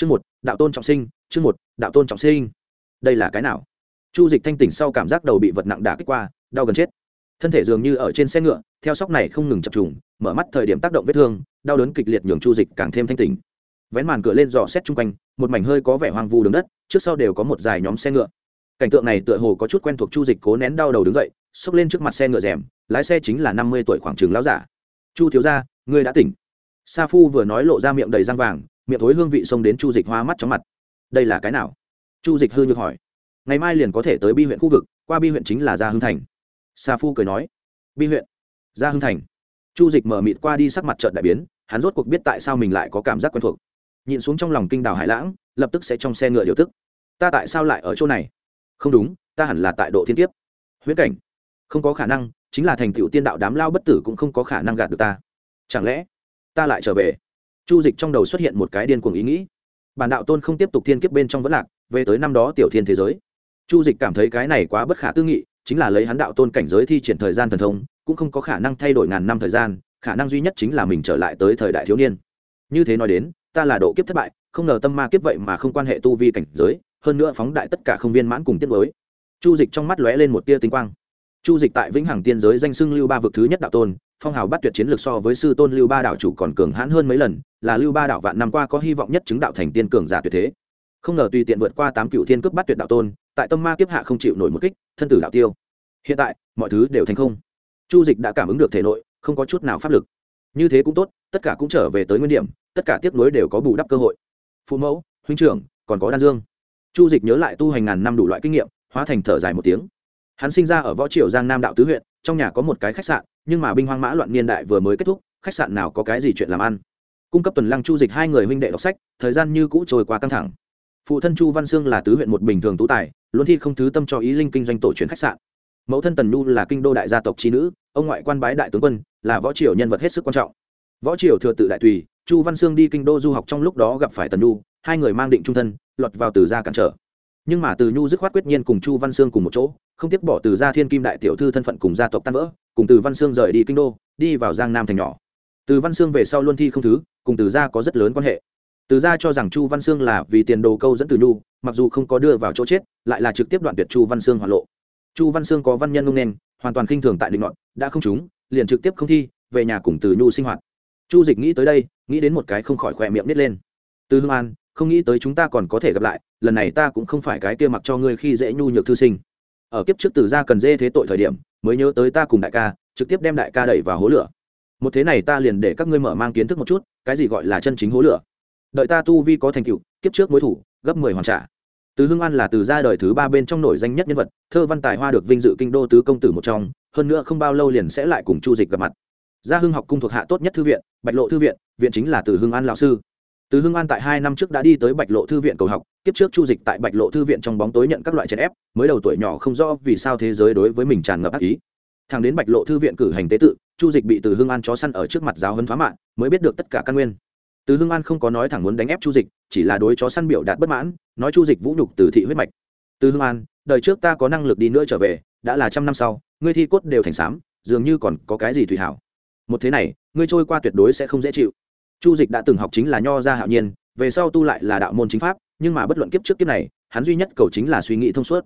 chương một, đạo tôn trọng sinh, chương một, đạo tôn trọng sinh. Đây là cái nào? Chu dịch thanh tỉnh sau cảm giác đầu bị vật nặng đả kích qua, đau gần chết. Thân thể dường như ở trên xe ngựa, theo sóc này không ngừng chập trùng, mở mắt thời điểm tác động vết thương, đau đớn kịch liệt nhường chu dịch càng thêm thanh tỉnh. Vén màn cửa lên dò xét chung quanh, một mảnh hơi có vẻ hoang vu đường đất, trước sau đều có một dài nhóm xe ngựa. Cảnh tượng này tựa hồ có chút quen thuộc chu dịch cố nén đau đầu đứng dậy, xốc lên trước mặt xe ngựa rèm, lái xe chính là năm mươi tuổi khoảng trường lão giả. Chu thiếu gia, ngươi đã tỉnh. Sa phu vừa nói lộ ra miệng đầy răng vàng miệng thối hương vị xông đến chu dịch hoa mắt chóng mặt. Đây là cái nào? Chu dịch hư nhược hỏi. Ngày mai liền có thể tới bi huyện khu vực, qua bi huyện chính là gia hưng thành. Sa phu cười nói. Bi huyện? Gia hưng thành. Chu dịch mở mịt qua đi sắc mặt chợt đại biến, hắn rốt cuộc biết tại sao mình lại có cảm giác quen thuộc. Nhìn xuống trong lòng kinh đào hải lãng, lập tức sẽ trong xe ngựa điều tức. Ta tại sao lại ở chỗ này? Không đúng, ta hẳn là tại độ thiên kiếp. Huyễn cảnh. Không có khả năng, chính là thành tựu tiên đạo đám lao bất tử cũng không có khả năng gạt được ta. Chẳng lẽ, ta lại trở về? Chu dịch trong đầu xuất hiện một cái điên cuồng ý nghĩ. Bản đạo tôn không tiếp tục thiên kiếp bên trong vẫn lạc, về tới năm đó tiểu thiên thế giới. Chu dịch cảm thấy cái này quá bất khả tư nghị, chính là lấy hắn đạo tôn cảnh giới thi triển thời gian thần thông, cũng không có khả năng thay đổi ngàn năm thời gian, khả năng duy nhất chính là mình trở lại tới thời đại thiếu niên. Như thế nói đến, ta là độ kiếp thất bại, không ngờ tâm ma kiếp vậy mà không quan hệ tu vi cảnh giới, hơn nữa phóng đại tất cả không viên mãn cùng tiết mới chu dịch trong mắt lóe lên một tia tinh quang. Chu dịch tại vĩnh hằng tiên giới danh xưng lưu ba vực thứ nhất đạo tôn phong hào bắt tuyệt chiến lược so với sư tôn lưu ba đạo chủ còn cường hãn hơn mấy lần, là lưu ba đạo vạn năm qua có hy vọng nhất chứng đạo thành tiên cường giả tuyệt thế. Không ngờ tùy tiện vượt qua tám cựu thiên cướp bắt tuyệt đạo tôn, tại tâm ma kiếp hạ không chịu nổi một kích, thân tử đạo tiêu. Hiện tại, mọi thứ đều thành không. Chu dịch đã cảm ứng được thể nội, không có chút nào pháp lực. Như thế cũng tốt, tất cả cũng trở về tới nguyên điểm, tất cả tiếp nối đều có bù đắp cơ hội. Phụ mẫu, huynh trưởng, còn có đan dương. Chu dịch nhớ lại tu hành ngàn năm đủ loại kinh nghiệm, hóa thành thở dài một tiếng. Hắn sinh ra ở võ triều giang nam đạo tứ huyện trong nhà có một cái khách sạn, nhưng mà binh hoang mã loạn niên đại vừa mới kết thúc, khách sạn nào có cái gì chuyện làm ăn. Cung cấp tuần lăng chu dịch hai người huynh đệ đọc sách, thời gian như cũ trôi qua căng thẳng. Phụ thân chu văn sương là tứ huyện một bình thường tú tài, luôn thi không thứ tâm cho ý linh kinh doanh tổ truyền khách sạn. Mẫu thân tần nhu là kinh đô đại gia tộc trí nữ, ông ngoại quan bái đại tướng quân, là võ triều nhân vật hết sức quan trọng. Võ triều thừa tự đại tùy, chu văn sương đi kinh đô du học trong lúc đó gặp phải tần nhu, hai người mang định trung thân, lọt vào từ gia cản trở nhưng mà từ nhu dứt khoát quyết nhiên cùng chu văn sương cùng một chỗ, không tiếc bỏ từ gia thiên kim đại tiểu thư thân phận cùng gia tộc tan vỡ, cùng từ văn sương rời đi kinh đô, đi vào giang nam thành nhỏ. Từ văn sương về sau luôn thi không thứ, cùng từ gia có rất lớn quan hệ. Từ gia cho rằng chu văn sương là vì tiền đồ câu dẫn từ nhu, mặc dù không có đưa vào chỗ chết, lại là trực tiếp đoạn tuyệt chu văn sương hoàn lộ. Chu văn sương có văn nhân ngông nên, hoàn toàn khinh thường tại định luận đã không trúng, liền trực tiếp không thi, về nhà cùng từ nhu sinh hoạt. Chu dịch nghĩ tới đây, nghĩ đến một cái không khỏi khỏe miệng nít lên. Từ hương an không nghĩ tới chúng ta còn có thể gặp lại, lần này ta cũng không phải cái kia mặc cho ngươi khi dễ nhu nhược thư sinh. Ở kiếp trước từ gia cần dê thế tội thời điểm, mới nhớ tới ta cùng đại ca, trực tiếp đem đại ca đẩy vào hố lửa. Một thế này ta liền để các ngươi mở mang kiến thức một chút, cái gì gọi là chân chính hố lửa. Đợi ta tu vi có thành tựu, kiếp trước mối thủ, gấp mười hoàn trả. Từ hưng an là từ gia đời thứ ba bên trong nổi danh nhất nhân vật, thơ văn tài hoa được vinh dự kinh đô tứ công tử một trong, hơn nữa không bao lâu liền sẽ lại cùng chu dịch gặp mặt. Gia hưng học cung thuộc hạ tốt nhất thư viện, bạch lộ thư viện viện chính là từ hưng an lão sư từ hưng an tại hai năm trước đã đi tới bạch lộ thư viện cầu học, kiếp trước chu dịch tại bạch lộ thư viện trong bóng tối nhận các loại chèn ép, mới đầu tuổi nhỏ không rõ vì sao thế giới đối với mình tràn ngập ác ý. Thằng đến bạch lộ thư viện cử hành tế tự, chu dịch bị từ hưng an chó săn ở trước mặt giáo hấn phá mạng, mới biết được tất cả căn nguyên. Từ hưng an không có nói thẳng muốn đánh ép chu dịch, chỉ là đối chó săn biểu đạt bất mãn, nói chu dịch vũ nhục từ thị huyết mạch. Từ hưng an, đời trước ta có năng lực đi nữa trở về, đã là trăm năm sau, ngươi thi cốt đều thành xám dường như còn có cái gì thủy hảo. Một thế này, ngươi trôi qua tuyệt đối sẽ không dễ chịu chu dịch đã từng học chính là nho gia hạo nhiên, về sau tu lại là đạo môn chính pháp, nhưng mà bất luận kiếp trước kiếp này, hắn duy nhất cầu chính là suy nghĩ thông suốt.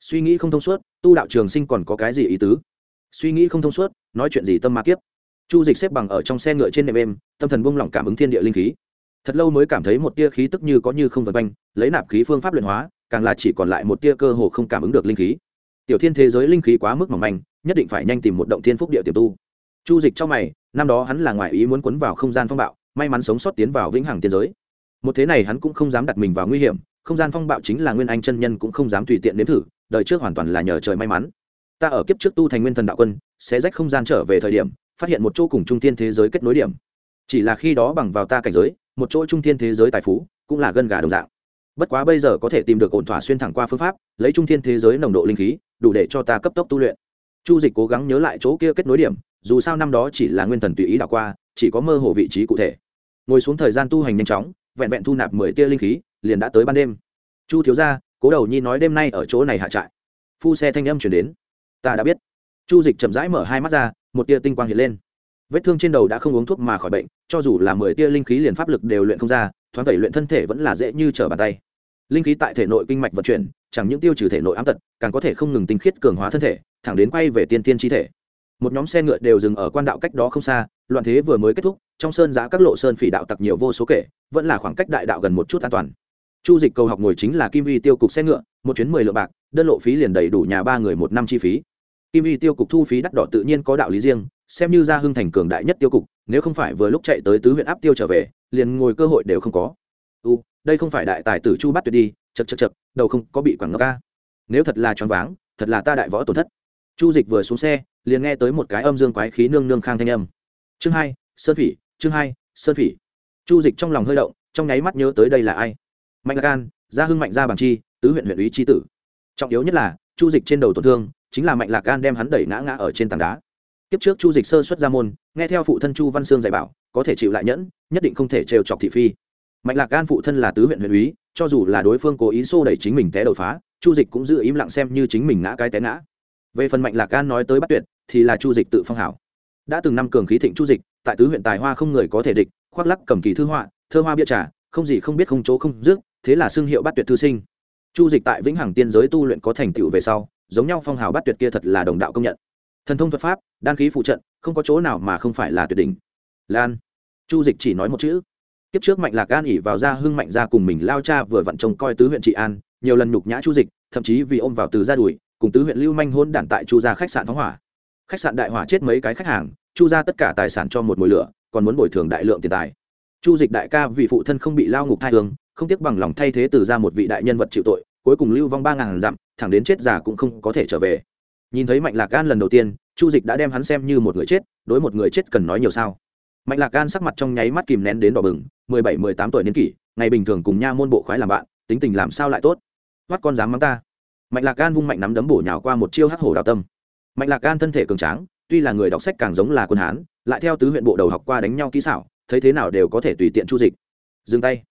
Suy nghĩ không thông suốt, tu đạo trường sinh còn có cái gì ý tứ? Suy nghĩ không thông suốt, nói chuyện gì tâm ma kiếp? Chu dịch xếp bằng ở trong xe ngựa trên nệm êm, tâm thần buông lỏng cảm ứng thiên địa linh khí. Thật lâu mới cảm thấy một tia khí tức như có như không vật banh lấy nạp khí phương pháp luyện hóa, càng là chỉ còn lại một tia cơ hồ không cảm ứng được linh khí. Tiểu thiên thế giới linh khí quá mức mỏng manh, nhất định phải nhanh tìm một động thiên phúc địa tiểu tu. Chu dịch trong mày, năm đó hắn là ngoại ý muốn quấn vào không gian phong bạo may mắn sống sót tiến vào vĩnh hằng tiên giới. Một thế này hắn cũng không dám đặt mình vào nguy hiểm, không gian phong bạo chính là nguyên anh chân nhân cũng không dám tùy tiện nếm thử, đời trước hoàn toàn là nhờ trời may mắn. Ta ở kiếp trước tu thành nguyên thần đạo quân, sẽ rách không gian trở về thời điểm, phát hiện một chỗ cùng trung thiên thế giới kết nối điểm. Chỉ là khi đó bằng vào ta cảnh giới, một chỗ trung thiên thế giới tài phú, cũng là gân gà đồng dạng. Bất quá bây giờ có thể tìm được ổn thỏa xuyên thẳng qua phương pháp, lấy trung thiên thế giới nồng độ linh khí, đủ để cho ta cấp tốc tu luyện. Chu dịch cố gắng nhớ lại chỗ kia kết nối điểm, dù sao năm đó chỉ là nguyên thần tùy ý đảo qua, chỉ có mơ hồ vị trí cụ thể ngồi xuống thời gian tu hành nhanh chóng, vẹn vẹn thu nạp mười tia linh khí, liền đã tới ban đêm. Chu thiếu gia, cố đầu nhi nói đêm nay ở chỗ này hạ trại. Phu xe thanh âm chuyển đến. Ta đã biết. Chu dịch chậm rãi mở hai mắt ra, một tia tinh quang hiện lên. Vết thương trên đầu đã không uống thuốc mà khỏi bệnh, cho dù là mười tia linh khí liền pháp lực đều luyện không ra, thoáng tẩy luyện thân thể vẫn là dễ như trở bàn tay. Linh khí tại thể nội kinh mạch vận chuyển, chẳng những tiêu trừ thể nội ám tật, càng có thể không ngừng tinh khiết cường hóa thân thể, thẳng đến quay về tiên tiên chi thể. Một nhóm xe ngựa đều dừng ở quan đạo cách đó không xa, loạn thế vừa mới kết thúc trong sơn giã các lộ sơn phỉ đạo tặc nhiều vô số kể, vẫn là khoảng cách đại đạo gần một chút an toàn. Chu dịch cầu học ngồi chính là kim vi tiêu cục xe ngựa, một chuyến mười lượng bạc, đơn lộ phí liền đầy đủ nhà ba người một năm chi phí. Kim vi tiêu cục thu phí đắt đỏ tự nhiên có đạo lý riêng, xem như ra hưng thành cường đại nhất tiêu cục, nếu không phải vừa lúc chạy tới tứ huyện áp tiêu trở về, liền ngồi cơ hội đều không có. U, đây không phải đại tài tử chu bắt tuyệt đi chật chật chật đầu không có bị quảng ngọc ca nếu thật là choáng váng, thật là ta đại võ tổn thất. Chu dịch vừa xuống xe, liền nghe tới một cái âm dương quái khí nương nương khang thanh âm. Chương hai, sơn phỉ chương hai, sơn phỉ. Chu dịch trong lòng hơi động, trong nháy mắt nhớ tới đây là ai? Mạnh lạc an, gia hưng mạnh gia bằng chi, tứ huyện huyện ý tri tử. Trọng yếu nhất là, chu dịch trên đầu tổn thương, chính là mạnh lạc an đem hắn đẩy ngã ngã ở trên tảng đá. Kiếp trước chu dịch sơ xuất ra môn, nghe theo phụ thân chu văn sương dạy bảo, có thể chịu lại nhẫn, nhất định không thể trêu chọc thị phi. Mạnh lạc an phụ thân là tứ huyện huyện úy cho dù là đối phương cố ý xô đẩy chính mình té đột phá, chu dịch cũng giữ im lặng xem như chính mình ngã cái té ngã. Về phần mạnh lạc an nói tới bắt tuyệt, thì là chu dịch tự phong hảo. Đã từng năm cường khí thịnh chu dịch tại tứ huyện tài hoa không người có thể địch, khoác lắc cầm kỳ thư họa, thơ hoa bia trà, không gì không biết không chỗ không dứt, thế là xưng hiệu bắt tuyệt thư sinh. Chu dịch tại vĩnh hằng tiên giới tu luyện có thành tựu về sau, giống nhau phong hào bắt tuyệt kia thật là đồng đạo công nhận. Thần thông thuật pháp, đan khí phụ trận, không có chỗ nào mà không phải là tuyệt đỉnh. Lan. Chu dịch chỉ nói một chữ. Kiếp trước mạnh lạc an ỉ vào ra hưng mạnh ra cùng mình lao cha vừa vặn trông coi tứ huyện trị an, nhiều lần nhục nhã chu dịch, thậm chí vì ôm vào từ ra đùi cùng tứ huyện lưu manh hôn đản tại chu gia khách sạn phóng hỏa. Khách sạn đại hỏa chết mấy cái khách hàng chu ra tất cả tài sản cho một mồi lửa, còn muốn bồi thường đại lượng tiền tài. Chu dịch đại ca vì phụ thân không bị lao ngục thai hương, không tiếc bằng lòng thay thế từ ra một vị đại nhân vật chịu tội, cuối cùng lưu vong ba ngàn dặm, thẳng đến chết già cũng không có thể trở về. Nhìn thấy mạnh lạc gan lần đầu tiên, chu dịch đã đem hắn xem như một người chết, đối một người chết cần nói nhiều sao. Mạnh lạc gan sắc mặt trong nháy mắt kìm nén đến đỏ bừng, mười bảy, mười tám tuổi niên kỷ, ngày bình thường cùng nha môn bộ khoái làm bạn, tính tình làm sao lại tốt? Mắt con dám mắng ta. Mạnh lạc gan vung mạnh nắm đấm bổ nhào qua một chiêu hắc hổ đào tâm. Mạnh lạc gan thân thể cường tráng tuy là người đọc sách càng giống là quân hán, lại theo tứ huyện bộ đầu học qua đánh nhau kỹ xảo, thấy thế nào đều có thể tùy tiện chu dịch. Dừng tay.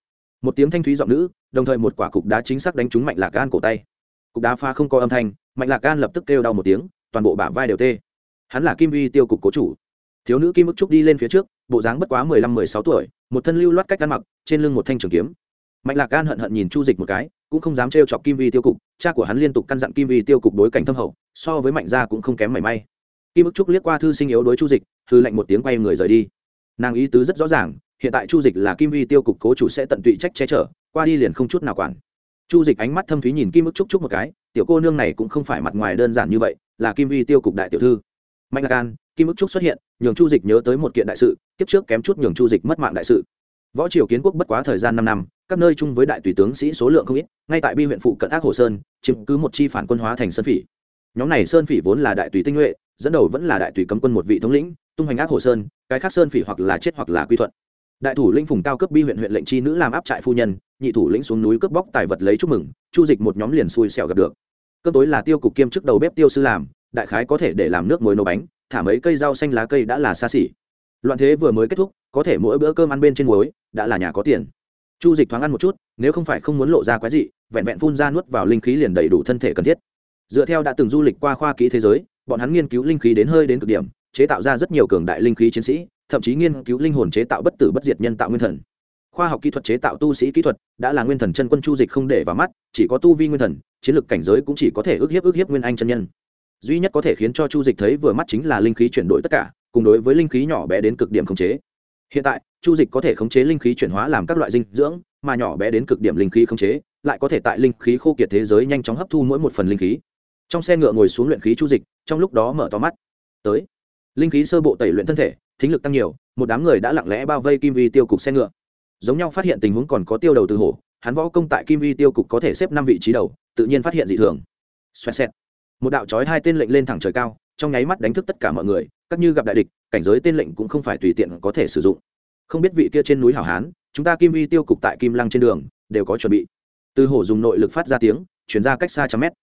Một tiếng thanh thúy giọng nữ, đồng thời một quả cục đá chính xác đánh trúng mạnh lạc gan cổ tay. Cục đá pha không có âm thanh, mạnh lạc gan lập tức kêu đau một tiếng, toàn bộ bả vai đều tê. Hắn là kim uy tiêu cục cố chủ. Thiếu nữ kim ức trúc đi lên phía trước, bộ dáng bất quá mười lăm mười sáu tuổi, một thân lưu loát cách ăn mặc, trên lưng một thanh trường kiếm. Mạnh lạc gan hận hận nhìn chu dịch một cái, cũng không dám trêu chọc kim vi tiêu cục, cha của hắn liên tục căn dặn kim vi tiêu cục đối cảnh thâm hậu, so với mạnh gia cũng không kém mảy may kim ức trúc liếc qua thư sinh yếu đối chu dịch thư lệnh một tiếng quay người rời đi. Nàng ý tứ rất rõ ràng, hiện tại chu dịch là kim vi tiêu cục cố chủ sẽ tận tụy trách che chở, qua đi liền không chút nào quản. Chu dịch ánh mắt thâm thúy nhìn kim ức trúc trúc một cái, tiểu cô nương này cũng không phải mặt ngoài đơn giản như vậy, là kim vi tiêu cục đại tiểu thư. Mạnh lạc an, kim ức trúc xuất hiện, nhường chu dịch nhớ tới một kiện đại sự, kiếp trước kém chút nhường chu dịch mất mạng đại sự. Võ triều kiến quốc bất quá thời gian năm năm, các nơi chung với đại tùy tướng sĩ số lượng không ít, ngay tại bi huyện phụ cận ác hồ sơn, chiếm cứ một chi phản quân hóa thành sơn phỉ. Nhóm này sơn phỉ vốn là đại tùy tinh nhuệ dẫn đầu vẫn là đại tùy cấm quân một vị thống lĩnh, tung hành ác hồ sơn, cái khác sơn phỉ hoặc là chết hoặc là quy thuận. Đại thủ lĩnh phùng cao cấp bi huyện huyện lệnh chi nữ làm áp trại phu nhân, nhị thủ lĩnh xuống núi cướp bóc tài vật lấy chúc mừng, chu dịch một nhóm liền xui xẻo gặp được. Cơm tối là tiêu cục kiêm trước đầu bếp tiêu sư làm, đại khái có thể để làm nước muối nấu bánh, thả mấy cây rau xanh lá cây đã là xa xỉ. Loạn thế vừa mới kết thúc, có thể mỗi bữa cơm ăn bên trên muối, đã là nhà có tiền. Chu dịch thoáng ăn một chút, nếu không phải không muốn lộ ra quái dị, vẹn vẹn phun ra nuốt vào linh khí liền đầy đủ thân thể cần thiết. Dựa theo đã từng du lịch qua khoa kỹ thế giới bọn hắn nghiên cứu linh khí đến hơi đến cực điểm, chế tạo ra rất nhiều cường đại linh khí chiến sĩ, thậm chí nghiên cứu linh hồn chế tạo bất tử bất diệt nhân tạo nguyên thần. Khoa học kỹ thuật chế tạo tu sĩ kỹ thuật đã là nguyên thần chân quân chu dịch không để vào mắt, chỉ có tu vi nguyên thần, chiến lược cảnh giới cũng chỉ có thể ước hiếp ước hiếp nguyên anh chân nhân. Duy nhất có thể khiến cho chu dịch thấy vừa mắt chính là linh khí chuyển đổi tất cả, cùng đối với linh khí nhỏ bé đến cực điểm khống chế. Hiện tại, chu dịch có thể khống chế linh khí chuyển hóa làm các loại dinh dưỡng, mà nhỏ bé đến cực điểm linh khí khống chế, lại có thể tại linh khí khô kiệt thế giới nhanh chóng hấp thu mỗi một phần linh khí trong xe ngựa ngồi xuống luyện khí chu dịch, trong lúc đó mở to mắt. Tới. Linh khí sơ bộ tẩy luyện thân thể, thính lực tăng nhiều, một đám người đã lặng lẽ bao vây kim vi tiêu cục xe ngựa. Giống nhau phát hiện tình huống còn có tiêu đầu từ hổ, hắn võ công tại kim vi tiêu cục có thể xếp năm vị trí đầu, tự nhiên phát hiện dị thường. Xoẹt xẹt. Một đạo trói hai tên lệnh lên thẳng trời cao, trong nháy mắt đánh thức tất cả mọi người, các như gặp đại địch, cảnh giới tên lệnh cũng không phải tùy tiện có thể sử dụng. Không biết vị kia trên núi hảo hán, chúng ta kim vi tiêu cục tại kim lăng trên đường, đều có chuẩn bị. Từ hổ dùng nội lực phát ra tiếng, chuyển ra cách xa trăm mét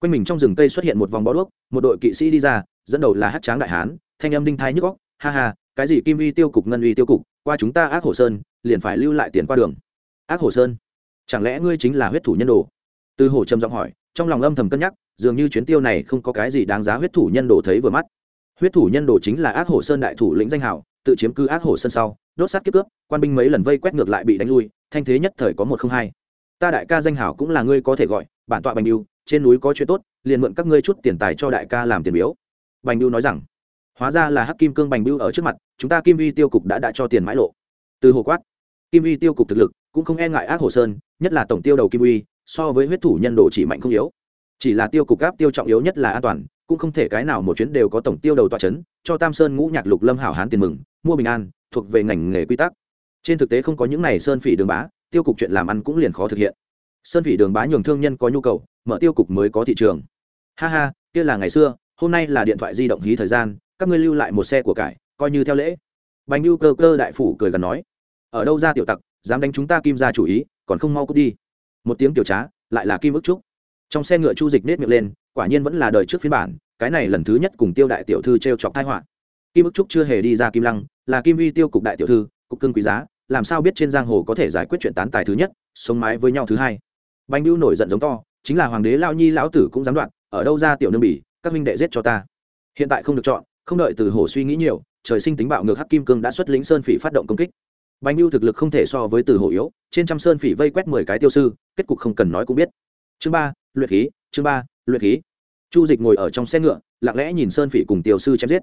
quanh mình trong rừng cây xuất hiện một vòng bó đuốc, một đội kỵ sĩ đi ra, dẫn đầu là hát tráng đại hán, thanh âm đinh Thái nhức góc ha ha, cái gì kim uy tiêu cục, ngân uy tiêu cục, qua chúng ta ác hồ sơn, liền phải lưu lại tiền qua đường. Ác hồ sơn? Chẳng lẽ ngươi chính là huyết thủ nhân đồ? Từ hồ trầm giọng hỏi, trong lòng âm thầm cân nhắc, dường như chuyến tiêu này không có cái gì đáng giá huyết thủ nhân đồ thấy vừa mắt. Huyết thủ nhân đồ chính là ác hồ sơn đại thủ lĩnh danh hào, tự chiếm cư ác hồ sơn sau, đốt sát kiếp cướp, quan binh mấy lần vây quét ngược lại bị đánh lui, thanh thế nhất thời có một không hai. Ta đại ca danh Hào cũng là ngươi có thể gọi, bản tọa bành yêu trên núi có chuyện tốt, liền mượn các ngươi chút tiền tài cho đại ca làm tiền biếu. Bành biêu nói rằng. Hóa ra là hắc kim cương bành biêu ở trước mặt, chúng ta kim vi tiêu cục đã đã cho tiền mãi lộ. Từ hồ quát. Kim vi tiêu cục thực lực cũng không e ngại ác hồ sơn, nhất là tổng tiêu đầu kim uy, so với huyết thủ nhân đồ chỉ mạnh không yếu. Chỉ là tiêu cục gáp tiêu trọng yếu nhất là an toàn, cũng không thể cái nào một chuyến đều có tổng tiêu đầu tọa chấn, cho tam sơn ngũ nhạc lục lâm hảo hán tiền mừng, mua bình an, thuộc về ngành nghề quy tắc. Trên thực tế không có những này sơn phỉ đường bá, tiêu cục chuyện làm ăn cũng liền khó thực hiện. Sơn phỉ đường bá nhường thương nhân có nhu cầu mở tiêu cục mới có thị trường. Ha ha, kia là ngày xưa, hôm nay là điện thoại di động hí thời gian, các ngươi lưu lại một xe của cải, coi như theo lễ. Bánh lưu cơ cơ đại phủ cười gần nói, ở đâu ra tiểu tặc, dám đánh chúng ta kim ra chủ ý, còn không mau cút đi. Một tiếng tiểu trá, lại là kim ức trúc. Trong xe ngựa chu dịch nết miệng lên, quả nhiên vẫn là đời trước phiên bản, cái này lần thứ nhất cùng tiêu đại tiểu thư t r e o chọc thái họa. Kim ức trúc chưa hề đi ra kim lăng, là kim uy tiêu cục đại tiểu thư, cục cưng quý giá, làm sao biết trên giang hồ có thể giải quyết chuyện tán tài thứ nhất, sống mái với nhau thứ hai. Bánh lưu nổi giận giống to chính là hoàng đế lao nhi lão tử cũng dám đoạn, ở đâu ra tiểu nương bỉ, các minh đệ giết cho ta. Hiện tại không được chọn, không đợi từ hồ suy nghĩ nhiều, trời sinh tính bạo ngược hắc kim cương đã xuất lính sơn phỉ phát động công kích. Bánh lưu thực lực không thể so với từ hồ yếu, trên trăm sơn phỉ vây quét mười cái tiêu sư, kết cục không cần nói cũng biết. Chương ba, luyện khí, chương ba, luyện khí. Chu dịch ngồi ở trong xe ngựa, lặng lẽ nhìn sơn phỉ cùng tiêu sư chém giết.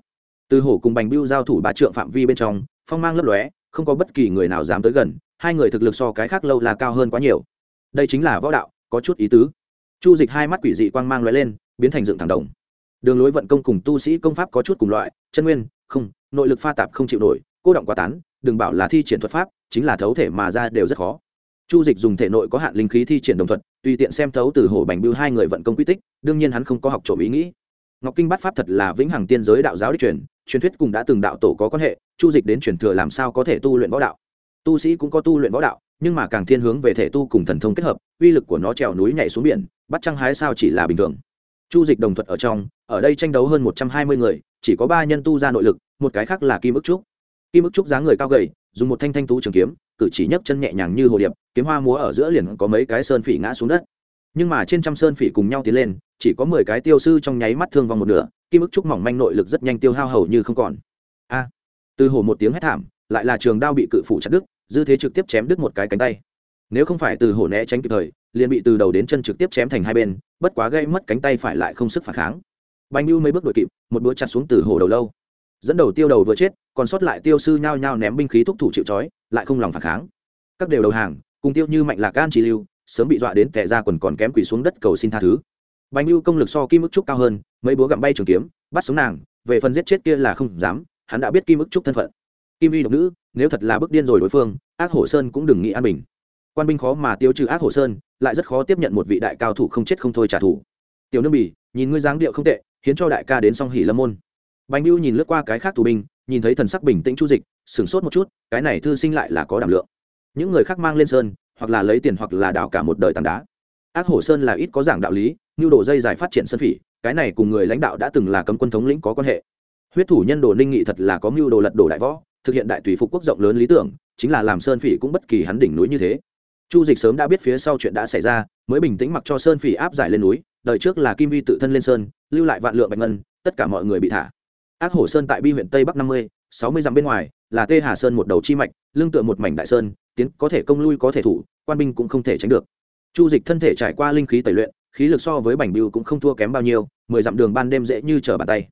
Từ hổ cùng bành bưu giao thủ ba trượng phạm vi bên trong, phong mang lấp lóe, không có bất kỳ người nào dám tới gần, hai người thực lực so cái khác lâu là cao hơn quá nhiều. Đây chính là võ đạo, có chút ý tứ chu dịch hai mắt quỷ dị quang mang lóe lên, biến thành dựng thẳng đồng. Đường lối vận công cùng tu sĩ công pháp có chút cùng loại, chân nguyên, không, nội lực pha tạp không chịu nổi, cô động quá tán, đừng bảo là thi triển thuật pháp, chính là thấu thể mà ra đều rất khó. Chu dịch dùng thể nội có hạn linh khí thi triển đồng thuật, tùy tiện xem thấu từ hồ bành bưu hai người vận công quy tích, đương nhiên hắn không có học trộm ý nghĩ. Ngọc kinh bắt pháp thật là vĩnh hằng tiên giới đạo giáo đích truyền truyền thuyết cùng đã từng đạo tổ có quan hệ, chu dịch đến truyền thừa làm sao có thể tu luyện võ đạo. Tu sĩ cũng có tu luyện võ đạo nhưng mà càng thiên hướng về thể tu cùng thần thông kết hợp, uy lực của nó trèo núi nhảy xuống biển, bắt trăng hái sao chỉ là bình thường. Chu dịch đồng thuật ở trong, ở đây tranh đấu hơn một trăm hai mươi người, chỉ có ba nhân tu ra nội lực, một cái khác là kim ức trúc. Kim ức trúc dáng người cao gầy, dùng một thanh thanh tú trường kiếm, cử chỉ nhấc chân nhẹ nhàng như hồ điệp, kiếm hoa múa ở giữa liền có mấy cái sơn phỉ ngã xuống đất. Nhưng mà trên trăm sơn phỉ cùng nhau tiến lên, chỉ có mười cái tiêu sư trong nháy mắt thương vong một nửa, kim ức trúc mỏng manh nội lực rất nhanh tiêu hao hầu như không còn. A! Từ hồ một tiếng hét thảm lại là trường đao bị cự phủ chặt đứt, dư thế trực tiếp chém đứt một cái cánh tay. Nếu không phải từ hổ né tránh kịp thời, liền bị từ đầu đến chân trực tiếp chém thành hai bên, bất quá gây mất cánh tay phải lại không sức phản kháng. Banh mưu mấy bước đội kịp, một búa chặt xuống từ hổ đầu lâu. Dẫn đầu tiêu đầu vừa chết, còn sót lại tiêu sư nhao nhao ném binh khí thúc thủ chịu trói, lại không lòng phản kháng. Các đều đầu hàng, cùng tiêu như mạnh lạc gan chi lưu, sớm bị dọa đến tệ ra quần còn kém quỳ xuống đất cầu xin tha thứ. Bánh mưu công lực so kim ức trúc cao hơn, mấy búa gặm bay trường kiếm, bắt sống nàng, về phần giết chết kia là không dám, hắn đã biết kim ức trúc thân phận kim y độc nữ, nếu thật là bức điên rồi đối phương, ác hổ sơn cũng đừng nghĩ an bình. Quan binh khó mà tiêu trừ ác hổ sơn, lại rất khó tiếp nhận một vị đại cao thủ không chết không thôi trả thù. Tiểu nương bỉ nhìn ngươi dáng điệu không tệ khiến cho đại ca đến song hỉ lâm môn. Bánh mưu nhìn lướt qua cái khác tù binh, nhìn thấy thần sắc bình tĩnh chu dịch, sửng sốt một chút, cái này thư sinh lại là có đảm lượng. Những người khác mang lên sơn, hoặc là lấy tiền hoặc là đào cả một đời tảng đá. Ác hổ sơn là ít có giảng đạo lý như đồ dây dài phát triển sân phỉ, cái này cùng người lãnh đạo đã từng là cấm quân thống lĩnh có quan hệ. Huyết thủ nhân đồ ninh nghị thật là có mưu đồ lật đổ đại võ thực hiện đại tùy phục quốc rộng lớn lý tưởng, chính là làm sơn phỉ cũng bất kỳ hắn đỉnh núi như thế. Chu dịch sớm đã biết phía sau chuyện đã xảy ra, mới bình tĩnh mặc cho sơn phỉ áp giải lên núi, đời trước là kim vi tự thân lên sơn, lưu lại vạn lượng bạch ngân, tất cả mọi người bị thả. Ác hổ sơn tại bi huyện tây bắc năm mươi, sáu mươi dặm bên ngoài, là tê hà sơn một đầu chi mạch lương tựa một mảnh đại sơn, tiến có thể công lui có thể thủ, quan binh cũng không thể tránh được. Chu dịch thân thể trải qua linh khí tẩy luyện, khí lực so với bành bưu cũng không thua kém bao nhiêu, mười dặm đường ban đêm dễ như trở bàn tay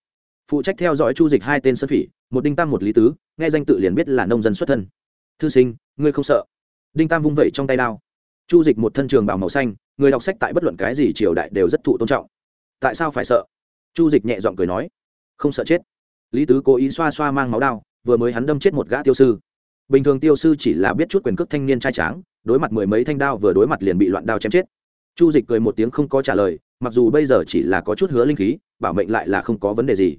phụ trách theo dõi chu dịch hai tên sơn phỉ, một đinh tam một lý tứ, nghe danh tự liền biết là nông dân xuất thân. Thư sinh, ngươi không sợ? Đinh tam vung vẩy trong tay đao. Chu dịch một thân trường bảo màu xanh, người đọc sách tại bất luận cái gì triều đại đều rất thụ tôn trọng. Tại sao phải sợ? Chu dịch nhẹ giọng cười nói. Không sợ chết. Lý tứ cố ý xoa xoa mang máu đao, vừa mới hắn đâm chết một gã tiêu sư. Bình thường tiêu sư chỉ là biết chút quyền cước thanh niên trai tráng, đối mặt mười mấy thanh đao vừa đối mặt liền bị loạn đao chém chết. Chu dịch cười một tiếng không có trả lời, mặc dù bây giờ chỉ là có chút hứa linh khí, bảo mệnh lại là không có vấn đề gì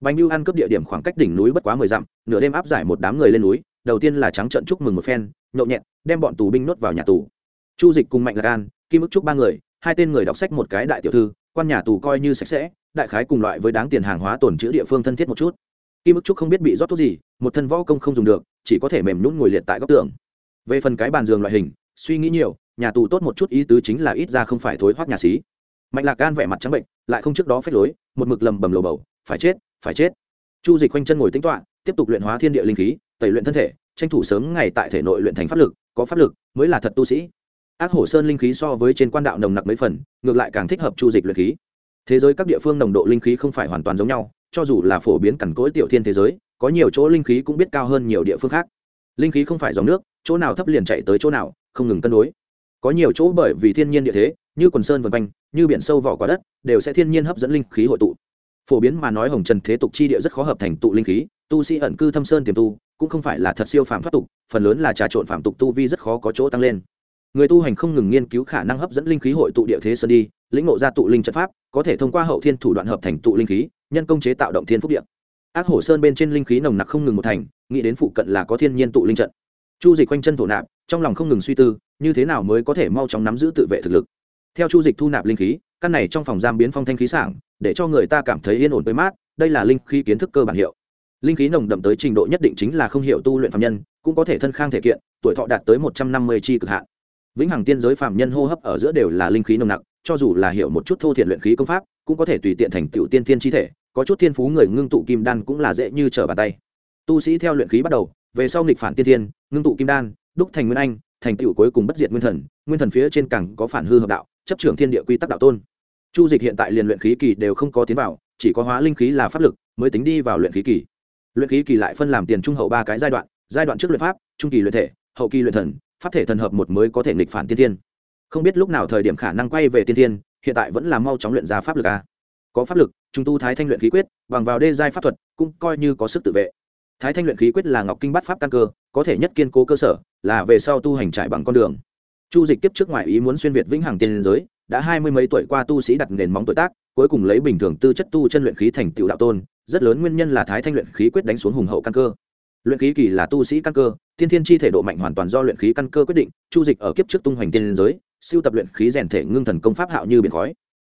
bánh mưu ăn cướp địa điểm khoảng cách đỉnh núi bất quá mười dặm, nửa đêm áp giải một đám người lên núi, đầu tiên là trắng trận chúc mừng một phen nhộn nhẹn đem bọn tù binh nuốt vào nhà tù. Chu dịch cùng mạnh lạc an, kim ức chúc ba người, hai tên người đọc sách một cái đại tiểu thư, quan nhà tù coi như sạch sẽ, đại khái cùng loại với đáng tiền hàng hóa tồn chữ địa phương thân thiết một chút. Kim ức trúc không biết bị rót thuốc gì, một thân võ công không dùng được, chỉ có thể mềm nhún ngồi liệt tại góc tường. Về phần cái bàn giường loại hình, suy nghĩ nhiều, nhà tù tốt một chút ý tứ chính là ít ra không phải thối hoác nhà xí. Mạnh lạc gan vẻ mặt trắng bệnh, lại không trước đó phép lối, một mực lầm bầm lầu bầu, phải chết phải chết. Chu dịch quanh chân ngồi tính toạ tiếp tục luyện hóa thiên địa linh khí, tẩy luyện thân thể, tranh thủ sớm ngày tại thể nội luyện thành pháp lực, có pháp lực mới là thật tu sĩ. Ác hổ sơn linh khí so với trên quan đạo nồng nặc mấy phần, ngược lại càng thích hợp chu dịch luyện khí. Thế giới các địa phương nồng độ linh khí không phải hoàn toàn giống nhau, cho dù là phổ biến cằn cỗi tiểu thiên thế giới, có nhiều chỗ linh khí cũng biết cao hơn nhiều địa phương khác. Linh khí không phải dòng nước, chỗ nào thấp liền chạy tới chỗ nào, không ngừng cân đối. Có nhiều chỗ bởi vì thiên nhiên địa thế, như quần sơn vân quanh, như biển sâu vỏ quả đất, đều sẽ thiên nhiên hấp dẫn linh khí hội tụ phổ biến mà nói hồng trần thế tục chi địa rất khó hợp thành tụ linh khí, tu sĩ ẩn cư thâm sơn tiềm tu, cũng không phải là thật siêu phàm thoát tục, phần lớn là trà trộn phạm tục tu vi rất khó có chỗ tăng lên. Người tu hành không ngừng nghiên cứu khả năng hấp dẫn linh khí hội tụ địa thế sơn đi, lĩnh ngộ ra tụ linh trận pháp, có thể thông qua hậu thiên thủ đoạn hợp thành tụ linh khí, nhân công chế tạo động thiên phúc địa. Ác hổ sơn bên trên linh khí nồng nặc không ngừng một thành, nghĩ đến phụ cận là có thiên nhiên tụ linh trận. Chu dịch quanh chân thổ nạp, trong lòng không ngừng suy tư, như thế nào mới có thể mau chóng nắm giữ tự vệ thực lực? Theo chu dịch thu nạp linh khí, căn này trong phòng giam biến phong thanh khí sảng, để cho người ta cảm thấy yên ổn với mát, đây là linh khí kiến thức cơ bản hiệu. Linh khí nồng đậm tới trình độ nhất định chính là không hiểu tu luyện phạm nhân, cũng có thể thân khang thể kiện, tuổi thọ đạt tới một trăm năm mươi chi cực hạn. Vĩnh hằng tiên giới phạm nhân hô hấp ở giữa đều là linh khí nồng nặc, cho dù là hiểu một chút thô thiện luyện khí công pháp, cũng có thể tùy tiện thành tựu tiên thiên chi thể, có chút thiên phú người ngưng tụ kim đan cũng là dễ như trở bàn tay. Tu sĩ theo luyện khí bắt đầu, về sau nghịch phản tiên thiên, ngưng tụ kim đan, đúc thành nguyên anh, thành tựu cuối cùng bất diệt nguyên thần nguyên thần phía trên cẳng có phản hư hợp đạo chấp trưởng thiên địa quy tắc đạo tôn. Chu dịch hiện tại liền luyện khí kỳ đều không có tiến vào, chỉ có hóa linh khí là pháp lực, mới tính đi vào luyện khí kỳ. Luyện khí kỳ lại phân làm tiền trung hậu ba cái giai đoạn giai đoạn trước luyện pháp, trung kỳ luyện thể, hậu kỳ luyện thần, pháp thể thần hợp một mới có thể nghịch phản tiên tiên không biết lúc nào thời điểm khả năng quay về tiên tiên hiện tại vẫn là mau chóng luyện ra pháp lực a. Có pháp lực, trung tu thái thanh luyện khí quyết, bằng vào đê giai pháp thuật, cũng coi như có sức tự vệ. Thái thanh luyện khí quyết là ngọc kinh bát pháp căn cơ, có thể nhất kiên cố cơ sở, là về sau tu hành trải bằng con đường chu dịch tiếp trước ngoại ý muốn xuyên việt vĩnh hằng tiên giới, đã hai mươi mấy tuổi qua tu sĩ đặt nền móng tuổi tác, cuối cùng lấy bình thường tư chất tu chân luyện khí thành tựu đạo tôn, rất lớn nguyên nhân là thái thanh luyện khí quyết đánh xuống hùng hậu căn cơ. Luyện khí kỳ là tu sĩ căn cơ tiên thiên chi thể độ mạnh hoàn toàn do luyện khí căn cơ quyết định, chu dịch ở kiếp trước tung hoành tiên giới, siêu tập luyện khí rèn thể ngưng thần công pháp hạo như biển khói.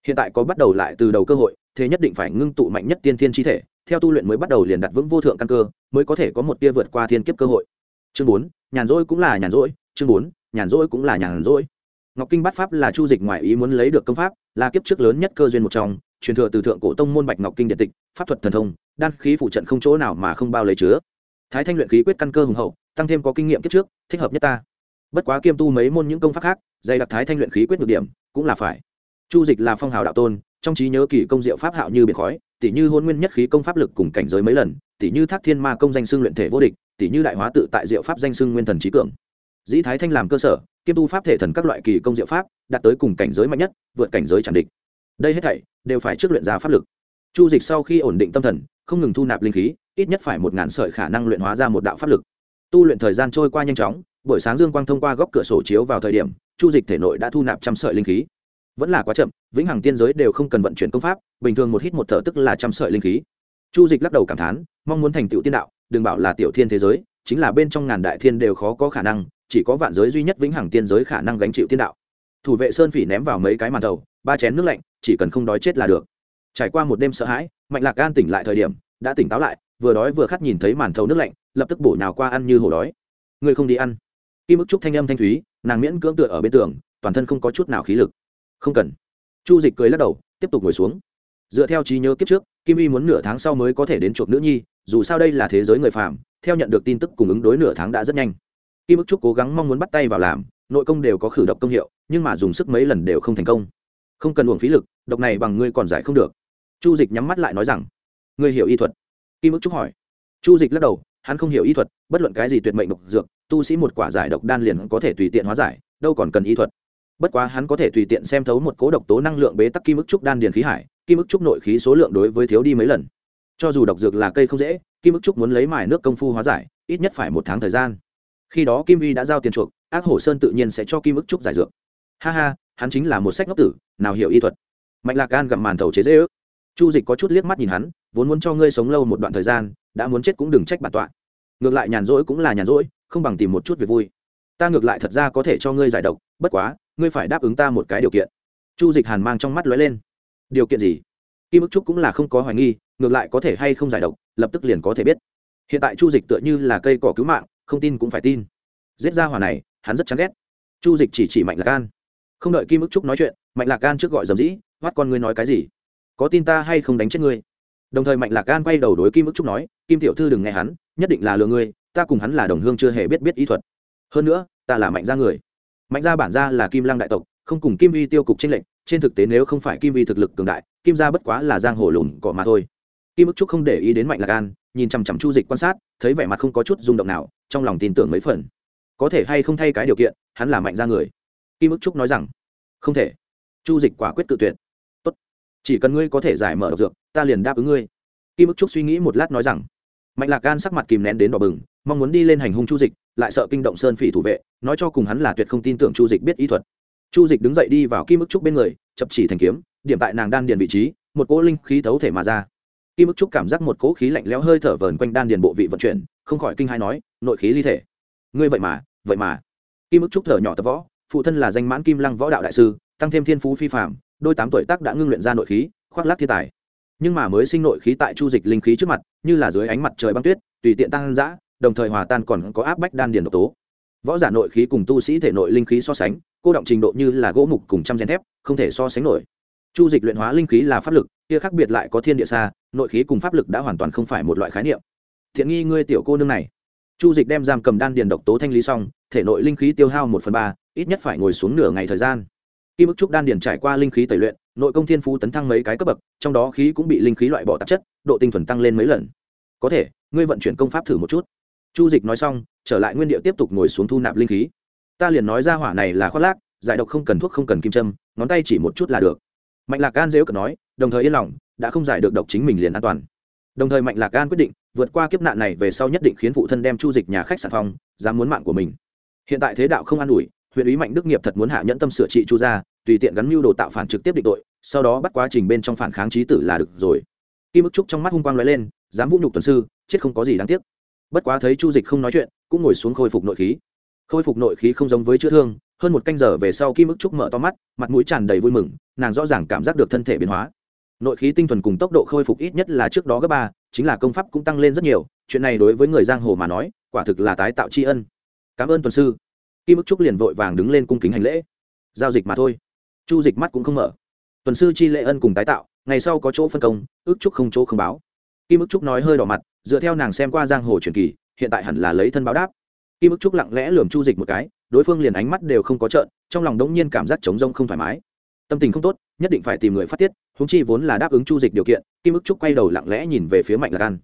Hiện tại có bắt đầu lại từ đầu cơ hội, thế nhất định phải ngưng tụ mạnh nhất tiên thiên chi thể, theo tu luyện mới bắt đầu liền đặt vững vô thượng căn cơ, mới có thể có một tia vượt qua thiên kiếp cơ hội. Chương bốn, nhàn rỗi cũng là nhàn rỗi, chương bốn nhàn rỗi cũng là nhàn rỗi. Ngọc kinh bát pháp là chu dịch ngoại ý muốn lấy được công pháp, là kiếp trước lớn nhất cơ duyên một trong, truyền thừa từ thượng cổ tông môn bạch ngọc kinh điện tịch, pháp thuật thần thông, đan khí phụ trận không chỗ nào mà không bao lấy chứa. Thái thanh luyện khí quyết căn cơ hùng hậu, tăng thêm có kinh nghiệm kiếp trước, thích hợp nhất ta. Bất quá kiêm tu mấy môn những công pháp khác, dày đặc thái thanh luyện khí quyết được điểm, cũng là phải. Chu dịch là phong hào đạo tôn, trong trí nhớ kỳ công diệu pháp hạo như biển khói tỷ như hôn nguyên nhất khí công pháp lực cùng cảnh giới mấy lần tỷ như thác thiên ma công danh xưng luyện thể vô địch tỷ như đại hóa tự tại diệu pháp danh xưng nguyên thần trí cường dĩ thái thanh làm cơ sở, kiêm tu pháp thể thần các loại kỳ công diệu pháp, đạt tới cùng cảnh giới mạnh nhất, vượt cảnh giới chẳng địch. Đây hết thảy đều phải trước luyện ra pháp lực. Chu dịch sau khi ổn định tâm thần, không ngừng thu nạp linh khí, ít nhất phải một ngàn sợi khả năng luyện hóa ra một đạo pháp lực. Tu luyện thời gian trôi qua nhanh chóng, buổi sáng dương quang thông qua góc cửa sổ chiếu vào thời điểm, chu dịch thể nội đã thu nạp trăm sợi linh khí. Vẫn là quá chậm, vĩnh hằng tiên giới đều không cần vận chuyển công pháp, bình thường một hít một thở tức là trăm sợi linh khí. Chu dịch lắc đầu cảm thán, mong muốn thành tựu tiên đạo, đừng bảo là tiểu thiên thế giới, chính là bên trong ngàn đại thiên đều khó có khả năng chỉ có vạn giới duy nhất vĩnh hằng tiên giới khả năng gánh chịu tiên đạo. Thủ vệ sơn phỉ ném vào mấy cái màn đầu, ba chén nước lạnh, chỉ cần không đói chết là được. Trải qua một đêm sợ hãi, mạnh lạc gan tỉnh lại thời điểm, đã tỉnh táo lại, vừa đói vừa khát nhìn thấy màn thầu nước lạnh, lập tức bổ nhào qua ăn như hổ đói. Người không đi ăn. Kim ức trúc thanh âm thanh thúy, nàng miễn cưỡng tựa ở bên tường, toàn thân không có chút nào khí lực. Không cần. Chu dịch cười lắc đầu, tiếp tục ngồi xuống. Dựa theo trí nhớ kiếp trước, kim y muốn nửa tháng sau mới có thể đến chuộc nữ nhi, dù sao đây là thế giới người phạm theo nhận được tin tức cùng ứng đối nửa tháng đã rất nhanh kim ức trúc cố gắng mong muốn bắt tay vào làm, nội công đều có khử độc công hiệu, nhưng mà dùng sức mấy lần đều không thành công. Không cần uổng phí lực, độc này bằng ngươi còn giải không được. Chu dịch nhắm mắt lại nói rằng, ngươi hiểu y thuật? Kim ức trúc hỏi. Chu dịch lắc đầu, hắn không hiểu y thuật, bất luận cái gì tuyệt mệnh độc dược, tu sĩ một quả giải độc đan liền có thể tùy tiện hóa giải, đâu còn cần y thuật. Bất quá hắn có thể tùy tiện xem thấu một cố độc tố năng lượng bế tắc kim ức trúc đan điền khí hải kim ức trúc nội khí số lượng đối với thiếu đi mấy lần. Cho dù độc dược là cây không dễ kim ức trúc muốn lấy mài nước công phu hóa giải, ít nhất phải một tháng thời gian khi đó kim vi đã giao tiền chuộc, ác hổ sơn tự nhiên sẽ cho kim ức trúc giải dược. Ha ha, hắn chính là một sách ngốc tử, nào hiểu y thuật. Mạnh lạc gan gặm màn thầu chế dễ ước. Chu dịch có chút liếc mắt nhìn hắn, vốn muốn cho ngươi sống lâu một đoạn thời gian, đã muốn chết cũng đừng trách bản tọa. Ngược lại nhàn rỗi cũng là nhàn rỗi, không bằng tìm một chút việc vui. Ta ngược lại thật ra có thể cho ngươi giải độc, bất quá, ngươi phải đáp ứng ta một cái điều kiện. Chu dịch hàn mang trong mắt lóe lên. Điều kiện gì? Kim ức trúc cũng là không có hoài nghi, ngược lại có thể hay không giải độc, lập tức liền có thể biết. Hiện tại chu dịch tựa như là cây cỏ cứu mạng không tin cũng phải tin. Giết ra hỏa này, hắn rất chán ghét. Chu dịch chỉ chỉ mạnh lạc can không đợi kim ức trúc nói chuyện, mạnh lạc can trước gọi dầm dĩ hoắt con ngươi nói cái gì? Có tin ta hay không đánh chết ngươi? Đồng thời mạnh lạc can quay đầu đối kim ức trúc nói, kim tiểu thư đừng nghe hắn, nhất định là lừa ngươi, ta cùng hắn là đồng hương chưa hề biết biết ý thuật. Hơn nữa, ta là mạnh gia người. Mạnh gia bản gia là kim lăng đại tộc, không cùng kim vi tiêu cục tranh lệnh trên thực tế nếu không phải kim vi thực lực cường đại, kim gia bất quá là giang hồ lùn cỏ mà thôi. Kim ức trúc không để ý đến mạnh lạc an nhìn chằm chằm chu dịch quan sát, thấy vẻ mặt không có chút rung động nào, trong lòng tin tưởng mấy phần. Có thể hay không thay cái điều kiện, hắn là mạnh gia người. Kim ức trúc nói rằng, không thể. Chu dịch quả quyết tự tuyệt. Tốt, chỉ cần ngươi có thể giải mở độc dược, ta liền đáp ứng ngươi. Kim ức trúc suy nghĩ một lát nói rằng, mạnh lạc gan sắc mặt kìm nén đến đỏ bừng, mong muốn đi lên hành hung chu dịch, lại sợ kinh động sơn phỉ thủ vệ, nói cho cùng hắn là tuyệt không tin tưởng chu dịch biết ý thuật. Chu dịch đứng dậy đi vào kim ức trúc bên người, chập chỉ thành kiếm, điểm tại nàng đan điền vị trí, một cỗ linh khí thấu thể mà ra kim ức trúc cảm giác một cỗ khí lạnh lẽo hơi thở vờn quanh đan điền bộ vị vận chuyển, không khỏi kinh hai nói, nội khí ly thể. Ngươi vậy mà vậy mà. Kim ức trúc thở nhỏ tập võ, phụ thân là danh mãn kim lăng võ đạo đại sư, tăng thêm thiên phú phi phạm đôi tám tuổi tác đã ngưng luyện ra nội khí, khoác lác thiên tài. Nhưng mà mới sinh nội khí tại chu dịch linh khí trước mặt, như là dưới ánh mặt trời băng tuyết, tùy tiện tăng giã đồng thời hòa tan còn có áp bách đan điền độc tố. Võ giả nội khí cùng tu sĩ thể nội linh khí so sánh, cô động trình độ như là gỗ mục cùng trăm gen thép, không thể so sánh nổi chu dịch luyện hóa linh khí là pháp lực, kia khác biệt lại có thiên địa xa, nội khí cùng pháp lực đã hoàn toàn không phải một loại khái niệm. Thiện nghi ngươi tiểu cô nương này. Chu dịch đem giam cầm đan điền độc tố thanh lý xong, thể nội linh khí tiêu hao một phần ba, ít nhất phải ngồi xuống nửa ngày thời gian. Khi mức trúc đan điền trải qua linh khí tẩy luyện, nội công thiên phú tấn thăng mấy cái cấp bậc, trong đó khí cũng bị linh khí loại bỏ tạp chất, độ tinh thuần tăng lên mấy lần. Có thể, ngươi vận chuyển công pháp thử một chút. Chu dịch nói xong, trở lại nguyên địa tiếp tục ngồi xuống thu nạp linh khí. Ta liền nói ra hỏa này là khoác lác, giải độc không cần thuốc không cần kim châm, ngón tay chỉ một chút là được mạnh lạc gan dễ cờ nói, đồng thời yên lòng, đã không giải được độc chính mình liền an toàn. Đồng thời mạnh lạc gan quyết định, vượt qua kiếp nạn này về sau nhất định khiến phụ thân đem chu dịch nhà khách sản phong, dám muốn mạng của mình. Hiện tại thế đạo không an ủi, huyện ý mạnh đức nghiệp thật muốn hạ nhẫn tâm sửa trị chu gia, tùy tiện gắn mưu đồ tạo phản trực tiếp định tội, sau đó bắt quá trình bên trong phản kháng trí tử là được rồi. Kim ức trúc trong mắt hung quang lóe lên, dám vũ nhục tuần sư, chết không có gì đáng tiếc. Bất quá thấy chu dịch không nói chuyện, cũng ngồi xuống khôi phục nội khí. Khôi phục nội khí không giống với chữa thương, hơn một canh giờ về sau kim ức trúc mở to mắt, mặt mũi tràn đầy vui mừng nàng rõ ràng cảm giác được thân thể biến hóa. Nội khí tinh thuần cùng tốc độ khôi phục ít nhất là trước đó gấp ba, chính là công pháp cũng tăng lên rất nhiều, chuyện này đối với người giang hồ mà nói, quả thực là tái tạo tri ân. Cảm ơn tuần sư. Kim ức trúc liền vội vàng đứng lên cung kính hành lễ. Giao dịch mà thôi. Chu dịch mắt cũng không mở. Tuần sư chi lễ ân cùng tái tạo, ngày sau có chỗ phân công, ước trúc không chỗ không báo. Kim ức trúc nói hơi đỏ mặt, dựa theo nàng xem qua giang hồ truyền kỳ, hiện tại hẳn là lấy thân báo đáp. Kim ức trúc lặng lẽ lườm chu dịch một cái, đối phương liền ánh mắt đều không có trợn, trong lòng đống nhiên cảm giác trống rông không thoải mái tâm tình không tốt, nhất định phải tìm người phát tiết húng chi vốn là đáp ứng chu dịch điều kiện, kim ức trúc quay đầu lặng lẽ nhìn về phía mạnh lạc an.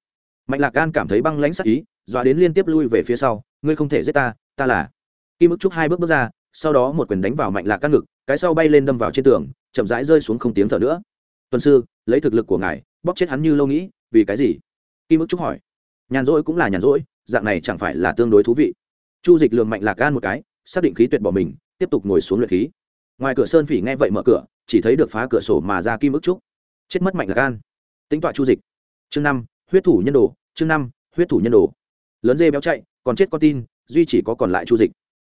Mạnh lạc an cảm thấy băng lãnh sắc ý, dọa đến liên tiếp lui về phía sau, ngươi không thể giết ta ta là kim ức trúc hai bước bước ra, sau đó một quyền đánh vào mạnh lạc gan ngực, cái sau bay lên đâm vào trên tường, chậm rãi rơi xuống không tiếng thở nữa. Tuần sư, lấy thực lực của ngài, bóp chết hắn như lâu nghĩ, vì cái gì? Kim ức trúc hỏi. Nhàn rỗi cũng là nhàn rỗi, dạng này chẳng phải là tương đối thú vị. Chu dịch lường mạnh lạc gan một cái, xác định khí tuyệt bỏ mình, tiếp tục ngồi xuống luyện khí ngoài cửa sơn phỉ nghe vậy mở cửa, chỉ thấy được phá cửa sổ mà ra kim ức trúc. Chết mất mạnh là gan. Tính tọa chu dịch. Chương năm, huyết thủ nhân đồ, chương năm, huyết thủ nhân đồ. Lớn dê béo chạy, còn chết con tin, duy chỉ có còn lại chu dịch.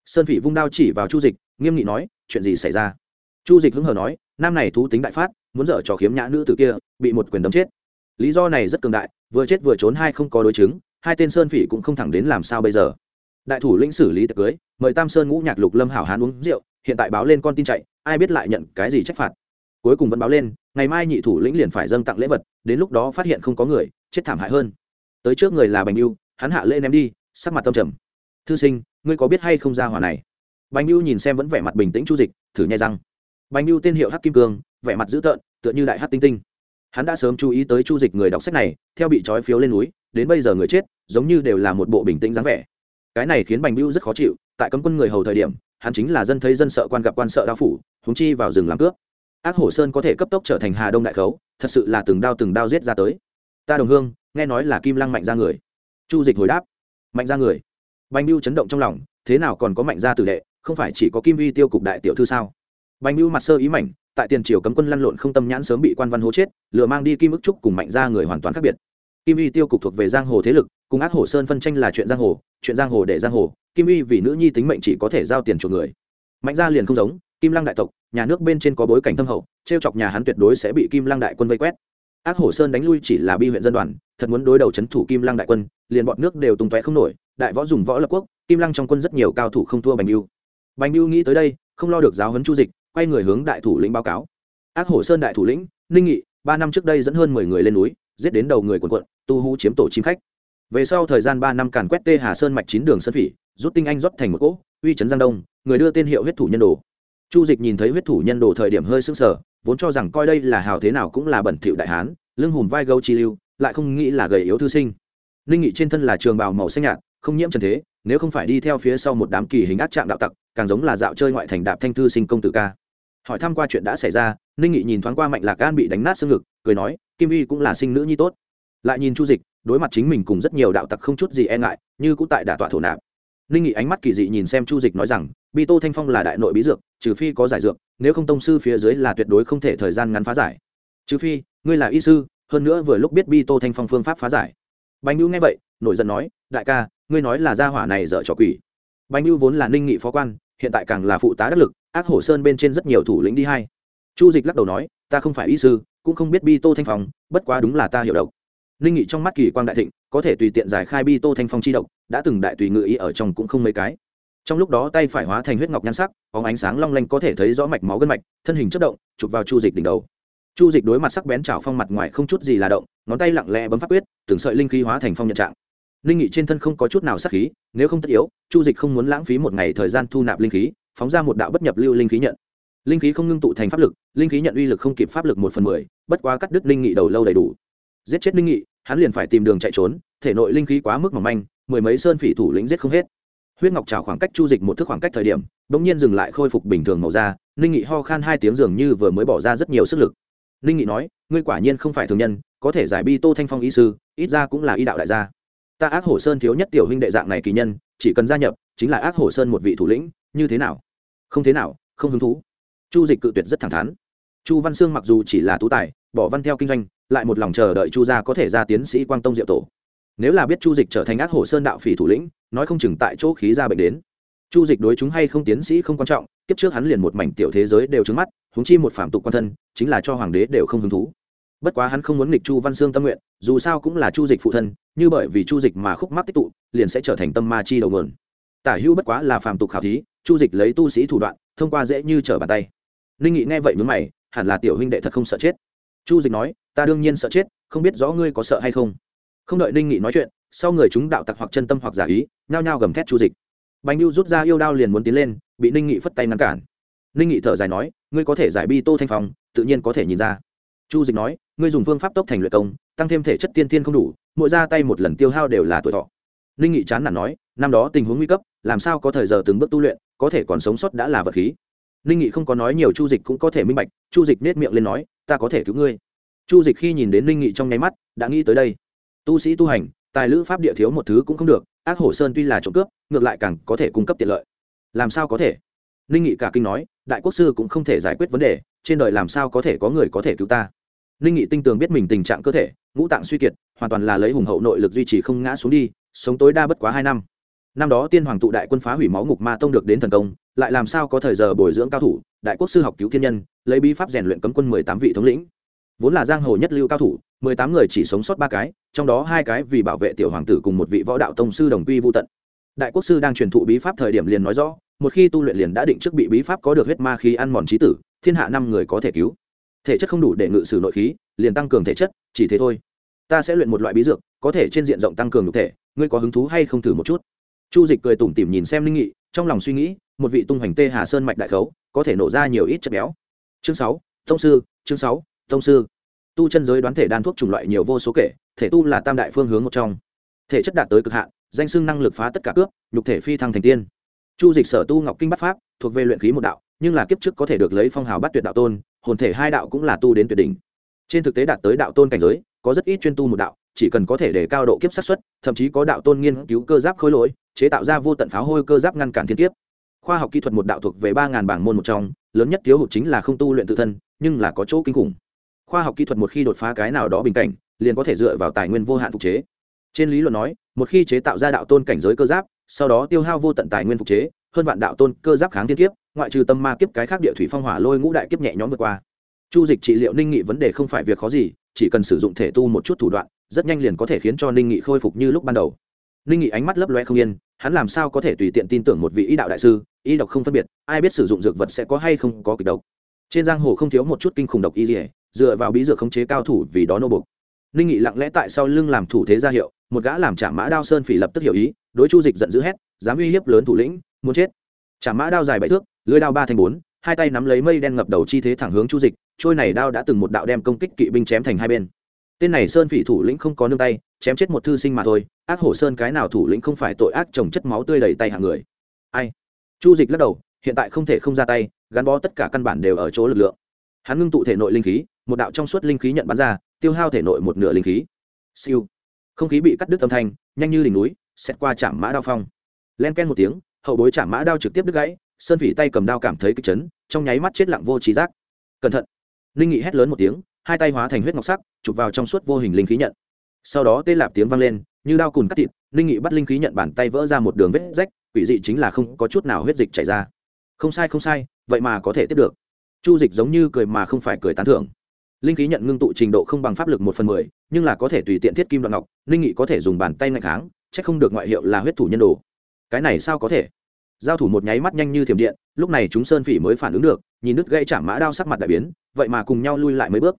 Sơn phỉ vung đao chỉ vào chu dịch, nghiêm nghị nói, chuyện gì xảy ra? Chu dịch hứng hờ nói, nam này thú tính đại phát, muốn dở trò khiếm nhã nữ tử kia, bị một quyền đấm chết. Lý do này rất cường đại, vừa chết vừa trốn hai không có đối chứng, hai tên sơn phỉ cũng không thẳng đến làm sao bây giờ. Đại thủ lĩnh xử lý tiệc cưới, mời tam sơn ngũ nhạc lục lâm hảo hán uống rượu hiện tại báo lên con tin chạy, ai biết lại nhận cái gì trách phạt. Cuối cùng vẫn báo lên, ngày mai nhị thủ lĩnh liền phải dâng tặng lễ vật, đến lúc đó phát hiện không có người, chết thảm hại hơn. Tới trước người là bành mưu hắn hạ lễ ném đi, sắc mặt tâm trầm. Thư sinh, ngươi có biết hay không ra hỏa này? Bành mưu nhìn xem vẫn vẻ mặt bình tĩnh chu dịch, thử nhai răng. Bành mưu tên hiệu hắc kim cương, vẻ mặt dữ tợn, tựa như đại hắc tinh tinh. Hắn đã sớm chú ý tới chu dịch người đọc sách này, theo bị trói phiếu lên núi, đến bây giờ người chết, giống như đều là một bộ bình tĩnh dáng vẻ. Cái này khiến bành mưu rất khó chịu, tại cấm quân người hầu thời điểm hắn chính là dân thấy dân sợ quan gặp quan sợ đao phủ húng chi vào rừng làm cướp. Ác hổ sơn có thể cấp tốc trở thành hà đông đại khấu, thật sự là từng đao từng đao giết ra tới. Ta đồng hương, nghe nói là kim lăng mạnh ra người. Chu dịch hồi đáp, mạnh ra người. Bành mưu chấn động trong lòng, thế nào còn có mạnh ra tử đệ, không phải chỉ có kim vi tiêu cục đại tiểu thư sao? Bành mưu mặt sơ ý mảnh, tại tiền triều cấm quân lăn lộn không tâm nhãn sớm bị quan văn hố chết, lừa mang đi kim ức trúc cùng mạnh ra người hoàn toàn khác biệt. Kim Vi tiêu cục thuộc về giang hồ thế lực, cùng ác hồ sơn phân tranh là chuyện giang hồ, chuyện giang hồ để giang hồ kim uy vì nữ nhi tính mệnh chỉ có thể giao tiền chuộc người. Mạnh gia liền không giống, kim lăng đại tộc, nhà nước bên trên có bối cảnh thâm hậu t r e o chọc nhà hắn tuyệt đối sẽ bị kim lăng đại quân vây quét. Ác hồ sơn đánh lui chỉ là bi huyện dân đoàn, thật muốn đối đầu c h ấ n thủ kim lăng đại quân, liền bọn nước đều tung tóe không nổi, đại võ dùng võ lập quốc, kim lăng trong quân rất nhiều cao thủ không thua bành mưu bành mưu nghĩ tới đây, không lo được giáo huấn chu dịch, quay người hướng đại thủ lĩnh báo cáo. Ác hổ sơn đại thủ lĩnh, ninh nghị, ba năm trước đây dẫn hơn mười người lên núi, giết đến đầu người quần quận tu hú chiếm tổ chim khách. Về sau thời gian ba năm càn quét tê hà sơn mạch chín đường sơn phỉ rút tinh anh rót thành một cỗ, uy trấn giang đông, người đưa tên hiệu huyết thủ nhân đồ. Chu dịch nhìn thấy huyết thủ nhân đồ thời điểm hơi sưng sờ, vốn cho rằng coi đây là hào thế nào cũng là bẩn thỉu đại hán, lưng hùm vai gấu chi lưu, lại không nghĩ là gầy yếu thư sinh. Linh nghị trên thân là trường bào màu xanh nhạt, không nhiễm trần thế, nếu không phải đi theo phía sau một đám kỳ hình ác trạng đạo tặc, càng giống là dạo chơi ngoại thành đạp thanh thư sinh công tử ca. Hỏi thăm qua chuyện đã xảy ra, ninh nghị nhìn thoáng qua mạnh lạc gan bị đánh nát xương ngực, cười nói, kim uy cũng là sinh nữ nhi tốt. Lại nhìn chu dịch, đối mặt chính mình cùng rất nhiều đạo tặc không chút gì e ngại, như cũng tại đả tọa thổ nạp ninh nghị ánh mắt kỳ dị nhìn xem chu dịch nói rằng, bi tô thanh phong là đại nội bí dược, trừ phi có giải dược, nếu không tông sư phía dưới là tuyệt đối không thể thời gian ngắn phá giải. Trừ phi, ngươi là y sư, hơn nữa vừa lúc biết bi tô thanh phong phương pháp phá giải. Bánh hữu nghe vậy, nổi giận nói, đại ca, ngươi nói là gia hỏa này dở trò quỷ. Bánh hữu vốn là ninh nghị phó quan, hiện tại càng là phụ tá đắc lực, ác hổ sơn bên trên rất nhiều thủ lĩnh đi hay. Chu dịch lắc đầu nói, ta không phải y sư, cũng không biết bi tô thanh phong, bất quá đúng là ta hiểu độc. Ninh nghị trong mắt kỳ quang đại thịnh, có thể tùy tiện giải khai bi tô thanh phong chi độc đã từng đại tùy ngự ý ở trong cũng không mấy cái. Trong lúc đó tay phải hóa thành huyết ngọc nhan sắc có ánh sáng long lanh có thể thấy rõ mạch máu gân mạch, thân hình chất động, chụp vào chu dịch đỉnh đầu. Chu dịch đối mặt sắc bén trào phong mặt ngoài không chút gì là động, ngón tay lặng lẽ bấm phát quyết, từng sợi linh khí hóa thành phong nhận trạng. Linh nghị trên thân không có chút nào sắc khí, nếu không tất yếu, chu dịch không muốn lãng phí một ngày thời gian thu nạp linh khí, phóng ra một đạo bất nhập lưu linh khí nhận. Linh khí không ngưng tụ thành pháp lực, linh khí nhận uy lực không kịp pháp lực một phần mười, bất quá cắt đứt linh nghị đầu lâu đầy đủ. Giết chết linh nghị, hắn liền phải tìm đường chạy trốn, thể nội linh khí quá mức mỏng manh mười mấy sơn phỉ thủ lĩnh giết không hết. Huyết ngọc trào khoảng cách chu dịch một thước khoảng cách thời điểm bỗng nhiên dừng lại khôi phục bình thường màu da, ninh nghị ho khan hai tiếng dường như vừa mới bỏ ra rất nhiều sức lực. Ninh nghị nói, ngươi quả nhiên không phải thường nhân, có thể giải bi tô thanh phong y sư, ít ra cũng là y đạo đại gia. Ta ác hổ sơn thiếu nhất tiểu huynh đệ dạng này kỳ nhân, chỉ cần gia nhập, chính là ác hổ sơn một vị thủ lĩnh, như thế nào? Không thế nào, không hứng thú. Chu dịch cự tuyệt rất thẳng thắn. Chu văn sương mặc dù chỉ là tú tài, bỏ văn theo kinh doanh, lại một lòng chờ đợi chu gia có thể ra tiến sĩ quang tông diệu tổ nếu là biết chu dịch trở thành ác hổ sơn đạo phỉ thủ lĩnh, nói không chừng tại chỗ khí ra bệnh đến. Chu dịch đối chúng hay không tiến sĩ không quan trọng, kiếp trước hắn liền một mảnh tiểu thế giới đều trứng mắt húng chi một phạm tục quan thân, chính là cho hoàng đế đều không hứng thú. Bất quá hắn không muốn nghịch chu văn sương tâm nguyện, dù sao cũng là chu dịch phụ thân, như bởi vì chu dịch mà khúc mắc tích tụ, liền sẽ trở thành tâm ma chi đầu nguồn. Tả hữu bất quá là phạm tục khảo thí, chu dịch lấy tu sĩ thủ đoạn, thông qua dễ như trở bàn tay. Ninh nghị nghe vậy mướn mày, hẳn là tiểu huynh đệ thật không sợ chết. Chu dịch nói, ta đương nhiên sợ chết, không biết rõ ngươi có sợ hay không? Không đợi ninh nghị nói chuyện, sau người chúng đạo tặc hoặc chân tâm hoặc giả ý, nhao nhao gầm thét chu dịch. Bánh lưu rút ra yêu đao liền muốn tiến lên, bị ninh nghị phất tay ngăn cản. Ninh nghị thở dài nói, ngươi có thể giải bi tô thanh phong, tự nhiên có thể nhìn ra. Chu dịch nói, ngươi dùng phương pháp tốc thành luyện công, tăng thêm thể chất tiên tiên không đủ, mỗi ra tay một lần tiêu hao đều là tuổi thọ. Ninh nghị chán nản nói, năm đó tình huống nguy cấp, làm sao có thời giờ từng bước tu luyện, có thể còn sống sót đã là vật khí. Ninh nghị không có nói nhiều, chu dịch cũng có thể minh bạch, chu dịch nết miệng lên nói, ta có thể cứu ngươi. Chu dịch khi nhìn đến ninh nghị trong nháy mắt, đã nghĩ tới đây tu sĩ tu hành, tài lữ pháp địa thiếu một thứ cũng không được, ác hổ sơn tuy là trộm cướp, ngược lại càng có thể cung cấp tiện lợi. Làm sao có thể? Ninh nghị cả kinh nói, đại quốc sư cũng không thể giải quyết vấn đề, trên đời làm sao có thể có người có thể cứu ta? Ninh nghị tinh tường biết mình tình trạng cơ thể, ngũ tạng suy kiệt, hoàn toàn là lấy hùng hậu nội lực duy trì không ngã xuống đi, sống tối đa bất quá hai năm. Năm đó tiên hoàng tụ đại quân phá hủy máu ngục ma tông được đến thần công, lại làm sao có thời giờ bồi dưỡng cao thủ, đại quốc sư học cứu thiên nhân, lấy bí pháp rèn luyện cấm quân mười tám vị thống lĩnh. Vốn là giang hồ nhất lưu cao thủ mười tám người chỉ sống sót ba cái, trong đó hai cái vì bảo vệ tiểu hoàng tử cùng một vị võ đạo tông sư đồng quy vô tận. Đại quốc sư đang truyền thụ bí pháp thời điểm liền nói rõ, một khi tu luyện liền đã định trước bị bí pháp có được huyết ma khí ăn mòn trí tử, thiên hạ năm người có thể cứu. Thể chất không đủ để ngự sử nội khí, liền tăng cường thể chất, chỉ thế thôi. Ta sẽ luyện một loại bí dược, có thể trên diện rộng tăng cường nhục thể, ngươi có hứng thú hay không thử một chút? Chu dịch cười tủm tỉm nhìn xem linh nghị, trong lòng suy nghĩ, một vị tung hoành tê hà sơn mạch đại khấu, có thể nổ ra nhiều ít chất béo. Chương sáu thông sư, chương sáu thông sư tu chân giới đoán thể đan thuốc chủng loại nhiều vô số kể, thể tu là tam đại phương hướng một trong. Thể chất đạt tới cực hạn, danh xưng năng lực phá tất cả cướp, nhục thể phi thăng thành tiên. Chu dịch sở tu ngọc kinh Bất pháp, thuộc về luyện khí một đạo, nhưng là kiếp trước có thể được lấy phong hào bắt tuyệt đạo tôn, hồn thể hai đạo cũng là tu đến tuyệt đỉnh. Trên thực tế đạt tới đạo tôn cảnh giới, có rất ít chuyên tu một đạo, chỉ cần có thể để cao độ kiếp sát xuất thậm chí có đạo tôn nghiên cứu cơ giáp khối lỗi, chế tạo ra vô tận pháo hôi cơ giáp ngăn cản thiên kiếp. Khoa học kỹ thuật một đạo thuộc về ba ngàn bảng môn một trong, lớn nhất thiếu hụt chính là không tu luyện tự thân, nhưng là có chỗ kinh khủng khoa học kỹ thuật một khi đột phá cái nào đó bình cảnh, liền có thể dựa vào tài nguyên vô hạn phục chế. Trên lý luận nói, một khi chế tạo ra đạo tôn cảnh giới cơ giáp, sau đó tiêu hao vô tận tài nguyên phục chế, hơn vạn đạo tôn cơ giáp kháng thiên kiếp, ngoại trừ tâm ma kiếp cái khác địa thủy phong hỏa lôi ngũ đại kiếp nhẹ nhõm vượt qua. Chu dịch trị liệu ninh nghị vấn đề không phải việc khó gì, chỉ cần sử dụng thể tu một chút thủ đoạn, rất nhanh liền có thể khiến cho ninh nghị khôi phục như lúc ban đầu. Ninh nghị ánh mắt lấp loe không yên, hắn làm sao có thể tùy tiện tin tưởng một vị y đạo đại sư, y độc không phân biệt, ai biết sử dụng dược vật sẽ có hay không có kịch độc trên giang hồ không thiếu một chút kinh khủng độc y dỉa dựa vào bí dược khống chế cao thủ vì đó nô bục ninh nghị lặng lẽ tại sau lưng làm thủ thế ra hiệu, một gã làm trả mã đao sơn phỉ lập tức hiểu ý, đối chu dịch giận dữ hét, dám uy hiếp lớn thủ lĩnh, muốn chết. Trả mã đao dài bảy thước lưới đao ba thành bốn, hai tay nắm lấy mây đen ngập đầu chi thế thẳng hướng chu dịch, trôi này đao đã từng một đạo đem công kích kỵ binh chém thành hai bên. Tên này sơn phỉ thủ lĩnh không có nương tay, chém chết một thư sinh mà thôi, ác hổ sơn cái nào thủ lĩnh không phải tội ác trồng chất máu tươi đầy tay hàng người. Ai? Chu dịch lắc đầu, hiện tại không thể không ra tay gắn bó tất cả căn bản đều ở chỗ lực lượng. Hắn ngưng tụ thể nội linh khí, một đạo trong suốt linh khí nhận bắn ra, tiêu hao thể nội một nửa linh khí. Siêu. Không khí bị cắt đứt âm thanh, nhanh như đỉnh núi xét qua chạm mã đao phong. Len ken một tiếng, hậu bối chạm mã đao trực tiếp đứt gãy, sơn phỉ tay cầm đao cảm thấy kích chấn, trong nháy mắt chết lặng vô trí giác. Cẩn thận. Linh nghị hét lớn một tiếng, hai tay hóa thành huyết ngọc sắc, chụp vào trong suốt vô hình linh khí nhận. Sau đó tê lạp tiếng vang lên, như đao cùn cắt thịt, linh nghị bắt linh khí nhận bàn tay vỡ ra một đường vết rách, quỷ dị chính là không có chút nào huyết dịch chảy ra không sai không sai, vậy mà có thể tiếp được. Chu dịch giống như cười mà không phải cười tán thưởng. Linh khí nhận ngưng tụ trình độ không bằng pháp lực một phần mười, nhưng là có thể tùy tiện thiết kim đoạn ngọc, linh nghị có thể dùng bàn tay ngạch kháng c h ắ c không được ngoại hiệu là huyết thủ nhân đồ. Cái này sao có thể? Giao thủ một nháy mắt nhanh như thiểm điện, lúc này chúng sơn phỉ mới phản ứng được, nhìn đứt gây chả mã đao sắc mặt đại biến, vậy mà cùng nhau lui lại mấy bước.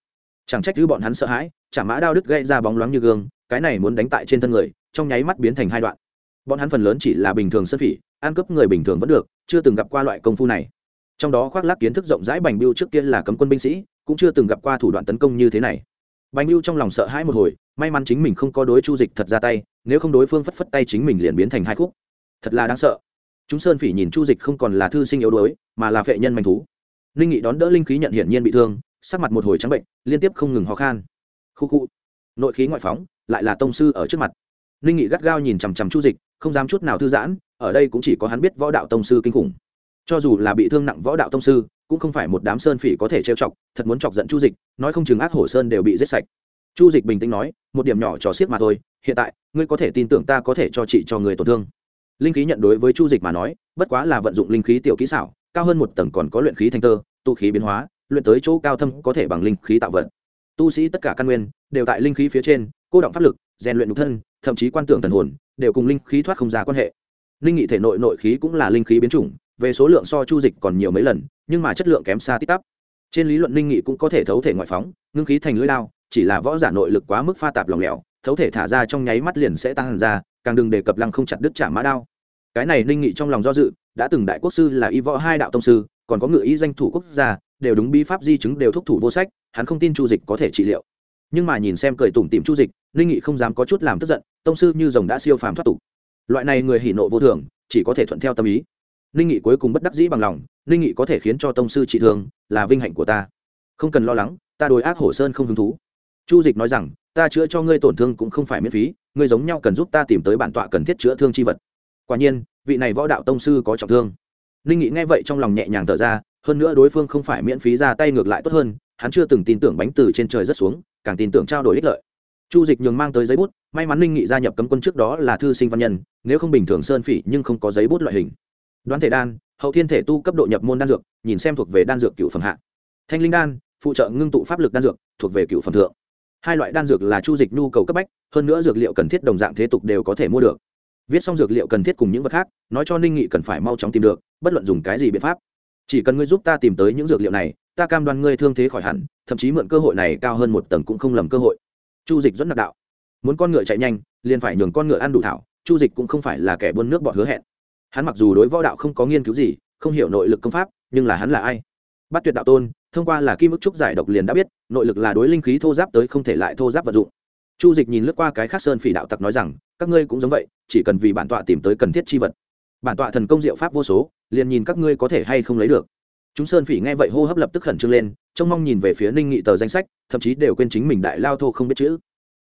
Chẳng trách thứ bọn hắn sợ hãi chả mã đao đứt gây ra bóng loáng như gương, cái này muốn đánh tại trên thân người, trong nháy mắt biến thành hai đoạn. Bọn hắn phần lớn chỉ là bình thường sơn phỉ, ăn cướp người bình thường vẫn được chưa từng gặp qua loại công phu này. Trong đó khoác lác kiến thức rộng rãi bành biêu trước kia là cấm quân binh sĩ, cũng chưa từng gặp qua thủ đoạn tấn công như thế này. Bành biêu trong lòng sợ hãi một hồi, may mắn chính mình không có đối chu dịch thật ra tay, nếu không đối phương phất phất tay chính mình liền biến thành hai khúc. Thật là đáng sợ. Chúng sơn phỉ nhìn chu dịch không còn là thư sinh yếu đuối, mà là vệ nhân manh thú. Linh nghị đón đỡ linh khí nhận hiển nhiên bị thương, sắc mặt một hồi trắng bệnh, liên tiếp không ngừng ho khan. Khu khu. Nội khí ngoại phóng, lại là tông sư ở trước mặt. Linh nghị gắt gao nhìn chằm chằm chu dịch, không dám chút nào thư giãn ở đây cũng chỉ có hắn biết võ đạo tông sư kinh khủng. Cho dù là bị thương nặng võ đạo tông sư, cũng không phải một đám sơn phỉ có thể trêu chọc, thật muốn chọc giận chu dịch, nói không chừng ác hổ sơn đều bị giết sạch. Chu dịch bình tĩnh nói, một điểm nhỏ trò xiết mà thôi, hiện tại, ngươi có thể tin tưởng ta có thể cho chị cho người tổn thương. Linh khí nhận đối với chu dịch mà nói, bất quá là vận dụng linh khí tiểu kỹ xảo, cao hơn một tầng còn có luyện khí thanh tơ, tu khí biến hóa, luyện tới chỗ cao thâm có thể bằng linh khí tạo vận tu sĩ tất cả căn nguyên, đều tại linh khí phía trên, cô động pháp lực, rèn luyện nhục thân, thậm chí quan tưởng thần hồn, đều cùng linh khí thoát không ra quan hệ linh nghị thể nội nội khí cũng là linh khí biến chủng, về số lượng so chu dịch còn nhiều mấy lần, nhưng mà chất lượng kém xa tít tắp. Trên lý luận linh nghị cũng có thể thấu thể ngoại phóng, ngưng khí thành lưỡi lao chỉ là võ giả nội lực quá mức pha tạp lòng lẻo, thấu thể thả ra trong nháy mắt liền sẽ tăng ra, càng đừng đề cập lăng không chặt đứt trả mã đao. Cái này linh nghị trong lòng do dự, đã từng đại quốc sư là y võ hai đạo tông sư, còn có ngự y danh thủ quốc gia, đều đúng bi pháp di chứng đều thúc thủ vô sách, hắn không tin chu dịch có thể trị liệu. Nhưng mà nhìn xem cười tủm tìm chu dịch, linh nghị không dám có chút làm tức giận, tông sư như rồng đã siêu phàm thoát tục loại này người hỉ nộ vô thường, chỉ có thể thuận theo tâm ý. Ninh nghị cuối cùng bất đắc dĩ bằng lòng ninh nghị có thể khiến cho tông sư trị thương là vinh hạnh của ta. Không cần lo lắng, ta đối ác hổ sơn không hứng thú. Chu dịch nói rằng, ta chữa cho ngươi tổn thương cũng không phải miễn phí, ngươi giống nhau cần giúp ta tìm tới bản tọa cần thiết chữa thương chi vật. Quả nhiên, vị này võ đạo tông sư có trọng thương. Ninh nghị nghe vậy trong lòng nhẹ nhàng thở ra, hơn nữa đối phương không phải miễn phí ra tay ngược lại tốt hơn, hắn chưa từng tin tưởng bánh từ trên trời rất xuống, càng tin tưởng trao đổi ích lợi chu dịch nhường mang tới giấy bút, may mắn Linh nghị gia nhập cấm quân trước đó là thư sinh văn nhân, nếu không bình thường sơn phỉ nhưng không có giấy bút loại hình. Đoán thể đan, hậu thiên thể tu cấp độ nhập môn đan dược, nhìn xem thuộc về đan dược cựu phẩm hạ. Thanh linh đan, phụ trợ ngưng tụ pháp lực đan dược, thuộc về cựu phẩm thượng. Hai loại đan dược là chu dịch nhu cầu cấp bách, hơn nữa dược liệu cần thiết đồng dạng thế tục đều có thể mua được. Viết xong dược liệu cần thiết cùng những vật khác, nói cho ninh nghị cần phải mau chóng tìm được, bất luận dùng cái gì biện pháp. Chỉ cần ngươi giúp ta tìm tới những dược liệu này, ta cam đoan ngươi thương thế khỏi hẳn, thậm chí mượn cơ hội này cao hơn một tầng cũng không lầm cơ hội chu dịch dẫn nạp đạo. Muốn con ngựa chạy nhanh, liền phải nhường con ngựa ăn đủ thảo, chu dịch cũng không phải là kẻ buôn nước bọt hứa hẹn. Hắn mặc dù đối võ đạo không có nghiên cứu gì, không hiểu nội lực công pháp, nhưng là hắn là ai? Bắt tuyệt đạo tôn, thông qua là kim ức trúc giải độc liền đã biết, nội lực là đối linh khí thô giáp tới không thể lại thô giáp vật dụng. Chu dịch nhìn lướt qua cái khác sơn phỉ đạo tặc nói rằng, các ngươi cũng giống vậy, chỉ cần vì bản tọa tìm tới cần thiết chi vật. Bản tọa thần công diệu pháp vô số, liền nhìn các ngươi có thể hay không lấy được. Chúng sơn phỉ nghe vậy hô hấp lập tức khẩn trương lên trông mong nhìn về phía ninh nghị tờ danh sách, thậm chí đều quên chính mình đại lao thô không biết chữ.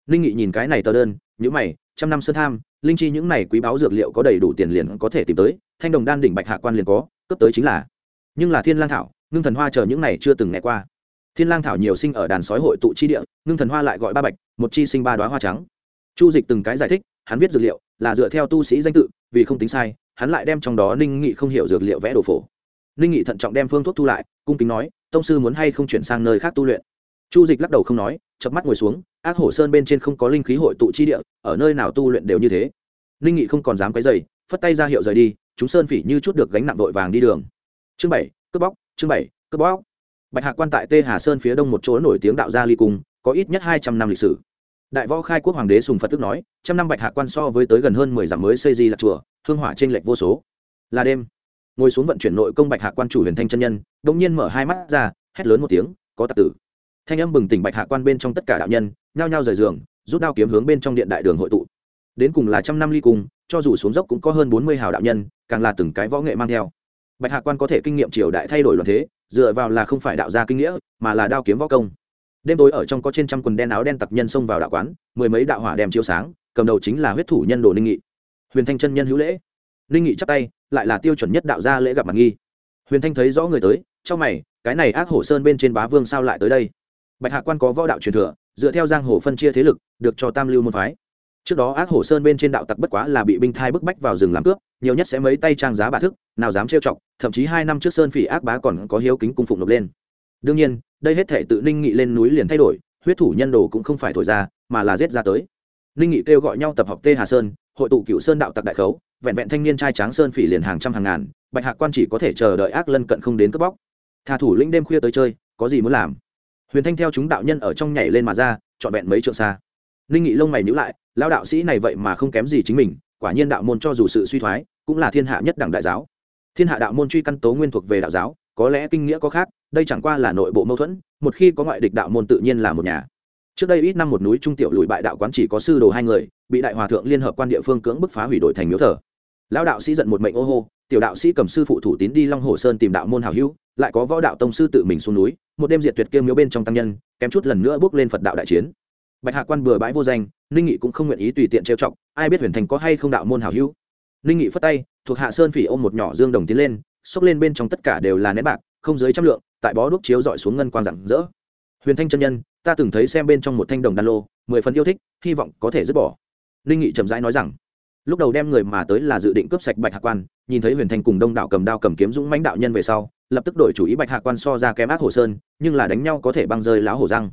Ninh nghị nhìn cái này tờ đơn nhữ mày, trăm năm sơn tham, linh chi những này quý báo dược liệu có đầy đủ tiền liền có thể tìm tới, thanh đồng đan đỉnh bạch hạ quan liền có cấp tới chính là. Nhưng là thiên lang thảo, ngưng thần hoa chờ những này chưa từng nghe qua. Thiên lang thảo nhiều sinh ở đàn sói hội tụ chi địa, ngưng thần hoa lại gọi ba bạch, một chi sinh ba đoá hoa trắng. Chu dịch từng cái giải thích, hắn viết dược liệu là dựa theo tu sĩ danh tự, vì không tính sai, hắn lại đem trong đó ninh nghị không hiểu dược liệu vẽ đồ phổ. Ninh nghị thận trọng đem phương thuốc thu lại, cung kính nói tông sư muốn hay không chuyển sang nơi khác tu luyện? Chu dịch lắc đầu không nói chập mắt ngồi xuống, ác hổ sơn bên trên không có linh khí hội tụ chi địa, ở nơi nào tu luyện đều như thế. Ninh nghị không còn dám cái dày phất tay ra hiệu rời đi, chúng sơn phỉ như chút được gánh nặng vội vàng đi đường. Chương bảy, cướp bóc, chương bảy, cướp bóc. Bạch hạc quan tại tê hà sơn phía đông một chỗ nổi tiếng đạo gia ly cung, có ít nhất hai trăm năm lịch sử. Đại võ khai quốc hoàng đế sùng phật tức nói, trăm năm bạch hạ quan so với tới gần hơn mười dặm mới xây di lạc chùa, hương hỏa trên lệch vô số. Là đêm ngồi xuống vận chuyển nội công bạch hạ quan chủ huyền thanh chân nhân đông nhiên mở hai mắt ra, hét lớn một tiếng, có tạc tử! Thanh âm bừng tỉnh bạch hạ quan bên trong tất cả đạo nhân, nhao nhao rời giường, rút đao kiếm hướng bên trong điện đại đường hội tụ. Đến cùng là trăm năm ly cung cho dù xuống dốc cũng có hơn bốn mươi hào đạo nhân, càng là từng cái võ nghệ mang theo. Bạch hạ quan có thể kinh nghiệm triều đại thay đổi loạn thế, dựa vào là không phải đạo gia kinh nghĩa, mà là đao kiếm võ công. Đêm tối ở trong có trên trăm quần đen áo đen tặc nhân xông vào đạo quán, mười mấy đạo hỏa đem chiếu sáng, cầm đầu chính là huyết thủ nhân đồ ninh nghị. Huyền thanh chân nhân hữu lễ. Ninh nghị chắp tay lại là tiêu chuẩn nhất đạo gia lễ gặp mặt nghi. Huyền thanh thấy rõ người tới trong mày, cái này ác hổ sơn bên trên bá vương sao lại tới đây? Bạch hạ quan có võ đạo truyền thừa, dựa theo giang hồ phân chia thế lực, được cho tam lưu môn phái. Trước đó ác hổ sơn bên trên đạo tặc bất quá là bị binh thai bức bách vào rừng làm cướp, nhiều nhất sẽ mấy tay trang giá bà thức, nào dám trêu chọc, thậm chí hai năm trước sơn phỉ ác bá còn có hiếu kính cung phụng nộp lên. Đương nhiên, đây hết thể tự ninh nghị lên núi liền thay đổi, huyết thủ nhân đồ cũng không phải thổi ra, mà là giết ra tới. Ninh nghị kêu gọi nhau tập hợp tê hà sơn hội tụ cựu sơn đạo tặc đại khấu, vẹn vẹn thanh niên trai tráng sơn phỉ liền hàng trăm hàng ngàn, bạch hạc quan chỉ có thể chờ đợi ác lân cận không đến cướp bóc. Thà thủ lĩnh đêm khuya tới chơi, có gì muốn làm? Huyền thanh theo chúng đạo nhân ở trong nhảy lên mà ra, trọn vẹn mấy trượng xa. Ninh nghị lông mày nhữ lại lao đạo sĩ này vậy mà không kém gì chính mình, quả nhiên đạo môn cho dù sự suy thoái, cũng là thiên hạ nhất đẳng đại giáo. Thiên hạ đạo môn truy căn tố nguyên thuộc về đạo giáo, có lẽ kinh nghĩa có khác, đây chẳng qua là nội bộ mâu thuẫn, một khi có ngoại địch đạo môn tự nhiên là một nhà trước đây ít năm một núi trung tiểu lùi bại đạo quán chỉ có sư đồ hai người, bị đại hòa thượng liên hợp quan địa phương cưỡng bức phá hủy đổi thành miếu thờ. Lão đạo sĩ giận một mệnh ô hô, tiểu đạo sĩ cầm sư phụ thủ tín đi long hồ sơn tìm đạo môn hào hữu, lại có võ đạo tông sư tự mình xuống núi, một đêm diệt tuyệt kiêm miếu bên trong tăng nhân, kém chút lần nữa bước lên phật đạo đại chiến. Bạch hạ quan bừa bãi vô danh, ninh nghị cũng không nguyện ý tùy tiện trêu chọc, ai biết huyền thành có hay không đạo môn hào hữu. Ninh nghị phất tay, thuộc hạ sơn phỉ ôm một nhỏ dương đồng tiến lên, xốc lên bên trong tất cả đều là nén bạc, không dưới trăm lượng, tại bó đuốc chiếu dọi xuống ngân quang rạng rỡ huyền thanh chân nhân, ta từng thấy xem bên trong một thanh đồng đan lô, mười phần yêu thích, hy vọng có thể dứt bỏ. Linh nghị chậm rãi nói rằng, lúc đầu đem người mà tới là dự định cướp sạch bạch hạ quan, nhìn thấy huyền thanh cùng đông đạo cầm đao cầm kiếm dũng mãnh đạo nhân về sau, lập tức đổi chủ ý bạch hạ quan so ra kém ác hồ sơn, nhưng là đánh nhau có thể băng rơi láo hổ răng.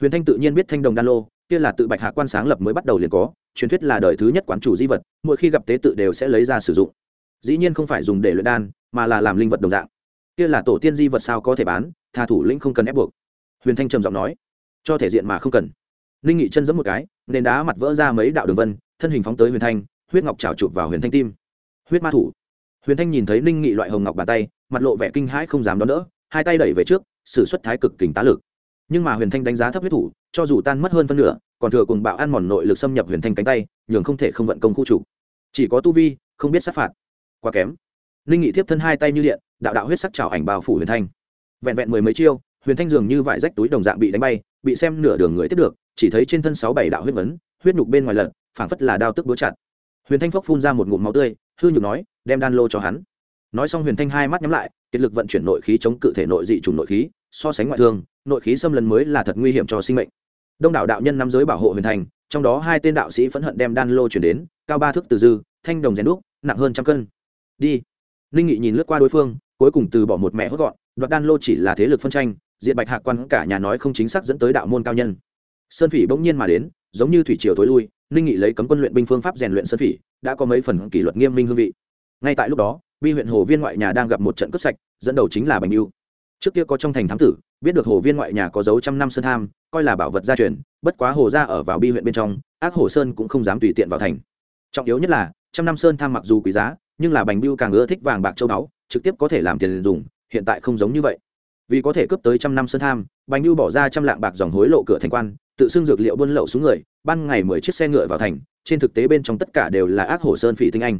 Huyền thanh tự nhiên biết thanh đồng đan lô, kia là tự bạch hạ quan sáng lập mới bắt đầu liền có, truyền thuyết là đời thứ nhất quán chủ di vật, mỗi khi gặp tế tự đều sẽ lấy ra sử dụng. Dĩ nhiên không phải dùng để luyện đan, mà là làm linh vật đồng dạng. Kia là tổ tiên di vật sao có thể bán, tha thủ lĩnh không cần ép buộc huyền thanh trầm giọng nói, cho thể diện mà không cần. Ninh nghị chân giẫm một cái, nền đá mặt vỡ ra mấy đạo đường vân, thân hình phóng tới huyền thanh, huyết ngọc trào chụp vào huyền thanh tim. Huyết ma thủ. Huyền thanh nhìn thấy ninh nghị loại hồng ngọc bàn tay, mặt lộ vẻ kinh hãi không dám đón đỡ, hai tay đẩy về trước s ử suất thái cực kình tá lực. Nhưng mà huyền thanh đánh giá thấp huyết thủ, cho dù tan mất hơn phân nửa, còn thừa cùng bạo ăn mòn nội lực xâm nhập huyền thanh cánh tay, nhường không thể không vận công khu chủ. Chỉ có tu vi, không biết sát phạt. Quá kém. Ninh nghị tiếp thân hai tay như điện, đạo đạo huyết sắc trào ảnh bao phủ huyền thanh. Vẹn vẹn mười mấy chiêu huyền thanh dường như vải rách túi đồng dạng bị đánh bay, bị xem nửa đường người tiếp được, chỉ thấy trên thân sáu bảy đạo huyết vấn, huyết nhục bên ngoài lật, phảng phất là đao tức búa chặt. Huyền thanh phốc phun ra một ngụm máu tươi, hư nhục nói, đem đan lô cho hắn. Nói xong huyền thanh hai mắt nhắm lại, kiệt lực vận chuyển nội khí chống cự thể nội dị chủng nội khí, so sánh ngoại thương, nội khí xâm lấn mới là thật nguy hiểm cho sinh mệnh. Đông đảo đạo nhân nắm giới bảo hộ huyền thành trong đó hai tên đạo sĩ phẫn hận đem đan lô chuyển đến, cao ba thước từ dư, thanh đồng rèn đúc, nặng hơn trăm cân. Đi. Ninh nghị nhìn lướt qua đối phương, cuối cùng từ bỏ một mẹ hốt gọn, đoạt đan lô chỉ là thế lực phân tranh diện bạch hạ quan cả nhà nói không chính xác dẫn tới đạo môn cao nhân. Sơn phỉ bỗng nhiên mà đến, giống như thủy triều thối lui, ninh nghị lấy cấm quân luyện binh phương pháp rèn luyện sơn phỉ, đã có mấy phần kỷ luật nghiêm minh hương vị. Ngay tại lúc đó, bi huyện hồ viên ngoại nhà đang gặp một trận cướp sạch, dẫn đầu chính là bành mưu trước kia có trong thành thám tử, biết được hồ viên ngoại nhà có dấu trăm năm sơn tham, coi là bảo vật gia truyền, bất quá hồ gia ở vào bi huyện bên trong, ác hồ sơn cũng không dám tùy tiện vào thành. Trọng yếu nhất là, trăm năm sơn tham mặc dù quý giá, nhưng là bành biêu càng ưa thích vàng bạc châu báu, trực tiếp có thể làm tiền dùng, hiện tại không giống như vậy vì có thể cướp tới trăm năm sơn tham, bành lưu bỏ ra trăm lạng bạc dòng hối lộ cửa thành quan, tự xưng dược liệu buôn lậu xuống người, ban ngày mười chiếc xe ngựa vào thành, trên thực tế bên trong tất cả đều là ác hồ sơn phỉ tinh anh.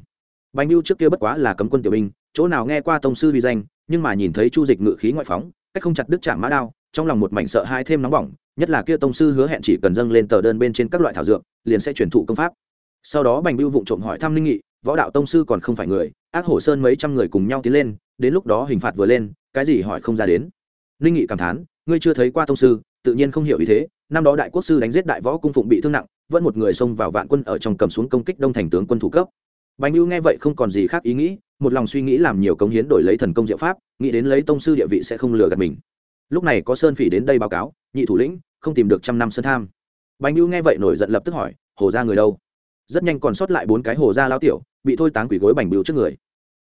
Bành lưu trước kia bất quá là cấm quân tiểu binh, chỗ nào nghe qua tông sư vi danh, nhưng mà nhìn thấy chu dịch ngự khí ngoại phóng, cách không chặt đứt chạm mã đao, trong lòng một mảnh sợ hai thêm nóng bỏng, nhất là kia tông sư hứa hẹn chỉ cần dâng lên tờ đơn bên trên các loại thảo dược, liền sẽ truyền thụ công pháp. Sau đó bành bưu vụng trộm hỏi thăm linh nghị, võ đạo tông sư còn không phải người, ác hổ sơn mấy trăm người cùng nhau tiến lên, đến lúc đó hình phạt vừa lên, cái gì hỏi không ra đến? Linh nghị cảm thán, ngươi chưa thấy qua tông sư, tự nhiên không hiểu ý thế. Năm đó đại quốc sư đánh giết đại võ cung phụng bị thương nặng, vẫn một người xông vào vạn quân ở trong cầm xuống công kích đông thành tướng quân thủ cấp. Bành Lưu nghe vậy không còn gì khác ý nghĩ, một lòng suy nghĩ làm nhiều công hiến đổi lấy thần công diệu pháp, nghĩ đến lấy tông sư địa vị sẽ không lừa gạt mình. Lúc này có sơn phỉ đến đây báo cáo, nhị thủ lĩnh, không tìm được trăm năm sơn tham. Bành Lưu nghe vậy nổi giận lập tức hỏi, hồ ra người đâu? Rất nhanh còn sót lại bốn cái hồ ra lao tiểu, bị thôi táng quỷ gối bành bưu trước người.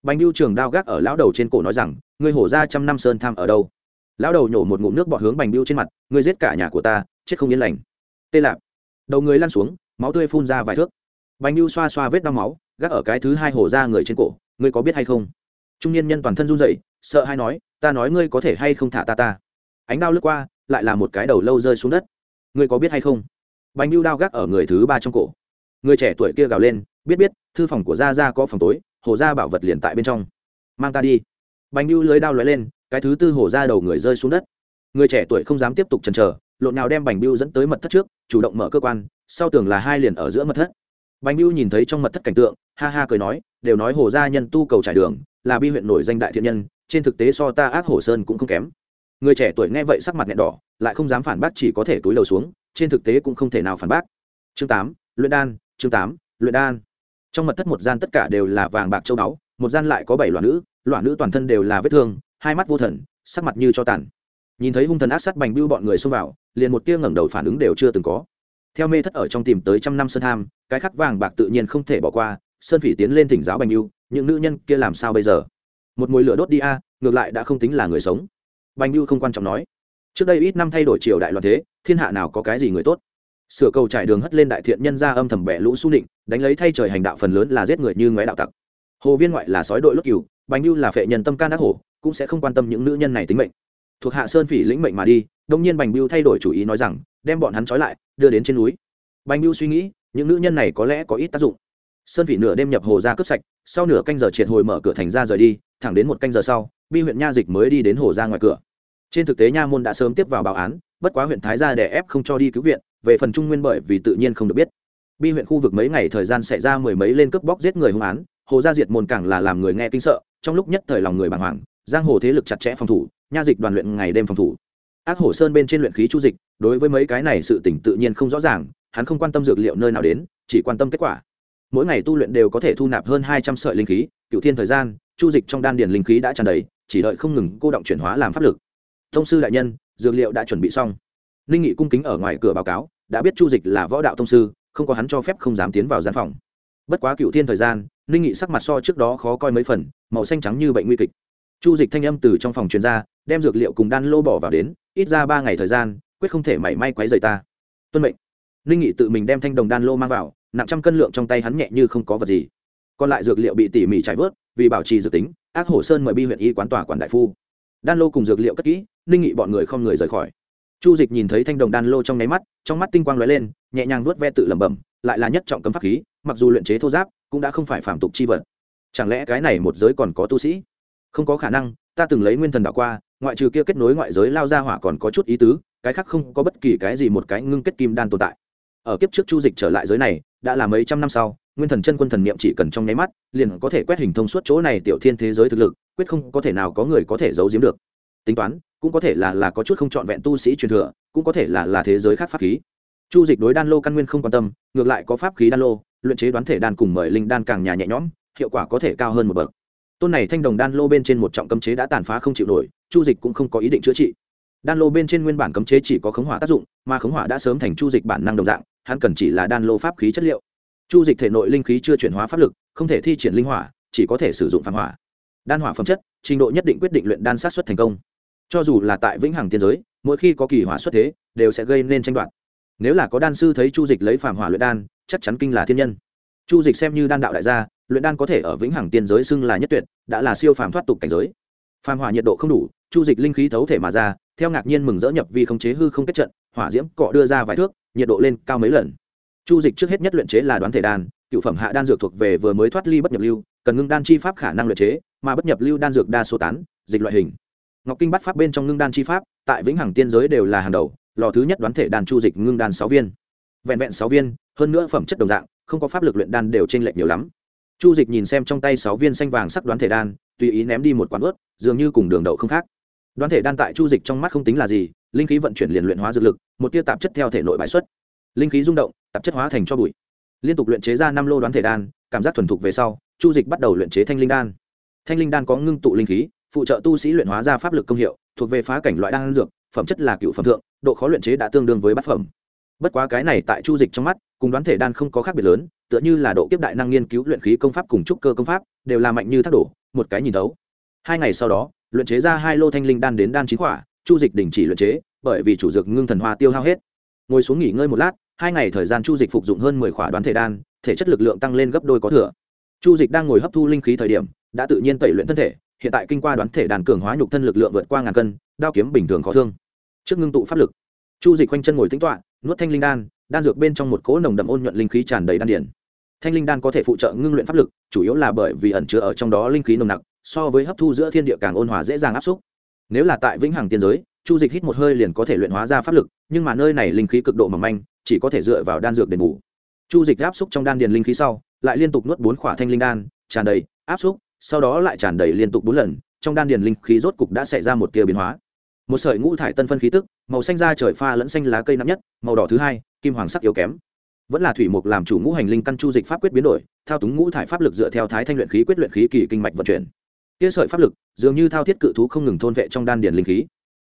Bành bưu trường đao gác ở lão đầu trên cổ nói rằng người hồ ra trăm năm sơn tham ở đâu? Lão đầu nhổ một ngụm nước bọt hướng bành Biêu trên mặt, ngươi giết cả nhà của ta, chết không yên lành. Tê lạp. Đầu người lăn xuống, máu tươi phun ra vài thước. Bành Biêu xoa xoa vết đau máu, gác ở cái thứ hai hổ ra người trên cổ, ngươi có biết hay không? Trung niên nhân toàn thân run dậy sợ hay nói, ta nói ngươi có thể hay không thả ta ta? Ánh đao lướt qua, lại là một cái đầu lâu rơi xuống đất. Ngươi có biết hay không? Bành Biêu đao gác ở người thứ ba trong cổ. Người trẻ tuổi kia gào lên, biết biết, thư phòng của gia gia có phòng tối hồ gia bảo vật liền tại bên trong. Mang ta đi. Bành Biêu lưới đao lóe lên cái thứ tư hổ ra đầu người rơi xuống đất. Người trẻ tuổi không dám tiếp tục chần chờ, lộn nào đem bành biêu dẫn tới mật thất trước, chủ động mở cơ quan, sau tường là hai liền ở giữa mật thất. Bành biêu nhìn thấy trong mật thất cảnh tượng, ha ha cười nói, đều nói hồ gia nhân tu cầu trải đường, là bi huyện nổi danh đại thiện nhân, trên thực tế so ta ác hồ sơn cũng không kém. Người trẻ tuổi nghe vậy sắc mặt nghẹn đỏ, lại không dám phản bác chỉ có thể túi đầu xuống, trên thực tế cũng không thể nào phản bác. Chương tám, luyện đan, chương tám, luyện đan. Trong mật thất một gian tất cả đều là vàng bạc châu báu, một gian lại có bảy loạn nữ loạn nữ toàn thân đều là vết thương hai mắt vô thần, sắc mặt như cho tàn. Nhìn thấy hung thần ác sát bành bưu bọn người xông vào, liền một tia ngẩng đầu phản ứng đều chưa từng có. Theo mê thất ở trong tìm tới trăm năm sơn tham, cái khắc vàng bạc tự nhiên không thể bỏ qua, sơn phỉ tiến lên thỉnh giáo bành bưu, những nữ nhân kia làm sao bây giờ? Một mùi lửa đốt đi a, ngược lại đã không tính là người sống. Bành bưu không quan trọng nói. Trước đây ít năm thay đổi triều đại loạn thế, thiên hạ nào có cái gì người tốt? Sửa cầu trải đường hất lên đại thiện nhân ra âm thầm bẻ lũ su nịnh, đánh lấy thay trời hành đạo phần lớn là giết người như ngoái đạo tặc. Hồ viên ngoại là sói đội lốt cừu, bành bưu là phệ nhân tâm can ác hổ cũng sẽ không quan tâm những nữ nhân này tính mệnh. Thuộc hạ sơn phỉ lĩnh mệnh mà đi, đông nhiên bành biêu thay đổi chủ ý nói rằng, đem bọn hắn trói lại, đưa đến trên núi. Bành biêu suy nghĩ, những nữ nhân này có lẽ có ít tác dụng. Sơn phỉ nửa đêm nhập hồ ra cướp sạch, sau nửa canh giờ triệt hồi mở cửa thành ra rời đi, thẳng đến một canh giờ sau, bi huyện nha dịch mới đi đến hồ ra ngoài cửa. Trên thực tế nha môn đã sớm tiếp vào báo án, bất quá huyện thái gia đè ép không cho đi cứu viện, về phần trung nguyên bởi vì tự nhiên không được biết. Bi huyện khu vực mấy ngày thời gian xảy ra mười mấy lên cướp bóc giết người hung án, hồ gia diệt môn càng là làm người nghe kinh sợ, trong lúc nhất thời lòng người bàng hoàng giang hồ thế lực chặt chẽ phòng thủ, nha dịch đoàn luyện ngày đêm phòng thủ. Ác hổ sơn bên trên luyện khí chu dịch, đối với mấy cái này sự tỉnh tự nhiên không rõ ràng, hắn không quan tâm dược liệu nơi nào đến, chỉ quan tâm kết quả. Mỗi ngày tu luyện đều có thể thu nạp hơn hai trăm sợi linh khí, cựu thiên thời gian, chu dịch trong đan điền linh khí đã tràn đầy, chỉ đợi không ngừng cô động chuyển hóa làm pháp lực. Thông sư đại nhân, dược liệu đã chuẩn bị xong. Ninh nghị cung kính ở ngoài cửa báo cáo, đã biết chu dịch là võ đạo thông sư, không có hắn cho phép không dám tiến vào gian phòng. Bất quá cựu thiên thời gian, ninh nghị sắc mặt so trước đó khó coi mấy phần, màu xanh trắng như bệnh nguy kịch chu dịch thanh âm từ trong phòng chuyên gia đem dược liệu cùng đan lô bỏ vào đến, ít ra ba ngày thời gian, quyết không thể mảy may quấy rời ta. Tuân mệnh. Ninh nghị tự mình đem thanh đồng đan lô mang vào, nặng trăm cân lượng trong tay hắn nhẹ như không có vật gì. Còn lại dược liệu bị tỉ mỉ trải vớt, vì bảo trì dự tính, ác hổ sơn mời bi huyện y quán tòa quản đại phu. Đan lô cùng dược liệu cất kỹ, ninh nghị bọn người không người rời khỏi. Chu dịch nhìn thấy thanh đồng đan lô trong nháy mắt, trong mắt tinh quang lóe lên, nhẹ nhàng vuốt ve tự lẩm bẩm, lại là nhất trọng cấm pháp khí, mặc dù luyện chế thô giáp, cũng đã không phải phạm tục chi vật. Chẳng lẽ cái này một giới còn có tu sĩ? Không có khả năng, ta từng lấy nguyên thần đảo qua, ngoại trừ kia kết nối ngoại giới lao ra hỏa còn có chút ý tứ, cái khác không có bất kỳ cái gì một cái ngưng kết kim đan tồn tại. Ở kiếp trước chu dịch trở lại giới này, đã là mấy trăm năm sau, nguyên thần chân quân thần niệm chỉ cần trong nháy mắt, liền có thể quét hình thông suốt chỗ này tiểu thiên thế giới thực lực, quyết không có thể nào có người có thể giấu giếm được. Tính toán, cũng có thể là là có chút không trọn vẹn tu sĩ truyền thừa, cũng có thể là là thế giới khác pháp khí. Chu dịch đối đan lô căn nguyên không quan tâm, ngược lại có pháp khí đan lô, luyện chế đoán thể đan cùng mời linh đan càng nhà nhẹ nhõm, hiệu quả có thể cao hơn một bậc tôn này thanh đồng đan lô bên trên một trọng cấm chế đã tàn phá không chịu nổi, chu dịch cũng không có ý định chữa trị. Đan lô bên trên nguyên bản cấm chế chỉ có khống hỏa tác dụng, mà khống hỏa đã sớm thành chu dịch bản năng đồng dạng, hắn cần chỉ là đan lô pháp khí chất liệu. Chu dịch thể nội linh khí chưa chuyển hóa pháp lực, không thể thi triển linh hỏa, chỉ có thể sử dụng phản hỏa. Đan hỏa phẩm chất, trình độ nhất định quyết định luyện đan sát xuất thành công. Cho dù là tại vĩnh hằng tiên giới, mỗi khi có kỳ hỏa xuất thế, đều sẽ gây nên tranh đoạt. Nếu là có đan sư thấy chu dịch lấy phản hỏa luyện đan, chắc chắn kinh là thiên nhân. Chu dịch xem như đan đạo đại gia luyện đan có thể ở vĩnh hằng tiên giới xưng là nhất tuyệt, đã là siêu phàm thoát tục cảnh giới. Phàm hỏa nhiệt độ không đủ, chu dịch linh khí thấu thể mà ra, theo ngạc nhiên mừng rỡ nhập vì không chế hư không kết trận, hỏa diễm cọ đưa ra vài thước, nhiệt độ lên cao mấy lần. Chu dịch trước hết nhất luyện chế là đoán thể đan, cựu phẩm hạ đan dược thuộc về vừa mới thoát ly bất nhập lưu, cần ngưng đan chi pháp khả năng luyện chế, mà bất nhập lưu đan dược đa số tán, dịch loại hình. Ngọc kinh bắt pháp bên trong ngưng đan chi pháp, tại vĩnh hằng tiên giới đều là hàng đầu, lò thứ nhất đoán thể đan chu dịch ngưng đan sáu viên. Vẹn vẹn sáu viên, hơn nữa phẩm chất đồng dạng, không có pháp lực luyện đan đều t r ê n lệch nhiều lắm chu dịch nhìn xem trong tay sáu viên xanh vàng sắc đoán thể đan, tùy ý ném đi một quán ướt, dường như cùng đường đậu không khác. Đoán thể đan tại chu dịch trong mắt không tính là gì, linh khí vận chuyển liền luyện hóa dược lực, một tia tạp chất theo thể nội bãi xuất. Linh khí rung động, tạp chất hóa thành cho bụi. Liên tục luyện chế ra năm lô đoán thể đan, cảm giác thuần thục về sau, chu dịch bắt đầu luyện chế thanh linh đan. Thanh linh đan có ngưng tụ linh khí, phụ trợ tu sĩ luyện hóa ra pháp lực công hiệu, thuộc về phá cảnh loại đan dược, phẩm chất là cựu phẩm thượng, độ khó luyện chế đã tương đương với bát phẩm. Bất quá cái này tại chu dịch trong mắt, cùng đoán thể đan không có khác biệt lớn tựa như là độ kiếp đại năng nghiên cứu luyện khí công pháp cùng trúc cơ công pháp, đều là mạnh như thác đổ, một cái nhìn đấu hai ngày sau đó, luyện chế ra hai lô thanh linh đan đến đan chính quả, chu dịch đình chỉ luyện chế, bởi vì chủ dược ngưng thần hoa tiêu hao hết. Ngồi xuống nghỉ ngơi một lát, hai ngày thời gian chu dịch phục dụng hơn mười khỏa đoán thể đan, thể chất lực lượng tăng lên gấp đôi có thừa. Chu dịch đang ngồi hấp thu linh khí thời điểm, đã tự nhiên tẩy luyện thân thể, hiện tại kinh qua đoán thể đàn cường hóa nhục thân lực lượng vượt qua ngàn cân, đao kiếm bình thường khó thương. Trước ngưng tụ pháp lực, chu dịch quanh chân ngồi tính toạ nuốt thanh linh đan đan dược bên trong một cỗ nồng đậm ôn nhuận linh khí tràn đầy đan điển thanh linh đan có thể phụ trợ ngưng luyện pháp lực, chủ yếu là bởi vì ẩn chứa ở trong đó linh khí nồng nặc, so với hấp thu giữa thiên địa càng ôn hòa dễ dàng áp xúc. Nếu là tại vĩnh hằng tiên giới, chu dịch hít một hơi liền có thể luyện hóa ra pháp lực, nhưng mà nơi này linh khí cực độ mỏng manh, chỉ có thể dựa vào đan dược đền bù. Chu dịch áp xúc trong đan điền linh khí sau, lại liên tục nuốt bốn khỏa thanh linh đan, tràn đầy, áp xúc, sau đó lại tràn đầy liên tục bốn lần, trong đan điền linh khí rốt cục đã xảy ra một tia biến hóa. Một sợi ngũ thải tân phân khí tức, màu xanh da trời pha lẫn xanh lá cây nặng nhất, màu đỏ thứ hai, kim hoàng sắc yếu kém vẫn là thủy mục làm chủ ngũ hành linh căn chu dịch pháp quyết biến đổi, thao túng ngũ thải pháp lực dựa theo thái thanh luyện khí quyết luyện khí kỳ kinh mạch vận chuyển. Kia sợi pháp lực, dường như thao thiết cự thú không ngừng thôn vệ trong đan điền linh khí.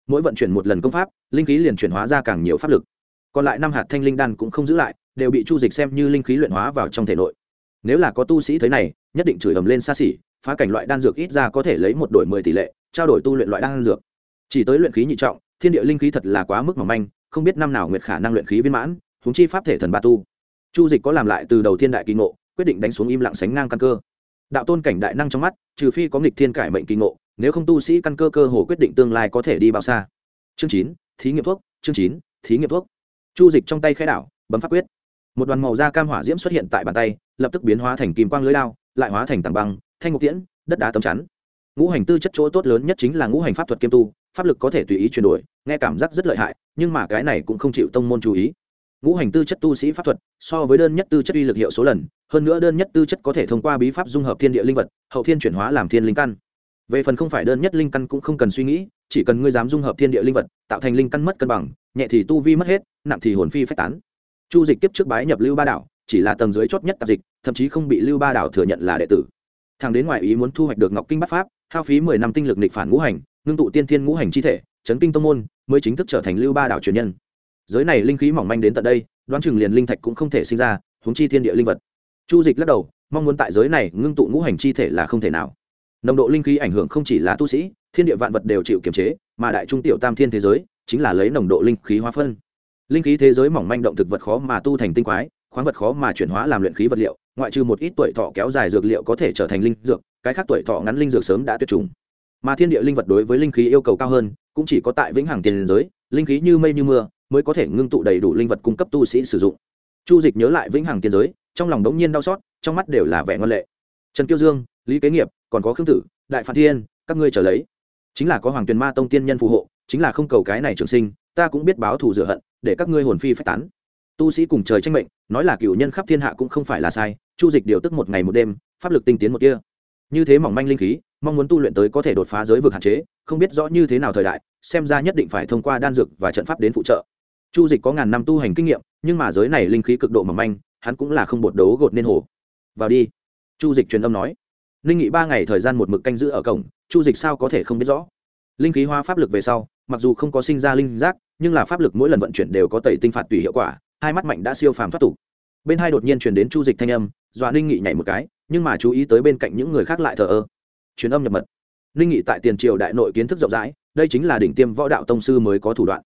Mỗi vận chuyển một lần công pháp, linh khí liền chuyển hóa ra càng nhiều pháp lực. Còn lại năm hạt thanh linh đan cũng không giữ lại, đều bị chu dịch xem như linh khí luyện hóa vào trong thể nội. Nếu là có tu sĩ thấy này, nhất định chửi ầm lên xa xỉ, phá cảnh loại đan dược ít ra có thể lấy một đổi mười tỷ lệ, trao đổi tu luyện loại đan dược. Chỉ tới luyện khí nhị trọng, thiên địa linh khí thật là quá mức mỏng manh, không biết năm nào nguyệt khả năng luyện khí viên mãn húng chi pháp thể thần ba tu chu dịch có làm lại từ đầu thiên đại kỳ ngộ, quyết định đánh xuống im lặng sánh ngang căn cơ. Đạo tôn cảnh đại năng trong mắt, trừ phi có nghịch thiên cải mệnh kỳ ngộ, nếu không tu sĩ căn cơ cơ hồ quyết định tương lai có thể đi bao xa. Chương chín, thí nghiệm thuốc, chương chín, thí nghiệm thuốc. Chu dịch trong tay khai đảo, bấm pháp quyết. Một đoàn màu da cam hỏa diễm xuất hiện tại bàn tay, lập tức biến hóa thành kim quang lưới lao lại hóa thành tảng băng, thanh ngục tiễn, đất đá tấm chắn. Ngũ hành tư chất chỗ tốt lớn nhất chính là ngũ hành pháp thuật kiêm tu, pháp lực có thể tùy ý chuyển đổi, nghe cảm giác rất lợi hại, nhưng mà cái này cũng không chịu tông môn chú ý ngũ hành tư chất tu sĩ pháp thuật, so với đơn nhất tư chất uy lực hiệu số lần, hơn nữa đơn nhất tư chất có thể thông qua bí pháp dung hợp thiên địa linh vật, hậu thiên chuyển hóa làm thiên linh căn. Về phần không phải đơn nhất linh căn cũng không cần suy nghĩ, chỉ cần ngươi dám dung hợp thiên địa linh vật, tạo thành linh căn mất cân bằng, nhẹ thì tu vi mất hết, nặng thì hồn phi phách tán. Chu dịch tiếp trước bái nhập lưu ba đảo, chỉ là tầng dưới chót nhất tạp dịch, thậm chí không bị lưu ba đảo thừa nhận là đệ tử. Thằng đến ngoài ý muốn thu hoạch được ngọc kinh bắc pháp, hao phí mười năm tinh lực nịch phản ngũ hành, ngưng tụ tiên thiên ngũ hành chi thể, chấn kinh tông môn, mới chính thức trở thành lưu ba đảo truyền nhân giới này linh khí mỏng manh đến tận đây, đoán chừng liền linh thạch cũng không thể sinh ra, huống chi thiên địa linh vật. Chu dịch lắc đầu, mong muốn tại giới này ngưng tụ ngũ hành chi thể là không thể nào. Nồng độ linh khí ảnh hưởng không chỉ là tu sĩ, thiên địa vạn vật đều chịu kiềm chế, mà đại trung tiểu tam thiên thế giới chính là lấy nồng độ linh khí hóa phân. Linh khí thế giới mỏng manh động thực vật khó mà tu thành tinh quái, khoáng vật khó mà chuyển hóa làm luyện khí vật liệu, ngoại trừ một ít tuổi thọ kéo dài dược liệu có thể trở thành linh dược, cái khác tuổi thọ ngắn linh dược sớm đã tuyệt chủng. Mà thiên địa linh vật đối với linh khí yêu cầu cao hơn, cũng chỉ có tại vĩnh hằng tiền giới, linh khí như mây như mưa mới có thể ngưng tụ đầy đủ linh vật cung cấp tu sĩ sử dụng. Chu dịch nhớ lại vĩnh hằng tiền giới, trong lòng đống nhiên đau xót, trong mắt đều là vẻ ngân lệ. Trần kiêu dương, lý kế nghiệp, còn có khương tử, đại phản thiên, các ngươi trở lấy. Chính là có hoàng tuyền ma tông tiên nhân phù hộ, chính là không cầu cái này trường sinh, ta cũng biết báo thù rửa hận, để các ngươi hồn phi phách tán. Tu sĩ cùng trời tranh mệnh, nói là cựu nhân khắp thiên hạ cũng không phải là sai, chu dịch điều tức một ngày một đêm, pháp lực tinh tiến một kia như thế mỏng manh linh khí, mong muốn tu luyện tới có thể đột phá giới vực hạn chế, không biết rõ như thế nào thời đại, xem ra nhất định phải thông qua đan dược và trận pháp đến phụ trợ chu dịch có ngàn năm tu hành kinh nghiệm, nhưng mà giới này linh khí cực độ mỏng manh, hắn cũng là không bột đấu gột nên hồ. Vào đi. Chu dịch truyền âm nói. Linh nghị ba ngày thời gian một mực canh giữ ở cổng, chu dịch sao có thể không biết rõ? Linh khí hoa pháp lực về sau, mặc dù không có sinh ra linh giác, nhưng là pháp lực mỗi lần vận chuyển đều có tẩy tinh phạt tùy hiệu quả, hai mắt mạnh đã siêu phàm thoát tục. Bên hai đột nhiên chuyển đến chu dịch thanh âm, dọa ninh nghị nhảy một cái, nhưng mà chú ý tới bên cạnh những người khác lại thờ ơ. Truyền âm nhập mật. Ninh nghị tại tiền triều đại nội kiến thức rộng rãi, đây chính là đỉnh tiêm võ đạo tông sư mới có thủ đoạn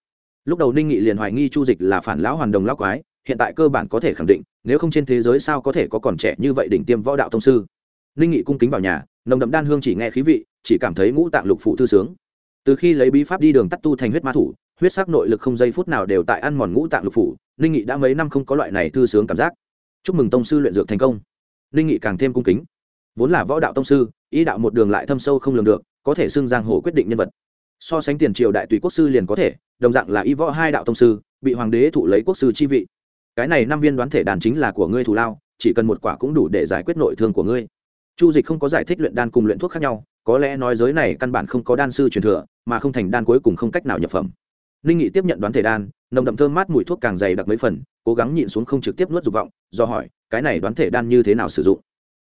lúc đầu ninh nghị liền hoài nghi chu dịch là phản lão hoàn đồng lão quái, hiện tại cơ bản có thể khẳng định, nếu không trên thế giới sao có thể có còn trẻ như vậy đỉnh tiêm võ đạo thông sư. Ninh nghị cung kính vào nhà, nồng đậm đan hương chỉ nghe khí vị, chỉ cảm thấy ngũ tạng lục phụ thư sướng. Từ khi lấy bí pháp đi đường tắt tu thành huyết ma thủ, huyết sắc nội lực không giây phút nào đều tại ăn mòn ngũ tạng lục phủ, ninh nghị đã mấy năm không có loại này thư sướng cảm giác. Chúc mừng tông sư luyện dược thành công. Ninh nghị càng thêm cung kính. Vốn là võ đạo tông sư, ý đạo một đường lại thâm sâu không lường được, có thể xưng giang hồ quyết định nhân vật so sánh tiền triều đại tùy quốc sư liền có thể, đồng dạng là y võ hai đạo tông sư, bị hoàng đế thụ lấy quốc sư chi vị. Cái này năm viên đoán thể đàn chính là của ngươi thù lao, chỉ cần một quả cũng đủ để giải quyết nội thương của ngươi. Chu dịch không có giải thích luyện đan cùng luyện thuốc khác nhau, có lẽ nói giới này căn bản không có đan sư truyền thừa, mà không thành đan cuối cùng không cách nào nhập phẩm. Ninh nghị tiếp nhận đoán thể đan, nồng đậm thơm mát mùi thuốc càng dày đặc mấy phần, cố gắng nhịn xuống không trực tiếp nuốt dục vọng, do hỏi, cái này đoán thể đan như thế nào sử dụng?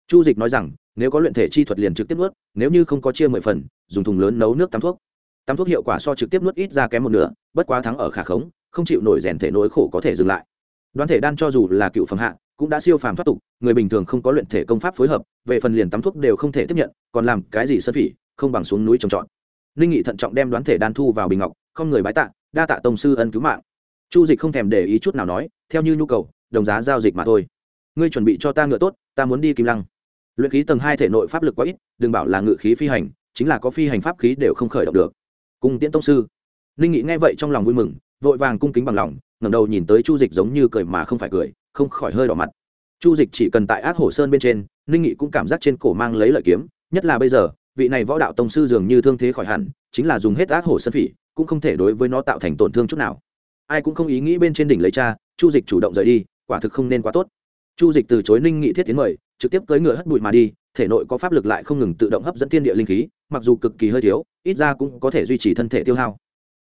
Chu dịch nói rằng, nếu có luyện thể chi thuật liền trực tiếp nuốt, nếu như không có chia mười phần, dùng thùng lớn nấu nước tắm thuốc tắm thuốc hiệu quả so trực tiếp nuốt ít ra kém một nửa, bất quá thắng ở khả khống, không chịu nổi rèn thể nỗi khổ có thể dừng lại. Đoán thể đan cho dù là cựu phẩm hạ, cũng đã siêu phàm thoát tục, người bình thường không có luyện thể công pháp phối hợp, về phần liền tắm thuốc đều không thể tiếp nhận, còn làm cái gì sơn phỉ, không bằng xuống núi trồng trọt. Ninh nghị thận trọng đem đoán thể đan thu vào bình ngọc, không người bái tạ, đa tạ tông sư ân cứu mạng. Chu dịch không thèm để ý chút nào nói, theo như nhu cầu, đồng giá giao dịch mà thôi. Ngươi chuẩn bị cho ta ngựa tốt, ta muốn đi kim lăng. Luyện khí tầng hai thể nội pháp lực quá ít, đừng bảo là ngự khí phi hành, chính là có phi hành pháp khí đều không khởi động được cung tiễn tông sư. Ninh nghị nghe vậy trong lòng vui mừng, vội vàng cung kính bằng lòng, ngẩng đầu nhìn tới chu dịch giống như cười mà không phải cười, không khỏi hơi đỏ mặt. Chu dịch chỉ cần tại ác hổ sơn bên trên, ninh nghị cũng cảm giác trên cổ mang lấy lợi kiếm, nhất là bây giờ, vị này võ đạo tông sư dường như thương thế khỏi hẳn, chính là dùng hết ác hổ sơn phỉ, cũng không thể đối với nó tạo thành tổn thương chút nào. Ai cũng không ý nghĩ bên trên đỉnh lấy cha, chu dịch chủ động rời đi, quả thực không nên quá tốt. Chu dịch từ chối ninh nghị thiết tiến mời, trực tiếp cưỡi ngựa hất bụi mà đi, thể nội có pháp lực lại không ngừng tự động hấp dẫn thiên địa linh khí, mặc dù cực kỳ hơi thiếu ít ra cũng có thể duy trì thân thể tiêu hao.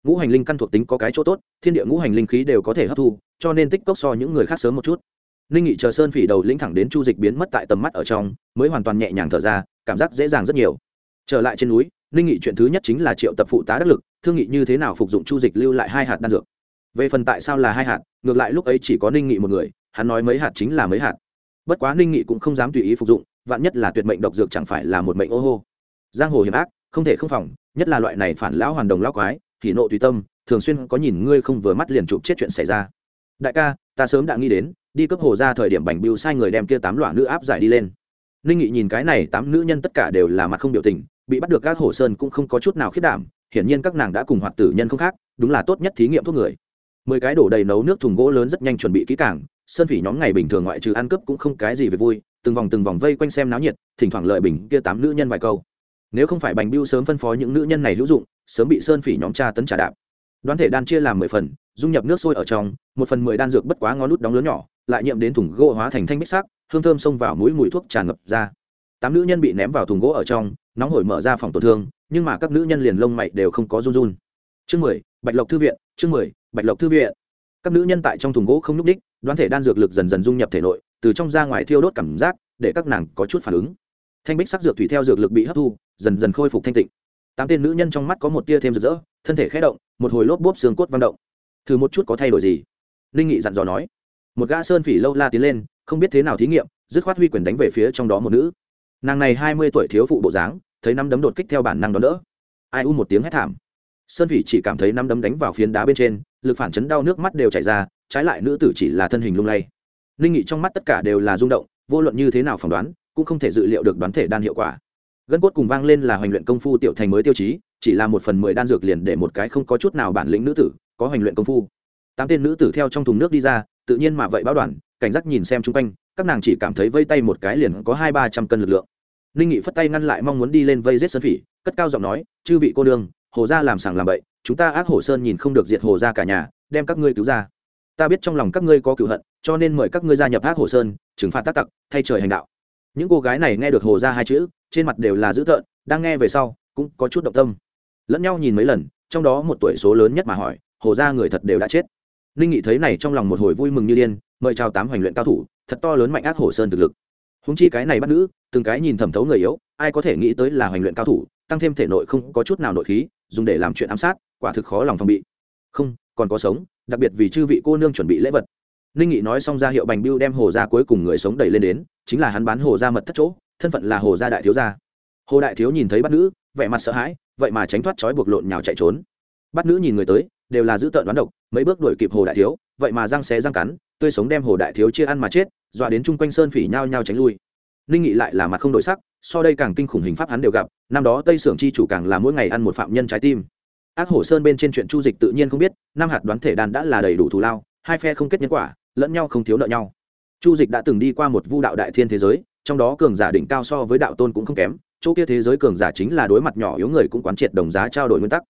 Ngũ hành linh căn thuộc tính có cái chỗ tốt, thiên địa ngũ hành linh khí đều có thể hấp thu, cho nên tích cốc so những người khác sớm một chút. Ninh nghị chờ sơn phỉ đầu lĩnh thẳng đến chu dịch biến mất tại tầm mắt ở trong, mới hoàn toàn nhẹ nhàng thở ra, cảm giác dễ dàng rất nhiều. Trở lại trên núi ninh nghị chuyện thứ nhất chính là triệu tập phụ tá đắc lực, thương nghị như thế nào phục dụng chu dịch lưu lại hai hạt đan dược. Về phần tại sao là hai hạt, ngược lại lúc ấy chỉ có ninh nghị một người, hắn nói mấy hạt chính là mấy hạt. Bất quá ninh nghị cũng không dám tùy ý phục dụng, vạn nhất là tuyệt mệnh độc dược chẳng phải là một mệnh ô hô. Giang hồ hiểm ác, không thể không phòng nhất là loại này phản lão hoàn đồng lão quái thì nộ tùy tâm, thường xuyên có nhìn ngươi không vừa mắt liền chụp chết chuyện xảy ra. Đại ca, ta sớm đã nghĩ đến, đi cấp hồ ra thời điểm bành bưu sai người đem kia tám loạn nữ áp giải đi lên. Ninh nghị nhìn cái này, tám nữ nhân tất cả đều là mặt không biểu tình, bị bắt được các hồ sơn cũng không có chút nào khiết đảm, hiển nhiên các nàng đã cùng hoạt tử nhân không khác, đúng là tốt nhất thí nghiệm thuốc người. Mười cái đổ đầy nấu nước thùng gỗ lớn rất nhanh chuẩn bị kỹ càng, sơn phỉ nhóm ngày bình thường ngoại trừ ăn cướp cũng không cái gì về vui, từng vòng từng vòng vây quanh xem náo nhiệt, thỉnh thoảng lợi bình kia tám nữ nhân vài câu nếu không phải bành biêu sớm phân phó những nữ nhân này hữu dụng, sớm bị sơn phỉ nhóm tra tấn trả đạp. Đoán thể đan chia làm mười phần, dung nhập nước sôi ở trong, một phần mười đan dược bất quá ngón nút đóng lớn nhỏ, lại nhiễm đến thùng gỗ hóa thành thanh bích sắc, hương thơm xông vào mũi mùi thuốc tràn ngập ra. Tám nữ nhân bị ném vào thùng gỗ ở trong, nóng hổi mở ra phòng tổn thương, nhưng mà các nữ nhân liền lông mày đều không có run run. Chương mười, bạch lộc thư viện, chương mười, bạch lộc thư viện. Các nữ nhân tại trong thùng gỗ không nhúc đích đoán thể đan dược lực dần dần dung nhập thể nội, từ trong ra ngoài thiêu đốt cảm giác, để các nàng có chút phản ứng thanh bích sắc dược thủy theo dược lực bị hấp thu, dần dần khôi phục thanh tịnh. Tám tên nữ nhân trong mắt có một tia thêm rực rỡ, thân thể khé động, một hồi lốp bốp xương cốt văng động. Thử một chút có thay đổi gì? Linh nghị dặn dò nói. Một gã sơn phỉ lâu la tiến lên, không biết thế nào thí nghiệm, dứt khoát huy quyền đánh về phía trong đó một nữ. Nàng này hai mươi tuổi thiếu phụ bộ dáng, thấy năm đấm đột kích theo bản năng đón đỡ. Ai u một tiếng hét thảm. Sơn phỉ chỉ cảm thấy năm đấm đánh vào phiến đá bên trên, lực phản chấn đau nước mắt đều chảy ra, trái lại nữ tử chỉ là thân hình lung lay. Ninh nghị trong mắt tất cả đều là rung động, vô luận như thế nào phỏng đoán cũng không thể dự liệu được đoán thể đan hiệu quả. Gân cốt cùng vang lên là hoành luyện công phu tiểu thành mới tiêu chí, chỉ là một phần mười đan dược liền để một cái không có chút nào bản lĩnh nữ tử có hoành luyện công phu. Tám tên nữ tử theo trong thùng nước đi ra, tự nhiên mà vậy báo đoàn, cảnh giác nhìn xem chung quanh, các nàng chỉ cảm thấy vây tay một cái liền có hai ba trăm cân lực lượng. Ninh nghị phất tay ngăn lại mong muốn đi lên vây giết sơn phỉ, cất cao giọng nói, chư vị cô đương hồ gia làm sàng làm bậy, chúng ta ác hồ sơn nhìn không được diệt hồ gia cả nhà, đem các ngươi cứu ra. Ta biết trong lòng các ngươi có cựu hận, cho nên mời các ngươi gia nhập ác hồ sơn, trừng phạt tác tặc, thay trời hành đạo những cô gái này nghe được hồ gia hai chữ, trên mặt đều là dữ tợn, đang nghe về sau, cũng có chút động tâm. Lẫn nhau nhìn mấy lần, trong đó một tuổi số lớn nhất mà hỏi, hồ gia người thật đều đã chết? Ninh nghị thấy này trong lòng một hồi vui mừng như điên, mời chào tám hoành luyện cao thủ, thật to lớn mạnh ác hồ sơn thực lực. Húng chi cái này bắt nữ, từng cái nhìn thẩm thấu người yếu, ai có thể nghĩ tới là hoành luyện cao thủ, tăng thêm thể nội không có chút nào nội khí, dùng để làm chuyện ám sát, quả thực khó lòng phòng bị. Không, còn có sống, đặc biệt vì chư vị cô nương chuẩn bị lễ vật. Ninh nghị nói xong ra hiệu bành biêu đem hồ ra cuối cùng người sống đẩy lên đến chính là hắn bán hồ gia mật thất chỗ, thân phận là hồ gia đại thiếu gia. Hồ đại thiếu nhìn thấy bắt nữ, vẻ mặt sợ hãi, vậy mà tránh thoát trói buộc lộn nhào chạy trốn. Bắt nữ nhìn người tới, đều là giữ tợn đoán độc, mấy bước đuổi kịp hồ đại thiếu, vậy mà răng xé răng cắn, tươi sống đem hồ đại thiếu chia ăn mà chết, dọa đến chung quanh sơn phỉ nhao nhao tránh lui. Ninh nghị lại là mặt không đổi sắc, so đây càng kinh khủng hình pháp hắn đều gặp, năm đó tây sưởng chi chủ càng là mỗi ngày ăn một phạm nhân trái tim. Ác hổ sơn bên trên chuyện chu dịch tự nhiên không biết, năm hạt đoán thể đan đã là đầy đủ thù lao, hai phe không kết nhân quả, lẫn nhau không thiếu nợ nhau chu dịch đã từng đi qua một vu đạo đại thiên thế giới, trong đó cường giả đỉnh cao so với đạo tôn cũng không kém, chỗ kia thế giới cường giả chính là đối mặt nhỏ yếu người cũng quán triệt đồng giá trao đổi nguyên tắc.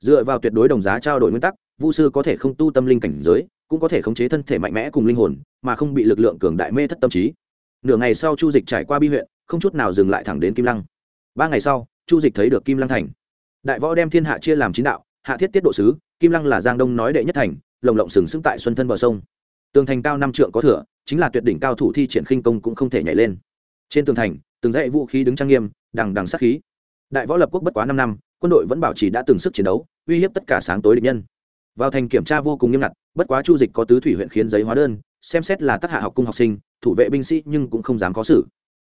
Dựa vào tuyệt đối đồng giá trao đổi nguyên tắc, vu sư có thể không tu tâm linh cảnh giới, cũng có thể khống chế thân thể mạnh mẽ cùng linh hồn, mà không bị lực lượng cường đại mê thất tâm trí. Nửa ngày sau chu dịch trải qua bi huyện, không chút nào dừng lại thẳng đến kim lăng. Ba ngày sau, chu dịch thấy được kim lăng thành. Đại võ đem thiên hạ chia làm chín đạo, hạ thiết tiết độ sứ, kim lăng là giang đông nói đệ nhất thành, lồng lộng sừng sững tại xuân thân bờ sông. Tường thành cao năm trượng có thửa chính là tuyệt đỉnh cao thủ thi triển khinh công cũng không thể nhảy lên. Trên tường thành, từng dãy vũ khí đứng trang nghiêm, đằng đằng sát khí. Đại võ lập quốc bất quá năm năm, quân đội vẫn bảo trì đã từng sức chiến đấu, uy hiếp tất cả sáng tối địch nhân. Vào thành kiểm tra vô cùng nghiêm ngặt, bất quá chu dịch có tứ thủy huyện khiến giấy hóa đơn, xem xét là tác hạ học cung học sinh, thủ vệ binh sĩ nhưng cũng không dám có xử.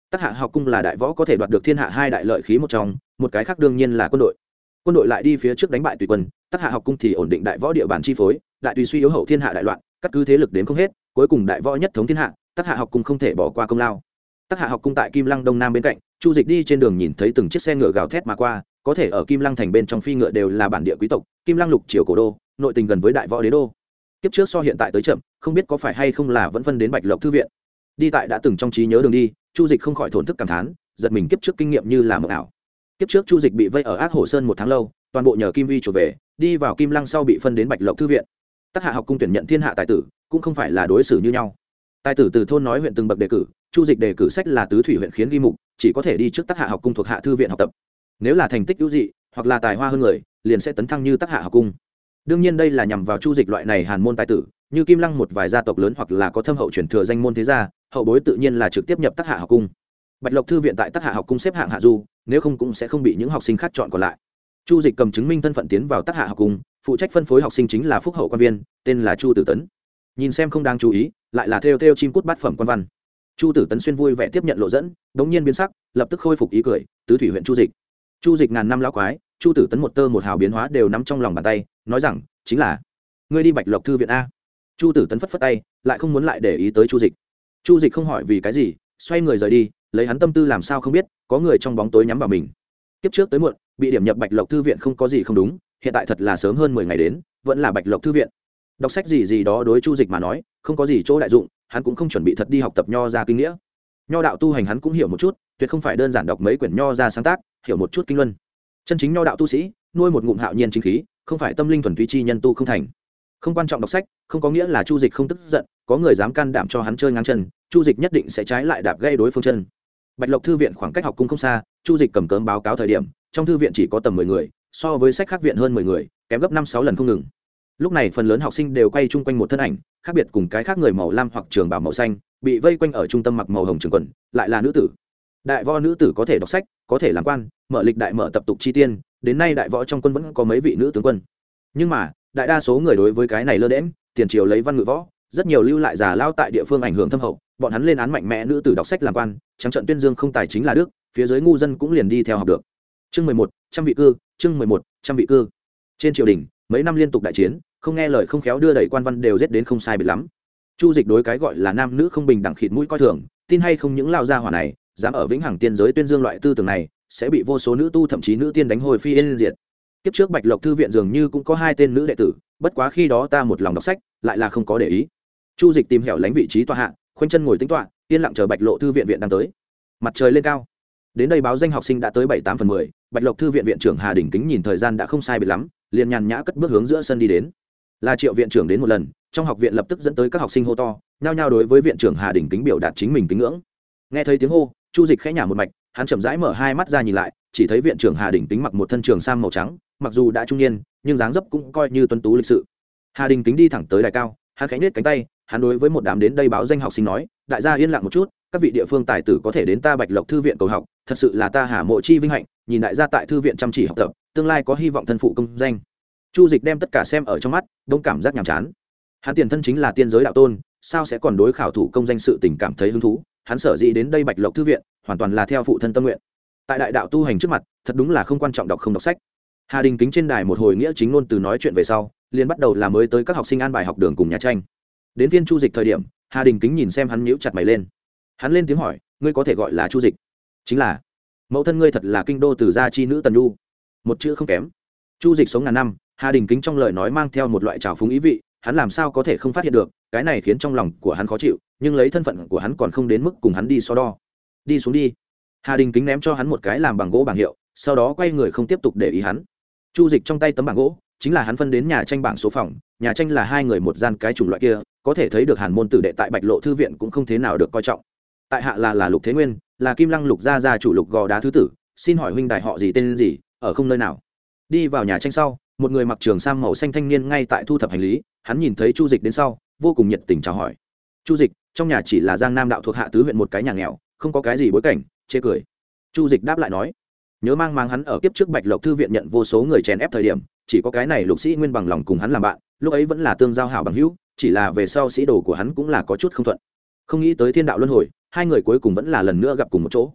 Tác hạ học cung là đại võ có thể đoạt được thiên hạ hai đại lợi khí một trong, một cái khác đương nhiên là quân đội. Quân đội lại đi phía trước đánh bại tùy quân tác hạ học cung thì ổn định đại võ địa bàn chi phối, đại tùy suy yếu hậu thiên hạ đại loạn các cứ thế lực đến không hết cuối cùng đại võ nhất thống thiên hạ tác hạ học cung không thể bỏ qua công lao. Tác hạ học cung tại kim lăng đông nam bên cạnh, chu dịch đi trên đường nhìn thấy từng chiếc xe ngựa gào thét mà qua, có thể ở kim lăng thành bên trong phi ngựa đều là bản địa quý tộc, kim lăng lục triều cổ đô, nội tình gần với đại võ đế đô. Kiếp trước so hiện tại tới chậm, không biết có phải hay không là vẫn phân đến bạch lộc thư viện. Đi tại đã từng trong trí nhớ đường đi, chu dịch không khỏi thổn thức cảm thán, giật mình kiếp trước kinh nghiệm như là mộng ảo. Kiếp trước chu dịch bị vây ở ác hồ sơn một tháng lâu, toàn bộ nhờ kim vi trở về, đi vào kim lăng sau bị phân đến bạch lộc thư viện tác hạ học cung tuyển nhận thiên hạ tài tử, cũng không phải là đối xử như nhau. Tài tử từ thôn nói huyện từng bậc đề cử, chu dịch đề cử sách là tứ thủy huyện khiến ghi mục, chỉ có thể đi trước tác hạ học cung thuộc hạ thư viện học tập. Nếu là thành tích hữu dị, hoặc là tài hoa hơn người, liền sẽ tấn thăng như tác hạ học cung. Đương nhiên đây là nhằm vào chu dịch loại này hàn môn tài tử, như kim lăng một vài gia tộc lớn hoặc là có thâm hậu chuyển thừa danh môn thế gia, hậu bối tự nhiên là trực tiếp nhập tác hạ học cung. Bạch lộc thư viện tại tác hạ học cung xếp hạng hạ du, nếu không cũng sẽ không bị những học sinh khác chọn còn lại chu dịch cầm chứng minh thân phận tiến vào tác hạ học cùng, phụ trách phân phối học sinh chính là phúc hậu quan viên tên là chu tử tấn. Nhìn xem không đáng chú ý lại là theo theo chim cút bát phẩm quan văn. Chu tử tấn xuyên vui vẻ tiếp nhận lộ dẫn đ ố n g nhiên biến sắc lập tức khôi phục ý cười tứ thủy huyện chu dịch. Chu dịch ngàn năm lão quái chu tử tấn một tơ một hào biến hóa đều nắm trong lòng bàn tay nói rằng chính là ngươi đi bạch lộc thư viện a. Chu tử tấn phất phất tay lại không muốn lại để ý tới chu dịch. Chu dịch không hỏi vì cái gì xoay người rời đi lấy hắn tâm tư làm sao không biết có người trong bóng tối nhắm vào mình. Kiếp trước tới muộn bị điểm nhập bạch lộc thư viện không có gì không đúng, hiện tại thật là sớm hơn mười ngày đến, vẫn là bạch lộc thư viện. Đọc sách gì gì đó đối chu dịch mà nói, không có gì chỗ đại dụng, hắn cũng không chuẩn bị thật đi học tập nho ra kinh nghĩa. Nho đạo tu hành hắn cũng hiểu một chút, tuyệt không phải đơn giản đọc mấy quyển nho ra sáng tác, hiểu một chút kinh luân. Chân chính nho đạo tu sĩ, nuôi một ngụm hạo nhiên chính khí, không phải tâm linh thuần túy chi nhân tu không thành. Không quan trọng đọc sách, không có nghĩa là chu dịch không tức giận, có người dám can đảm cho hắn chơi ngang chân, chu dịch nhất định sẽ trái lại đạp gây đối phương chân. Bạch lộc thư viện khoảng cách học cung không xa, chu dịch cầm cớm báo cáo thời điểm trong thư viện chỉ có tầm mười người, so với sách khác viện hơn mười người, kém gấp năm sáu lần không ngừng. Lúc này phần lớn học sinh đều quay chung quanh một thân ảnh, khác biệt cùng cái khác người màu lam hoặc trường bảo màu xanh, bị vây quanh ở trung tâm mặc màu hồng trường quần, lại là nữ tử. Đại võ nữ tử có thể đọc sách, có thể làm quan, mở lịch đại mở tập tục chi tiên, đến nay đại võ trong quân vẫn có mấy vị nữ tướng quân. Nhưng mà, đại đa số người đối với cái này lơ đễm tiền triều lấy văn ngữ võ, rất nhiều lưu lại giả lao tại địa phương ảnh hưởng thâm hậu, bọn hắn lên án mạnh mẽ nữ tử đọc sách làm quan, trắng trận tuyên dương không tài chính là đức, phía dưới ngu dân cũng liền đi theo học được chương mười một, trăm vị cư, chương mười một, trăm vị cư. Trên triều đình, mấy năm liên tục đại chiến, không nghe lời không khéo đưa đẩy quan văn đều giết đến không sai biệt lắm. Chu dịch đối cái gọi là nam nữ không bình đẳng khịt mũi coi thường, tin hay không những lao gia hỏa này, dám ở vĩnh hằng tiên giới tuyên dương loại tư tưởng này, sẽ bị vô số nữ tu thậm chí nữ tiên đánh hồi phi yên diệt. Kiếp trước bạch lộc thư viện dường như cũng có hai tên nữ đệ tử, bất quá khi đó ta một lòng đọc sách, lại là không có để ý. Chu dịch tìm hiểu lánh vị trí tọa hạ, khoanh chân ngồi tính tọa, yên lặng chờ bạch lộ thư viện viện đang tới. Mặt trời lên cao đến đây báo danh học sinh đã tới bảy tám phần mười, bạch lộc thư viện viện trưởng hà đình kính nhìn thời gian đã không sai biệt lắm, liền nhàn nhã cất bước hướng giữa sân đi đến. Là triệu viện trưởng đến một lần, trong học viện lập tức dẫn tới các học sinh hô to, nhao nhao đối với viện trưởng hà đình kính biểu đạt chính mình kính ngưỡng. Nghe thấy tiếng hô, chu dịch khẽ nhả một mạch, hắn chậm rãi mở hai mắt ra nhìn lại, chỉ thấy viện trưởng hà đình kính mặc một thân trường sam màu trắng, mặc dù đã trung niên, nhưng dáng dấp cũng coi như tuân tú lịch sự. Hà đình kính đi thẳng tới đài cao, hắn khẽ nết cánh tay, hắn đối với một đám đến đây báo danh học sinh nói, đại gia yên lặng một chút các vị địa phương tài tử có thể đến ta bạch lộc thư viện cầu học, thật sự là ta hà mộ chi vinh hạnh, nhìn đại gia tại thư viện chăm chỉ học tập, tương lai có hy vọng thân phụ công danh. Chu dịch đem tất cả xem ở trong mắt, đông cảm giác nhàm chán. Hắn tiền thân chính là tiên giới đạo tôn, sao sẽ còn đối khảo thủ công danh sự tình cảm thấy hứng thú? Hắn sở dĩ đến đây bạch lộc thư viện, hoàn toàn là theo phụ thân tâm nguyện. Tại đại đạo tu hành trước mặt, thật đúng là không quan trọng đọc không đọc sách. Hà đình kính trên đài một hồi nghĩa chính ngôn từ nói chuyện về sau, liền bắt đầu làm mới tới các học sinh an bài học đường cùng nhà tranh. Đến viên chu dịch thời điểm, hà đình kính nhìn xem hắn nhíu chặt mày lên hắn lên tiếng hỏi, ngươi có thể gọi là chu dịch? Chính là. Mẫu thân ngươi thật là kinh đô từ gia chi nữ tần nhu. Một chữ không kém. Chu dịch sống ngàn năm, hà đình kính trong lời nói mang theo một loại trào phúng ý vị, hắn làm sao có thể không phát hiện được, cái này khiến trong lòng của hắn khó chịu, nhưng lấy thân phận của hắn còn không đến mức cùng hắn đi so đo. Đi xuống đi. Hà đình kính ném cho hắn một cái làm bằng gỗ bảng hiệu, sau đó quay người không tiếp tục để ý hắn. Chu dịch trong tay tấm bảng gỗ, chính là hắn phân đến nhà tranh bảng số phòng, nhà tranh là hai người một gian cái chủng loại kia, có thể thấy được hàn môn tử đệ tại bạch lộ thư viện cũng không thế nào được coi trọng tại hạ là là lục thế nguyên, là kim lăng lục gia gia chủ lục gò đá thứ tử, xin hỏi huynh đại họ gì tên gì, ở không nơi nào? Đi vào nhà tranh sau, một người mặc trường sam màu xanh thanh niên ngay tại thu thập hành lý, hắn nhìn thấy chu dịch đến sau, vô cùng nhiệt tình chào hỏi. Chu dịch, trong nhà chỉ là giang nam đạo thuộc hạ tứ huyện một cái nhà nghèo, không có cái gì bối cảnh, chê cười. Chu dịch đáp lại nói, nhớ mang mang hắn ở kiếp trước bạch lộc thư viện nhận vô số người chèn ép thời điểm, chỉ có cái này lục sĩ nguyên bằng lòng cùng hắn làm bạn, lúc ấy vẫn là tương giao hảo bằng hữu, chỉ là về sau sĩ đồ của hắn cũng là có chút không thuận không nghĩ tới thiên đạo luân hồi, hai người cuối cùng vẫn là lần nữa gặp cùng một chỗ.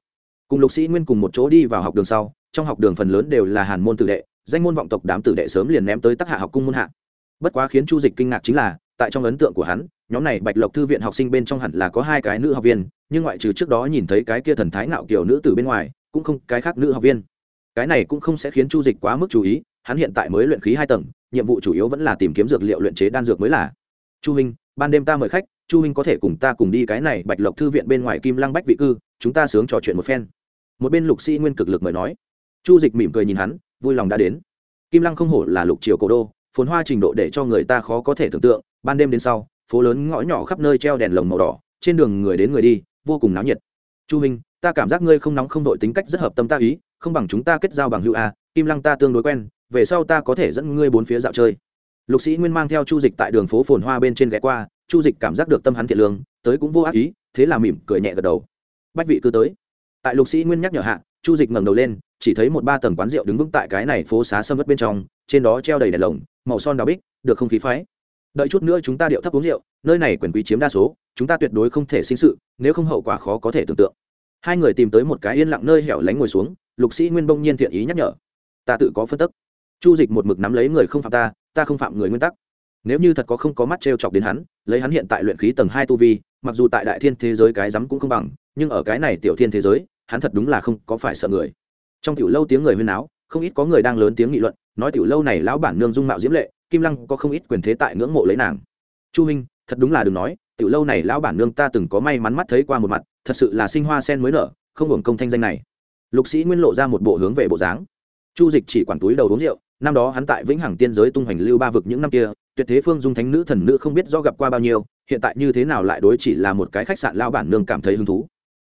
Cùng lục sĩ nguyên cùng một chỗ đi vào học đường sau, trong học đường phần lớn đều là hàn môn tử đệ, danh môn vọng tộc đám tử đệ sớm liền ném tới tác hạ học cung môn hạ. Bất quá khiến chu dịch kinh ngạc chính là, tại trong ấn tượng của hắn, nhóm này bạch lộc thư viện học sinh bên trong hẳn là có hai cái nữ học viên, nhưng ngoại trừ trước đó nhìn thấy cái kia thần thái ngạo kiểu nữ từ bên ngoài, cũng không cái khác nữ học viên. Cái này cũng không sẽ khiến chu dịch quá mức chú ý, hắn hiện tại mới luyện khí hai tầng, nhiệm vụ chủ yếu vẫn là tìm kiếm dược liệu luyện chế đan dược mới là. Chu minh ban đêm ta mời khách chu minh có thể cùng ta cùng đi cái này bạch lộc thư viện bên ngoài kim lăng bách vị cư, chúng ta sướng trò chuyện một phen. Một bên lục sĩ nguyên cực lực mời nói. Chu dịch mỉm cười nhìn hắn, vui lòng đã đến. Kim lăng không hổ là lục triều cổ đô, phồn hoa trình độ để cho người ta khó có thể tưởng tượng, ban đêm đến sau, phố lớn ngõ nhỏ khắp nơi treo đèn lồng màu đỏ, trên đường người đến người đi, vô cùng náo nhiệt. Chu minh ta cảm giác ngươi không nóng không đội tính cách rất hợp tâm ta ý, không bằng chúng ta kết giao bằng hữu a, kim lăng ta tương đối quen, về sau ta có thể dẫn ngươi bốn phía dạo chơi. Lục sĩ nguyên mang theo chu dịch tại đường phố phồn hoa bên trên ghé qua chu dịch cảm giác được tâm hắn thiện lương, tới cũng vô ác ý, thế là mỉm cười nhẹ gật đầu. Bách vị cứ tới. Tại lục sĩ nguyên nhắc nhở hạ, chu dịch ngẩng đầu lên, chỉ thấy một ba tầng quán rượu đứng vững tại cái này phố xá sâm ớt bên trong, trên đó treo đầy đèn lồng, màu son đào bích, được không khí phái. Đợi chút nữa chúng ta điệu thấp uống rượu, nơi này quyền quý chiếm đa số, chúng ta tuyệt đối không thể sinh sự, nếu không hậu quả khó có thể tưởng tượng. Hai người tìm tới một cái yên lặng nơi hẻo lánh ngồi xuống, lục sĩ nguyên bông nhiên thiện ý nhắc nhở. Ta tự có phân tức. Chu dịch một mực nắm lấy người không phạm ta ta không phạm người nguyên tắc nếu như thật có không có mắt t r e o chọc đến hắn, lấy hắn hiện tại luyện khí tầng hai tu vi, mặc dù tại đại thiên thế giới cái rắm cũng không bằng, nhưng ở cái này tiểu thiên thế giới, hắn thật đúng là không có phải sợ người. Trong tiểu lâu tiếng người huyên áo không ít có người đang lớn tiếng nghị luận, nói tiểu lâu này lão bản nương dung mạo diễm lệ, kim lăng có không ít quyền thế tại ngưỡng mộ lấy nàng. Chu minh, thật đúng là đừng nói, tiểu lâu này lão bản nương ta từng có may mắn mắt thấy qua một mặt, thật sự là sinh hoa sen mới nở, không hưởng công thanh danh này. Lục sĩ nguyên lộ ra một bộ hướng về bộ dáng. Chu dịch chỉ quản túi đầu uống rượu, năm đó hắn tại vĩnh hằng tiên giới tung hoành lưu ba vực những năm kia tuyệt thế phương dung thánh nữ thần nữ không biết do gặp qua bao nhiêu, hiện tại như thế nào lại đối chỉ là một cái khách sạn lao bản nương cảm thấy hứng thú.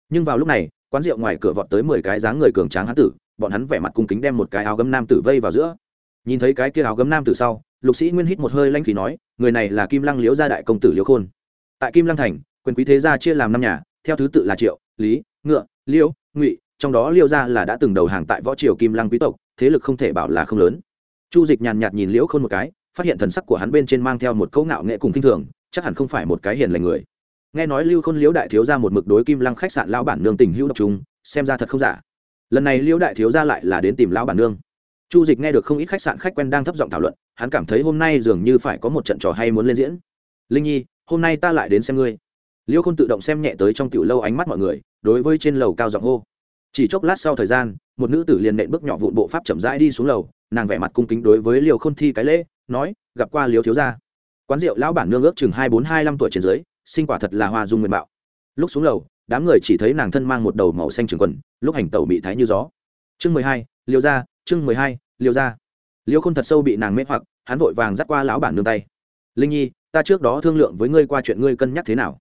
Nhưng vào lúc này, quán rượu ngoài cửa vọt tới mười cái dáng người cường tráng hán tử, bọn hắn vẻ mặt cung kính đem một cái áo gấm nam tử vây vào giữa. Nhìn thấy cái kia áo gấm nam tử sau, lục sĩ nguyên hít một hơi lanh khí nói, người này là kim lăng liễu gia đại công tử liễu khôn. Tại kim lăng thành, quyền quý thế gia chia làm năm nhà, theo thứ tự là triệu, lý, ngựa, liễu, ngụy, trong đó liễu gia là đã từng đầu hàng tại võ triều kim lăng quý tộc, thế lực không thể bảo là không lớn. Chu dịch nhàn nhạt nhìn liễu khôn một cái phát hiện thần sắc của hắn bên trên mang theo một câu ngạo nghệ cùng kinh thường, chắc hẳn không phải một cái hiền lành người. Nghe nói lưu khôn liễu đại thiếu ra một mực đối kim lăng khách sạn lão bản nương tình hữu độc trung xem ra thật không giả. Lần này liễu đại thiếu ra lại là đến tìm lão bản nương. Chu dịch nghe được không ít khách sạn khách quen đang thấp giọng thảo luận, hắn cảm thấy hôm nay dường như phải có một trận trò hay muốn lên diễn. Linh nhi, hôm nay ta lại đến xem ngươi. Liễu khôn tự động xem nhẹ tới trong tiểu lâu ánh mắt mọi người, đối với trên lầu cao giọng hô. Chỉ chốc lát sau thời gian, một nữ tử liền nện bước nhỏ vụn bộ pháp chậm rãi đi xuống lầu, nàng vẻ mặt cung kính đối với liều khôn thi cái lễ nói, gặp qua liều thiếu gia. Quán rượu lão bản nương ước chừng hai bốn hai năm tuổi trên dưới, sinh quả thật là hoa dung nguyện bạo. Lúc xuống lầu, đám người chỉ thấy nàng thân mang một đầu màu xanh trường quần, lúc hành tẩu bị thái như gió. Chương mười hai liều ra chương mười hai liều ra liều khôn thật sâu bị nàng mê hoặc, hắn vội vàng dắt qua lão bản nương tay. Linh nhi, ta trước đó thương lượng với ngươi qua chuyện ngươi cân nhắc thế nào?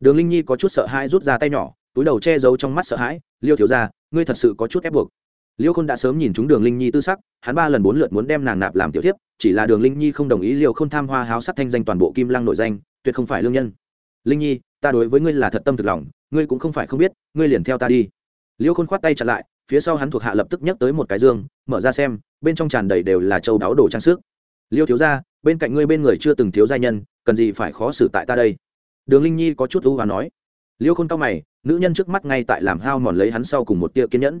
Đường linh nhi có chút sợ hãi rút ra tay nhỏ, túi đầu che giấu trong mắt sợ hãi. Liêu thiếu ra ngươi thật sự có chút ép buộc liêu khôn đã sớm nhìn chúng đường linh nhi tư sắc, hắn ba lần bốn lượt muốn đem nàng nạp làm tiểu tiếp chỉ là đường linh nhi không đồng ý liêu k h ô n tham hoa háo sắc thanh danh toàn bộ kim lăng nội danh, tuyệt không phải lương nhân. Linh nhi, ta đối với ngươi là thật tâm thực lòng, ngươi cũng không phải không biết, ngươi liền theo ta đi. Liêu khôn khoát tay chặn lại, phía sau hắn thuộc hạ lập tức nhấc tới một cái dương, mở ra xem, bên trong tràn đầy đều là châu đáo đồ trang sức. Liêu thiếu ra bên cạnh ngươi bên người chưa từng thiếu gia nhân, cần gì phải khó xử tại ta đây? Đường linh nhi có chút lũ và nói. Liêu khôn cao mày, nữ nhân trước mắt ngay tại làm hao mòn lấy hắn sau cùng một tia kiên nhẫn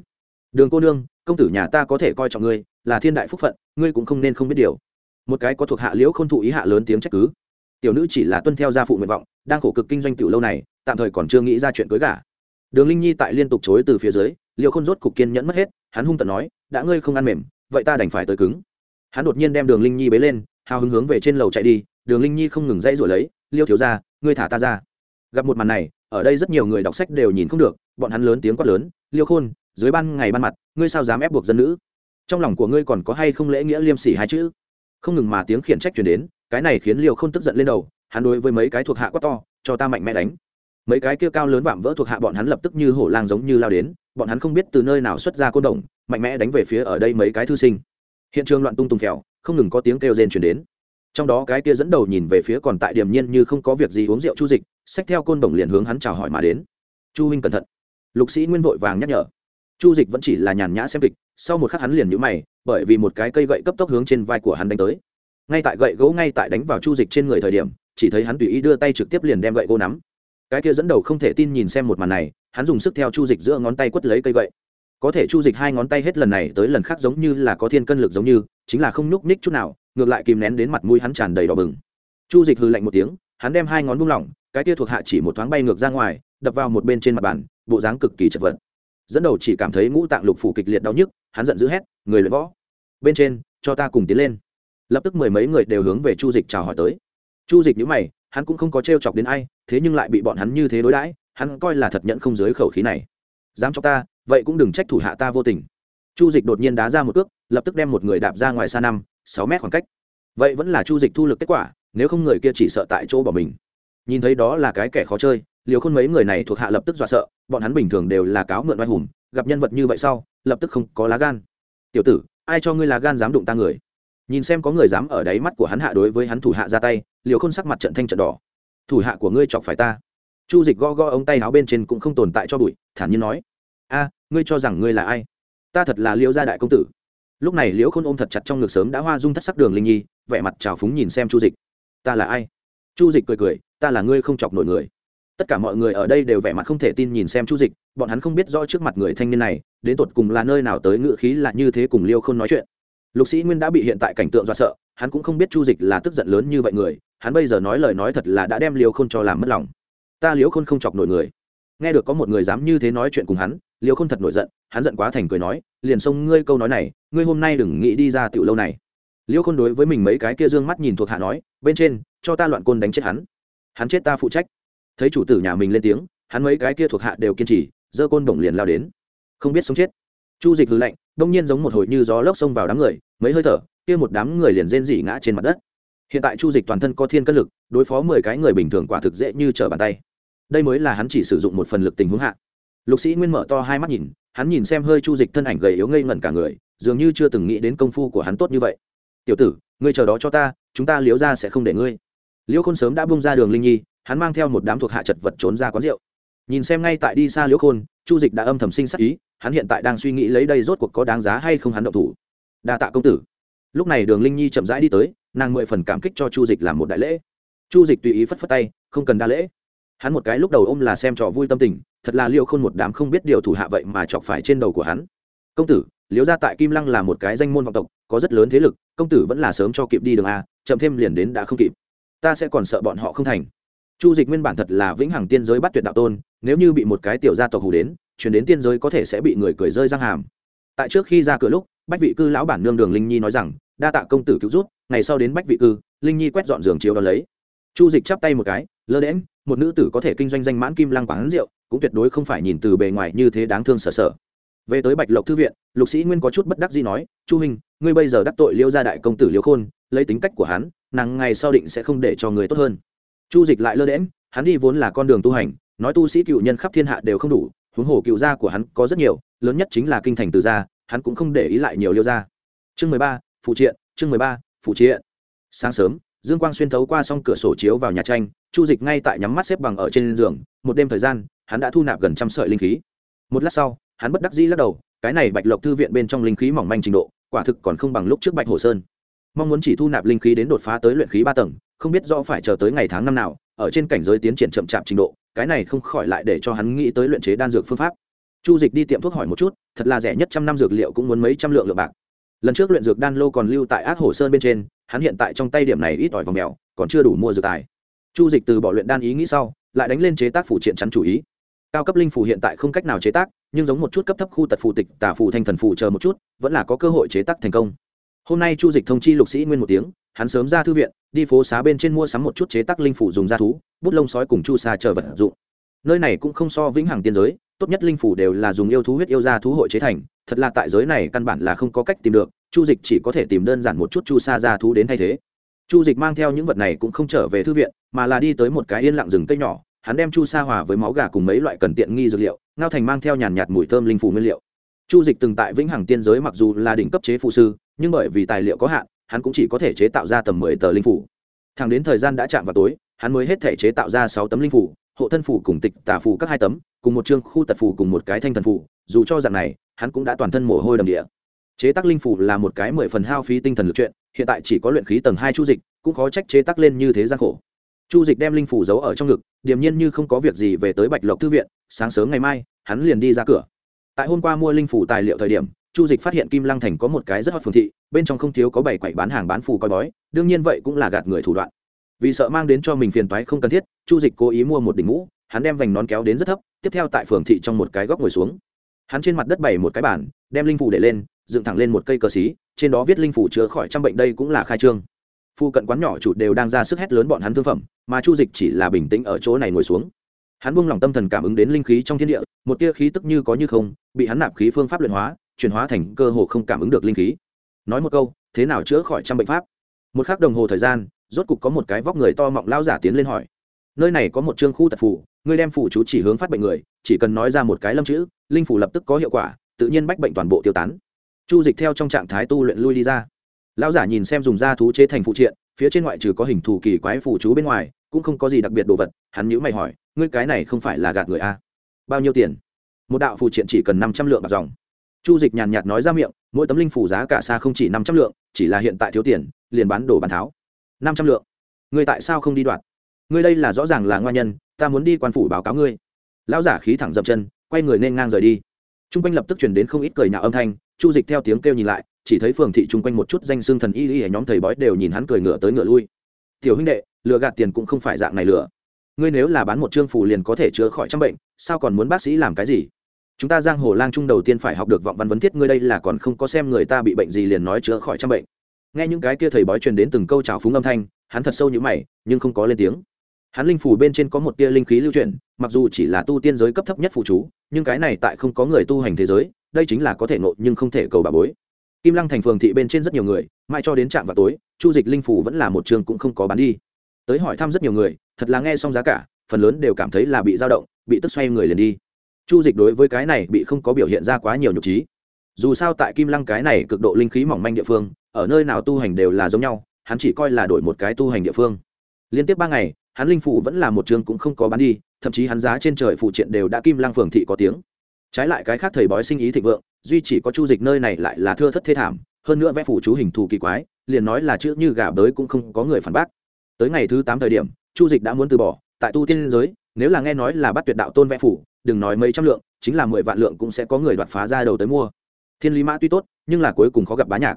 đường cô nương, công tử nhà ta có thể coi trọng ngươi, là thiên đại phúc phận, ngươi cũng không nên không biết điều. Một cái có thuộc hạ liễu k h ô n thụ ý hạ lớn tiếng trách cứ. Tiểu nữ chỉ là tuân theo gia phụ nguyện vọng, đang khổ cực kinh doanh tiểu lâu này, tạm thời còn chưa nghĩ ra chuyện cưới gả. Đường linh nhi tại liên tục chối từ phía dưới, liễu k h ô n rốt cục kiên nhẫn mất hết, hắn hung tận nói, đã ngươi không ăn mềm, vậy ta đành phải tới cứng. Hắn đột nhiên đem đường linh nhi bế lên, hào hứng hướng về trên lầu chạy đi, đường linh nhi không ngừng dãy rồi lấy, liêu thiếu ra ngươi thả ta ra. Gặp một màn này, ở đây rất nhiều người đọc sách đều nhìn không được, bọn hắn lớn tiếng quát lớn, liêu khôn dưới ban ngày ban mặt, ngươi sao dám ép buộc dân nữ? Trong lòng của ngươi còn có hay không lễ nghĩa liêm sỉ hai chữ? Không ngừng mà tiếng khiển trách chuyển đến, cái này khiến liều không tức giận lên đầu, hắn đối với mấy cái thuộc hạ quá to, cho ta mạnh mẽ đánh. Mấy cái kia cao lớn vạm vỡ thuộc hạ bọn hắn lập tức như hổ lang giống như lao đến, bọn hắn không biết từ nơi nào xuất ra côn đồng, mạnh mẽ đánh về phía ở đây mấy cái thư sinh. Hiện trường loạn tung tung phèo, không ngừng có tiếng kêu rên chuyển đến. Trong đó cái kia dẫn đầu nhìn về phía còn tại điểm nhiên như không có việc gì uống rượu chu dịch, xách theo côn đồng liền hướng hắn chào hỏi mà đến. Chu huynh cẩn thận. Lục sĩ nguyên vội vàng nhắc nhở chu dịch vẫn chỉ là nhàn nhã xem kịch, sau một khắc hắn liền nhũ mày, bởi vì một cái cây gậy cấp tốc hướng trên vai của hắn đánh tới. Ngay tại gậy gỗ ngay tại đánh vào chu dịch trên người thời điểm, chỉ thấy hắn tùy ý đưa tay trực tiếp liền đem gậy gỗ nắm. Cái kia dẫn đầu không thể tin nhìn xem một màn này, hắn dùng sức theo chu dịch giữa ngón tay quất lấy cây gậy. Có thể chu dịch hai ngón tay hết lần này tới lần khác giống như là có thiên cân lực giống như, chính là không nhúc ních chút nào, ngược lại kìm nén đến mặt mũi hắn tràn đầy đỏ bừng. Chu dịch hư lạnh một tiếng, hắn đem hai ngón buông lỏng, cái kia thuộc hạ chỉ một thoáng bay ngược ra ngoài, đập vào một bên trên mặt bàn, bộ dáng cực kỳ chật vật dẫn đầu chỉ cảm thấy ngũ tạng lục phủ kịch liệt đau nhức, hắn giận dữ hét, người luyện võ, bên trên, cho ta cùng tiến lên. Lập tức mười mấy người đều hướng về chu dịch chào hỏi tới. Chu dịch nhữ mày, hắn cũng không có t r e o chọc đến ai, thế nhưng lại bị bọn hắn như thế đối đãi, hắn coi là thật nhận không dưới khẩu khí này. Dám cho ta, vậy cũng đừng trách thủ hạ ta vô tình. Chu dịch đột nhiên đá ra một cước, lập tức đem một người đạp ra ngoài xa năm, sáu mét khoảng cách. Vậy vẫn là chu dịch thu lực kết quả, nếu không người kia chỉ sợ tại chỗ bỏ mình. Nhìn thấy đó là cái kẻ khó chơi liều khôn mấy người này thuộc hạ lập tức dọa sợ, bọn hắn bình thường đều là cáo mượn oai hùng, gặp nhân vật như vậy sau, lập tức không có lá gan. Tiểu tử, ai cho ngươi lá gan dám đụng ta người? Nhìn xem có người dám ở đáy mắt của hắn hạ đối với hắn thủ hạ ra tay, liều khôn sắc mặt trận thanh trận đỏ. Thủ hạ của ngươi chọc phải ta. Chu dịch go go ống tay áo bên trên cũng không tồn tại cho bụi, thản nhiên nói, a, ngươi cho rằng ngươi là ai? Ta thật là liễu gia đại công tử. Lúc này liễu khôn ôm thật chặt trong ngực sớm đã hoa dung thất sắc đường linh nhi, vẻ mặt trào phúng nhìn xem chu dịch. Ta là ai? Chu dịch cười cười, ta là ngươi không chọc nổi người tất cả mọi người ở đây đều vẻ mặt không thể tin nhìn xem chu dịch, bọn hắn không biết rõ trước mặt người thanh niên này, đến tột cùng là nơi nào tới ngự khí là như thế cùng liêu không nói chuyện. Lục sĩ nguyên đã bị hiện tại cảnh tượng do sợ, hắn cũng không biết chu dịch là tức giận lớn như vậy người, hắn bây giờ nói lời nói thật là đã đem liêu k h ô n cho làm mất lòng. Ta liêu khôn không chọc nổi người. Nghe được có một người dám như thế nói chuyện cùng hắn, liêu khôn thật nổi giận, hắn giận quá thành cười nói, liền xông ngươi câu nói này, ngươi hôm nay đừng nghĩ đi ra tiểu lâu này. Liêu khôn đối với mình mấy cái kia d ư ơ n g mắt nhìn thuộc hạ nói, bên trên, cho ta loạn côn đánh chết hắn. Hắn chết ta phụ trách thấy chủ tử nhà mình lên tiếng, hắn mấy cái kia thuộc hạ đều kiên trì, giơ côn bổng liền lao đến. Không biết sống chết. Chu dịch hư lạnh, đông nhiên giống một hồi như gió lốc xông vào đám người, mấy hơi thở, kia một đám người liền rên rỉ ngã trên mặt đất. Hiện tại chu dịch toàn thân có thiên cân lực, đối phó mười cái người bình thường quả thực dễ như trở bàn tay. Đây mới là hắn chỉ sử dụng một phần lực tình huống hạ. Lục sĩ nguyên mở to hai mắt nhìn, hắn nhìn xem hơi chu dịch thân ảnh gầy yếu ngây ngẩn cả người, dường như chưa từng nghĩ đến công phu của hắn tốt như vậy. Tiểu tử, ngươi chờ đó cho ta, chúng ta liếu ra sẽ không để ngươi. Liễu khôn sớm đã bung ra đường linh nhi hắn mang theo một đám thuộc hạ chật vật trốn ra quán rượu. Nhìn xem ngay tại đi xa liễu khôn, chu dịch đã âm thầm sinh sắc ý, hắn hiện tại đang suy nghĩ lấy đây rốt cuộc có đáng giá hay không hắn động thủ. Đa tạ công tử. Lúc này đường linh nhi chậm rãi đi tới, nàng mười phần cảm kích cho chu dịch làm một đại lễ. Chu dịch tùy ý phất phất tay, không cần đa lễ. Hắn một cái lúc đầu ôm là xem trò vui tâm tình, thật là liêu khôn một đám không biết điều thủ hạ vậy mà chọc phải trên đầu của hắn. Công tử, liễu gia tại kim lăng là một cái danh môn vọng tộc, có rất lớn thế lực, công tử vẫn là sớm cho kịp đi đường a, chậm thêm liền đến đã không kịp. Ta sẽ còn sợ bọn họ không thành chu dịch nguyên bản thật là vĩnh hằng tiên giới bắt tuyệt đạo tôn, nếu như bị một cái tiểu gia tộc hù đến, chuyển đến tiên giới có thể sẽ bị người cười rơi răng hàm. Tại trước khi ra cửa lúc, bách vị cư lão bản nương đường linh nhi nói rằng, đa tạ công tử cứu rút ngày sau đến bách vị cư, linh nhi quét dọn giường chiếu đ ó lấy. Chu dịch chắp tay một cái, lơ đễm một nữ tử có thể kinh doanh danh mãn kim lăng quán rượu, cũng tuyệt đối không phải nhìn từ bề ngoài như thế đáng thương sở sở về tới bạch lộc thư viện, lục sĩ nguyên có chút bất đắc gì nói, chu hình ngươi bây giờ đắc tội liêu gia đại công tử liêu khôn, lấy tính cách của hắn, nàng ngày sau định sẽ không để cho người tốt hơn chu dịch lại lơ đễm hắn đi vốn là con đường tu hành, nói tu sĩ cựu nhân khắp thiên hạ đều không đủ, huống hồ cựu gia của hắn có rất nhiều, lớn nhất chính là kinh thành từ gia, hắn cũng không để ý lại nhiều liêu gia. Chương mười ba, phụ triện, chương mười ba, phụ triện. Sáng sớm, dương quang xuyên thấu qua s cửa sổ chiếu vào nhà tranh, chu dịch ngay tại nhắm mắt xếp bằng ở trên giường, một đêm thời gian, hắn đã thu nạp gần trăm sợi linh khí. Một lát sau, hắn bất đắc dĩ lắc đầu, cái này bạch lộc thư viện bên trong linh khí mỏng manh trình độ, quả thực còn không bằng lúc trước bạch hồ sơn. Mong muốn chỉ thu nạp linh khí đến đột phá tới luyện khí ba tầng không biết rõ phải chờ tới ngày tháng năm nào, ở trên cảnh giới tiến triển chậm chạp trình độ, cái này không khỏi lại để cho hắn nghĩ tới luyện chế đan dược phương pháp. Chu dịch đi tiệm thuốc hỏi một chút, thật là rẻ nhất trăm năm dược liệu cũng muốn mấy trăm lượng lượng bạc. Lần trước luyện dược đan lô còn lưu tại ác hồ sơn bên trên, hắn hiện tại trong tay điểm này ít ỏi vòng mèo, còn chưa đủ mua dược tài. Chu dịch từ bỏ luyện đan ý nghĩ sau, lại đánh lên chế tác phủ triện chắn chủ ý. Cao cấp linh phủ hiện tại không cách nào chế tác, nhưng giống một chút cấp thấp khu tật phù tịch tả phù thanh thần phù chờ một chút, vẫn là có cơ hội chế tác thành công. Hôm nay chu dịch thông chi lục sĩ nguyên một tiếng, hắn sớm ra thư viện đi phố xá bên trên mua sắm một chút chế tác linh phủ dùng da thú, bút lông sói cùng chu sa chờ vật dụng. Nơi này cũng không so vĩnh hằng tiên giới, tốt nhất linh phủ đều là dùng yêu thú huyết yêu ra thú hội chế thành, thật là tại giới này căn bản là không có cách tìm được, chu dịch chỉ có thể tìm đơn giản một chút chu sa ra thú đến thay thế. Chu dịch mang theo những vật này cũng không trở về thư viện, mà là đi tới một cái yên lặng rừng cây nhỏ, hắn đem chu sa hòa với máu gà cùng mấy loại cần tiện nghi dược liệu, ngao thành mang theo nhàn nhạt mùi thơm linh phủ nguyên liệu. Chu dịch từng tại vĩnh hằng tiên giới mặc dù là đỉnh cấp chế phụ sư, nhưng bởi vì tài liệu có hạn hắn cũng chỉ có thể chế tạo ra tầm mười tờ linh phủ. Thẳng đến thời gian đã chạm vào tối, hắn mới hết thể chế tạo ra sáu tấm linh phủ, hộ thân phủ cùng tịch tả phủ các hai tấm, cùng một chương khu tật phủ cùng một cái thanh thần phủ, dù cho dạng này, hắn cũng đã toàn thân mồ hôi đầm địa. Chế tác linh phủ là một cái mười phần hao phí tinh thần lực chuyện, hiện tại chỉ có luyện khí tầng hai chu dịch, cũng khó trách chế tác lên như thế gian khổ. Chu dịch đem linh phủ giấu ở trong ngực, điềm nhiên như không có việc gì về tới bạch lộc thư viện, sáng sớm ngày mai, hắn liền đi ra cửa. Tại hôm qua mua linh phủ tài liệu thời điểm chu dịch phát hiện kim lăng thành có một cái rất hot phường thị, bên trong không thiếu có bảy quậy bán hàng bán phù coi bói, đương nhiên vậy cũng là gạt người thủ đoạn. Vì sợ mang đến cho mình phiền toái không cần thiết, chu dịch cố ý mua một đỉnh mũ, hắn đem vành nón kéo đến rất thấp, tiếp theo tại phường thị trong một cái góc ngồi xuống. Hắn trên mặt đất bày một cái bản đem linh phủ để lên, dựng thẳng lên một cây cờ xí, trên đó viết linh phủ chữa khỏi trăm bệnh đây cũng là khai trương. Phu cận quán nhỏ chủ đều đang ra sức hét lớn bọn hắn thương phẩm, mà chu dịch chỉ là bình tĩnh ở chỗ này ngồi xuống. Hắn buông lòng tâm thần cảm ứng đến linh khí trong thiên địa, một tia khí tức như có như không, bị hắn nạp khí phương pháp luyện hóa chuyển hóa thành cơ hồ không cảm ứng được linh khí. Nói một câu, thế nào chữa khỏi trăm bệnh pháp? Một k h ắ c đồng hồ thời gian, rốt cục có một cái vóc người to mọng lao giả tiến lên hỏi. Nơi này có một chương khu tật phủ ngươi đem phủ chú chỉ hướng phát bệnh người, chỉ cần nói ra một cái lâm chữ, linh phủ lập tức có hiệu quả, tự nhiên bách bệnh toàn bộ tiêu tán. Chu dịch theo trong trạng thái tu luyện lui đi ra. Lão giả nhìn xem dùng da thú chế thành phụ triện, phía trên ngoại trừ có hình thù kỳ quái phủ chú bên ngoài, cũng không có gì đặc biệt đồ vật, hắn nhữ mày hỏi, ngươi cái này không phải là gạt người a à? bao nhiêu tiền? Một đạo phụ triện chỉ cần năm trăm lượng bạc dòng chu dịch nhàn nhạt nói ra miệng, mỗi tấm linh phủ giá cả xa không chỉ năm trăm lượng, chỉ là hiện tại thiếu tiền, liền bán đồ bán tháo. năm trăm lượng. Ngươi tại sao không đi đoạt? Ngươi đây là rõ ràng là ngoan nhân, ta muốn đi quan phủ báo cáo ngươi. Lão giả khí thẳng dập chân, quay người nên ngang rời đi. T r u n g quanh lập tức chuyển đến không ít cười nhạo âm thanh, chu dịch theo tiếng kêu nhìn lại, chỉ thấy phường thị chung quanh một chút danh xương thần y y ở nhóm thầy bói đều nhìn hắn cười ngựa tới ngựa lui. Tiểu huynh đệ, lừa gạt tiền cũng không phải dạng này lừa. Ngươi nếu là bán một chương phủ liền có thể chữa khỏi trăm bệnh, sao còn muốn bác sĩ làm cái gì? Chúng ta giang hồ lang trung đầu tiên phải học được vọng văn vấn thiết, ngươi đây là còn không có xem người ta bị bệnh gì liền nói chữa khỏi trăm bệnh. Nghe những cái kia thầy bói truyền đến từng câu trào phúng âm thanh, hắn thật sâu như mày, nhưng không có lên tiếng. Hắn linh phủ bên trên có một tia linh khí lưu truyền mặc dù chỉ là tu tiên giới cấp thấp nhất phụ chú, nhưng cái này tại không có người tu hành thế giới, đây chính là có thể nội nhưng không thể cầu bà bối. Kim lăng thành phường thị bên trên rất nhiều người mai cho đến trạm vào tối, chu dịch linh phủ vẫn là một trường cũng không có bán đi. Tới hỏi thăm rất nhiều người, thật là nghe xong giá cả, phần lớn đều cảm thấy là bị dao động, bị tức xoay người liền đi chu dịch đối với cái này bị không có biểu hiện ra quá nhiều nhục trí. Dù sao tại kim lăng cái này cực độ linh khí mỏng manh địa phương, ở nơi nào tu hành đều là giống nhau, hắn chỉ coi là đổi một cái tu hành địa phương. Liên tiếp ba ngày, hắn linh phủ vẫn là một trường cũng không có bán đi, thậm chí hắn giá trên trời phụ triện đều đã kim lang phường thị có tiếng. Trái lại cái khác thầy bói sinh ý thịnh vượng, duy chỉ có chu dịch nơi này lại là thưa thất thê thảm, hơn nữa vẽ phủ chú hình thù kỳ quái, liền nói là chữ như gà bới cũng không có người phản bác. Tới ngày thứ tám thời điểm, chu dịch đã muốn từ bỏ, tại tu tiên giới, nếu là nghe nói là bắt tuyệt đạo tôn vẽ phủ đừng nói mấy trăm lượng, chính là mười vạn lượng cũng sẽ có người đoạt phá ra đầu tới mua. Thiên lý mã tuy tốt, nhưng là cuối cùng khó gặp bá nhạc.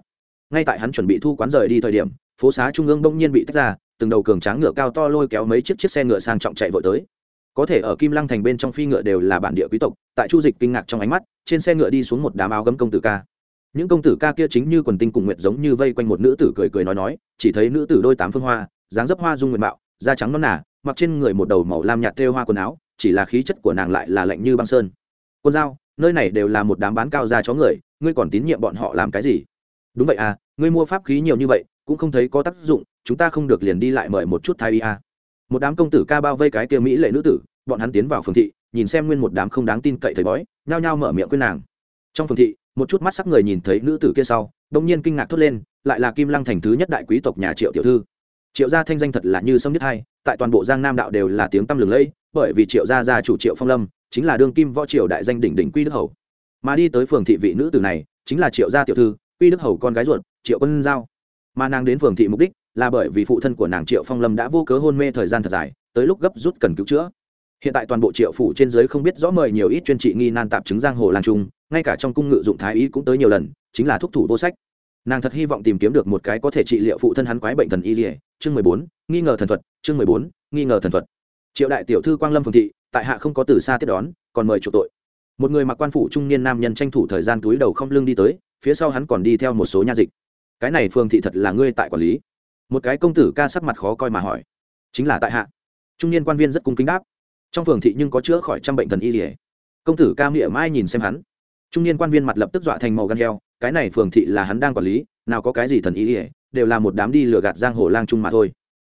Ngay tại hắn chuẩn bị thu quán rời đi thời điểm, phố xá trung ương bỗng nhiên bị tách ra, từng đầu cường tráng ngựa cao to lôi kéo mấy chiếc chiếc xe ngựa sang trọng chạy vội tới. Có thể ở kim lăng thành bên trong phi ngựa đều là bản địa quý tộc, tại chu dịch kinh ngạc trong ánh mắt, trên xe ngựa đi xuống một đám áo gấm công tử ca. Những công tử ca kia chính như quần tinh cùng nguyệt giống như vây quanh một nữ tử cười cười nói nói, chỉ thấy nữ tử đôi tám phương hoa, dáng dấp hoa dung nguyện mạo, da trắng non nả mặc trên người một đầu màu lam nhạt thêu hoa quần áo chỉ là khí chất của nàng lại là lạnh như băng sơn. Quân dao nơi này đều là một đám bán cao gia chó người, ngươi còn tín nhiệm bọn họ làm cái gì? Đúng vậy à ngươi mua pháp khí nhiều như vậy, cũng không thấy có tác dụng, chúng ta không được liền đi lại mời một chút thái y à. một đám công tử ca bao vây cái kia mỹ lệ nữ tử, bọn hắn tiến vào phường thị, nhìn xem nguyên một đám không đáng tin cậy thầy bói, nhao nhao mở miệng khuyên nàng. Trong phường thị, một chút mắt sắc người nhìn thấy nữ tử kia sau, đông nhiên kinh ngạc thốt lên, lại là kim lăng thành thứ nhất đại quý tộc nhà triệu tiểu thư triệu gia thanh danh thật là như sông nhất hai, tại toàn bộ giang nam đạo đều là tiếng tăm lừng lẫy, bởi vì triệu gia gia chủ triệu phong lâm chính là đương kim võ triều đại danh đỉnh đỉnh quy đức hầu. Mà đi tới phường thị vị nữ tử này chính là triệu gia tiểu thư, quy đức hầu con gái ruột, triệu quân giao. Mà nàng đến phường thị mục đích là bởi vì phụ thân của nàng triệu phong lâm đã vô cớ hôn mê thời gian thật dài, tới lúc gấp rút cần cứu chữa. Hiện tại toàn bộ triệu phủ trên giới không biết rõ mời nhiều ít chuyên trị nghi nan tạp chứng giang hồ lan trung, ngay cả trong cung ngự dụng thái ý cũng tới nhiều lần, chính là thúc thủ vô sách nàng thật hy vọng tìm kiếm được một cái có thể trị liệu phụ thân hắn quái bệnh thần y dỉa chương mười bốn, nghi ngờ thần thuật, chương mười bốn, nghi ngờ thần thuật. Triệu đại tiểu thư quang lâm phường thị, tại hạ không có từ xa tiếp đón, còn mời chủ tội. Một người mặc quan phủ trung niên nam nhân tranh thủ thời gian túi đầu không lưng đi tới, phía sau hắn còn đi theo một số nha dịch. Cái này phường thị thật là ngươi tại quản lý. Một cái công tử ca sắc mặt khó coi mà hỏi. Chính là tại hạ. Trung niên quan viên rất cung kính đáp. Trong phường thị nhưng có chữa khỏi trăm bệnh thần y liệt. Công tử ca nghĩa mai nhìn xem hắn. Trung niên quan viên mặt lập tức dọa thành màu gan heo cái này phường thị là hắn đang quản lý, nào có cái gì thần ý ỉa đều là một đám đi lừa gạt giang hồ lang trung mà thôi.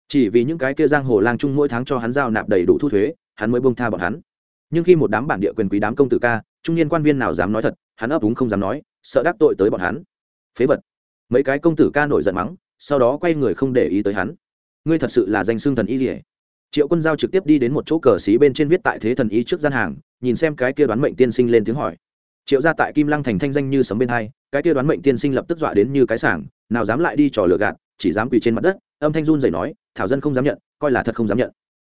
Chỉ vì những cái kia giang hồ lang trung mỗi tháng cho hắn giao nạp đầy đủ thu thuế, hắn mới bông tha bọn hắn. Nhưng khi một đám bản địa quyền quý đám công tử ca, trung niên quan viên nào dám nói thật, hắn ấp úng không dám nói, sợ đắc tội tới bọn hắn. Phế vật. Mấy cái công tử ca nổi giận mắng, sau đó quay người không để ý tới hắn. Ngươi thật sự là danh xương thần y gì? Triệu quân giao trực tiếp đi đến một chỗ cờ xí bên trên viết tại thế thần y trước gian hàng, nhìn xem cái kia đoán mệnh tiên sinh lên tiếng hỏi. Triệu gia tại kim lăng thành thanh danh như sấm bên hai cái kia đoán mệnh tiên sinh lập tức dọa đến như cái sảng, nào dám lại đi trò lừa gạt, chỉ dám quỳ trên mặt đất, âm thanh run rẩy nói, thảo dân không dám nhận, coi là thật không dám nhận.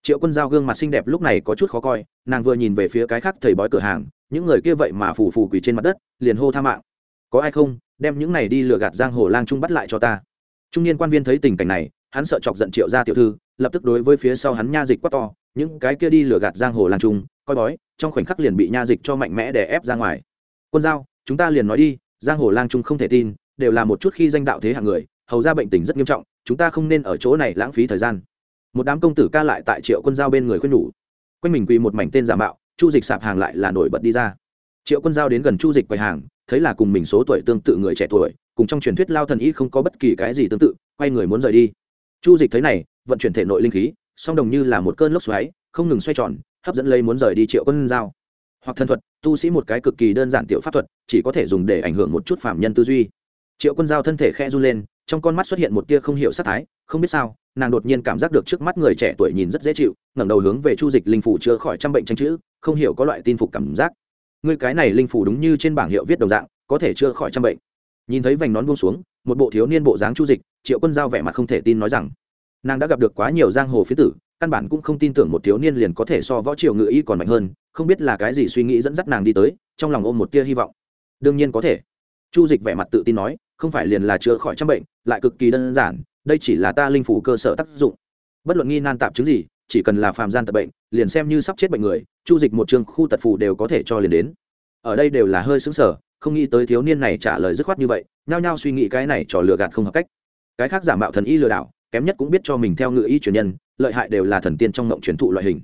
Triệu quân giao gương mặt xinh đẹp lúc này có chút khó coi, nàng vừa nhìn về phía cái khác thầy bói cửa hàng, những người kia vậy mà phù phù quỳ trên mặt đất, liền hô tha mạng. Có ai không, đem những này đi lừa gạt giang hồ lang trung bắt lại cho ta. Trung niên quan viên thấy tình cảnh này, hắn sợ chọc giận triệu gia tiểu thư, lập tức đối với phía sau hắn nha dịch quát to, những cái kia đi lừa gạt giang hồ lang trung, coi bói, trong khoảnh khắc liền bị nha dịch cho mạnh mẽ để ép ra ngoài. Quân giao, chúng ta liền nói đi giang hồ lang trung không thể tin, đều là một chút khi danh đạo thế hạng người, hầu ra bệnh tình rất nghiêm trọng, chúng ta không nên ở chỗ này lãng phí thời gian. Một đám công tử ca lại tại triệu quân giao bên người khuyên nhủ. Quanh mình quỳ một mảnh tên giả mạo, chu dịch sạp hàng lại là nổi bật đi ra. Triệu quân giao đến gần chu dịch quầy hàng, thấy là cùng mình số tuổi tương tự người trẻ tuổi, cùng trong truyền thuyết lao thần y không có bất kỳ cái gì tương tự, quay người muốn rời đi. Chu dịch thấy này, vận chuyển thể nội linh khí, song đồng như là một cơn lốc xoáy, không ngừng xoay tròn, hấp dẫn lấy muốn rời đi triệu quân giao hoặc thân thuật, tu sĩ một cái cực kỳ đơn giản tiểu pháp thuật, chỉ có thể dùng để ảnh hưởng một chút phạm nhân tư duy. Triệu quân giao thân thể khe run lên, trong con mắt xuất hiện một tia không hiểu sắc thái, không biết sao, nàng đột nhiên cảm giác được trước mắt người trẻ tuổi nhìn rất dễ chịu, ngẩng đầu hướng về chu dịch linh phủ chữa khỏi trăm bệnh tranh chữ, không hiểu có loại tin phục cảm giác. Người cái này linh phủ đúng như trên bảng hiệu viết đồng dạng, có thể chữa khỏi trăm bệnh. Nhìn thấy vành nón buông xuống, một bộ thiếu niên bộ dáng chu dịch, triệu quân giao vẻ mặt không thể tin nói rằng, nàng đã gặp được quá nhiều giang hồ phía tử căn bản cũng không tin tưởng một thiếu niên liền có thể so võ triều ngự y còn mạnh hơn, không biết là cái gì suy nghĩ dẫn dắt nàng đi tới, trong lòng ôm một tia hy vọng. Đương nhiên có thể. Chu dịch vẻ mặt tự tin nói, không phải liền là chữa khỏi trăm bệnh, lại cực kỳ đơn giản, đây chỉ là ta linh phủ cơ sở tác dụng. Bất luận nghi nan tạp chứng gì, chỉ cần là phàm gian tật bệnh, liền xem như sắp chết bệnh người, chu dịch một trường khu tật phù đều có thể cho liền đến. Ở đây đều là hơi xứng sở không nghĩ tới thiếu niên này trả lời dứt khoát như vậy, nhao nhao suy nghĩ cái này trò lừa gạt không hợp cách. Cái khác giả mạo thần y lừa đảo kém nhất cũng biết cho mình theo ngự y truyền nhân, lợi hại đều là thần tiên trong ngộng truyền thụ loại hình.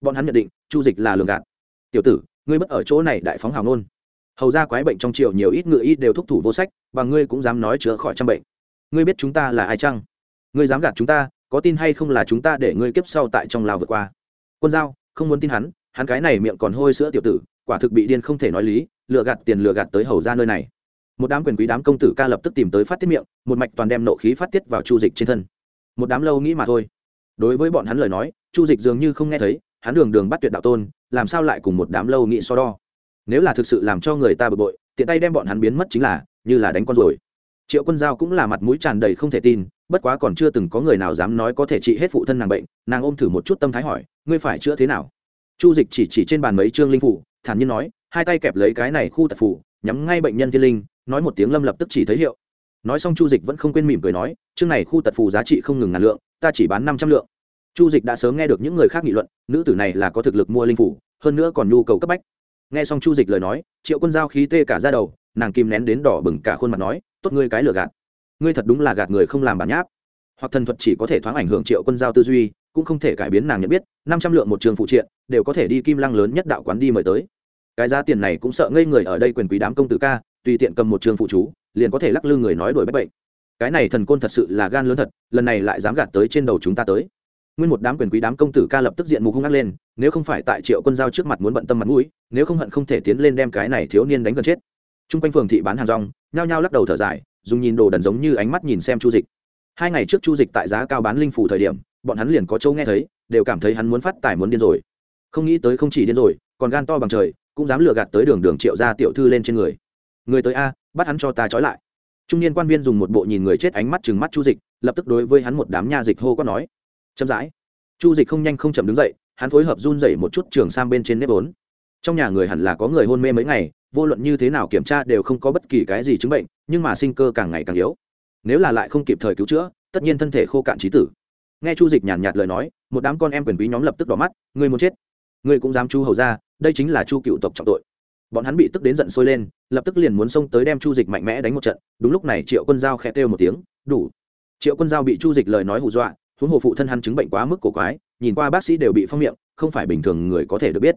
Bọn hắn nhận định, chu dịch là lường gạt. Tiểu tử, ngươi mất ở chỗ này đại phóng hào nôn hầu ra quái bệnh trong triều nhiều ít ngự y đều thúc thủ vô sách và ngươi cũng dám nói chữa khỏi trăm bệnh. Ngươi biết chúng ta là ai chăng? Ngươi dám gạt chúng ta, có tin hay không là chúng ta để ngươi kiếp sau tại trong lao vượt qua? Quân giao không muốn tin hắn hắn cái này miệng còn hôi sữa tiểu tử, quả thực bị điên không thể nói lý, lừa gạt tiền lừa gạt tới hầu ra nơi này. Một đám quyền quý đám công tử ca lập tức tìm tới phát tiết miệng, một mạch toàn đem nộ khí phát tiết vào chu dịch trên thân một đám lâu nghĩ mà thôi. Đối với bọn hắn lời nói, chu dịch dường như không nghe thấy, hắn đường đường bắt tuyệt đạo tôn, làm sao lại cùng một đám lâu nghĩ so đo? Nếu là thực sự làm cho người ta bực bội, tiện tay đem bọn hắn biến mất chính là, như là đánh con rồi triệu quân giao cũng là mặt mũi tràn đầy không thể tin, bất quá còn chưa từng có người nào dám nói có thể trị hết phụ thân nàng bệnh, nàng ôm thử một chút tâm thái hỏi, ngươi phải chữa thế nào? Chu dịch chỉ chỉ trên bàn mấy trương linh phủ, thản nhiên nói, hai tay kẹp lấy cái này khu tật phủ, nhắm ngay bệnh nhân thiên linh, nói một tiếng lâm lập tức chỉ thấy hiệu nói xong chu dịch vẫn không quên mỉm cười nói, chương này khu tật phù giá trị không ngừng ngàn lượng, ta chỉ bán năm trăm lượng. Chu dịch đã sớm nghe được những người khác nghị luận, nữ tử này là có thực lực mua linh phủ, hơn nữa còn nhu cầu cấp bách. Nghe xong chu dịch lời nói, triệu quân giao khí tê cả ra đầu, nàng kim nén đến đỏ bừng cả khuôn mặt nói, tốt ngươi cái lừa gạt. Ngươi thật đúng là gạt người không làm bản nháp. Hoặc thần thuật chỉ có thể thoáng ảnh hưởng triệu quân giao tư duy, cũng không thể cải biến nàng nhận biết, năm trăm lượng một trường phụ triện, đều có thể đi kim lăng lớn nhất đạo quán đi mời tới. Cái giá tiền này cũng sợ ngây người ở đây quyền quý đám công tử ca, tùy tiện cầm một trường phụ chú liền có thể lắc lư người nói đuổi bách bệnh. Cái này thần côn thật sự là gan lớn thật, lần này lại dám gạt tới trên đầu chúng ta tới. Nguyên một đám quyền quý đám công tử ca lập tức diện mục hung ác lên, nếu không phải tại triệu quân giao trước mặt muốn bận tâm mặt mũi, nếu không hận không thể tiến lên đem cái này thiếu niên đánh gần chết. T r u n g quanh phường thị bán hàng rong, nhao nhao lắc đầu thở dài, dùng nhìn đồ đần giống như ánh mắt nhìn xem chu dịch. Hai ngày trước chu dịch tại giá cao bán linh phủ thời điểm, bọn hắn liền có châu nghe thấy, đều cảm thấy hắn muốn phát tài muốn điên rồi. Không nghĩ tới không chỉ điên rồi, còn gan to bằng trời, cũng dám lừa gạt tới đường đường triệu ra tiểu thư lên trên người người tới a, bắt hắn cho ta trói lại. Trung niên quan viên dùng một bộ nhìn người chết ánh mắt chừng mắt chu dịch, lập tức đối với hắn một đám nha dịch hô có nói. Chậm rãi. Chu dịch không nhanh không chậm đứng dậy, hắn phối hợp run dậy một chút trường sang bên trên nếp ốn trong nhà người hẳn là có người hôn mê mấy ngày, vô luận như thế nào kiểm tra đều không có bất kỳ cái gì chứng bệnh, nhưng mà sinh cơ càng ngày càng yếu. Nếu là lại không kịp thời cứu chữa, tất nhiên thân thể khô cạn trí tử. Nghe chu dịch nhàn nhạt lời nói, một đám con em quyền quý nhóm lập tức đỏ mắt người muốn chết? Người cũng dám chu hầu ra, đây chính là chu cựu tộc trọng tội bọn hắn bị tức đến giận sôi lên, lập tức liền muốn xông tới đem chu dịch mạnh mẽ đánh một trận. Đúng lúc này, triệu quân giao khẽ kêu một tiếng, đủ. Triệu quân giao bị chu dịch lời nói hù dọa, huống hồ phụ thân hắn chứng bệnh quá mức cổ quái, nhìn qua bác sĩ đều bị phong miệng, không phải bình thường người có thể được biết.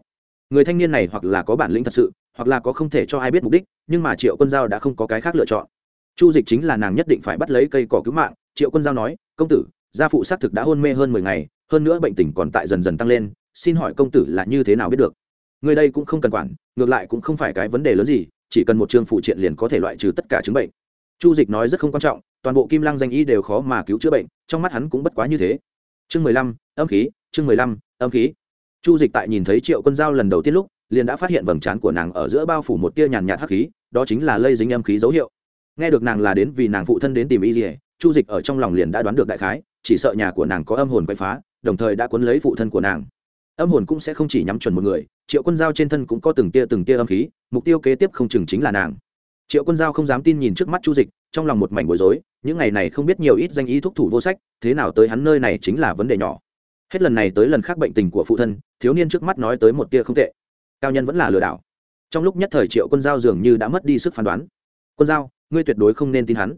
Người thanh niên này hoặc là có bản lĩnh thật sự, hoặc là có không thể cho ai biết mục đích, nhưng mà triệu quân giao đã không có cái khác lựa chọn. Chu dịch chính là nàng nhất định phải bắt lấy cây cỏ cứu mạng, triệu quân giao nói, công tử, gia phụ xác thực đã hôn mê hơn mười ngày, hơn nữa bệnh tình còn tại dần dần tăng lên, xin hỏi công tử là như thế nào biết được? Người đây cũng không cần quản, ngược lại cũng không phải cái vấn đề lớn gì, chỉ cần một chương phụ triện liền có thể loại trừ tất cả chứng bệnh. Chu dịch nói rất không quan trọng, toàn bộ kim lăng danh y đều khó mà cứu chữa bệnh, trong mắt hắn cũng bất quá như thế. Chương mười lăm, âm khí, chương mười lăm, âm khí. Chu dịch tại nhìn thấy triệu quân giao lần đầu tiên lúc, liền đã phát hiện vầng trán của nàng ở giữa bao phủ một tia nhàn nhạt hắc khí, đó chính là lây dính âm khí dấu hiệu. Nghe được nàng là đến vì nàng phụ thân đến tìm y dỉa chu dịch ở trong lòng liền đã đoán được đại khái, chỉ sợ nhà của nàng có âm hồn quậy phá, đồng thời đã cuốn lấy phụ thân của nàng. Âm hồn cũng sẽ không chỉ nhắm chuẩn một người triệu quân giao trên thân cũng có từng tia từng tia âm khí, mục tiêu kế tiếp không chừng chính là nàng. Triệu quân giao không dám tin nhìn trước mắt chu dịch, trong lòng một mảnh bối rối, những ngày này không biết nhiều ít danh ý thúc thủ vô sách, thế nào tới hắn nơi này chính là vấn đề nhỏ. Hết lần này tới lần khác bệnh tình của phụ thân, thiếu niên trước mắt nói tới một tia không tệ. Cao nhân vẫn là lừa đảo. Trong lúc nhất thời triệu quân giao dường như đã mất đi sức phán đoán. Quân giao, ngươi tuyệt đối không nên tin hắn.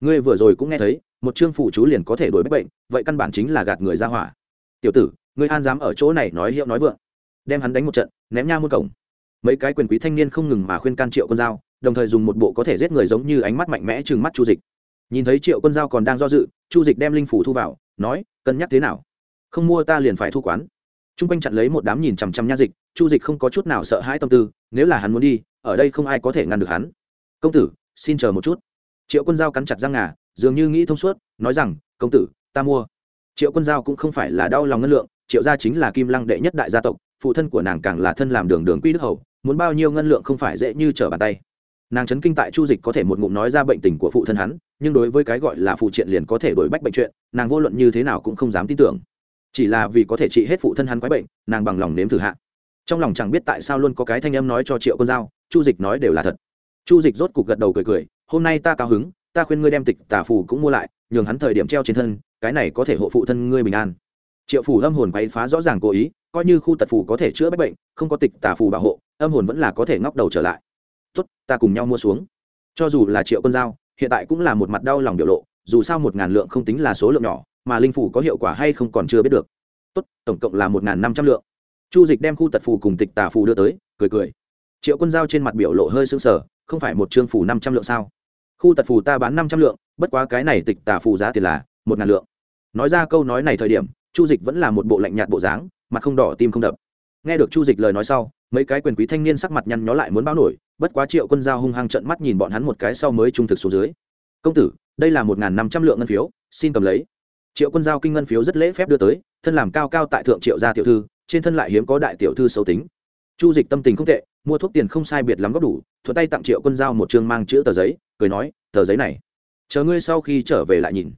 Ngươi vừa rồi cũng nghe thấy, một chương phụ chú liền có thể đổi bách bệnh, vậy căn bản chính là gạt người ra hỏa. Tiểu tử, ngươi an dám ở chỗ này nói hiệu nói vượng đem hắn đánh một trận, ném nha muôn cổng. Mấy cái quyền quý thanh niên không ngừng mà khuyên can triệu quân giao, đồng thời dùng một bộ có thể giết người giống như ánh mắt mạnh mẽ chừng mắt chu dịch. Nhìn thấy triệu quân giao còn đang do dự, chu dịch đem linh phủ thu vào, nói, cân nhắc thế nào? Không mua ta liền phải thu quán. T r u n g quanh chặn lấy một đám nhìn chằm chằm nha dịch, chu dịch không có chút nào sợ hãi tâm tư, nếu là hắn muốn đi, ở đây không ai có thể ngăn được hắn. Công tử, xin chờ một chút. Triệu quân giao cắn chặt răng ngà, dường như nghĩ thông suốt, nói rằng, công tử, ta mua. Triệu quân giao cũng không phải là đau lòng ngân lượng, triệu gia chính là kim lăng đệ nhất đại gia tộc phụ thân của nàng càng là thân làm đường đường quy đức hầu, muốn bao nhiêu ngân lượng không phải dễ như trở bàn tay. Nàng chấn kinh tại chu dịch có thể một ngụm nói ra bệnh tình của phụ thân hắn, nhưng đối với cái gọi là phụ triện liền có thể đổi bách bệnh chuyện, nàng vô luận như thế nào cũng không dám tin tưởng. Chỉ là vì có thể trị hết phụ thân hắn quái bệnh, nàng bằng lòng nếm thử hạ. Trong lòng chẳng biết tại sao luôn có cái thanh âm nói cho triệu con dao chu dịch nói đều là thật. Chu dịch rốt cục gật đầu cười cười, hôm nay ta cao hứng, ta khuyên ngươi đem tịch tà phù cũng mua lại, nhường hắn thời điểm treo trên thân, cái này có thể hộ phụ thân ngươi bình an triệu phủ âm hồn quay phá rõ ràng cố ý, coi như khu tật phủ có thể chữa bách bệnh, không có tịch tà phù bảo hộ, âm hồn vẫn là có thể ngóc đầu trở lại. Tốt, ta cùng nhau mua xuống. Cho dù là triệu quân dao hiện tại cũng là một mặt đau lòng biểu lộ, dù sao một ngàn lượng không tính là số lượng nhỏ, mà linh phủ có hiệu quả hay không còn chưa biết được. Tốt, tổng cộng là một ngàn năm trăm lượng. Chu dịch đem khu tật phù cùng tịch tà phù đưa tới, cười cười. Triệu quân giao trên mặt biểu lộ hơi sưng sờ, không phải một chương phù năm trăm lượng sao? Khu tật phù ta bán năm trăm lượng, bất quá cái này tịch tà phù giá tiền là một ngàn lượng. Nói ra câu nói này thời điểm chu dịch vẫn là một bộ lạnh nhạt bộ dáng, mặt không đỏ, tim không đập. Nghe được chu dịch lời nói sau, mấy cái quyền quý thanh niên sắc mặt nhăn nhó lại muốn báo nổi, bất quá triệu quân giao hung hăng trận mắt nhìn bọn hắn một cái sau mới trung thực xuống dưới. Công tử, đây là một n g h n năm trăm lượng ngân phiếu, xin cầm lấy. Triệu quân giao kinh ngân phiếu rất lễ phép đưa tới, thân làm cao cao tại thượng triệu gia tiểu thư, trên thân lại hiếm có đại tiểu thư xấu tính. Chu dịch tâm tình không tệ, mua thuốc tiền không sai biệt lắm góp đủ, thuận tay tặng triệu quân giao một chương mang chữ tờ giấy, cười nói, tờ giấy này, chờ ngươi sau khi trở về lại nhìn.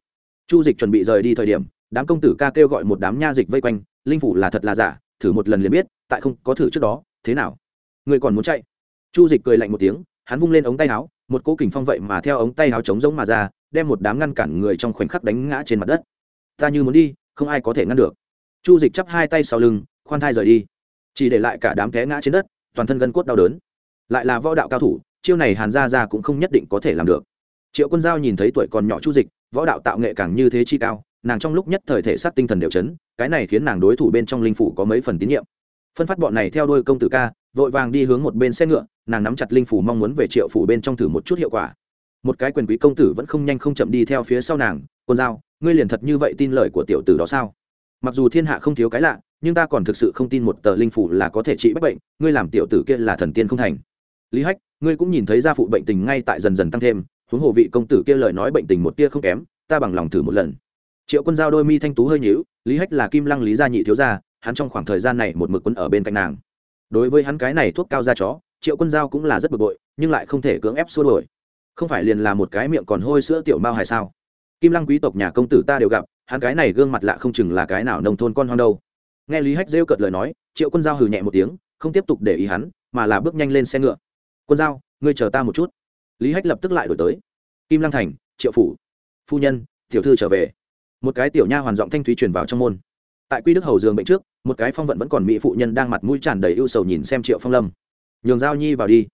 Chu dịch chuẩn bị rời đi thời điểm đám công tử ca kêu gọi một đám nha dịch vây quanh, linh phủ là thật là giả, thử một lần liền biết, tại không có thử trước đó, thế nào? Người còn muốn chạy? Chu dịch cười lạnh một tiếng, hắn vung lên ống tay áo, một cỗ kình phong vậy mà theo ống tay áo trống giống mà ra, đem một đám ngăn cản người trong khoảnh khắc đánh ngã trên mặt đất. Ta như muốn đi, không ai có thể ngăn được. Chu dịch chắp hai tay sau lưng, khoan thai rời đi. Chỉ để lại cả đám té ngã trên đất, toàn thân gân cốt đau đớn. Lại là võ đạo cao thủ, chiêu này hàn ra ra cũng không nhất định có thể làm được. Triệu quân giao nhìn thấy tuổi còn nhỏ chu dịch, võ đạo tạo nghệ càng như thế chi cao nàng trong lúc nhất thời thể xác tinh thần đều chấn, cái này khiến nàng đối thủ bên trong linh phủ có mấy phần tín nhiệm. Phân phát bọn này theo đuôi công tử ca, vội vàng đi hướng một bên xe ngựa, nàng nắm chặt linh phủ mong muốn về triệu phủ bên trong thử một chút hiệu quả. Một cái quyền quý công tử vẫn không nhanh không chậm đi theo phía sau nàng, quân giao, ngươi liền thật như vậy tin lời của tiểu tử đó sao? Mặc dù thiên hạ không thiếu cái lạ, nhưng ta còn thực sự không tin một tờ linh phủ là có thể trị bách bệnh, ngươi làm tiểu tử kia là thần tiên không thành. Lý hách, ngươi cũng nhìn thấy gia phụ bệnh tình ngay tại dần dần tăng thêm, huống hồ vị công tử kia lời nói bệnh tình một tia không kém, ta bằng lòng thử một lần triệu quân giao đôi mi thanh tú hơi nhữu lý hách là kim lăng lý gia nhị thiếu gia, hắn trong khoảng thời gian này một mực quân ở bên cạnh nàng. Đối với hắn cái này thuốc cao da chó, triệu quân giao cũng là rất bực bội, nhưng lại không thể cưỡng ép xua đổi không phải liền là một cái miệng còn hôi sữa tiểu mao hay sao? Kim lăng quý tộc nhà công tử ta đều gặp, hắn cái này gương mặt lạ không chừng là cái nào nông thôn con hoang đâu. Nghe lý hách rêu cợt lời nói, triệu quân giao hừ nhẹ một tiếng, không tiếp tục để ý hắn, mà là bước nhanh lên xe ngựa. Quân giao, ngươi chờ ta một chút. Lý hách lập tức lại đổi tới. Kim lăng thành, triệu phủ. Phu nhân, tiểu thư trở về một cái tiểu nha hoàn giọng thanh thúy truyền vào trong môn. Tại quy đức hầu giường bệnh trước, một cái phong vận vẫn còn mỹ phụ nhân đang mặt mũi tràn đầy ưu sầu nhìn xem triệu phong lâm. Nhường giao nhi vào đi.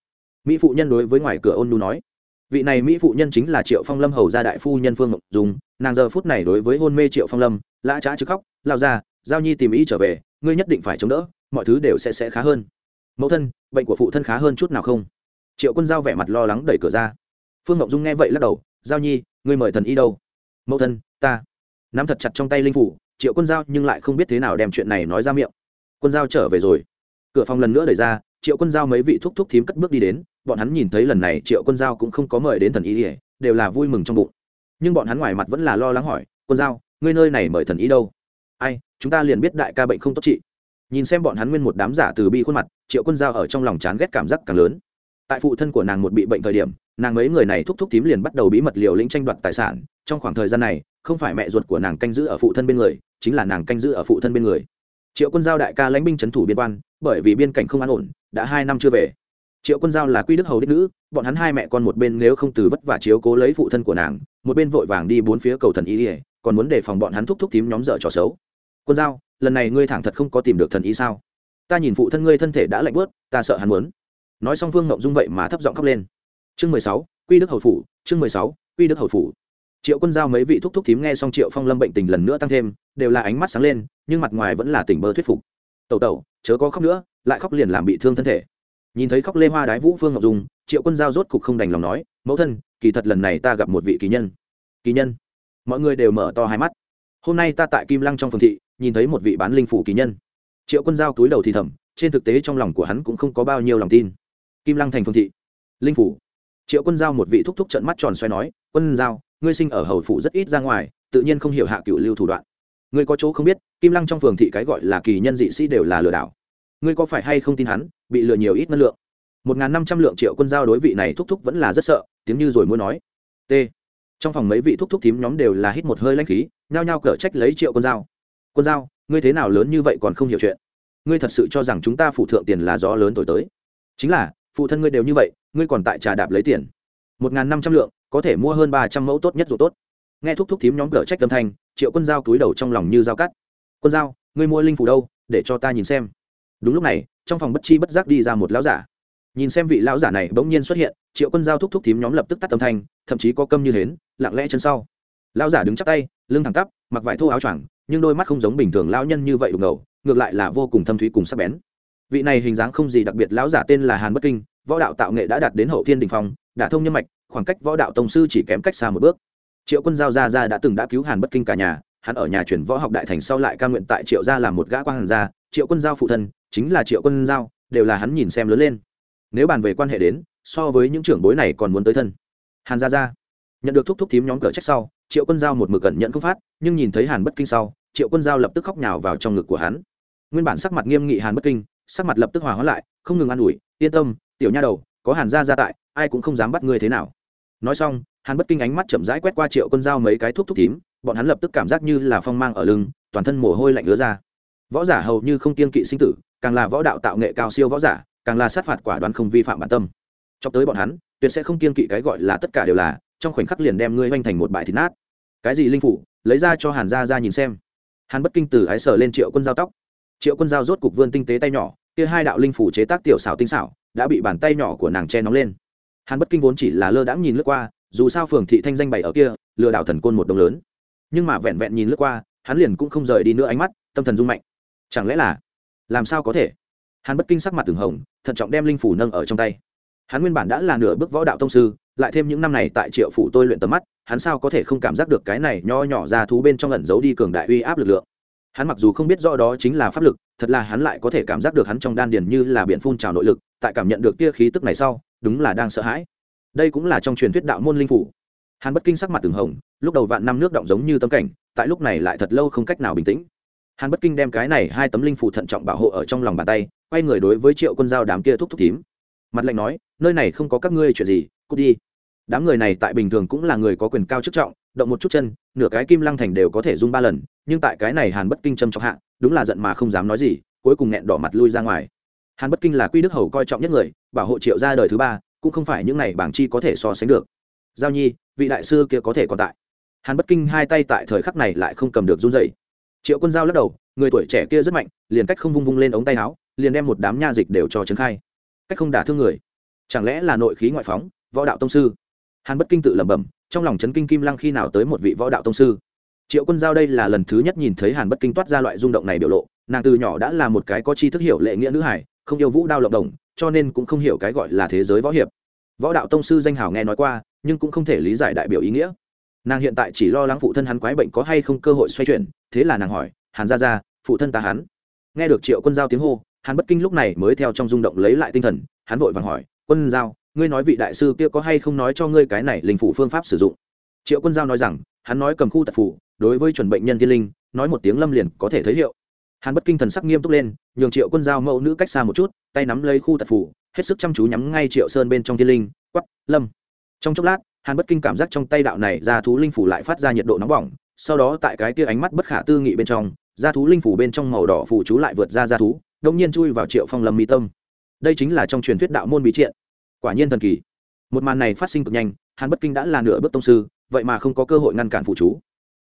Mỹ phụ nhân đối với ngoài cửa ôn nu nói. Vị này mỹ phụ nhân chính là triệu phong lâm hầu gia đại phu nhân phương ngọc dùng nàng giờ phút này đối với hôn mê triệu phong lâm, lã trá chứ khóc lao ra giao nhi tìm ý trở về, ngươi nhất định phải chống đỡ, mọi thứ đều sẽ sẽ khá hơn. Mẫu thân, bệnh của phụ thân khá hơn chút nào không? Triệu quân giao vẻ mặt lo lắng đẩy cửa ra. Phương ngọc dung nghe vậy lắc đầu, giao nhi, ngươi mời thần y đâu? Mẫu thân, ta nắm thật chặt trong tay linh phủ, triệu quân giao nhưng lại không biết thế nào đem chuyện này nói ra miệng. Quân giao trở về rồi. Cửa phòng lần nữa đẩy ra, triệu quân giao mấy vị thúc thúc thím cất bước đi đến, bọn hắn nhìn thấy lần này triệu quân giao cũng không có mời đến thần ý ỉa đều là vui mừng trong bụng. Nhưng bọn hắn ngoài mặt vẫn là lo lắng hỏi, quân giao, ngươi nơi này mời thần ý đâu? Ai, chúng ta liền biết đại ca bệnh không tốt trị nhìn xem bọn hắn nguyên một đám giả từ bi khuôn mặt, triệu quân giao ở trong lòng chán ghét cảm giác càng lớn. Tại phụ thân của nàng một bị bệnh thời điểm, nàng mấy người này thúc thúc thím liền bắt đầu bí mật liều lĩnh tranh đoạt tài sản trong khoảng thời gian này, không phải mẹ ruột của nàng canh giữ ở phụ thân bên người, chính là nàng canh giữ ở phụ thân bên người. Triệu quân giao đại ca lãnh binh c thủ biên quan, bởi vì biên cảnh không an ổn, đã hai năm chưa về. Triệu quân giao là quy đức hầu đích nữ, bọn hắn hai mẹ con một bên nếu không từ vất vả chiếu cố lấy phụ thân của nàng, một bên vội vàng đi bốn phía cầu thần ý ỉa còn muốn đề phòng bọn hắn thúc thúc tím nhóm dở trò xấu. Quân giao, lần này ngươi thẳng thật không có tìm được thần ý sao? Ta nhìn phụ thân ngươi thân thể đã lạnh bớt ta sợ hắn muốn. Nói xong vương ngộng dung vậy mà thấp giọng khóc lên. Chương mười sáu, quy đức hầu phủ, chương mười sáu, quy đức hầu phủ triệu quân giao mấy vị thúc thúc thím nghe xong triệu phong lâm bệnh tình lần nữa tăng thêm, đều là ánh mắt sáng lên, nhưng mặt ngoài vẫn là tỉnh bơ thuyết phục. Tẩu tẩu, chớ có khóc nữa, lại khóc liền làm bị thương thân thể. Nhìn thấy khóc lê hoa đái vũ phương ngọc dung, triệu quân giao rốt cục không đành lòng nói, mẫu thân, kỳ thật lần này ta gặp một vị kỳ nhân. Kỳ nhân? Mọi người đều mở to hai mắt. Hôm nay ta tại kim lăng trong phường thị, nhìn thấy một vị bán linh phủ kỳ nhân. Triệu quân giao túi đầu thì thầm, trên thực tế trong lòng của hắn cũng không có bao nhiêu lòng tin. Kim lăng thành phường thị. Linh phủ? Triệu quân giao một vị thúc thúc trận mắt tròn xoay nói, quân giao ngươi sinh ở hầu phủ rất ít ra ngoài, tự nhiên không hiểu hạ cựu lưu thủ đoạn. Ngươi có chỗ không biết, kim lăng trong phường thị cái gọi là kỳ nhân dị sĩ đều là lừa đảo. Ngươi có phải hay không tin hắn, bị lừa nhiều ít ngân lượng? Một n g h n năm trăm lượng triệu quân giao đối vị này thúc thúc vẫn là rất sợ, tiếng như rồi muốn nói. T. Trong phòng mấy vị thúc thúc thím nhóm đều là hít một hơi lanh khí, nhao nhao cở trách lấy triệu quân giao. Quân giao, ngươi thế nào lớn như vậy còn không hiểu chuyện? Ngươi thật sự cho rằng chúng ta phụ thượng tiền là gió lớn thổi tới? Chính là, phụ thân ngươi đều như vậy, ngươi còn tại trà đạp lấy tiền. Một n g h n năm trăm lượng có thể mua hơn ba trăm mẫu tốt nhất rồi tốt. Nghe thúc thúc thím nhóm cở trách âm thanh, triệu quân giao túi đầu trong lòng như dao cắt. Quân giao, ngươi mua linh phủ đâu, để cho ta nhìn xem. Đúng lúc này, trong phòng bất chi bất giác đi ra một lão giả. Nhìn xem vị lão giả này bỗng nhiên xuất hiện, triệu quân giao thúc thúc thím nhóm lập tức tắt âm thanh, thậm chí có câm như hến, lặng lẽ chân sau. Lão giả đứng chắc tay, lưng thẳng tắp, mặc vải thô áo choàng, nhưng đôi mắt không giống bình thường lão nhân như vậy đục ngầu, ngược lại là vô cùng thâm thúy cùng sắc bén. Vị này hình dáng không gì đặc biệt, lão giả tên là hàn bất kinh võ đạo tạo nghệ đã đạt đến hậu thiên đình phong, đả thông nhân mạch, khoảng cách võ đạo tông sư chỉ kém cách xa một bước. Triệu quân giao gia gia đã từng đã cứu hàn bất kinh cả nhà, hắn ở nhà chuyển võ học đại thành sau lại ca nguyện tại triệu gia làm một gã quan hàn gia, triệu quân giao phụ thân, chính là triệu quân giao, đều là hắn nhìn xem lớn lên. Nếu bàn về quan hệ đến, so với những trưởng bối này còn muốn tới thân. Hàn gia gia, nhận được thúc thúc thím nhóm cờ trách sau, triệu quân giao một mực cẩn nhận không phát, nhưng nhìn thấy hàn bất kinh sau, triệu quân giao lập tức khóc nhào vào trong ngực của hắn. Nguyên bản sắc mặt nghiêm nghị hàn bất kinh, sắc mặt lập tức hòa hóa lại, không ngừng an ủi, yên tâm tiểu nha đầu, có hàn gia gia tại, ai cũng không dám bắt ngươi thế nào. Nói xong, hàn bất kinh ánh mắt chậm rãi quét qua triệu quân dao mấy cái thuốc thúc tím, bọn hắn lập tức cảm giác như là phong mang ở lưng, toàn thân mồ hôi lạnh ứa ra. Võ giả hầu như không kiên kỵ sinh tử, càng là võ đạo tạo nghệ cao siêu võ giả, càng là sát phạt quả đoán không vi phạm bản tâm. Cho tới bọn hắn, tuyệt sẽ không kiên kỵ cái gọi là tất cả đều là, trong khoảnh khắc liền đem ngươi hoành thành một bãi thịt nát. Cái gì linh phủ, lấy ra cho hàn gia ra nhìn xem. Hàn bất kinh từ ái sờ lên triệu quân dao tóc. Triệu quân dao rốt cục vươn tinh tế tay nhỏ, kia hai đạo linh phủ chế tác tiểu xảo tinh xảo đã bị bàn tay nhỏ của nàng che nóng lên. Hàn bất kinh vốn chỉ là lơ đãng nhìn lướt qua, dù sao phường thị thanh danh bày ở kia, lừa đảo thần côn một đồng lớn. Nhưng mà vẹn vẹn nhìn lướt qua, hắn liền cũng không rời đi nữa ánh mắt, tâm thần rung mạnh. Chẳng lẽ là, làm sao có thể? Hắn bất kinh sắc mặt từng hồng, thận trọng đem linh phủ nâng ở trong tay. Hắn nguyên bản đã là nửa bước võ đạo tông sư, lại thêm những năm này tại triệu phủ tôi luyện tầm mắt, hắn sao có thể không cảm giác được cái này nho nhỏ ra thú bên trong ẩn giấu đi cường đại uy áp lực lượng? Hắn mặc dù không biết rõ đó chính là pháp lực, thật là hắn lại có thể cảm giác được hắn trong đan điền như là biển phun trào nội lực tại cảm nhận được tia khí tức này sau, đúng là đang sợ hãi. Đây cũng là trong truyền thuyết đạo môn linh phủ. Hàn bất kinh sắc mặt từng hồng, lúc đầu vạn năm nước động giống như tấm cảnh, tại lúc này lại thật lâu không cách nào bình tĩnh. Hàn bất kinh đem cái này hai tấm linh phủ thận trọng bảo hộ ở trong lòng bàn tay, quay người đối với triệu quân giao đám kia thúc thúc tím. Mặt lạnh nói, nơi này không có các ngươi chuyện gì, cút đi. Đám người này tại bình thường cũng là người có quyền cao chức trọng, động một chút chân, nửa cái kim lăng thành đều có thể rung ba lần, nhưng tại cái này hàn bất kinh châm trọng hạ, đúng là giận mà không dám nói gì, cuối cùng nghẹn đỏ mặt lui ra ngoài hàn bất kinh là quy đức hầu coi trọng nhất người, bảo hộ triệu ra đời thứ ba, cũng không phải những này bảng chi có thể so sánh được. Giao nhi, vị đại sư kia có thể còn tại. Hàn bất kinh hai tay tại thời khắc này lại không cầm được run dậy triệu quân giao lắc đầu, người tuổi trẻ kia rất mạnh, liền cách không vung vung lên ống tay áo, liền đem một đám nha dịch đều cho trấn khai. Cách không đả thương người. Chẳng lẽ là nội khí ngoại phóng, võ đạo tông sư? Hàn bất kinh tự lẩm bẩm, trong lòng trấn kinh kim lăng khi nào tới một vị võ đạo tông sư? Triệu quân giao đây là lần thứ nhất nhìn thấy hàn bất kinh toát ra loại rung động này biểu lộ, nàng từ nhỏ đã là một cái có chi thức hiểu lệ nghĩa nữ hải không yêu vũ đao lộng đồng, cho nên cũng không hiểu cái gọi là thế giới võ hiệp. Võ đạo tông sư danh hào nghe nói qua, nhưng cũng không thể lý giải đại biểu ý nghĩa. Nàng hiện tại chỉ lo lắng phụ thân hắn quái bệnh có hay không cơ hội xoay chuyển, thế là nàng hỏi, hàn ra ra phụ thân ta hắn. Nghe được triệu quân giao tiếng hô hàn bất kinh lúc này mới theo trong rung động lấy lại tinh thần, hắn vội vàng hỏi, quân giao, ngươi nói vị đại sư kia có hay không nói cho ngươi cái này linh phủ phương pháp sử dụng? Triệu quân giao nói rằng, hắn nói cầm khu tật phủ đối với chuẩn bệnh nhân thiên linh, nói một tiếng lâm liền có thể thấy hiệu hàn bất kinh thần sắc nghiêm túc lên, nhường triệu quân giao mẫu nữ cách xa một chút, tay nắm lấy khu tật phủ, hết sức chăm chú nhắm ngay triệu sơn bên trong thiên linh quắp lâm. Trong chốc lát, hàn bất kinh cảm giác trong tay đạo này ra thú linh phủ lại phát ra nhiệt độ nóng bỏng, sau đó tại cái kia ánh mắt bất khả tư nghị bên trong, ra thú linh phủ bên trong màu đỏ phủ chú lại vượt ra ra thú đông nhiên chui vào triệu phong lâm mỹ tâm. Đây chính là trong truyền thuyết đạo môn bí triện. Quả nhiên thần kỳ. Một màn này phát sinh cực nhanh, hàn bất kinh đã là nửa bước tông sư, vậy mà không có cơ hội ngăn cản phụ chú.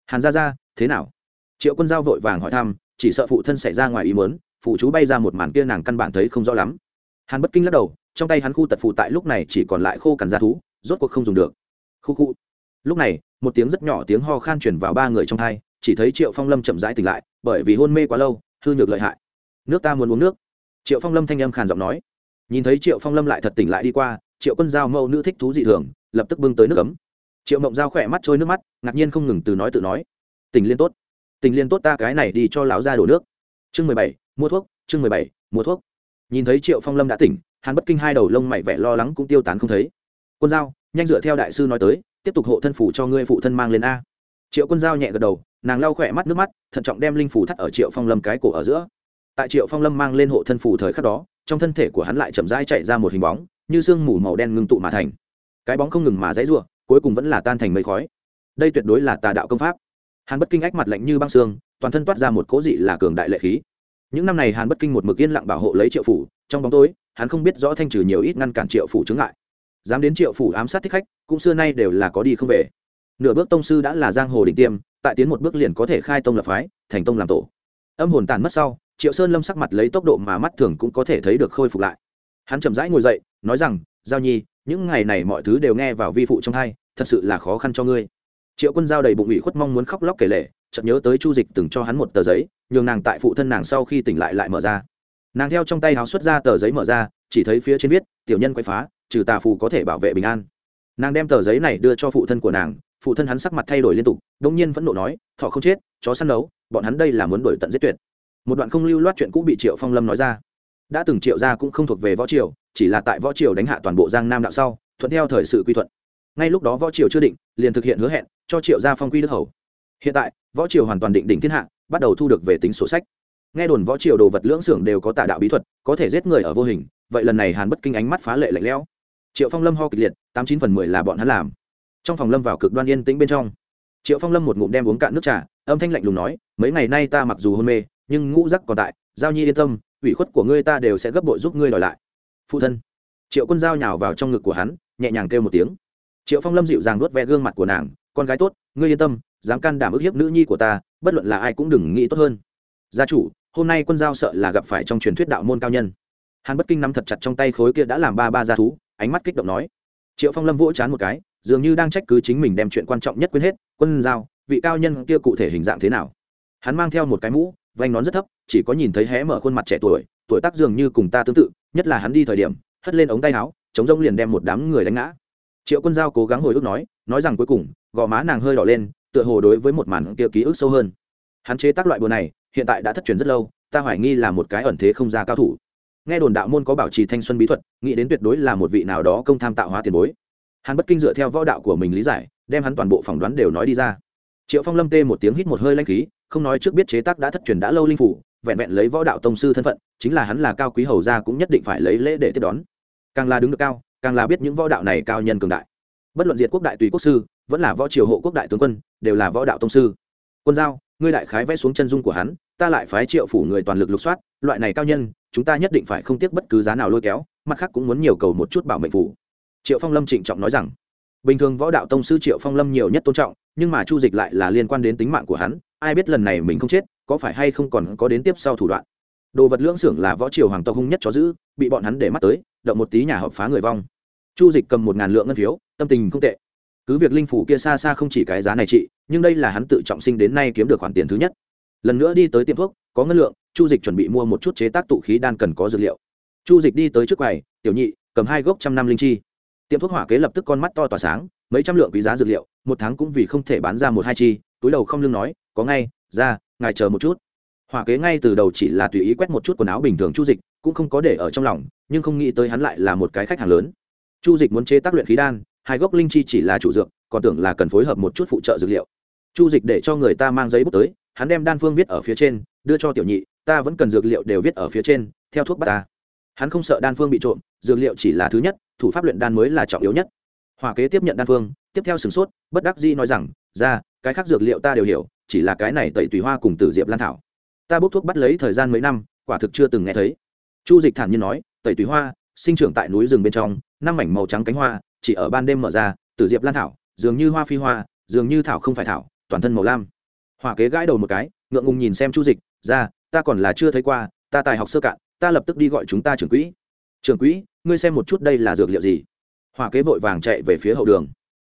Hàn ra ra, thế nào? Triệu quân giao vội vàng hỏi thăm chỉ sợ phụ thân xảy ra ngoài ý mớn phụ chú bay ra một màn kia nàng căn bản thấy không rõ lắm. Hàn bất kinh lắc đầu, trong tay hắn khu tật phụ tại lúc này chỉ còn lại khô cằn da thú, rốt cuộc không dùng được. Khu khu. Lúc này, một tiếng rất nhỏ tiếng ho khan chuyển vào ba người trong hai, chỉ thấy triệu phong lâm chậm rãi tỉnh lại, bởi vì hôn mê quá lâu, hư nhược lợi hại. Nước ta muốn uống nước. Triệu phong lâm thanh âm khàn giọng nói. Nhìn thấy triệu phong lâm lại thật tỉnh lại đi qua, triệu quân giao mẫu nữ thích thú dị thường, lập tức bưng tới nước cấm triệu mộng giao khỏe mắt trôi nước mắt, ngạc nhiên không ngừng từ nói tự nói. Tình liên tốt tình liên tốt ta cái này đi cho lão ra đổ nước. Chương mười bảy, mua thuốc, chương mười bảy, mua thuốc. Nhìn thấy triệu phong lâm đã tỉnh, hắn bất kinh hai đầu lông mày vẻ lo lắng cũng tiêu tán không thấy. Quân giao, nhanh dựa theo đại sư nói tới, tiếp tục hộ thân phủ cho ngươi phụ thân mang lên a. Triệu quân giao nhẹ gật đầu, nàng lau khỏe mắt nước mắt, thận trọng đem linh phủ thắt ở triệu phong lâm cái cổ ở giữa. Tại triệu phong lâm mang lên hộ thân phủ thời khắc đó, trong thân thể của hắn lại chậm rãi chạy ra một hình bóng, như sương mù màu đen ngưng tụ mà thành. Cái bóng không ngừng mà dãy r u ộ cuối cùng vẫn là tan thành mây khói. Đây tuyệt đối là tà đạo công pháp hàn bất kinh ách mặt lạnh như băng xương, toàn thân toát ra một cố dị là cường đại lệ khí. Những năm này hàn bất kinh một mực yên lặng bảo hộ lấy triệu phủ, trong bóng tối, hắn không biết rõ thanh trừ nhiều ít ngăn cản triệu phủ chứng lại dám đến triệu phủ ám sát thích khách, cũng xưa nay đều là có đi không về. Nửa bước tông sư đã là giang hồ định tiêm, tại tiến một bước liền có thể khai tông lập phái, thành tông làm tổ. Âm hồn tàn mất sau, triệu sơn lâm sắc mặt lấy tốc độ mà mắt thường cũng có thể thấy được khôi phục lại. Hắn chậm rãi ngồi dậy, nói rằng, giao nhi, những ngày này mọi thứ đều nghe vào vi phụ trong thai thật sự là khó khăn cho ngươi triệu quân giao đầy bụng ủy khuất mong muốn khóc lóc kể lể, chợt nhớ tới chu dịch từng cho hắn một tờ giấy, nhường nàng tại phụ thân nàng sau khi tỉnh lại lại mở ra. Nàng theo trong tay háo xuất ra tờ giấy mở ra, chỉ thấy phía trên viết, tiểu nhân quay phá, trừ tà phù có thể bảo vệ bình an. Nàng đem tờ giấy này đưa cho phụ thân của nàng, phụ thân hắn sắc mặt thay đổi liên tục đông nhiên vẫn nộ nói, thọ không chết, chó săn đấu bọn hắn đây là muốn đổi tận giết tuyệt. Một đoạn không lưu loát chuyện cũ bị triệu phong lâm nói ra. Đã từng triệu ra cũng không thuộc về võ triều, chỉ là tại võ triều đánh hạ toàn bộ giang nam đạo sau, thuận theo thời sự quy thuận ngay lúc đó võ triều chưa định, liền thực hiện hứa hẹn, cho triệu gia phong quy đức hầu. Hiện tại, võ triều hoàn toàn định đỉnh thiên hạ, bắt đầu thu được về tính sổ sách. Nghe đồn võ triều đồ vật lưỡng xưởng đều có tà đạo bí thuật, có thể giết người ở vô hình, vậy lần này hàn bất kinh ánh mắt phá lệ lạnh lẽo. Triệu phong lâm ho kịch liệt, tám chín phần mười là bọn hắn làm. Trong phòng lâm vào cực đoan yên tĩnh bên trong. Triệu phong lâm một ngụm đem uống cạn nước trà, âm thanh lạnh lùng nói, mấy ngày nay ta mặc dù hôn mê, nhưng ngũ rắc còn tại, giao nhi yên tâm, ủy khuất của ngươi ta đều sẽ gấp bội giúp ngươi đòi lại. Phụ thân. Triệu quân giao nhào vào trong ngực của hắn, nhẹ nhàng kêu một tiếng triệu phong lâm dịu dàng nuốt ve gương mặt của nàng con gái tốt ngươi yên tâm dám can đảm ức hiếp nữ nhi của ta bất luận là ai cũng đừng nghĩ tốt hơn gia chủ hôm nay quân giao sợ là gặp phải trong truyền thuyết đạo môn cao nhân hắn bất kinh nắm thật chặt trong tay khối kia đã làm ba ba gia thú ánh mắt kích động nói triệu phong lâm vỗ chán một cái dường như đang trách cứ chính mình đem chuyện quan trọng nhất quên hết quân giao vị cao nhân kia cụ thể hình dạng thế nào hắn mang theo một cái mũ vành nón rất thấp chỉ có nhìn thấy hé mở khuôn mặt trẻ tuổi tuổi tác dường như cùng ta tương tự nhất là hắn đi thời điểm hất lên ống tay áo chống rông liền đem một đám người đánh ngã triệu quân giao cố gắng hồi ức nói nói rằng cuối cùng, gò má nàng hơi đỏ lên, tựa hồ đối với một màn kia ký ức sâu hơn. Hắn chế tác loại bùa này, hiện tại đã thất truyền rất lâu, ta hoài nghi là một cái ẩn thế không ra cao thủ. Nghe đồn đạo môn có bảo trì thanh xuân bí thuật, nghĩ đến tuyệt đối là một vị nào đó công tham tạo hóa tiền bối. Hắn bất kinh dựa theo võ đạo của mình lý giải, đem hắn toàn bộ phỏng đoán đều nói đi ra. Triệu phong lâm tê một tiếng hít một hơi lanh khí, không nói trước biết chế tác đã thất truyền đã lâu linh phủ, vẹn vẹn lấy võ đạo tông sư thân phận, chính là hắn là cao quý hầu gia cũng nhất định phải lấy lễ để tiếp đón. Càng là đứng được cao càng là biết những võ đạo này cao nhân cường đại. Bất luận diệt quốc đại tùy quốc sư, vẫn là võ triều hộ quốc đại tướng quân, đều là võ đạo tông sư. Quân giao, ngươi đại khái vẽ xuống chân dung của hắn, ta lại phái triệu phủ người toàn lực lục soát, loại này cao nhân, chúng ta nhất định phải không tiếc bất cứ giá nào lôi kéo, mặt khác cũng muốn nhiều cầu một chút bảo mệnh phủ. Triệu phong lâm trịnh trọng nói rằng, bình thường võ đạo tông sư triệu phong lâm nhiều nhất tôn trọng, nhưng mà chu dịch lại là liên quan đến tính mạng của hắn, ai biết lần này mình không chết, có phải hay không còn có đến tiếp sau thủ đoạn. Đồ vật lưỡng xưởng là võ triều hoàng tộc hung nhất cho giữ, bị bọn hắn để mắt tới động một tí nhà hợp phá người vong. Chu dịch cầm một ngàn lượng ngân phiếu, tâm tình không tệ. Cứ việc linh phủ kia xa xa không chỉ cái giá này trị nhưng đây là hắn tự trọng sinh đến nay kiếm được khoản tiền thứ nhất. Lần nữa đi tới tiệm thuốc, có ngân lượng, chu dịch chuẩn bị mua một chút chế tác tụ khí đan cần có dược liệu. Chu dịch đi tới trước quầy, tiểu nhị, cầm hai gốc trăm năm linh chi. Tiệm thuốc hỏa kế lập tức con mắt to tỏa sáng, mấy trăm lượng quý giá dược liệu, một tháng cũng vì không thể bán ra một hai chi, túi đầu không lương nói, có ngay, ra, ngài chờ một chút hỏa kế ngay từ đầu chỉ là tùy ý quét một chút quần áo bình thường chu dịch, cũng không có để ở trong lòng, nhưng không nghĩ tới hắn lại là một cái khách hàng lớn. Chu dịch muốn chế tác luyện khí đan, hai gốc linh chi chỉ là chủ dược, còn tưởng là cần phối hợp một chút phụ trợ dược liệu. Chu dịch để cho người ta mang giấy bút tới, hắn đem đan phương viết ở phía trên, đưa cho tiểu nhị, ta vẫn cần dược liệu đều viết ở phía trên, theo thuốc bắt ta. Hắn không sợ đan phương bị trộm, dược liệu chỉ là thứ nhất, thủ pháp luyện đan mới là trọng yếu nhất. Hòa kế tiếp nhận đan phương, tiếp theo sửng sốt, bất đắc Di nói rằng, ra, cái khác dược liệu ta đều hiểu, chỉ là cái này tẩy tùy hoa cùng tử diệp lan thảo ta bốc thuốc bắt lấy thời gian mấy năm, quả thực chưa từng nghe thấy. Chu dịch thản nhiên nói, tẩy tùy hoa, sinh trưởng tại núi rừng bên trong, năm mảnh màu trắng cánh hoa, chỉ ở ban đêm mở ra, tử diệp lan thảo, dường như hoa phi hoa, dường như thảo không phải thảo, toàn thân màu lam. Hỏa kế gãi đầu một cái, ngượng ngùng nhìn xem chu dịch, ra, ta còn là chưa thấy qua, ta tài học sơ cạn, ta lập tức đi gọi chúng ta trưởng quỹ. Trưởng quỹ, ngươi xem một chút đây là dược liệu gì? Hỏa kế vội vàng chạy về phía hậu đường.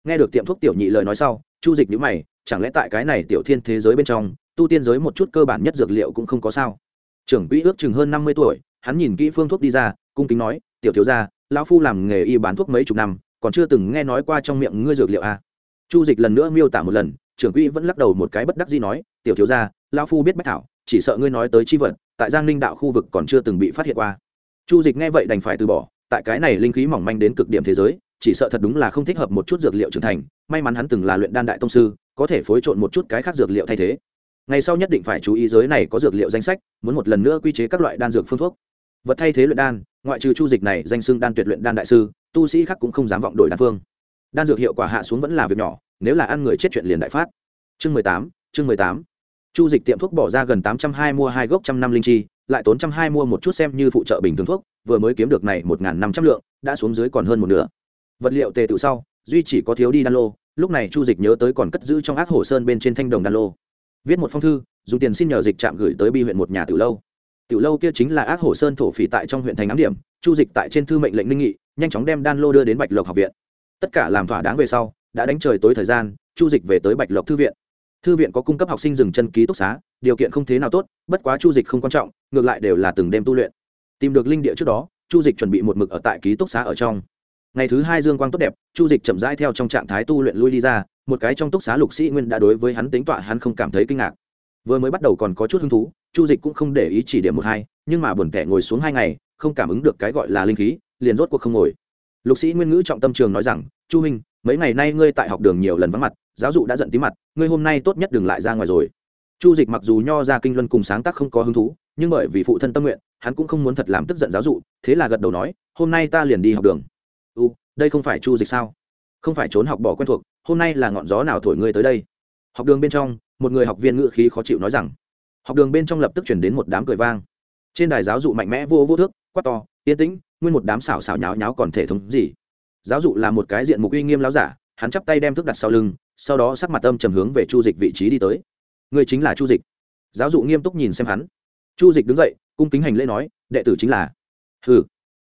Nghe được tiệm thuốc tiểu nhị lời nói sau, chu dịch nhữ mày, chẳng lẽ tại cái này tiểu thiên thế giới bên trong tu tiên giới một chút cơ bản nhất dược liệu cũng không có sao. Trưởng quỹ ước chừng hơn năm mươi tuổi, hắn nhìn kỹ phương thuốc đi ra, cung kính nói, tiểu thiếu gia, lão phu làm nghề y bán thuốc mấy chục năm, còn chưa từng nghe nói qua trong miệng ngươi dược liệu à. chu dịch lần nữa miêu tả một lần, trưởng quỹ vẫn lắc đầu một cái bất đắc gì nói, tiểu thiếu gia, lão phu biết bách thảo, chỉ sợ ngươi nói tới chi vật, tại giang ninh đạo khu vực còn chưa từng bị phát hiện qua. Chu dịch nghe vậy đành phải từ bỏ, tại cái này linh khí mỏng manh đến cực điểm thế giới, chỉ sợ thật đúng là không thích hợp một chút dược liệu trưởng thành, may mắn hắn từng là luyện đan đại tông sư, có thể phối trộn một chút cái khác dược liệu thay thế ngày sau nhất định phải chú ý giới này có dược liệu danh sách, muốn một lần nữa quy chế các loại đan dược phương thuốc. Vật thay thế luyện đan, ngoại trừ chu dịch này, danh xưng đan tuyệt luyện đan đại sư, tu sĩ khác cũng không dám vọng đổi đan phương. Đan dược hiệu quả hạ xuống vẫn là việc nhỏ, nếu là ăn người chết chuyện liền đại phát. Chương mười tám, chương mười tám. Chu dịch tiệm thuốc bỏ ra gần tám trăm hai mua hai gốc trăm năm linh chi, lại tốn trăm hai mua một chút xem như phụ trợ bình thường thuốc, vừa mới kiếm được này một n g h n năm trăm lượng, đã xuống dưới còn hơn một nửa. Vật liệu tề tự sau, duy chỉ có thiếu đi đan lô, lúc này chu dịch nhớ tới còn cất giữ trong ác hồ sơn bên trên thanh đồng đan lô viết một phong thư, dùng tiền xin nhờ dịch trạm gửi tới bi huyện một nhà từ lâu. Tiểu lâu kia chính là ác hồ sơn thổ phỉ tại trong huyện thành ám điểm, chu dịch tại trên thư mệnh lệnh linh nghị, nhanh chóng đem đan lô đưa đến bạch lộc học viện. Tất cả làm thỏa đáng về sau, đã đánh trời tối thời gian, chu dịch về tới bạch lộc thư viện. Thư viện có cung cấp học sinh dừng chân ký túc xá, điều kiện không thế nào tốt, bất quá chu dịch không quan trọng, ngược lại đều là từng đêm tu luyện. Tìm được linh địa trước đó, chu dịch chuẩn bị một mực ở tại ký túc xá ở trong. Ngày thứ hai dương quang tốt đẹp, chu dịch chậm rãi theo trong trạng thái tu luyện lui đi ra một cái trong túc xá lục sĩ nguyên đã đối với hắn tính tọa hắn không cảm thấy kinh ngạc. Vừa mới bắt đầu còn có chút hứng thú, chu dịch cũng không để ý chỉ điểm một hai, nhưng mà buồn tẻ ngồi xuống hai ngày, không cảm ứng được cái gọi là linh khí, liền rốt cuộc không ngồi. Lục sĩ nguyên ngữ trọng tâm trường nói rằng, chu huynh, mấy ngày nay ngươi tại học đường nhiều lần vắng mặt, giáo dụ đã giận tí mặt, ngươi hôm nay tốt nhất đừng lại ra ngoài rồi. Chu dịch mặc dù nho ra kinh luân cùng sáng tác không có hứng thú, nhưng bởi vì phụ thân tâm nguyện, hắn cũng không muốn thật làm tức giận giáo dụ, thế là gật đầu nói, hôm nay ta liền đi học đường. U đây không phải chu dịch sao? Không phải trốn học bỏ quen thuộc hôm nay là ngọn gió nào thổi ngươi tới đây? Học đường bên trong, một người học viên ngự khí khó chịu nói rằng, học đường bên trong lập tức chuyển đến một đám cười vang. Trên đài giáo dụ mạnh mẽ vô vô thước, quát to, yên tĩnh, nguyên một đám xảo xảo nháo nháo còn thể thống gì? Giáo dụ là một cái diện mục uy nghiêm láo giả, hắn chắp tay đem thước đặt sau lưng, sau đó sắc mặt âm trầm hướng về chu dịch vị trí đi tới. Người chính là chu dịch. Giáo dụ nghiêm túc nhìn xem hắn. Chu dịch đứng dậy, cung kính hành lễ nói, đệ tử chính là. Ừ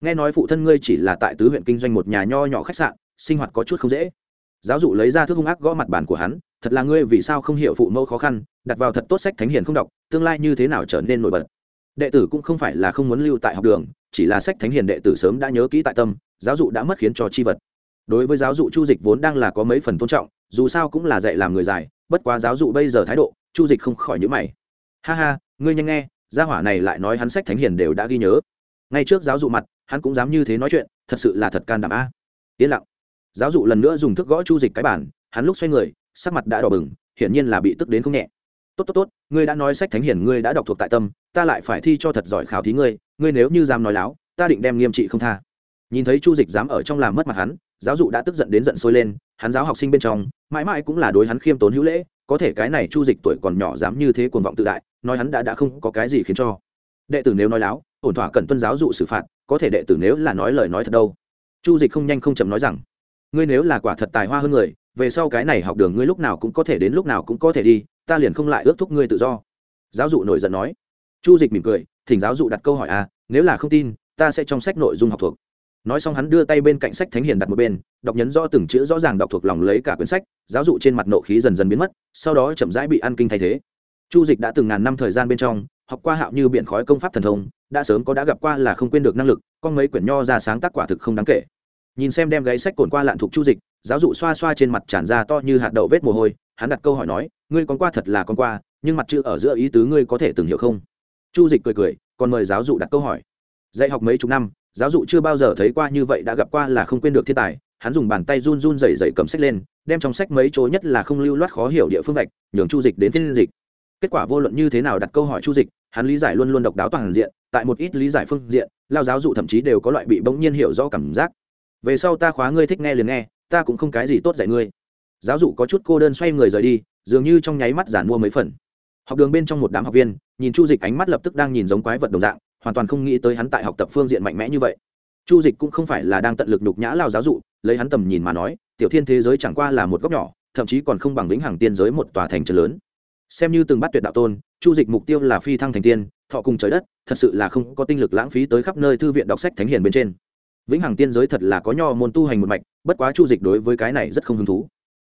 nghe nói phụ thân ngươi chỉ là tại tứ huyện kinh doanh một nhà nho nhỏ khách sạn, sinh hoạt có chút không dễ giáo dụ lấy ra thước hung ác gõ mặt bàn của hắn, thật là ngươi vì sao không hiểu phụ mẫu khó khăn, đặt vào thật tốt sách thánh hiền không đọc, tương lai như thế nào trở nên nổi bật? Đệ tử cũng không phải là không muốn lưu tại học đường, chỉ là sách thánh hiền đệ tử sớm đã nhớ kỹ tại tâm, giáo dụ đã mất khiến cho chi vật. Đối với giáo dụ chu dịch vốn đang là có mấy phần tôn trọng, dù sao cũng là dạy làm người dài, bất quá giáo dụ bây giờ thái độ, chu dịch không khỏi nhữ mày. Ha ha, ngươi nhanh nghe, gia hỏa này lại nói hắn sách thánh hiền đều đã ghi nhớ. Ngay trước giáo dụ mặt, hắn cũng dám như thế nói chuyện, thật sự là thật can đảm a. Yên lặng giáo dụ lần nữa dùng thức gõ chu dịch cái bản hắn lúc xoay người sắc mặt đã đỏ bừng hiển nhiên là bị tức đến không nhẹ. Tốt tốt tốt ngươi đã nói sách thánh hiển, ngươi đã đọc thuộc tại tâm ta lại phải thi cho thật giỏi khảo thí ngươi ngươi nếu như dám nói láo ta định đem nghiêm trị không tha. Nhìn thấy chu dịch dám ở trong làm mất mặt hắn giáo dụ đã tức giận đến giận sôi lên hắn giáo học sinh bên trong mãi mãi cũng là đối hắn khiêm tốn hữu lễ có thể cái này chu dịch tuổi còn nhỏ dám như thế cuồng vọng tự đại nói hắn đã đã không có cái gì khiến cho. Đệ tử nếu nói láo ổn thỏa cần tuân giáo dụ xử phạt có thể đệ tử nếu là nói lời nói thật đâu. Chu dịch không nhanh không chậm nói rằng ngươi nếu là quả thật tài hoa hơn người, về sau cái này học đường ngươi lúc nào cũng có thể đến lúc nào cũng có thể đi, ta liền không lại ước thúc ngươi tự do. Giáo dụ nổi giận nói. Chu dịch mỉm cười, thỉnh giáo dụ đặt câu hỏi à nếu là không tin, ta sẽ trong sách nội dung học thuộc. Nói xong hắn đưa tay bên cạnh sách thánh hiền đặt một bên, đọc nhấn rõ từng chữ rõ ràng đọc thuộc lòng lấy cả quyển sách, giáo dụ trên mặt nộ khí dần dần biến mất, sau đó chậm rãi bị ăn kinh thay thế. Chu dịch đã từng ngàn năm thời gian bên trong, học qua hạo như biện khói công pháp thần thông, đã sớm có đã gặp qua là không quên được năng lực con mấy quyển nho ra sáng tác quả thực không đáng kể nhìn xem đem gáy sách cồn qua lạn thuộc chu dịch, giáo dụ xoa xoa trên mặt tràn ra to như hạt đậu vết mồ hôi, hắn đặt câu hỏi nói, ngươi con qua thật là con qua, nhưng mặt chữ ở giữa ý tứ ngươi có thể từng hiểu không? Chu dịch cười cười, còn mời giáo dụ đặt câu hỏi. Dạy học mấy chục năm, giáo dụ chưa bao giờ thấy qua như vậy đã gặp qua là không quên được thiên tài, hắn dùng bàn tay run run rẩy rẩy cầm sách lên, đem trong sách mấy chỗ nhất là không lưu loát khó hiểu địa phương vạch, nhường chu dịch đến phiên dịch. Kết quả vô luận như thế nào đặt câu hỏi chu dịch, hắn lý giải luôn luôn độc đáo toàn diện, tại một ít lý giải phương diện, lao giáo dụ thậm chí đều có loại bị bỗng nhiên hiểu rõ cảm giác về sau ta khóa ngươi thích nghe liền nghe, ta cũng không cái gì tốt dạy ngươi. Giáo dụ có chút cô đơn xoay người rời đi, dường như trong nháy mắt giản mua mấy phần. Học đường bên trong một đám học viên, nhìn chu dịch ánh mắt lập tức đang nhìn giống quái vật đồng dạng, hoàn toàn không nghĩ tới hắn tại học tập phương diện mạnh mẽ như vậy. Chu dịch cũng không phải là đang tận lực nhục nhã lao giáo dụ, lấy hắn tầm nhìn mà nói, tiểu thiên thế giới chẳng qua là một góc nhỏ, thậm chí còn không bằng lĩnh hàng tiên giới một tòa thành trấn lớn. Xem như từng bắt tuyệt đạo tôn, chu dịch mục tiêu là phi thăng thành tiên, thọ cùng trời đất, thật sự là không có tinh lực lãng phí tới khắp nơi thư viện đọc sách thánh hiền bên trên vĩnh hằng tiên giới thật là có nho môn tu hành một mạch, bất quá chu dịch đối với cái này rất không hứng thú.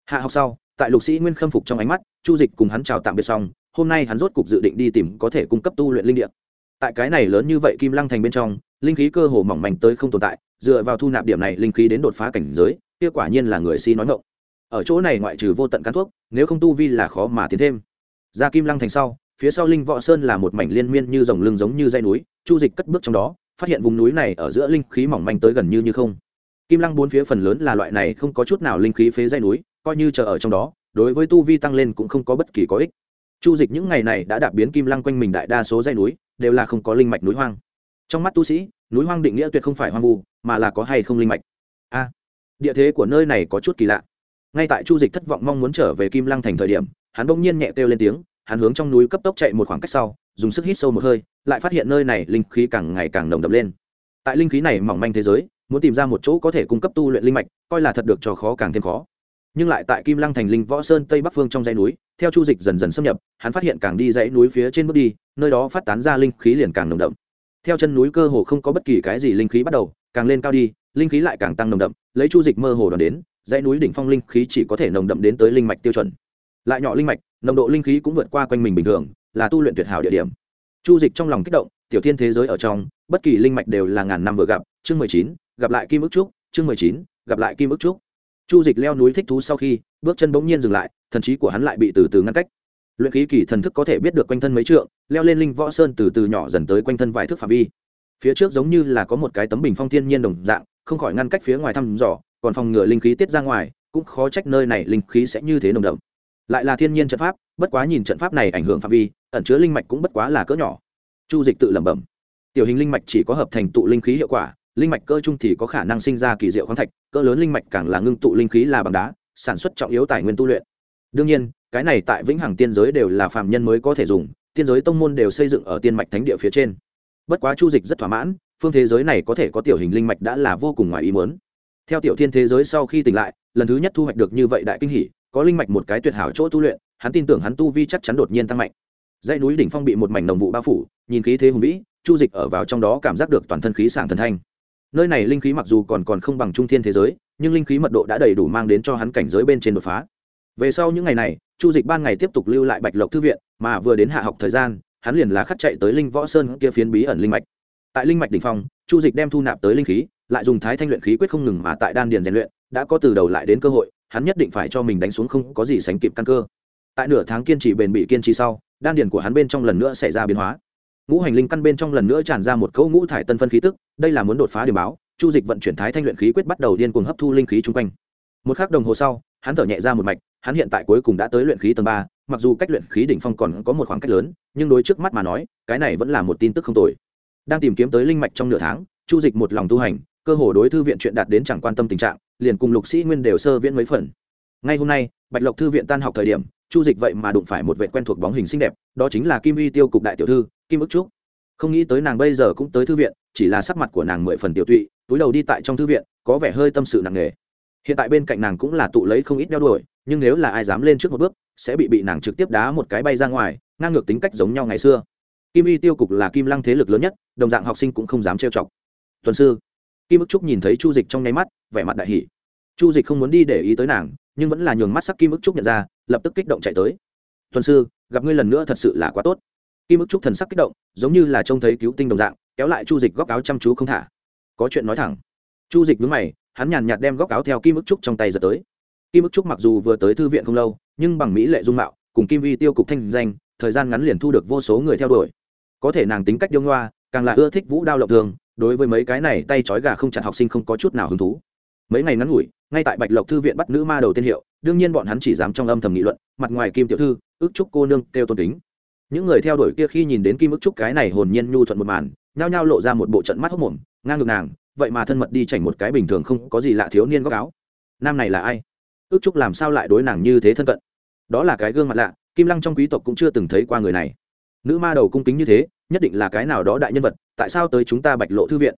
Hạ học sau, tại lục sĩ nguyên khâm phục trong ánh mắt, chu dịch cùng hắn chào tạm biệt xong, hôm nay hắn rốt cục dự định đi tìm có thể cung cấp tu luyện linh địa. Tại cái này lớn như vậy kim lăng thành bên trong, linh khí cơ hồ mỏng mảnh tới không tồn tại, dựa vào thu nạp điểm này linh khí đến đột phá cảnh giới, kia quả nhiên là người si nói ngộng ở chỗ này ngoại trừ vô tận cán thuốc, nếu không tu vi là khó mà tiến thêm. Ra kim lăng thành sau, phía sau linh võ sơn là một mảnh liên miên như dòng lưng giống như dây núi, chu dịch cất bước trong đó phát hiện vùng núi này ở giữa linh khí mỏng manh tới gần như như không. Kim lăng bốn phía phần lớn là loại này không có chút nào linh khí phế dây núi, coi như chờ ở trong đó, đối với tu vi tăng lên cũng không có bất kỳ có ích. Chu dịch những ngày này đã đạp biến kim lăng quanh mình đại đa số dây núi, đều là không có linh mạch núi hoang. Trong mắt tu sĩ, núi hoang định nghĩa tuyệt không phải hoang vu, mà là có hay không linh mạch. A, địa thế của nơi này có chút kỳ lạ. Ngay tại chu dịch thất vọng mong muốn trở về kim lăng thành thời điểm, hắn bỗng nhiên nhẹ kêu lên tiếng, hắn hướng trong núi cấp tốc chạy một khoảng cách sau, dùng sức hít sâu một hơi lại phát hiện nơi này linh khí càng ngày càng nồng đậm lên. Tại linh khí này mỏng manh thế giới, muốn tìm ra một chỗ có thể cung cấp tu luyện linh mạch, coi là thật được cho khó càng thêm khó. Nhưng lại tại kim lăng thành linh võ sơn tây bắc phương trong dãy núi, theo chu dịch dần dần xâm nhập, hắn phát hiện càng đi dãy núi phía trên bước đi, nơi đó phát tán ra linh khí liền càng nồng đậm. Theo chân núi cơ hồ không có bất kỳ cái gì linh khí bắt đầu, càng lên cao đi, linh khí lại càng tăng nồng đậm, lấy chu dịch mơ hồ đoàn đến, dãy núi đỉnh phong linh khí chỉ có thể nồng đậm đến tới linh mạch tiêu chuẩn. Lại nhỏ linh mạch, nồng độ linh khí cũng vượt qua quanh mình bình thường, là tu luyện tuyệt hảo địa điểm chu dịch trong lòng kích động, tiểu thiên thế giới ở trong, bất kỳ linh mạch đều là ngàn năm vừa gặp, chương mười chín, gặp lại kim ức trúc, chương mười chín, gặp lại kim ức trúc. Chu dịch leo núi thích thú sau khi, bước chân bỗng nhiên dừng lại, thần trí của hắn lại bị từ từ ngăn cách. Luyện khí kỳ thần thức có thể biết được quanh thân mấy trượng, leo lên linh võ sơn từ từ nhỏ dần tới quanh thân vài thước phạm vi. Phía trước giống như là có một cái tấm bình phong thiên nhiên đồng dạng, không khỏi ngăn cách phía ngoài thăm dò, còn phòng ngừa linh khí tiết ra ngoài, cũng khó trách nơi này linh khí sẽ như thế nồng đậm. Lại là thiên nhiên trận pháp bất quá nhìn trận pháp này ảnh hưởng phạm vi, ẩn chứa linh mạch cũng bất quá là cỡ nhỏ. Chu dịch tự lẩm bẩm. Tiểu hình linh mạch chỉ có hợp thành tụ linh khí hiệu quả, linh mạch cơ trung thì có khả năng sinh ra kỳ diệu khoáng thạch, cỡ lớn linh mạch càng là ngưng tụ linh khí là bằng đá, sản xuất trọng yếu tài nguyên tu luyện. Đương nhiên, cái này tại vĩnh hằng tiên giới đều là phạm nhân mới có thể dùng, tiên giới tông môn đều xây dựng ở tiên mạch thánh địa phía trên. Bất quá chu dịch rất thỏa mãn, phương thế giới này có thể có tiểu hình linh mạch đã là vô cùng ngoài ý muốn. Theo tiểu thiên thế giới sau khi tỉnh lại, lần thứ nhất thu hoạch được như vậy đại kinh hỷ có linh mạch một cái tuyệt hảo chỗ tu luyện hắn tin tưởng hắn tu vi chắc chắn đột nhiên tăng mạnh. Dãy núi đỉnh phong bị một mảnh đồng vụ bao phủ, nhìn khí thế hùng vĩ, chu dịch ở vào trong đó cảm giác được toàn thân khí sảng thần thanh. Nơi này linh khí mặc dù còn còn không bằng trung thiên thế giới, nhưng linh khí mật độ đã đầy đủ mang đến cho hắn cảnh giới bên trên đột phá. Về sau những ngày này, chu dịch ban ngày tiếp tục lưu lại bạch lộc thư viện, mà vừa đến hạ học thời gian, hắn liền là khắc chạy tới linh võ sơn kia phiến bí ẩn linh mạch. Tại linh mạch đ ỉ n h phong, chu dịch đem thu nạp tới linh khí, lại dùng thái thanh luyện khí quyết không ngừng mà tại đan điền rèn luyện, đã có từ đầu lại đến cơ hội, hắn nhất định phải cho mình đánh xuống không có gì sánh kịp căn cơ tại nửa tháng kiên trì bền bị kiên trì sau, đan điền của hắn bên trong lần nữa xảy ra biến hóa. Ngũ hành linh căn bên trong lần nữa tràn ra một cấu ngũ thải tân phân khí tức, đây là muốn đột phá điểm báo, chu dịch vận chuyển thái thanh luyện khí quyết bắt đầu điên cuồng hấp thu linh khí chung quanh. Một k h ắ c đồng hồ sau, hắn thở nhẹ ra một mạch, hắn hiện tại cuối cùng đã tới luyện khí tầng ba, mặc dù cách luyện khí đỉnh phong còn có một khoảng cách lớn, nhưng đối trước mắt mà nói, cái này vẫn là một tin tức không tồi. Đang tìm kiếm tới linh mạch trong nửa tháng, chu dịch một lòng tu hành, cơ hồ đối thư viện chuyện đạt đến chẳng quan tâm tình trạng, liền cùng lục sĩ nguyên đều sơ viễn mấy phần. Ngay hôm nay, bạch lộc thư viện tan học thời điểm chu dịch vậy mà đụng phải một vệ quen thuộc bóng hình xinh đẹp, đó chính là kim uy tiêu cục đại tiểu thư, kim ức trúc. Không nghĩ tới nàng bây giờ cũng tới thư viện, chỉ là sắc mặt của nàng mười phần tiểu tụy, túi đầu đi tại trong thư viện, có vẻ hơi tâm sự nặng nề. Hiện tại bên cạnh nàng cũng là tụ lấy không ít đeo đuổi, nhưng nếu là ai dám lên trước một bước, sẽ bị bị nàng trực tiếp đá một cái bay ra ngoài, ngang ngược tính cách giống nhau ngày xưa. Kim y tiêu cục là kim lăng thế lực lớn nhất, đồng dạng học sinh cũng không dám trêu chọc. Tuần sư, kim ức trúc nhìn thấy chu dịch trong nháy mắt, vẻ mặt đại hỷ chu dịch không muốn đi để ý tới nàng, nhưng vẫn là nhường mắt sắc kim ức trúc nhận ra lập tức kích động chạy tới. Tuần sư, gặp ngươi lần nữa thật sự là quá tốt. Kim ức trúc thần sắc kích động, giống như là trông thấy cứu tinh đồng dạng, kéo lại chu dịch góc áo chăm chú không thả. Có chuyện nói thẳng. Chu dịch vướng mày, hắn nhàn nhạt đem góc áo theo kim ức trúc trong tay giật tới. Kim ức trúc mặc dù vừa tới thư viện không lâu, nhưng bằng mỹ lệ dung mạo, cùng kim vi tiêu cục thanh danh, thời gian ngắn liền thu được vô số người theo đuổi. Có thể nàng tính cách điêu ngoa, càng là ưa thích vũ đao lộng thường, đối với mấy cái này tay trói gà không chặt học sinh không có chút nào hứng thú. Mấy ngày ngắn ngủi, ngay tại bạch lộc thư viện bắt nữ ma đầu tiên hiệu đương nhiên bọn hắn chỉ dám trong âm thầm nghị luận, mặt ngoài kim tiểu thư, ước chúc cô nương kêu tôn kính. Những người theo đuổi kia khi nhìn đến kim ước chúc cái này hồn nhiên nhu thuận một màn, nhao nhao lộ ra một bộ trận mắt hốc mồm, ngang ngược nàng, vậy mà thân mật đi chảnh một cái bình thường không có gì lạ thiếu niên góc áo. Nam này là ai? Ước chúc làm sao lại đối nàng như thế thân cận? Đó là cái gương mặt lạ, kim lăng trong quý tộc cũng chưa từng thấy qua người này. Nữ ma đầu cung kính như thế, nhất định là cái nào đó đại nhân vật, tại sao tới chúng ta bạch lộ thư viện?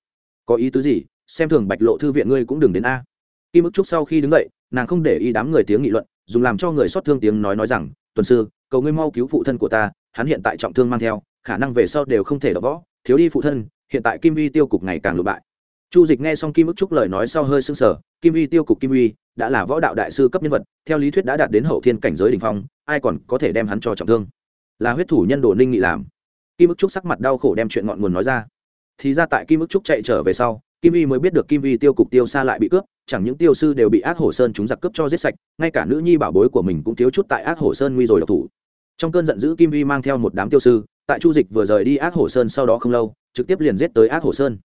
Có ý tứ gì? Xem thường bạch lộ thư viện ngươi cũng đừng đến a. Kim ức trúc sau khi đứng dậy nàng không để ý đám người tiếng nghị luận, dùng làm cho người xót thương tiếng nói nói rằng, tuần sư, cầu ngươi mau cứu phụ thân của ta, hắn hiện tại trọng thương mang theo, khả năng về sau đều không thể đỡ võ, thiếu đi phụ thân, hiện tại kim uy tiêu cục ngày càng lụ bại. Chu dịch nghe xong kim ức trúc lời nói sau hơi sưng sở kim uy tiêu cục kim uy đã là võ đạo đại sư cấp nhân vật, theo lý thuyết đã đạt đến hậu thiên cảnh giới đ ỉ n h phong, ai còn có thể đem hắn cho trọng thương? Là huyết thủ nhân đồ ninh nghị làm. Kim ức trúc sắc mặt đau khổ đem chuyện ngọn nguồn nói ra. Thì ra tại kim ức trúc chạy trở về sau kim uy mới biết được kim uy tiêu cục tiêu xa lại bị cướp, chẳng những tiêu sư đều bị ác hổ sơn chúng giặc cướp cho giết sạch, ngay cả nữ nhi bảo bối của mình cũng thiếu chút tại ác hổ sơn nguy rồi độc thủ. Trong cơn giận dữ kim uy mang theo một đám tiêu sư, tại chu dịch vừa rời đi ác hổ sơn sau đó không lâu, trực tiếp liền giết tới ác hổ sơn.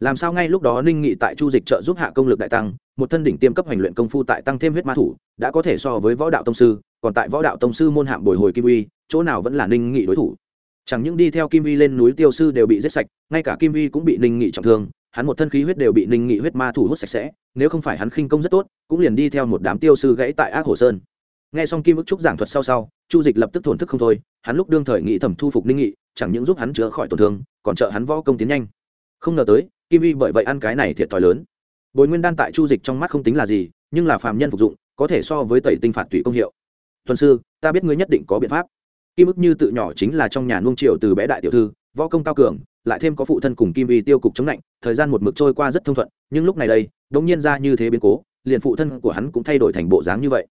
Làm sao ngay lúc đó ninh nghị tại chu dịch trợ giúp hạ công lực đại tăng, một thân đỉnh tiêm cấp hành luyện công phu tại tăng thêm huyết ma thủ, đã có thể so với võ đạo tông sư, còn tại võ đạo tông sư môn hạng bồi hồi kim uy chỗ nào vẫn là ninh nghị đối thủ. Chẳng những đi theo kim uy lên núi tiêu sư đều bị giết sạch, ngay cả kim uy cũng bị ninh nghị trọng thương hắn một thân khí huyết đều bị ninh nghị huyết ma thủ hút sạch sẽ, nếu không phải hắn khinh công rất tốt, cũng liền đi theo một đám tiêu sư gãy tại ác hồ sơn. Nghe xong kim ức trúc giảng thuật sau sau, chu dịch lập tức thổn thức không thôi, hắn lúc đương thời nghĩ thẩm thu phục ninh nghị, chẳng những giúp hắn chữa khỏi tổn thương, còn trợ hắn võ công tiến nhanh. Không ngờ tới, kim y bởi vậy ăn cái này thiệt thòi lớn. Bồi nguyên đan tại chu dịch trong mắt không tính là gì, nhưng là phàm nhân phục dụng, có thể so với tẩy tinh phạt tùy công hiệu. Tuần sư, ta biết ngươi nhất định có biện pháp. Kim ức như tự nhỏ chính là trong nhà nuông triều từ bé đại tiểu thư, võ công cao cường lại thêm có phụ thân cùng kim Y tiêu cục chống lạnh, thời gian một mực trôi qua rất thông thuận, nhưng lúc này đây đ ỗ n g nhiên ra như thế biến cố, liền phụ thân của hắn cũng thay đổi thành bộ dáng như vậy.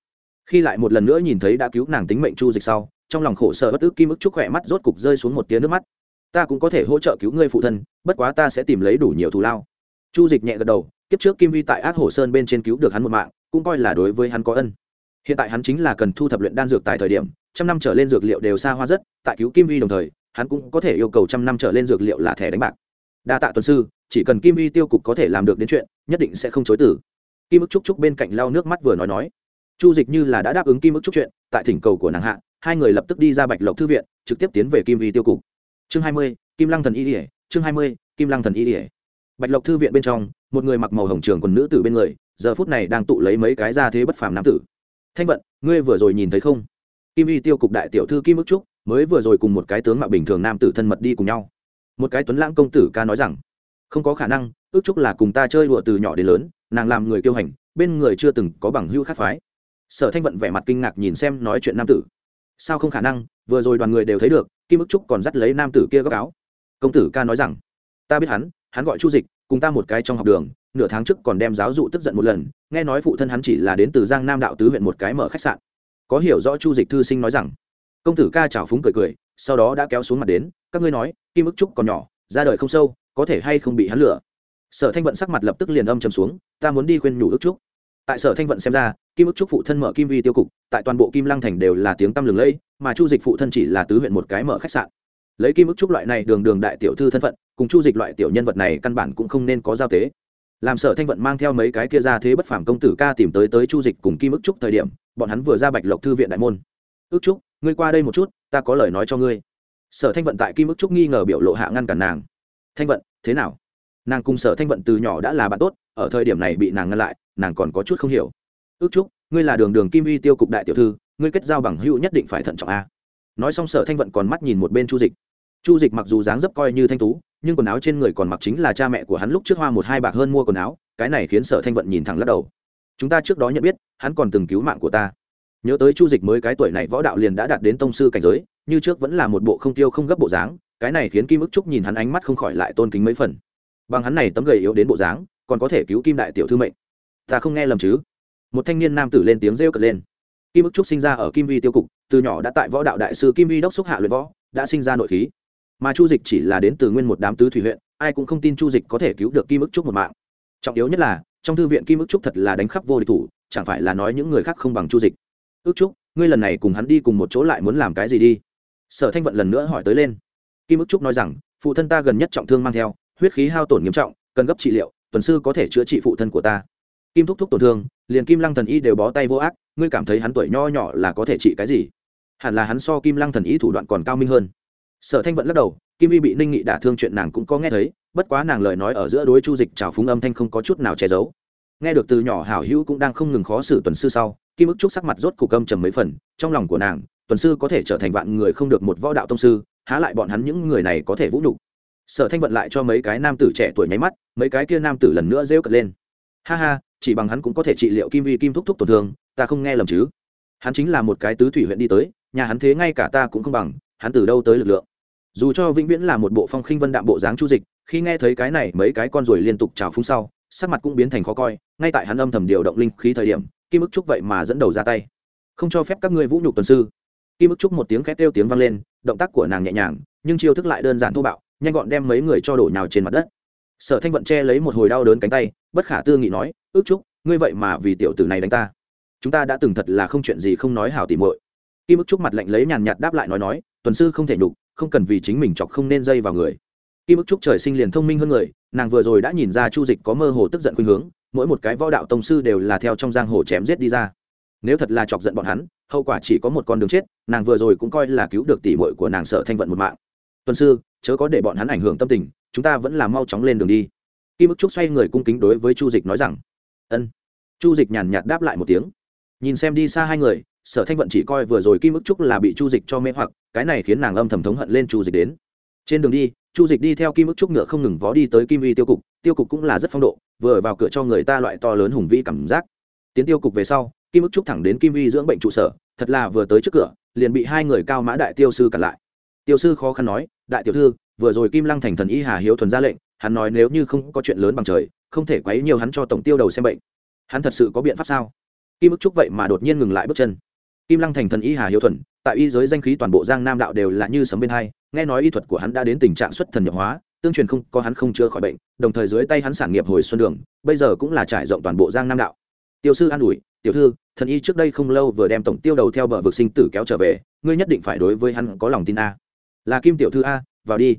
Khi lại một lần nữa nhìn thấy đã cứu nàng tính mệnh chu dịch sau, trong lòng khổ sở bất ước kim ức chúc khỏe mắt rốt cục rơi xuống một tiếng nước mắt. Ta cũng có thể hỗ trợ cứu ngươi phụ thân, bất quá ta sẽ tìm lấy đủ nhiều thù lao. Chu dịch nhẹ gật đầu, kiếp trước kim vi tại ác hồ sơn bên trên cứu được hắn một mạng, cũng coi là đối với hắn có ân. Hiện tại hắn chính là cần thu thập luyện đan dược tại thời điểm, trăm năm trở lên dược liệu đều xa hoa rất, tại cứu kim vi đồng thời hắn cũng có thể yêu cầu trăm năm trở lên dược liệu là thẻ đánh bạc. Đa tạ tuần sư, chỉ cần kim vi tiêu cục có thể làm được đến chuyện, nhất định sẽ không chối tử kim ức trúc trúc bên cạnh lau nước mắt vừa nói nói. Chu dịch như là đã đáp ứng kim ức trúc chuyện, tại thỉnh cầu của nàng hạ, hai người lập tức đi ra bạch lộc thư viện, trực tiếp tiến về kim vi tiêu cục. Chương hai mươi, kim lăng thần y ỉa chương hai mươi, kim lăng thần y ỉa bạch lộc thư viện bên trong, một người mặc màu hồng trường quần nữ tử bên người, giờ phút này đang tụ lấy mấy cái ra thế bất phàm nam tử. Thanh vận, ngươi vừa rồi nhìn thấy không? Kim y tiêu cục đại tiểu thư kim ức trúc mới vừa rồi cùng một cái tướng mạo bình thường nam tử thân mật đi cùng nhau. Một cái tuấn lãng công tử ca nói rằng, không có khả năng, ước chúc là cùng ta chơi đùa từ nhỏ đến lớn, nàng làm người kiêu hành, bên người chưa từng có bằng hữu khác phái. Sở thanh vận vẻ mặt kinh ngạc nhìn xem nói chuyện nam tử. Sao không khả năng, vừa rồi đoàn người đều thấy được, kim ức trúc còn dắt lấy nam tử kia góc áo. Công tử ca nói rằng, ta biết hắn hắn gọi chu dịch, cùng ta một cái trong học đường, nửa tháng trước còn đem giáo dụ tức giận một lần, nghe nói phụ thân hắn chỉ là đến từ giang nam đạo tứ huyện một cái mở khách sạn. Có hiểu rõ chu dịch thư sinh nói rằng công tử ca chào phúng cười cười, sau đó đã kéo xuống mặt đến, các ngươi nói, kim ức trúc còn nhỏ, ra đời không sâu, có thể hay không bị hắn lửa sở thanh vận sắc mặt lập tức liền âm trầm xuống, ta muốn đi khuyên nhủ ức trúc. Tại sở thanh vận xem ra, kim ức trúc phụ thân mở kim vi tiêu cục, tại toàn bộ kim lăng thành đều là tiếng tăm lừng lẫy, mà chu dịch phụ thân chỉ là tứ huyện một cái mở khách sạn. Lấy kim ức trúc loại này đường đường đại tiểu thư thân phận, cùng chu dịch loại tiểu nhân vật này căn bản cũng không nên có giao tế. Làm sở thanh vận mang theo mấy cái kia ra thế bất phàm công tử ca tìm tới tới chu dịch cùng kim ức trúc thời điểm, bọn hắn vừa ra bạch lộc thư viện đại môn. Ức trúc ngươi qua đây một chút, ta có lời nói cho ngươi. Sở thanh vận tại kim ức trúc nghi ngờ biểu lộ hạ ngăn cản nàng. Thanh vận, thế nào? Nàng cùng sở thanh vận từ nhỏ đã là bạn tốt, ở thời điểm này bị nàng ngăn lại, nàng còn có chút không hiểu. Ước trúc, ngươi là đường đường kim uy tiêu cục đại tiểu thư, ngươi kết giao bằng hữu nhất định phải thận trọng a. Nói xong sở thanh vận còn mắt nhìn một bên chu dịch. Chu dịch mặc dù dáng dấp coi như thanh tú, nhưng quần áo trên người còn mặc chính là cha mẹ của hắn lúc trước hoa một hai bạc hơn mua quần áo, cái này khiến sở thanh vận nhìn thẳng lắc đầu. Chúng ta trước đó nhận biết, hắn còn từng cứu mạng của ta nhớ tới chu dịch mới cái tuổi này võ đạo liền đã đạt đến tông sư cảnh giới, như trước vẫn là một bộ không tiêu không gấp bộ dáng, cái này khiến kim ức trúc nhìn hắn ánh mắt không khỏi lại tôn kính mấy phần. Bằng hắn này tấm gầy yếu đến bộ dáng, còn có thể cứu kim đại tiểu thư mệnh. Ta không nghe lầm chứ? Một thanh niên nam tử lên tiếng rêu cật lên. Kim ức trúc sinh ra ở kim vi tiêu cục, từ nhỏ đã tại võ đạo đại sư kim vi đốc xúc hạ luyện võ, đã sinh ra nội khí. Mà chu dịch chỉ là đến từ nguyên một đám tứ thủy huyện, ai cũng không tin chu dịch có thể cứu được kim ức trúc một mạng. Trọng yếu nhất là, trong thư viện kim ức trúc thật là đánh khắp vô địch thủ, chẳng phải là nói những người khác không bằng chu dịch ước trúc ngươi lần này cùng hắn đi cùng một chỗ lại muốn làm cái gì đi? Sở thanh vận lần nữa hỏi tới lên. Kim ước trúc nói rằng, phụ thân ta gần nhất trọng thương mang theo, huyết khí hao tổn nghiêm trọng, cần gấp trị liệu, tuần sư có thể chữa trị phụ thân của ta. Kim thúc thúc tổn thương, liền kim lăng thần y đều bó tay vô ác, ngươi cảm thấy hắn tuổi nho nhỏ là có thể trị cái gì? Hẳn là hắn so kim lăng thần y thủ đoạn còn cao minh hơn. Sở thanh Vận lắc đầu, kim y bị ninh nghị đả thương chuyện nàng cũng có nghe thấy, bất quá nàng lời nói ở giữa đối chu dịch trào phúng âm thanh không có chút nào che giấu. Nghe được từ nhỏ hảo hữu cũng đang không ngừng khó xử tuần sư sau kim ức trúc sắc mặt rốt cục âm trầm mấy phần, trong lòng của nàng, tuần sư có thể trở thành vạn người không được một võ đạo tông sư, há lại bọn hắn những người này có thể vũ nhục. Sở thanh vận lại cho mấy cái nam tử trẻ tuổi nháy mắt, mấy cái kia nam tử lần nữa rêu cật lên. Ha ha, chỉ bằng hắn cũng có thể trị liệu kim vi kim thúc thúc tổn thương, ta không nghe lầm chứ? Hắn chính là một cái tứ thủy huyện đi tới, nhà hắn thế ngay cả ta cũng không bằng, hắn từ đâu tới lực lượng? Dù cho vĩnh viễn là một bộ phong khinh vân đạm bộ dáng chu dịch, khi nghe thấy cái này, mấy cái con ruồi liên tục trào phúng sau, sắc mặt cũng biến thành khó coi, ngay tại hắn âm thầm điều động linh khí thời điểm kim ức trúc vậy mà dẫn đầu ra tay. Không cho phép các ngươi vũ nhục tuần sư. Kim ức trúc một tiếng khét kêu tiếng vang lên, động tác của nàng nhẹ nhàng, nhưng chiêu thức lại đơn giản thô bạo, nhanh gọn đem mấy người cho đổ nhào trên mặt đất. Sở thanh vận che lấy một hồi đau đớn cánh tay, bất khả tư nghị nói, ước trúc, ngươi vậy mà vì tiểu tử này đánh ta. Chúng ta đã từng thật là không chuyện gì không nói hào tìm muội. Kim ức trúc mặt lạnh lấy nhàn nhạt đáp lại nói nói, tuần sư không thể nhục, không cần vì chính mình chọc không nên dây vào người. Kim ức trúc trời sinh liền thông minh hơn người, nàng vừa rồi đã nhìn ra chu dịch có mơ hồ tức giận khuynh hướng mỗi một cái võ đạo tông sư đều là theo trong giang hồ chém giết đi ra. Nếu thật là chọc giận bọn hắn, hậu quả chỉ có một con đường chết, nàng vừa rồi cũng coi là cứu được tỷ muội của nàng sợ thanh vận một mạng. Tuần sư, chớ có để bọn hắn ảnh hưởng tâm tình, chúng ta vẫn là mau chóng lên đường đi. Kim ức trúc xoay người cung kính đối với chu dịch nói rằng, ân. Chu dịch nhàn nhạt đáp lại một tiếng. Nhìn xem đi xa hai người sở thanh vận chỉ coi vừa rồi kim ức trúc là bị chu dịch cho mê hoặc, cái này khiến nàng âm thầm thống hận lên chu dịch đến. Trên đường đi chu dịch đi theo kim ức trúc ngựa không ngừng vó đi tới kim vi tiêu cục tiêu cục cũng là rất phong độ, vừa vào cửa cho người ta loại to lớn hùng vĩ cảm giác. Tiến tiêu cục về sau, kim ức trúc thẳng đến kim vi dưỡng bệnh trụ sở, thật là vừa tới trước cửa, liền bị hai người cao mã đại tiêu sư cản lại. Tiêu sư khó khăn nói, đại tiểu thư, vừa rồi kim lăng thành thần y hà hiếu thuần ra lệnh, hắn nói nếu như không có chuyện lớn bằng trời, không thể quấy nhiều hắn cho tổng tiêu đầu xem bệnh. Hắn thật sự có biện pháp sao? Kim ức trúc vậy mà đột nhiên ngừng lại bước chân. Kim lăng thành thần y hà hiếu thuần, tại y giới danh khí toàn bộ giang nam đạo đều là như sấm bên hai nghe nói y thuật của hắn đã đến tình trạng xuất thần nhập hóa, tương truyền không, có hắn không chữa khỏi bệnh, đồng thời dưới tay hắn sản nghiệp hồi xuân đường, bây giờ cũng là trải rộng toàn bộ giang nam đạo. Tiêu sư an ủi, tiểu thư, thần y trước đây không lâu vừa đem tổng tiêu đầu theo bờ vực sinh tử kéo trở về, ngươi nhất định phải đối với hắn có lòng tin a. Là kim tiểu thư a, vào đi.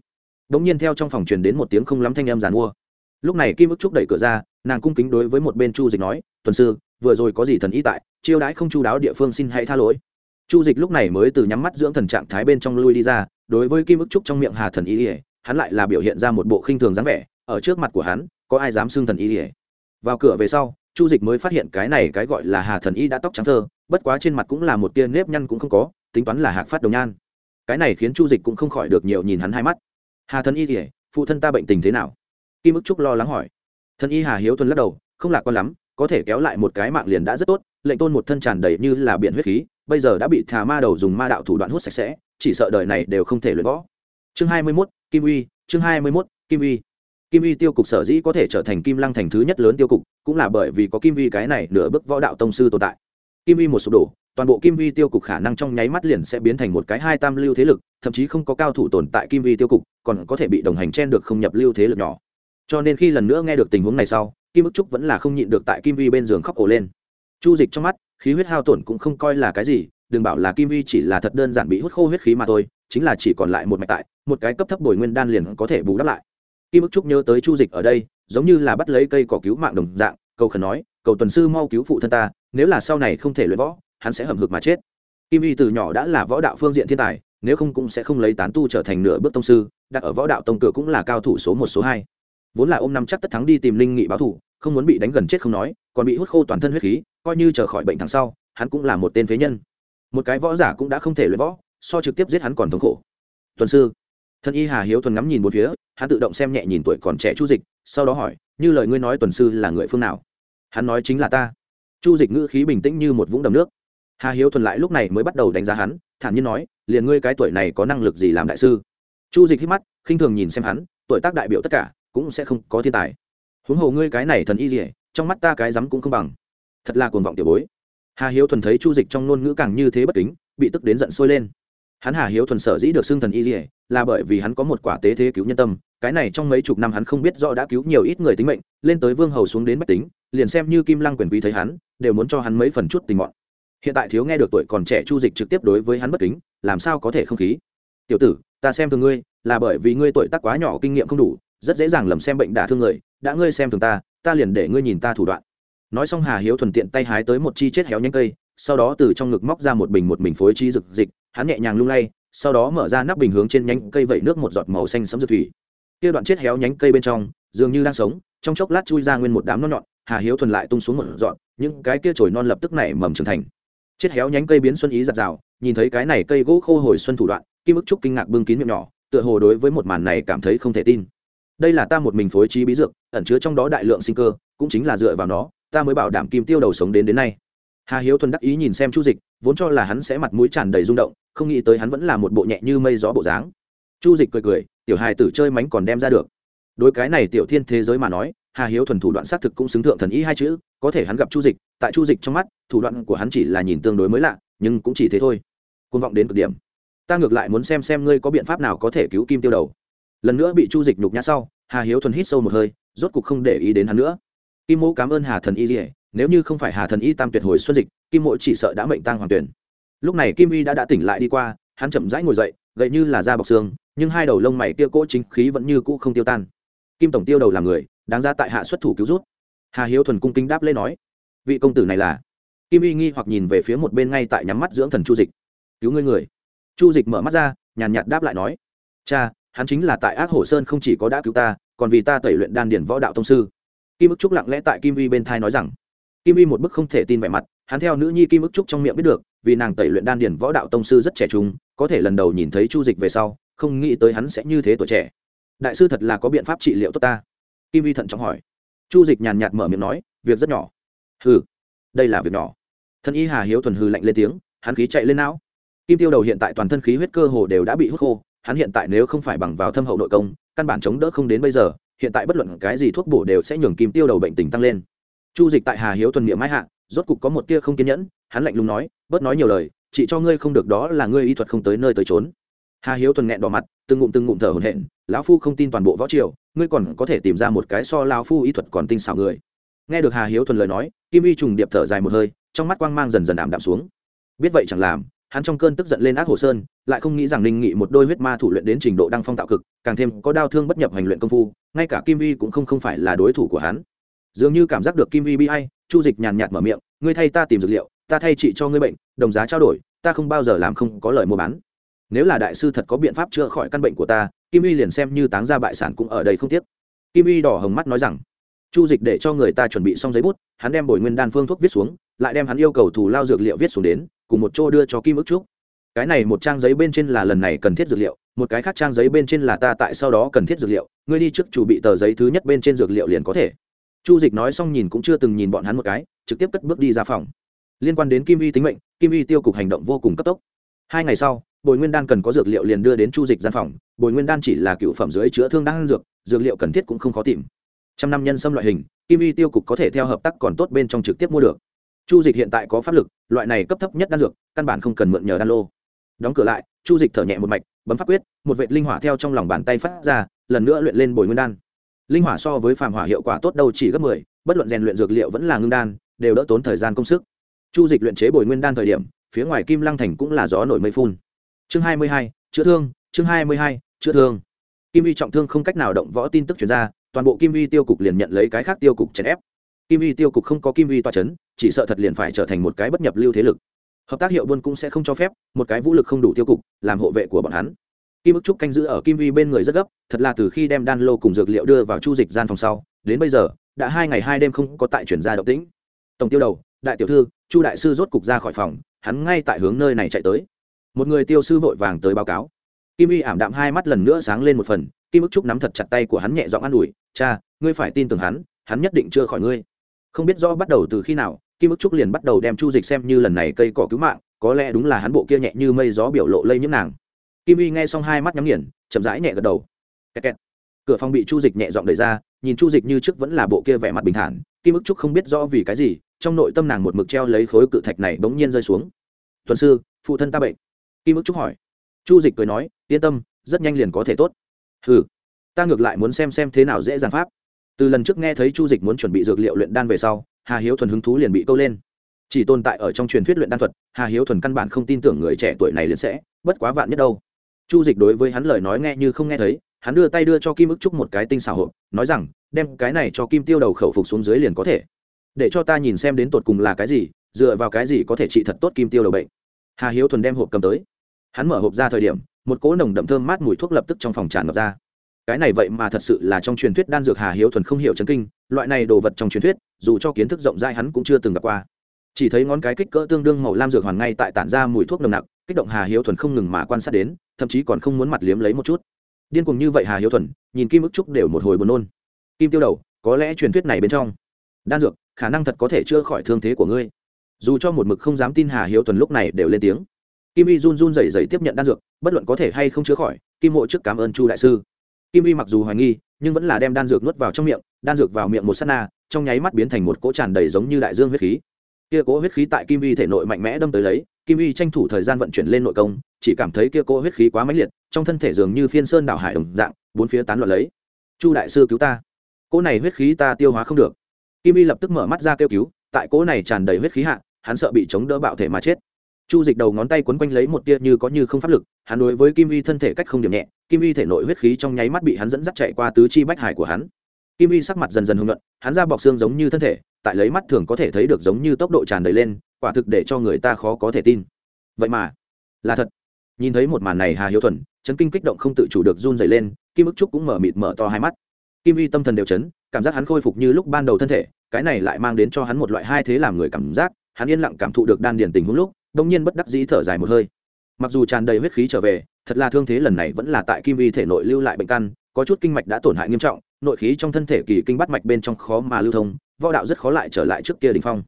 Bỗng nhiên theo trong phòng truyền đến một tiếng không lắm thanh em giàn mua. Lúc này kim ức trúc đẩy cửa ra, nàng cung kính đối với một bên chu dịch nói, tuần sư, vừa rồi có gì thần y tại, chiêu đãi không chu đáo địa phương xin hãy tha lỗi. Chu dịch lúc này mới từ nhắm mắt dưỡng thần trạng thái bên trong lui đi ra đối với kim ức trúc trong miệng hà thần y ỉa hắn lại là biểu hiện ra một bộ khinh thường dáng vẻ, ở trước mặt của hắn, có ai dám xưng thần y ỉa vào cửa về sau, chu dịch mới phát hiện cái này cái gọi là hà thần y đã tóc trắng thơ, bất quá trên mặt cũng là một tia nếp nhăn cũng không có, tính toán là hạc phát đồng nhan. Cái này khiến chu dịch cũng không khỏi được nhiều nhìn hắn hai mắt. Hà thần y ỉa phụ thân ta bệnh tình thế nào? Kim ức trúc lo lắng hỏi. Thần y hà hiếu thuần lắc đầu, không lạc quan lắm, có thể kéo lại một cái mạng liền đã rất tốt, lệnh tôn một thân tràn đầy như là biển huyết khí, bây giờ đã bị thà ma đầu dùng ma đạo thủ đoạn hút sạch sẽ chỉ sợ đời này đều không thể luyện võ. Chương hai mươi 21, kim uy chương hai mươi 21, kim uy. Kim uy tiêu cục sở dĩ có thể trở thành kim lăng thành thứ nhất lớn tiêu cục cũng là bởi vì có kim uy cái này nửa bước võ đạo tông sư tồn tại. Kim uy một sụp đổ toàn bộ kim uy tiêu cục khả năng trong nháy mắt liền sẽ biến thành một cái hai tam lưu thế lực thậm chí không có cao thủ tồn tại kim uy tiêu cục còn có thể bị đồng hành chen được không nhập lưu thế lực nhỏ. Cho nên khi lần nữa nghe được tình huống này sau kim ức trúc vẫn là không nhịn được tại kim vi bên giường khóc ổ lên. Chu dịch trong mắt khí huyết hao tổn cũng không coi là cái gì đừng bảo là kim vi chỉ là thật đơn giản bị hút khô huyết khí mà thôi, chính là chỉ còn lại một mạch tại, một cái cấp thấp bồi nguyên đan liền có thể bù đắp lại. Kim ức trúc nhớ tới chu dịch ở đây, giống như là bắt lấy cây cỏ cứu mạng đồng dạng, cầu khẩn nói, cầu tuần sư mau cứu phụ thân ta, nếu là sau này không thể luyện võ, hắn sẽ hầm hực mà chết. Kim vi từ nhỏ đã là võ đạo phương diện thiên tài, nếu không cũng sẽ không lấy tán tu trở thành nửa bước tông sư, đặt ở võ đạo tông cửa cũng là cao thủ số một, số hai. Vốn là ôm năm chắc tất thắng đi tìm linh nghị báo thủ, không muốn bị đánh gần chết không nói, còn bị hút khô toàn thân huyết khí, coi như chờ khỏi bệnh thằng sau, hắn cũng là một tên phế nhân một cái võ giả cũng đã không thể luyện võ, so trực tiếp giết hắn còn thống khổ. Tuần sư thân y hà hiếu thuần ngắm nhìn một phía, hắn tự động xem nhẹ nhìn tuổi còn trẻ chu dịch, sau đó hỏi, như lời ngươi nói tuần sư là người phương nào? Hắn nói chính là ta. Chu dịch ngữ khí bình tĩnh như một vũng đầm nước. Hà hiếu thuần lại lúc này mới bắt đầu đánh giá hắn, thản nhiên nói, liền ngươi cái tuổi này có năng lực gì làm đại sư? Chu dịch hít mắt, khinh thường nhìn xem hắn, tuổi tác đại biểu tất cả, cũng sẽ không có thiên tài. Huống hồ ngươi cái này thần y gì, trong mắt ta cái rắm cũng không bằng. Thật là cuồng vọng tiểu bối hà hiếu thuần thấy chu dịch trong ngôn ngữ càng như thế bất kính, bị tức đến giận sôi lên. Hắn hà hiếu thuần sở dĩ được xưng thần y dỉa là bởi vì hắn có một quả tế thế cứu nhân tâm, cái này trong mấy chục năm hắn không biết rõ đã cứu nhiều ít người tính mệnh, lên tới vương hầu xuống đến bách tính, liền xem như kim lăng quyền quý thấy hắn, đều muốn cho hắn mấy phần chút tình mọn. Hiện tại thiếu nghe được tuổi còn trẻ chu dịch trực tiếp đối với hắn bất kính, làm sao có thể không khí? Tiểu tử, ta xem thường ngươi, là bởi vì ngươi tuổi tác quá nhỏ, kinh nghiệm không đủ, rất dễ dàng lầm xem bệnh đả thương người, đã ngươi xem thường ta ta liền để ngươi nhìn ta thủ đoạn nói xong hà hiếu thuần tiện tay hái tới một chi chết héo nhánh cây, sau đó từ trong ngực móc ra một bình một bình phối chi rực dịch hắn nhẹ nhàng lung lay, sau đó mở ra nắp bình hướng trên nhánh cây vẩy nước một giọt màu xanh sấm dược thủy. Kia đoạn chết héo nhánh cây bên trong, dường như đang sống, trong chốc lát chui ra nguyên một đám non nhọn, hà hiếu thuần lại tung xuống một dọn những cái kia chồi non lập tức nảy mầm trưởng thành. Chết héo nhánh cây biến xuân ý giặt rào, nhìn thấy cái này cây gỗ khô hồi xuân thủ đoạn, kim ức trúc kinh ngạc bưng kín miệng nhỏ, tựa hồ đối với một màn này cảm thấy không thể tin. Đây là ta một mình phối trí bí dược, ẩn chứa trong đó đại lượng sinh cơ, cũng chính là dựa vào nó ta mới bảo đảm kim tiêu đầu sống đến đến nay. Hà hiếu thuần đắc ý nhìn xem chu dịch, vốn cho là hắn sẽ mặt mũi tràn đầy rung động, không nghĩ tới hắn vẫn là một bộ nhẹ như mây gió bộ dáng. Chu dịch cười cười, tiểu hài tử chơi mánh còn đem ra được. Đối cái này tiểu thiên thế giới mà nói, hà hiếu thuần thủ đoạn xác thực cũng xứng thượng thần ý hai chữ, có thể hắn gặp chu dịch, tại chu dịch trong mắt, thủ đoạn của hắn chỉ là nhìn tương đối mới lạ, nhưng cũng chỉ thế thôi. Côn vọng đến cực điểm. Ta ngược lại muốn xem xem ngươi có biện pháp nào có thể cứu kim tiêu đầu. Lần nữa bị chu dịch nhục nhã sau, hà hiếu thuần hít sâu một hơi, rốt cục không để ý đến hắn nữa kim mẫu cảm ơn hà thần y dỉa nếu như không phải hà thần y tam tuyệt hồi xuân dịch, kim mỗ chỉ sợ đã mệnh tăng hoàng tuyển. Lúc này kim Y đã đã tỉnh lại đi qua, hắn chậm rãi ngồi dậy, gậy như là da bọc xương, nhưng hai đầu lông mày kia cỗ chính khí vẫn như cũ không tiêu tan. Kim tổng tiêu đầu là người, đáng ra tại hạ xuất thủ cứu rút. Hà hiếu thuần cung kính đáp lê nói, vị công tử này là. Kim Y nghi hoặc nhìn về phía một bên ngay tại nhắm mắt dưỡng thần chu dịch. Cứu ngươi người. Chu dịch mở mắt ra, nhàn nhạt đáp lại nói, cha, hắn chính là tại ác hổ sơn không chỉ có đã cứu ta, còn vì ta tẩy luyện đan điển võ đạo tông sư kim ức trúc lặng lẽ tại kim Vi bên thai nói rằng, kim Vi một bức không thể tin vẻ mặt, hắn theo nữ nhi kim ức trúc trong miệng biết được, vì nàng tẩy luyện đan điển võ đạo tông sư rất trẻ trung, có thể lần đầu nhìn thấy chu dịch về sau, không nghĩ tới hắn sẽ như thế tuổi trẻ. Đại sư thật là có biện pháp trị liệu tốt ta. Kim Vi thận trọng hỏi. Chu dịch nhàn nhạt mở miệng nói, việc rất nhỏ. Hừ, đây là việc nhỏ. Thân y hà hiếu thuần hư lạnh lên tiếng, hắn khí chạy lên não. Kim tiêu đầu hiện tại toàn thân khí huyết cơ hồ đều đã bị hút khô, hắn hiện tại nếu không phải bằng vào thâm hậu nội công, căn bản chống đỡ không đến bây giờ hiện tại bất luận cái gì thuốc bổ đều sẽ nhường kim tiêu đầu bệnh tình tăng lên. Chu dịch tại hà hiếu thuần niệm mãi hạ, rốt cục có một tia không kiên nhẫn, hắn lạnh lùng nói, bớt nói nhiều lời chỉ cho ngươi không được đó là ngươi y thuật không tới nơi tới trốn hà hiếu thuần nghẹn đỏ mặt, từng ngụm từng ngụm thở hổn hển, lão phu không tin toàn bộ võ triều, ngươi còn có thể tìm ra một cái so lão phu y thuật còn tinh xảo người. Nghe được hà hiếu thuần lời nói, kim y trùng điệp thở dài một hơi, trong mắt quang mang dần dần ảm đạm xuống. Biết vậy chẳng làm hắn trong cơn tức giận lên ác hồ sơn, lại không nghĩ rằng ninh nghị một đôi huyết ma thủ luyện đến trình độ đăng phong tạo cực, càng thêm có đau thương bất nhập hành luyện công phu, ngay cả kim vi cũng không không phải là đối thủ của hắn. Dường như cảm giác được kim vi bi hay chu dịch nhàn nhạt mở miệng, ngươi thay ta tìm dược liệu, ta thay trị cho ngươi bệnh, đồng giá trao đổi, ta không bao giờ làm không có lời mua bán. Nếu là đại sư thật có biện pháp chữa khỏi căn bệnh của ta, kim y liền xem như táng ra bại sản cũng ở đây không tiếc. Kim y đỏ hồng mắt nói rằng, chu dịch để cho người ta chuẩn bị xong giấy bút, hắn đem bồi nguyên đan phương thuốc viết xuống, lại đem hắn yêu cầu thù lao dược liệu viết xuống đến cùng một chỗ đưa cho kim ức trúc. Cái này một trang giấy bên trên là lần này cần thiết dược liệu, một cái khác trang giấy bên trên là ta tại sau đó cần thiết dược liệu, ngươi đi trước chủ bị tờ giấy thứ nhất bên trên dược liệu liền có thể. Chu dịch nói xong nhìn cũng chưa từng nhìn bọn hắn một cái, trực tiếp cất bước đi ra phòng. Liên quan đến kim vi tính mệnh, kim vi tiêu cục hành động vô cùng cấp tốc. Hai ngày sau, bồi nguyên đan cần có dược liệu liền đưa đến chu dịch gian phòng. Bồi nguyên đan chỉ là cựu phẩm dưới chữa thương đan dược dược liệu cần thiết cũng không khó tìm. Trăm năm nhân xâm loại hình, kim vi tiêu cục có thể theo hợp tác còn tốt bên trong trực tiếp mua được chu dịch hiện tại có pháp lực, loại này cấp thấp nhất đan dược, căn bản không cần mượn nhờ đan lô. Đóng cửa lại, chu dịch thở nhẹ một mạch, bấm pháp quyết, một vệ linh hỏa theo trong lòng bàn tay phát ra, lần nữa luyện lên bồi nguyên đan. Linh hỏa so với phàm hỏa hiệu quả tốt đâu chỉ gấp mười, bất luận rèn luyện dược liệu vẫn là ngưng đan, đều đỡ tốn thời gian công sức. Chu dịch luyện chế bồi nguyên đan thời điểm, phía ngoài kim lăng thành cũng là gió nổi mây phun. Chương hai mươi hai, chữa thương, chương hai mươi hai, chữa thương. Kim Y trọng thương không cách nào động võ tin tức chuyển ra, toàn bộ kim Y tiêu cục liền nhận lấy cái khác tiêu cục chèn ép kim vi tiêu cục không có kim vi toa c h ấ n chỉ sợ thật liền phải trở thành một cái bất nhập lưu thế lực. Hợp tác hiệu buôn cũng sẽ không cho phép, một cái vũ lực không đủ tiêu cục, làm hộ vệ của bọn hắn. Kim ức trúc canh giữ ở kim vi bên người rất gấp, thật là từ khi đem đan lô cùng dược liệu đưa vào chu dịch gian phòng sau, đến bây giờ, đã hai ngày hai đêm không có tại chuyển ra động tĩnh. Tổng tiêu đầu, đại tiểu thư, chu đại sư rốt cục ra khỏi phòng, hắn ngay tại hướng nơi này chạy tới. Một người tiêu sư vội vàng tới báo cáo. Kim y ảm đạm hai mắt lần nữa sáng lên một phần, kim ức trúc nắm thật chặt tay của hắn nhẹ giọng an ủi, cha, ngươi phải tin tưởng hắn hắn nhất định chưa khỏi ngươi không biết rõ bắt đầu từ khi nào, kim ức trúc liền bắt đầu đem chu dịch xem như lần này cây cỏ cứu mạng, có lẽ đúng là hắn bộ kia nhẹ như mây gió biểu lộ lây nhiễm nàng. Kim y nghe xong hai mắt nhắm nghiền, chậm rãi nhẹ gật đầu. Kẹt kẹt. cửa phòng bị chu dịch nhẹ giọng đẩy ra, nhìn chu dịch như trước vẫn là bộ kia vẻ mặt bình thản, kim ức trúc không biết rõ vì cái gì, trong nội tâm nàng một mực treo lấy khối cự thạch này bỗng nhiên rơi xuống. Tuần sư, phụ thân ta bệnh. Kim ức trúc hỏi. Chu dịch cười nói, yên tâm, rất nhanh liền có thể tốt. Ừ ta ngược lại muốn xem xem thế nào dễ dàng pháp từ lần trước nghe thấy chu dịch muốn chuẩn bị dược liệu luyện đan về sau, hà hiếu thuần hứng thú liền bị câu lên. Chỉ tồn tại ở trong truyền thuyết luyện đan thuật, hà hiếu thuần căn bản không tin tưởng người trẻ tuổi này liền sẽ, bất quá vạn nhất đâu. Chu dịch đối với hắn lời nói nghe như không nghe thấy, hắn đưa tay đưa cho kim ức trúc một cái tinh xảo hộp, nói rằng, đem cái này cho kim tiêu đầu khẩu phục xuống dưới liền có thể. Để cho ta nhìn xem đến tột cùng là cái gì, dựa vào cái gì có thể trị thật tốt kim tiêu đầu bệnh. Hà hiếu thuần đem hộp cầm tới. Hắn mở hộp ra thời điểm, một cỗ nồng đậm thơm mát mùi thuốc lập tức trong phòng tràn ngập ra cái này vậy mà thật sự là trong truyền thuyết đan dược hà hiếu thuần không hiểu chấn kinh, loại này đồ vật trong truyền thuyết, dù cho kiến thức rộng rãi hắn cũng chưa từng gặp qua. Chỉ thấy ngón cái kích cỡ tương đương màu lam dược hoàn ngay tại tản ra mùi thuốc nồng nặc, kích động hà hiếu thuần không ngừng mà quan sát đến, thậm chí còn không muốn mặt liếm lấy một chút. Điên cuồng như vậy hà hiếu thuần, nhìn kim ức trúc đều một hồi buồn nôn. Kim tiêu đầu, có lẽ truyền thuyết này bên trong, đan dược, khả năng thật có thể chữa khỏi thương thế của ngươi. Dù cho một mực không dám tin hà hiếu thuần lúc này đều lên tiếng. Kim y run run rẩy rẩy tiếp nhận đan dược, bất luận có thể hay không chữa khỏi, kim mộ trước cảm ơn chu đại sư kim y mặc dù hoài nghi, nhưng vẫn là đem đan dược nuốt vào trong miệng, đan dược vào miệng một s á t na, trong nháy mắt biến thành một cỗ tràn đầy giống như đại dương huyết khí. Kia cỗ huyết khí tại kim y thể nội mạnh mẽ đâm tới lấy, kim y tranh thủ thời gian vận chuyển lên nội công, chỉ cảm thấy kia cỗ huyết khí quá mãnh liệt, trong thân thể dường như phiên sơn đảo hải đồng dạng, bốn phía tán loạn lấy. Chu đại sư cứu ta. Cỗ này huyết khí ta tiêu hóa không được. Kim y lập tức mở mắt ra kêu cứu, tại cỗ này tràn đầy huyết khí hạ, hắn sợ bị chống đỡ bạo thể mà chết chu dịch đầu ngón tay quấn quanh lấy một tia như có như không pháp lực, hắn đối với kim vi thân thể cách không điểm nhẹ, kim vi thể nội huyết khí trong nháy mắt bị hắn dẫn dắt chạy qua tứ chi bách hải của hắn. Kim vi sắc mặt dần dần hưng luận, hắn ra bọc xương giống như thân thể, tại lấy mắt thường có thể thấy được giống như tốc độ tràn đầy lên, quả thực để cho người ta khó có thể tin. Vậy mà, là thật. Nhìn thấy một màn này hà hiếu thuần, chấn kinh kích động không tự chủ được run dày lên, kim ức trúc cũng mở mịt mở to hai mắt. Kim vi tâm thần đều chấn, cảm giác hắn khôi phục như lúc ban đầu thân thể, cái này lại mang đến cho hắn một loại hai thế làm người cảm giác, hắn yên lặng cảm thụ được đan điền tình huống lúc đông nhiên bất đắc dĩ thở dài một hơi. Mặc dù tràn đầy huyết khí trở về, thật là thương thế lần này vẫn là tại kim y thể nội lưu lại bệnh căn, có chút kinh mạch đã tổn hại nghiêm trọng, nội khí trong thân thể kỳ kinh bắt mạch bên trong khó mà lưu thông, võ đạo rất khó lại trở lại trước kia đình phong.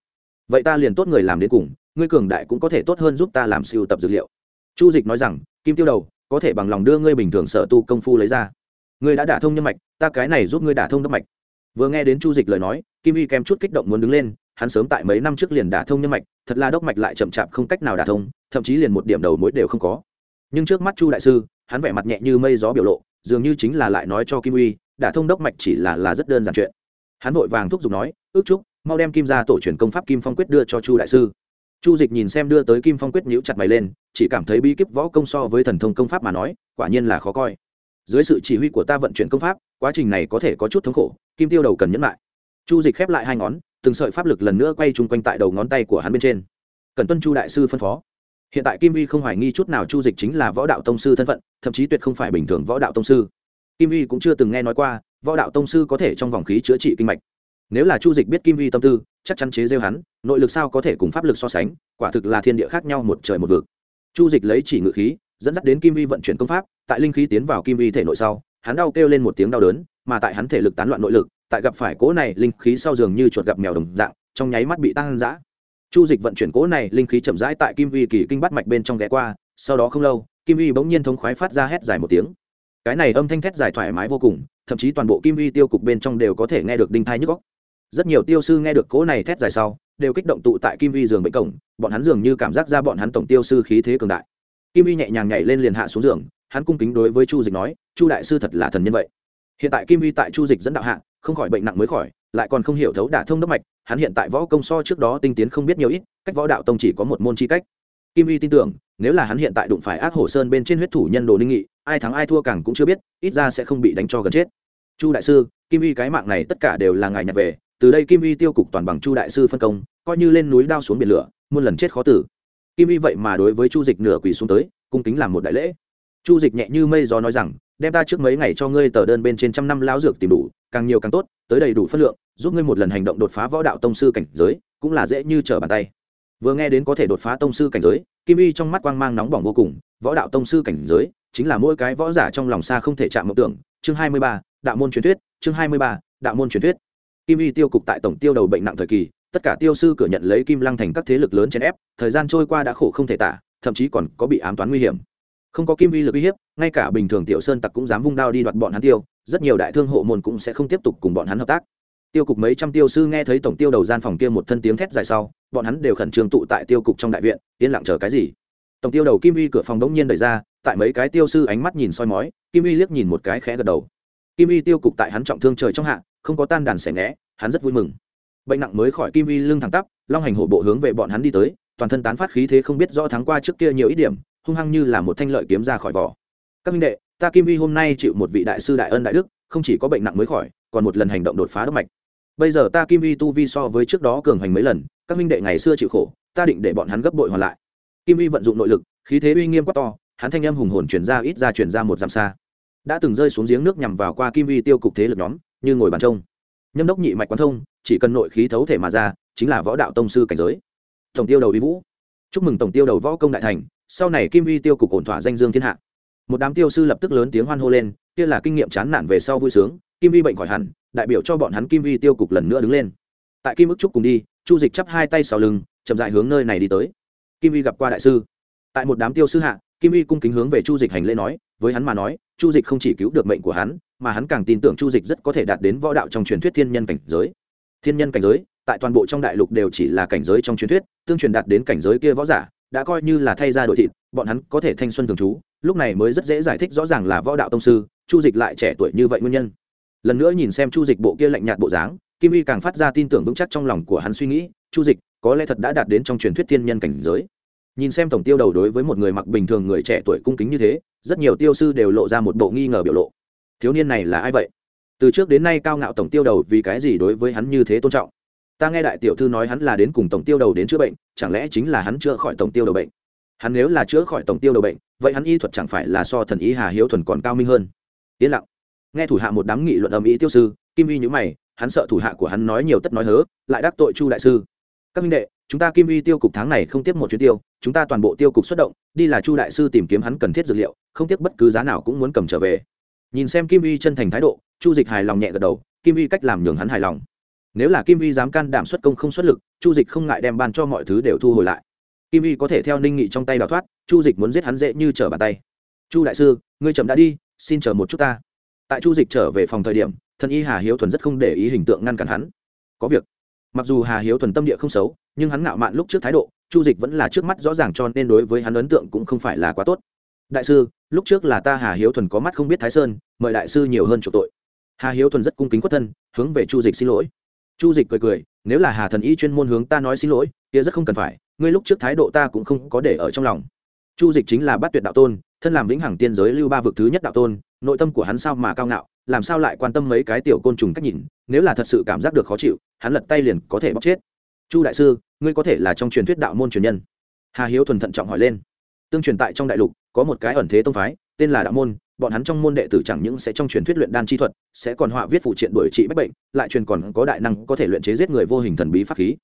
Vậy ta liền tốt người làm đến cùng, ngươi cường đại cũng có thể tốt hơn giúp ta làm siêu tập dược liệu. Chu dịch nói rằng, kim tiêu đầu, có thể bằng lòng đưa ngươi bình thường sở tu công phu lấy ra. Ngươi đã đả thông nhân mạch, ta cái này giúp ngươi đả thông đốc mạch. Vừa nghe đến chu dịch lời nói, kim y kèm chút kích động muốn đứng lên hắn sớm tại mấy năm trước liền đả thông nhân mạch, thật là đốc mạch lại chậm chạp không cách nào đả thông, thậm chí liền một điểm đầu mối đều không có. Nhưng trước mắt chu đại sư, hắn vẻ mặt nhẹ như mây gió biểu lộ, dường như chính là lại nói cho kim uy, đả thông đốc mạch chỉ là là rất đơn giản chuyện. Hắn vội vàng thúc giục nói, ước chúc, mau đem kim ra tổ truyền công pháp kim phong quyết đưa cho chu đại sư. Chu dịch nhìn xem đưa tới kim phong quyết nhíu chặt mày lên, chỉ cảm thấy bi kíp võ công so với thần thông công pháp mà nói, quả nhiên là khó coi. Dưới sự chỉ huy của ta vận chuyển công pháp, quá trình này có thể có chút thống khổ, kim tiêu đầu cần nhẫn lại. Chu dịch khép lại hai ngón từng sợi pháp lực lần nữa quay chung quanh tại đầu ngón tay của hắn bên trên. Cần tuân chu đại sư phân phó. Hiện tại kim vi không hoài nghi chút nào chu dịch chính là võ đạo tông sư thân phận, thậm chí tuyệt không phải bình thường võ đạo tông sư. Kim vi cũng chưa từng nghe nói qua, võ đạo tông sư có thể trong vòng khí chữa trị kinh mạch. Nếu là chu dịch biết kim vi tâm tư, chắc chắn chế rêu hắn, nội lực sao có thể cùng pháp lực so sánh, quả thực là thiên địa khác nhau một trời một vực. Chu dịch lấy chỉ ngự khí, dẫn dắt đến kim vi vận chuyển công pháp, tại linh khí tiến vào kim vi thể nội sau, hắn đau kêu lên một tiếng đau đớn, mà tại hắn thể lực tán loạn nội lực tại gặp phải cỗ này linh khí sau giường như chuột gặp mèo đồng dạng, trong nháy mắt bị tăng giã chu dịch vận chuyển cỗ này linh khí chậm rãi tại kim vi kỳ kinh bắt mạch bên trong ghé qua, sau đó không lâu, kim vi bỗng nhiên thống khoái phát ra hét dài một tiếng. Cái này âm thanh thét dài thoải mái vô cùng, thậm chí toàn bộ kim vi tiêu cục bên trong đều có thể nghe được đinh thai nhức góc rất nhiều tiêu sư nghe được cỗ này thét dài sau, đều kích động tụ tại kim vi giường bệnh cổng, bọn hắn dường như cảm giác ra bọn hắn tổng tiêu sư khí thế cường đại. Kim vi nhẹ nhàng nhảy lên liền hạ xuống giường, hắn cung kính đối với chu dịch nói, chu đại sư thật là thần nhân vậy. Hiện tại kim vi tại chu dịch dẫn đạo hạ không khỏi bệnh nặng mới khỏi, lại còn không hiểu thấu đả thông đốc mạch, hắn hiện tại võ công so trước đó tinh tiến không biết nhiều ít, cách võ đạo tông chỉ có một môn chi cách. Kim Y tin tưởng, nếu là hắn hiện tại đụng phải ác hổ sơn bên trên huyết thủ nhân đồ ninh nghị, ai thắng ai thua càng cũng chưa biết, ít ra sẽ không bị đánh cho gần chết. Chu đại sư, kim Y cái mạng này tất cả đều là ngài nhặt về, từ đây kim Y tiêu cục toàn bằng chu đại sư phân công, coi như lên núi đao xuống biển lửa, muôn lần chết khó tử. Kim Y vậy mà đối với chu dịch nửa quỳ xuống tới, cung kính làm một đại lễ. Chu dịch nhẹ như mây gió nói rằng, đem ta trước mấy ngày cho ngươi tờ đơn bên trên trăm năm lao dược tìm đủ càng nhiều càng tốt, tới đầy đủ phân lượng, giúp ngươi một lần hành động đột phá võ đạo tông sư cảnh giới, cũng là dễ như trở bàn tay. Vừa nghe đến có thể đột phá tông sư cảnh giới, kim y trong mắt quang mang nóng bỏng vô cùng, võ đạo tông sư cảnh giới, chính là mỗi cái võ giả trong lòng xa không thể chạm mộng tưởng. Chương hai mươi ba, đạo môn truyền thuyết, chương hai mươi ba, đạo môn truyền thuyết. Kim y tiêu cục tại tổng tiêu đầu bệnh nặng thời kỳ, tất cả tiêu sư cửa nhận lấy kim lăng thành các thế lực lớn chèn ép, thời gian trôi qua đã khổ không thể tả, thậm chí còn có bị ám toán nguy hiểm không có kim vi lực uy hiếp, ngay cả bình thường tiểu sơn tặc cũng dám vung đao đi đoạt bọn hắn tiêu, rất nhiều đại thương hộ môn cũng sẽ không tiếp tục cùng bọn hắn hợp tác. Tiêu cục mấy trăm tiêu sư nghe thấy tổng tiêu đầu gian phòng kia một thân tiếng thét dài sau, bọn hắn đều khẩn trương tụ tại tiêu cục trong đại viện, yên lặng chờ cái gì? Tổng tiêu đầu kim vi cửa phòng đống nhiên đẩy ra, tại mấy cái tiêu sư ánh mắt nhìn soi mói, kim vi liếc nhìn một cái khẽ gật đầu. Kim vi tiêu cục tại hắn trọng thương trời trong hạ, không có tan đàn xẻ ngẽ hắn rất vui mừng. Bệnh nặng mới khỏi kim vi lưng thẳng tắp, long hành hổ bộ hướng về bọn hắn đi tới, toàn thân tán phát khí thế không biết rõ tháng qua trước kia nhiều ít điểm hung hăng như là một thanh lợi kiếm ra khỏi vỏ. Các minh đệ, ta kim vi hôm nay chịu một vị đại sư đại ân đại đức, không chỉ có bệnh nặng mới khỏi, còn một lần hành động đột phá đốc mạch. Bây giờ ta kim vi tu vi so với trước đó cường hành mấy lần, các minh đệ ngày xưa chịu khổ, ta định để bọn hắn gấp bội hoàn lại. Kim vi vận dụng nội lực, khí thế uy nghiêm quá to, hắn thanh âm hùng hồn chuyển ra ít ra chuyển ra một dặm xa. Đã từng rơi xuống giếng nước nhằm vào qua kim vi tiêu cục thế lực nhóm, như ngồi bàn trông. Nhâm đốc nhị mạch quán thông, chỉ cần nội khí thấu thể mà ra, chính là võ đạo tông sư cảnh giới. Tổng tiêu đầu vi vũ. Chúc mừng tổng tiêu đầu võ công đại thành sau này kim vi tiêu cục ổn thỏa danh dương thiên hạ. Một đám tiêu sư lập tức lớn tiếng hoan hô lên, kia là kinh nghiệm chán nản về sau vui sướng, kim vi bệnh khỏi hẳn, đại biểu cho bọn hắn kim vi tiêu cục lần nữa đứng lên. Tại kim ức trúc cùng đi, chu dịch chắp hai tay sau lưng, chậm dại hướng nơi này đi tới. Kim vi gặp qua đại sư. Tại một đám tiêu sư hạ, kim vi cung kính hướng về chu dịch hành lễ nói, với hắn mà nói, chu dịch không chỉ cứu được mệnh của hắn, mà hắn càng tin tưởng chu dịch rất có thể đạt đến võ đạo trong truyền thuyết thiên nhân cảnh giới. Thiên nhân cảnh giới, tại toàn bộ trong đại lục đều chỉ là cảnh giới trong truyền thuyết, tương truyền đạt đến cảnh giới kia võ giả đã coi như là thay ra đội thịt, bọn hắn có thể thanh xuân thường trú, lúc này mới rất dễ giải thích rõ ràng là võ đạo tông sư, chu dịch lại trẻ tuổi như vậy nguyên nhân. Lần nữa nhìn xem chu dịch bộ kia lạnh nhạt bộ dáng, kim y càng phát ra tin tưởng vững chắc trong lòng của hắn suy nghĩ, chu dịch, có lẽ thật đã đạt đến trong truyền thuyết thiên nhân cảnh giới. Nhìn xem tổng tiêu đầu đối với một người mặc bình thường người trẻ tuổi cung kính như thế, rất nhiều tiêu sư đều lộ ra một bộ nghi ngờ biểu lộ. Thiếu niên này là ai vậy? Từ trước đến nay cao ngạo tổng tiêu đầu vì cái gì đối với hắn như thế tôn trọng? Ta nghe đại tiểu thư nói hắn là đến cùng tổng tiêu đầu đến chữa bệnh, chẳng lẽ chính là hắn chữa khỏi tổng tiêu đầu bệnh? Hắn nếu là chữa khỏi tổng tiêu đầu bệnh, vậy hắn y thuật chẳng phải là so thần ý hà hiếu thuần còn cao minh hơn? Yên lặng. Nghe thủ hạ một đám nghị luận ầm ĩ tiêu sư, kim y nhữ mày, hắn sợ thủ hạ của hắn nói nhiều tất nói hớ, lại đắc tội chu đại sư. Các minh đệ, chúng ta kim y tiêu cục tháng này không tiếp một chuyến tiêu, chúng ta toàn bộ tiêu cục xuất động, đi là chu đại sư tìm kiếm hắn cần thiết dược liệu, không tiếc bất cứ giá nào cũng muốn cầm trở về. Nhìn xem kim y chân thành thái độ, chu dịch hài lòng nhẹ gật đầu, kim y cách làm nhường hắn hài lòng nếu là kim Vi dám can đảm xuất công không xuất lực, chu dịch không ngại đem ban cho mọi thứ đều thu hồi lại. Kim Vi có thể theo ninh nghị trong tay đào thoát, chu dịch muốn giết hắn dễ như trở bàn tay. Chu đại sư, ngươi chậm đã đi, xin chờ một chút ta. Tại chu dịch trở về phòng thời điểm, thần y hà hiếu thuần rất không để ý hình tượng ngăn cản hắn. Có việc. Mặc dù hà hiếu thuần tâm địa không xấu, nhưng hắn ngạo mạn lúc trước thái độ, chu dịch vẫn là trước mắt rõ ràng cho nên đối với hắn ấn tượng cũng không phải là quá tốt. Đại sư, lúc trước là ta hà hiếu thuần có mắt không biết thái sơn, mời đại sư nhiều hơn chủ tội. Hà hiếu thuần rất cung kính quất thân, hướng về chu dịch xin lỗi chu dịch cười cười, nếu là hà thần y chuyên môn hướng ta nói xin lỗi, kia rất không cần phải, ngươi lúc trước thái độ ta cũng không có để ở trong lòng. Chu dịch chính là bắt tuyệt đạo tôn, thân làm vĩnh hằng tiên giới lưu ba vực thứ nhất đạo tôn, nội tâm của hắn sao mà cao ngạo, làm sao lại quan tâm mấy cái tiểu côn trùng cách nhìn, nếu là thật sự cảm giác được khó chịu, hắn lật tay liền có thể bóc chết. Chu đại sư, ngươi có thể là trong truyền thuyết đạo môn truyền nhân. Hà hiếu thuần thận trọng hỏi lên. Tương truyền tại trong đại lục, có một cái ẩn thế tông phái, tên là đạo môn bọn hắn trong môn đệ tử chẳng những sẽ trong truyền thuyết luyện đan chi thuật, sẽ còn họa viết phụ triện đổi trị bách bệnh, lại truyền còn có đại năng có thể luyện chế giết người vô hình thần bí pháp khí.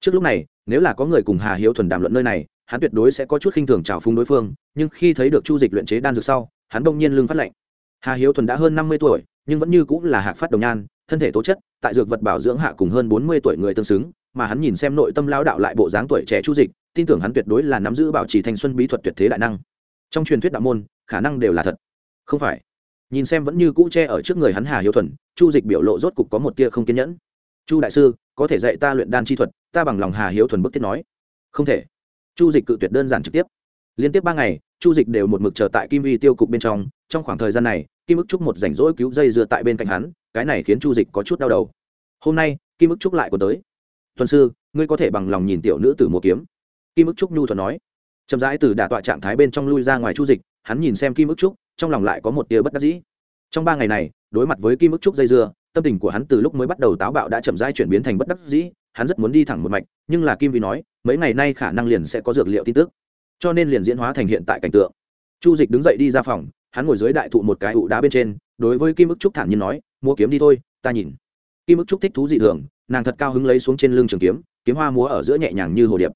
Trước lúc này, nếu là có người cùng hà hiếu thuần đàm luận nơi này, hắn tuyệt đối sẽ có chút khinh thường trào phúng đối phương, nhưng khi thấy được chu dịch luyện chế đan dược sau, hắn đông nhiên lưng phát lệnh hà hiếu thuần đã hơn năm mươi tuổi, nhưng vẫn như cũng là hạc phát đồng nhan, thân thể tố chất, tại dược vật bảo dưỡng hạ cùng hơn bốn mươi tuổi người tương xứng, mà hắn nhìn xem nội tâm lao đạo lại bộ dáng tuổi trẻ chu dịch, tin tưởng hắn tuyệt đối là nắm giữ bảo trì thanh xuân bí thuật tuyệt thế đại năng. Trong truyền thuyết đạo môn, khả năng đều là thật không phải. Nhìn xem vẫn như cũ che ở trước người hắn hà hiếu thuần, chu dịch biểu lộ rốt cục có một tia không kiên nhẫn. Chu đại sư, có thể dạy ta luyện đan chi thuật, ta bằng lòng hà hiếu thuần bức thiết nói. Không thể. Chu dịch cự tuyệt đơn giản trực tiếp. Liên tiếp ba ngày, chu dịch đều một mực chờ tại kim vi tiêu cục bên trong trong khoảng thời gian này, kim ức trúc một rảnh rỗi cứu dây dựa tại bên cạnh hắn, cái này khiến chu dịch có chút đau đầu. Hôm nay, kim ức trúc lại còn tới. Tuần sư, ngươi có thể bằng lòng nhìn tiểu nữ tử mua kiếm. Kim ức trúc nhu thuật nói. Chậm rãi từ đả tọa trạng thái bên trong lui ra ngoài chu dịch, hắn nhìn xem kim ức trúc trong lòng lại có một tia bất đắc dĩ. Trong ba ngày này, đối mặt với kim ức trúc dây dưa, tâm tình của hắn từ lúc mới bắt đầu táo bạo đã chậm rãi chuyển biến thành bất đắc dĩ, hắn rất muốn đi thẳng một mạch, nhưng là kim vi nói, mấy ngày nay khả năng liền sẽ có dược liệu tin tức. Cho nên liền diễn hóa thành hiện tại cảnh tượng. Chu dịch đứng dậy đi ra phòng, hắn ngồi dưới đại thụ một cái ụ đá bên trên, đối với kim ức trúc thản nhiên nói, mua kiếm đi thôi, ta nhìn. Kim ức trúc thích thú dị thường, nàng thật cao hứng lấy xuống trên lưng trường kiếm kiếm hoa múa ở giữa nhẹ nhàng như hồ điệp.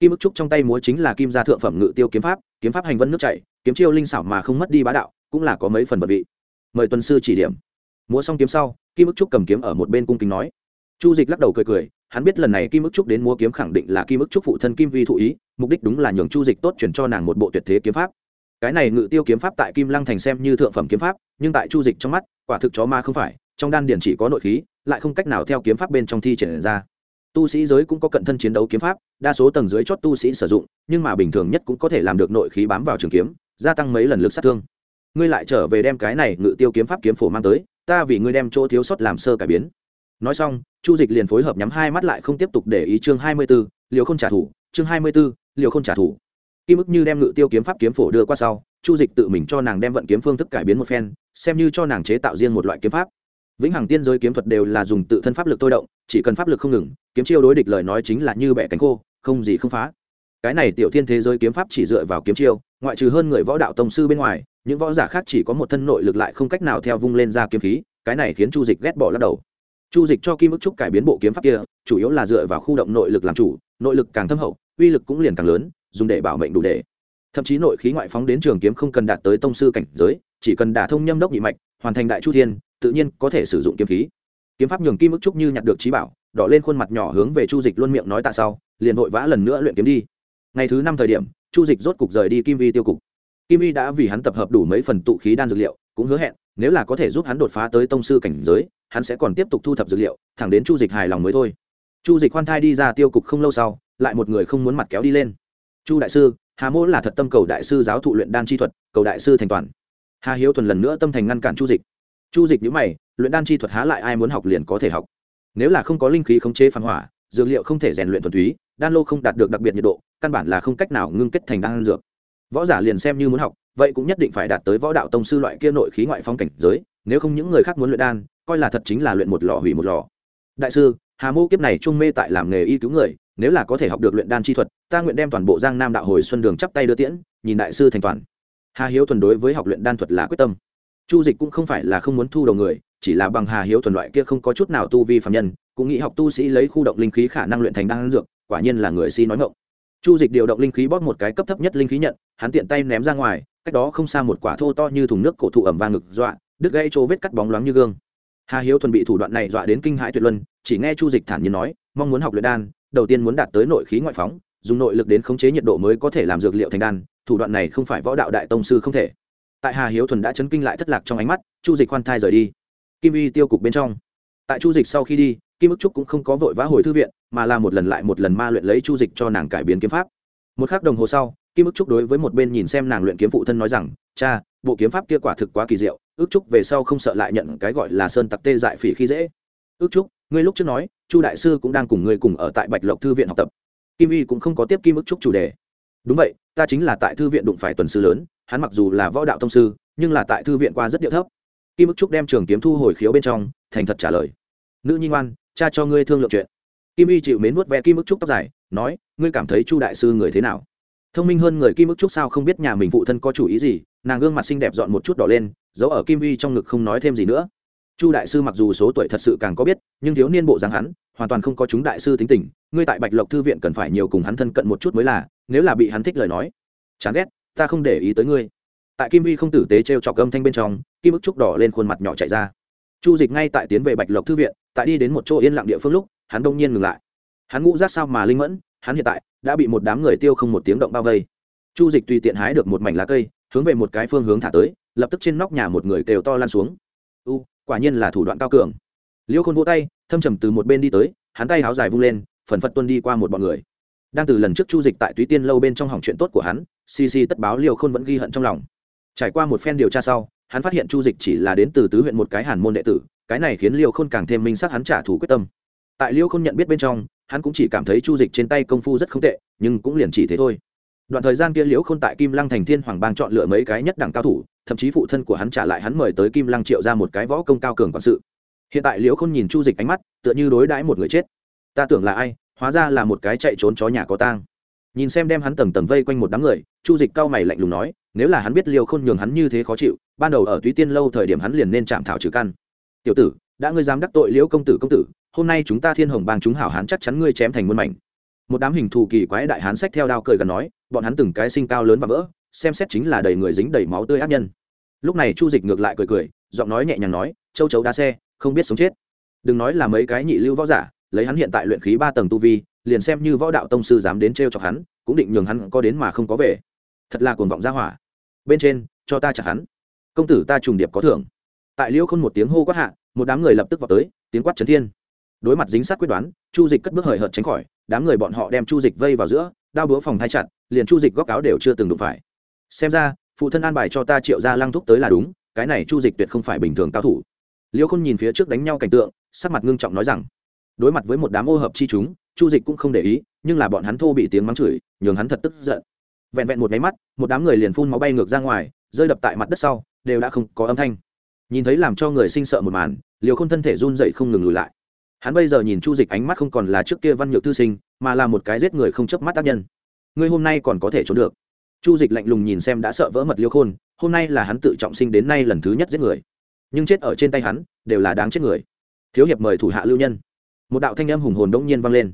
Kim ức trúc trong tay múa chính là kim gia thượng phẩm ngự tiêu kiếm pháp kiếm pháp hành vân nước chảy kiếm chiêu linh xảo mà không mất đi bá đạo, cũng là có mấy phần vật vị. Mời tuần sư chỉ điểm. Múa xong kiếm sau, kim ức trúc cầm kiếm ở một bên cung kính nói. Chu dịch lắc đầu cười cười, hắn biết lần này kim ức trúc đến múa kiếm khẳng định là kim ức trúc phụ thân kim vi thụ ý, mục đích đúng là nhường chu dịch tốt chuyển cho nàng một bộ tuyệt thế kiếm pháp. Cái này ngự tiêu kiếm pháp tại kim lăng thành xem như thượng phẩm kiếm pháp, nhưng tại chu dịch trong mắt, quả thực chó ma không phải, trong đan điển chỉ có nội khí, lại không cách nào theo kiếm pháp bên trong thi triển ra. Tu sĩ giới cũng có cận thân chiến đấu kiếm pháp, đa số tầng dưới chót tu sĩ sử dụng, nhưng mà bình thường nhất cũng có thể làm được nội khí bám vào trường kiếm gia tăng mấy lần lực sát thương. Ngươi lại trở về đem cái này ngự tiêu kiếm pháp kiếm phổ mang tới, ta vì ngươi đem chỗ thiếu sót làm sơ cải biến. Nói xong, chu dịch liền phối hợp nhắm hai mắt lại không tiếp tục để ý chương hai mươi b ố liều không trả thù, chương hai mươi b ố liều không trả thù. Kim ức như đem ngự tiêu kiếm pháp kiếm phổ đưa qua sau, chu dịch tự mình cho nàng đem vận kiếm phương thức cải biến một phen, xem như cho nàng chế tạo riêng một loại kiếm pháp. Vĩnh hằng tiên giới kiếm thuật đều là dùng tự thân pháp lực thôi động, chỉ cần pháp lực không ngừng, kiếm chiêu đối địch lời nói chính là như bẻ cánh khô, không gì không phá cái này tiểu thiên thế giới kiếm pháp chỉ dựa vào kiếm chiêu, ngoại trừ hơn người võ đạo tông sư bên ngoài, những võ giả khác chỉ có một thân nội lực lại không cách nào theo vung lên ra kiếm khí, cái này khiến chu dịch ghét bỏ lắc đầu. Chu dịch cho kim ức trúc cải biến bộ kiếm pháp kia, chủ yếu là dựa vào khu động nội lực làm chủ, nội lực càng thâm hậu, uy lực cũng liền càng lớn, dùng để bảo mệnh đủ để. Thậm chí nội khí ngoại phóng đến trường kiếm không cần đạt tới tông sư cảnh giới, chỉ cần đả thông nhâm đốc nhị mạch, hoàn thành đại chu thiên, tự nhiên có thể sử dụng kiếm khí. Kiếm pháp nhường kim ức trúc như nhặt được trí bảo, đỏ lên khuôn mặt nhỏ hướng về chu dịch luôn miệng nói tạ sau, liền vội vã lần nữa luyện kiếm đi ngày thứ năm thời điểm, chu dịch rốt cục rời đi kim vi tiêu cục. Kim vi đã vì hắn tập hợp đủ mấy phần tụ khí đan dược liệu, cũng hứa hẹn, nếu là có thể giúp hắn đột phá tới tông sư cảnh giới, hắn sẽ còn tiếp tục thu thập dược liệu, thẳng đến chu dịch hài lòng mới thôi. Chu dịch khoan thai đi ra tiêu cục không lâu sau, lại một người không muốn mặt kéo đi lên. Chu đại sư, hà mỗ là thật tâm cầu đại sư giáo thụ luyện đan chi thuật, cầu đại sư thành toàn. Hà hiếu thuần lần nữa tâm thành ngăn cản chu dịch. Chu dịch nhữ mày, luyện đan chi thuật há lại ai muốn học liền có thể học. Nếu là không có linh khí khống chế phản hỏa, dược liệu không thể rèn luyện thuần túy, đan lô không đạt được đặc biệt nhiệt độ căn bản là không cách nào ngưng kết thành đan dược. Võ giả liền xem như muốn học, vậy cũng nhất định phải đạt tới võ đạo tông sư loại kia nội khí ngoại phong cảnh giới, nếu không những người khác muốn luyện đan, coi là thật chính là luyện một lò hủy một lò. Đại sư, hà mô kiếp này trung mê tại làm nghề y cứu người, nếu là có thể học được luyện đan chi thuật, ta nguyện đem toàn bộ giang nam đạo hồi xuân đường chắp tay đưa tiễn, nhìn đại sư thành toàn. Hà hiếu thuần đối với học luyện đan thuật là quyết tâm. Chu dịch cũng không phải là không muốn thu đầu người, chỉ là bằng hà hiếu thuần loại kia không có chút nào tu vi phạm nhân, cũng nghĩ học tu sĩ lấy khu động linh khí khả năng luyện thành đan dược, quả nhiên là người si nói ngộng chu dịch điều động linh khí bóp một cái cấp thấp nhất linh khí nhận, hắn tiện tay ném ra ngoài, cách đó không xa một quả thô to như thùng nước cổ thụ ẩm vang ngực dọa, đứt gãy chỗ vết cắt bóng loáng như gương. Hà hiếu thuần bị thủ đoạn này dọa đến kinh hãi tuyệt luân, chỉ nghe chu dịch thản nhiên nói, mong muốn học luyện đan, đầu tiên muốn đạt tới nội khí ngoại phóng, dùng nội lực đến khống chế nhiệt độ mới có thể làm dược liệu thành đan, thủ đoạn này không phải võ đạo đại tông sư không thể. Tại hà hiếu thuần đã chấn kinh lại thất lạc trong ánh mắt, chu dịch khoan thai rời đi. Kim y tiêu cục bên trong. Tại chu dịch sau khi đi kim ức trúc cũng không có vội vã hồi thư viện, mà là một lần lại một lần ma luyện lấy chu dịch cho nàng cải biến kiếm pháp. Một k h ắ c đồng hồ sau, kim ức trúc đối với một bên nhìn xem nàng luyện kiếm phụ thân nói rằng, cha, bộ kiếm pháp kia quả thực quá kỳ diệu, ước trúc về sau không sợ lại nhận cái gọi là sơn tặc tê dại phỉ khi dễ. Ước trúc, ngươi lúc trước nói, chu đại sư cũng đang cùng ngươi cùng ở tại bạch lộc thư viện học tập. Kim y cũng không có tiếp kim ức trúc chủ đề. Đúng vậy, ta chính là tại thư viện đụng phải tuần sư lớn, hắn mặc dù là võ đạo thông sư, nhưng là tại thư viện qua rất điệu thấp. Kim ức trúc đem trường kiếm thu hồi khiếu bên trong, thành thật trả lời. Nữ nhi ngoan cha cho ngươi thương lượng chuyện. Kim y chịu mến vuốt ve kim ức trúc tóc dài, nói, ngươi cảm thấy chu đại sư người thế nào? Thông minh hơn người kim ức trúc sao không biết nhà mình phụ thân có chủ ý gì, nàng gương mặt xinh đẹp dọn một chút đỏ lên, giấu ở kim y trong ngực không nói thêm gì nữa. Chu đại sư mặc dù số tuổi thật sự càng có biết, nhưng thiếu niên bộ dáng hắn, hoàn toàn không có chúng đại sư tính tình, ngươi tại bạch lộc thư viện cần phải nhiều cùng hắn thân cận một chút mới là, nếu là bị hắn thích lời nói, chán ghét, ta không để ý tới ngươi. Tại kim vi không tử tế t r e o chọc âm thanh bên trong, kim ức trúc đỏ lên khuôn mặt nhỏ chạy ra chu dịch ngay tại tiến về bạch lộc thư viện, tại đi đến một chỗ yên lặng địa phương lúc, hắn đông nhiên ngừng lại. Hắn ngũ rác sao mà linh mẫn, hắn hiện tại đã bị một đám người tiêu không một tiếng động bao vây. Chu dịch tùy tiện hái được một mảnh lá cây, hướng về một cái phương hướng thả tới, lập tức trên nóc nhà một người kêu to lan xuống. U, quả nhiên là thủ đoạn cao cường. Liêu khôn vỗ tay, thâm trầm từ một bên đi tới, hắn tay háo dài vung lên, phần phật tuân đi qua một bọn người. Đang từ lần trước chu dịch tại túy tiên lâu bên trong hỏng chuyện tốt của hắn cc tất báo liêu khôn vẫn ghi hận trong lòng. Trải qua một phen điều tra sau hắn phát hiện chu dịch chỉ là đến từ tứ huyện một cái hàn môn đệ tử, cái này khiến liêu khôn càng thêm minh xác hắn trả thù quyết tâm. Tại liêu khôn nhận biết bên trong, hắn cũng chỉ cảm thấy chu dịch trên tay công phu rất không tệ, nhưng cũng liền chỉ thế thôi. Đoạn thời gian kia liễu khôn tại kim lăng thành thiên hoàng bang chọn lựa mấy cái nhất đẳng cao thủ, thậm chí phụ thân của hắn trả lại hắn mời tới kim lăng triệu ra một cái võ công cao cường quản sự. Hiện tại liễu khôn nhìn chu dịch ánh mắt, tựa như đối đãi một người chết. Ta tưởng là ai, hóa ra là một cái chạy trốn chó nhà có tang. Nhìn xem đem hắn tầng tầng vây quanh một đám người, chu dịch cao mày lạnh lùng nói nếu là hắn biết liêu khôn nhường hắn như thế khó chịu, ban đầu ở túy tiên lâu thời điểm hắn liền nên chạm thảo trừ căn. Tiểu tử, đã ngươi dám đắc tội liễu công tử công tử, hôm nay chúng ta thiên hồng bang chúng hảo hán chắc chắn ngươi chém thành muôn mảnh. Một đám hình thù kỳ quái đại hán sách theo đao cười gần nói, bọn hắn từng cái sinh cao lớn và vỡ, xem xét chính là đầy người dính đầy máu tươi ác nhân. Lúc này chu dịch ngược lại cười cười, giọng nói nhẹ nhàng nói, châu chấu đá xe, không biết sống chết. Đừng nói là mấy cái nhị lưu võ giả, lấy hắn hiện tại luyện khí ba tầng tu vi, liền xem như võ đạo tông sư dám đến t r e o chọc hắn, cũng định nhường hắn có đến mà không có về thật là cuồng vọng ra hỏa. Bên trên, cho ta chặt hắn. Công tử ta trùng điệp có thưởng. Tại liễu khôn một tiếng hô quát hạ, một đám người lập tức vào tới, tiếng quát trấn thiên. Đối mặt dính sát quyết đoán, chu dịch cất bước hời hợt tránh khỏi, đám người bọn họ đem chu dịch vây vào giữa, đao búa phòng thay chặt, liền chu dịch góc áo đều chưa từng đụng phải. Xem ra, phụ thân an bài cho ta triệu ra lăng thúc tới là đúng, cái này chu dịch tuyệt không phải bình thường cao thủ. Liễu khôn nhìn phía trước đánh nhau cảnh tượng, sắc mặt ngưng trọng nói rằng, đối mặt với một đám ô hợp chi chúng, chu dịch cũng không để ý, nhưng là bọn hắn thô bị tiếng mắng chửi, nhường hắn thật tức giận vẹn vẹn một máy mắt, một đám người liền phun máu bay ngược ra ngoài, rơi đập tại mặt đất sau, đều đã không có âm thanh. Nhìn thấy làm cho người sinh sợ một màn liều k h ô n thân thể run dậy không ngừng lùi lại. Hắn bây giờ nhìn chu dịch ánh mắt không còn là trước kia văn nhược thư sinh, mà là một cái giết người không chớp mắt tác nhân. Ngươi hôm nay còn có thể trốn được. Chu dịch lạnh lùng nhìn xem đã sợ vỡ mật liêu khôn, hôm nay là hắn tự trọng sinh đến nay lần thứ nhất giết người. Nhưng chết ở trên tay hắn, đều là đáng chết người. Thiếu hiệp mời thủ hạ lưu nhân. Một đạo thanh âm hùng hồn đông nhiên vang lên.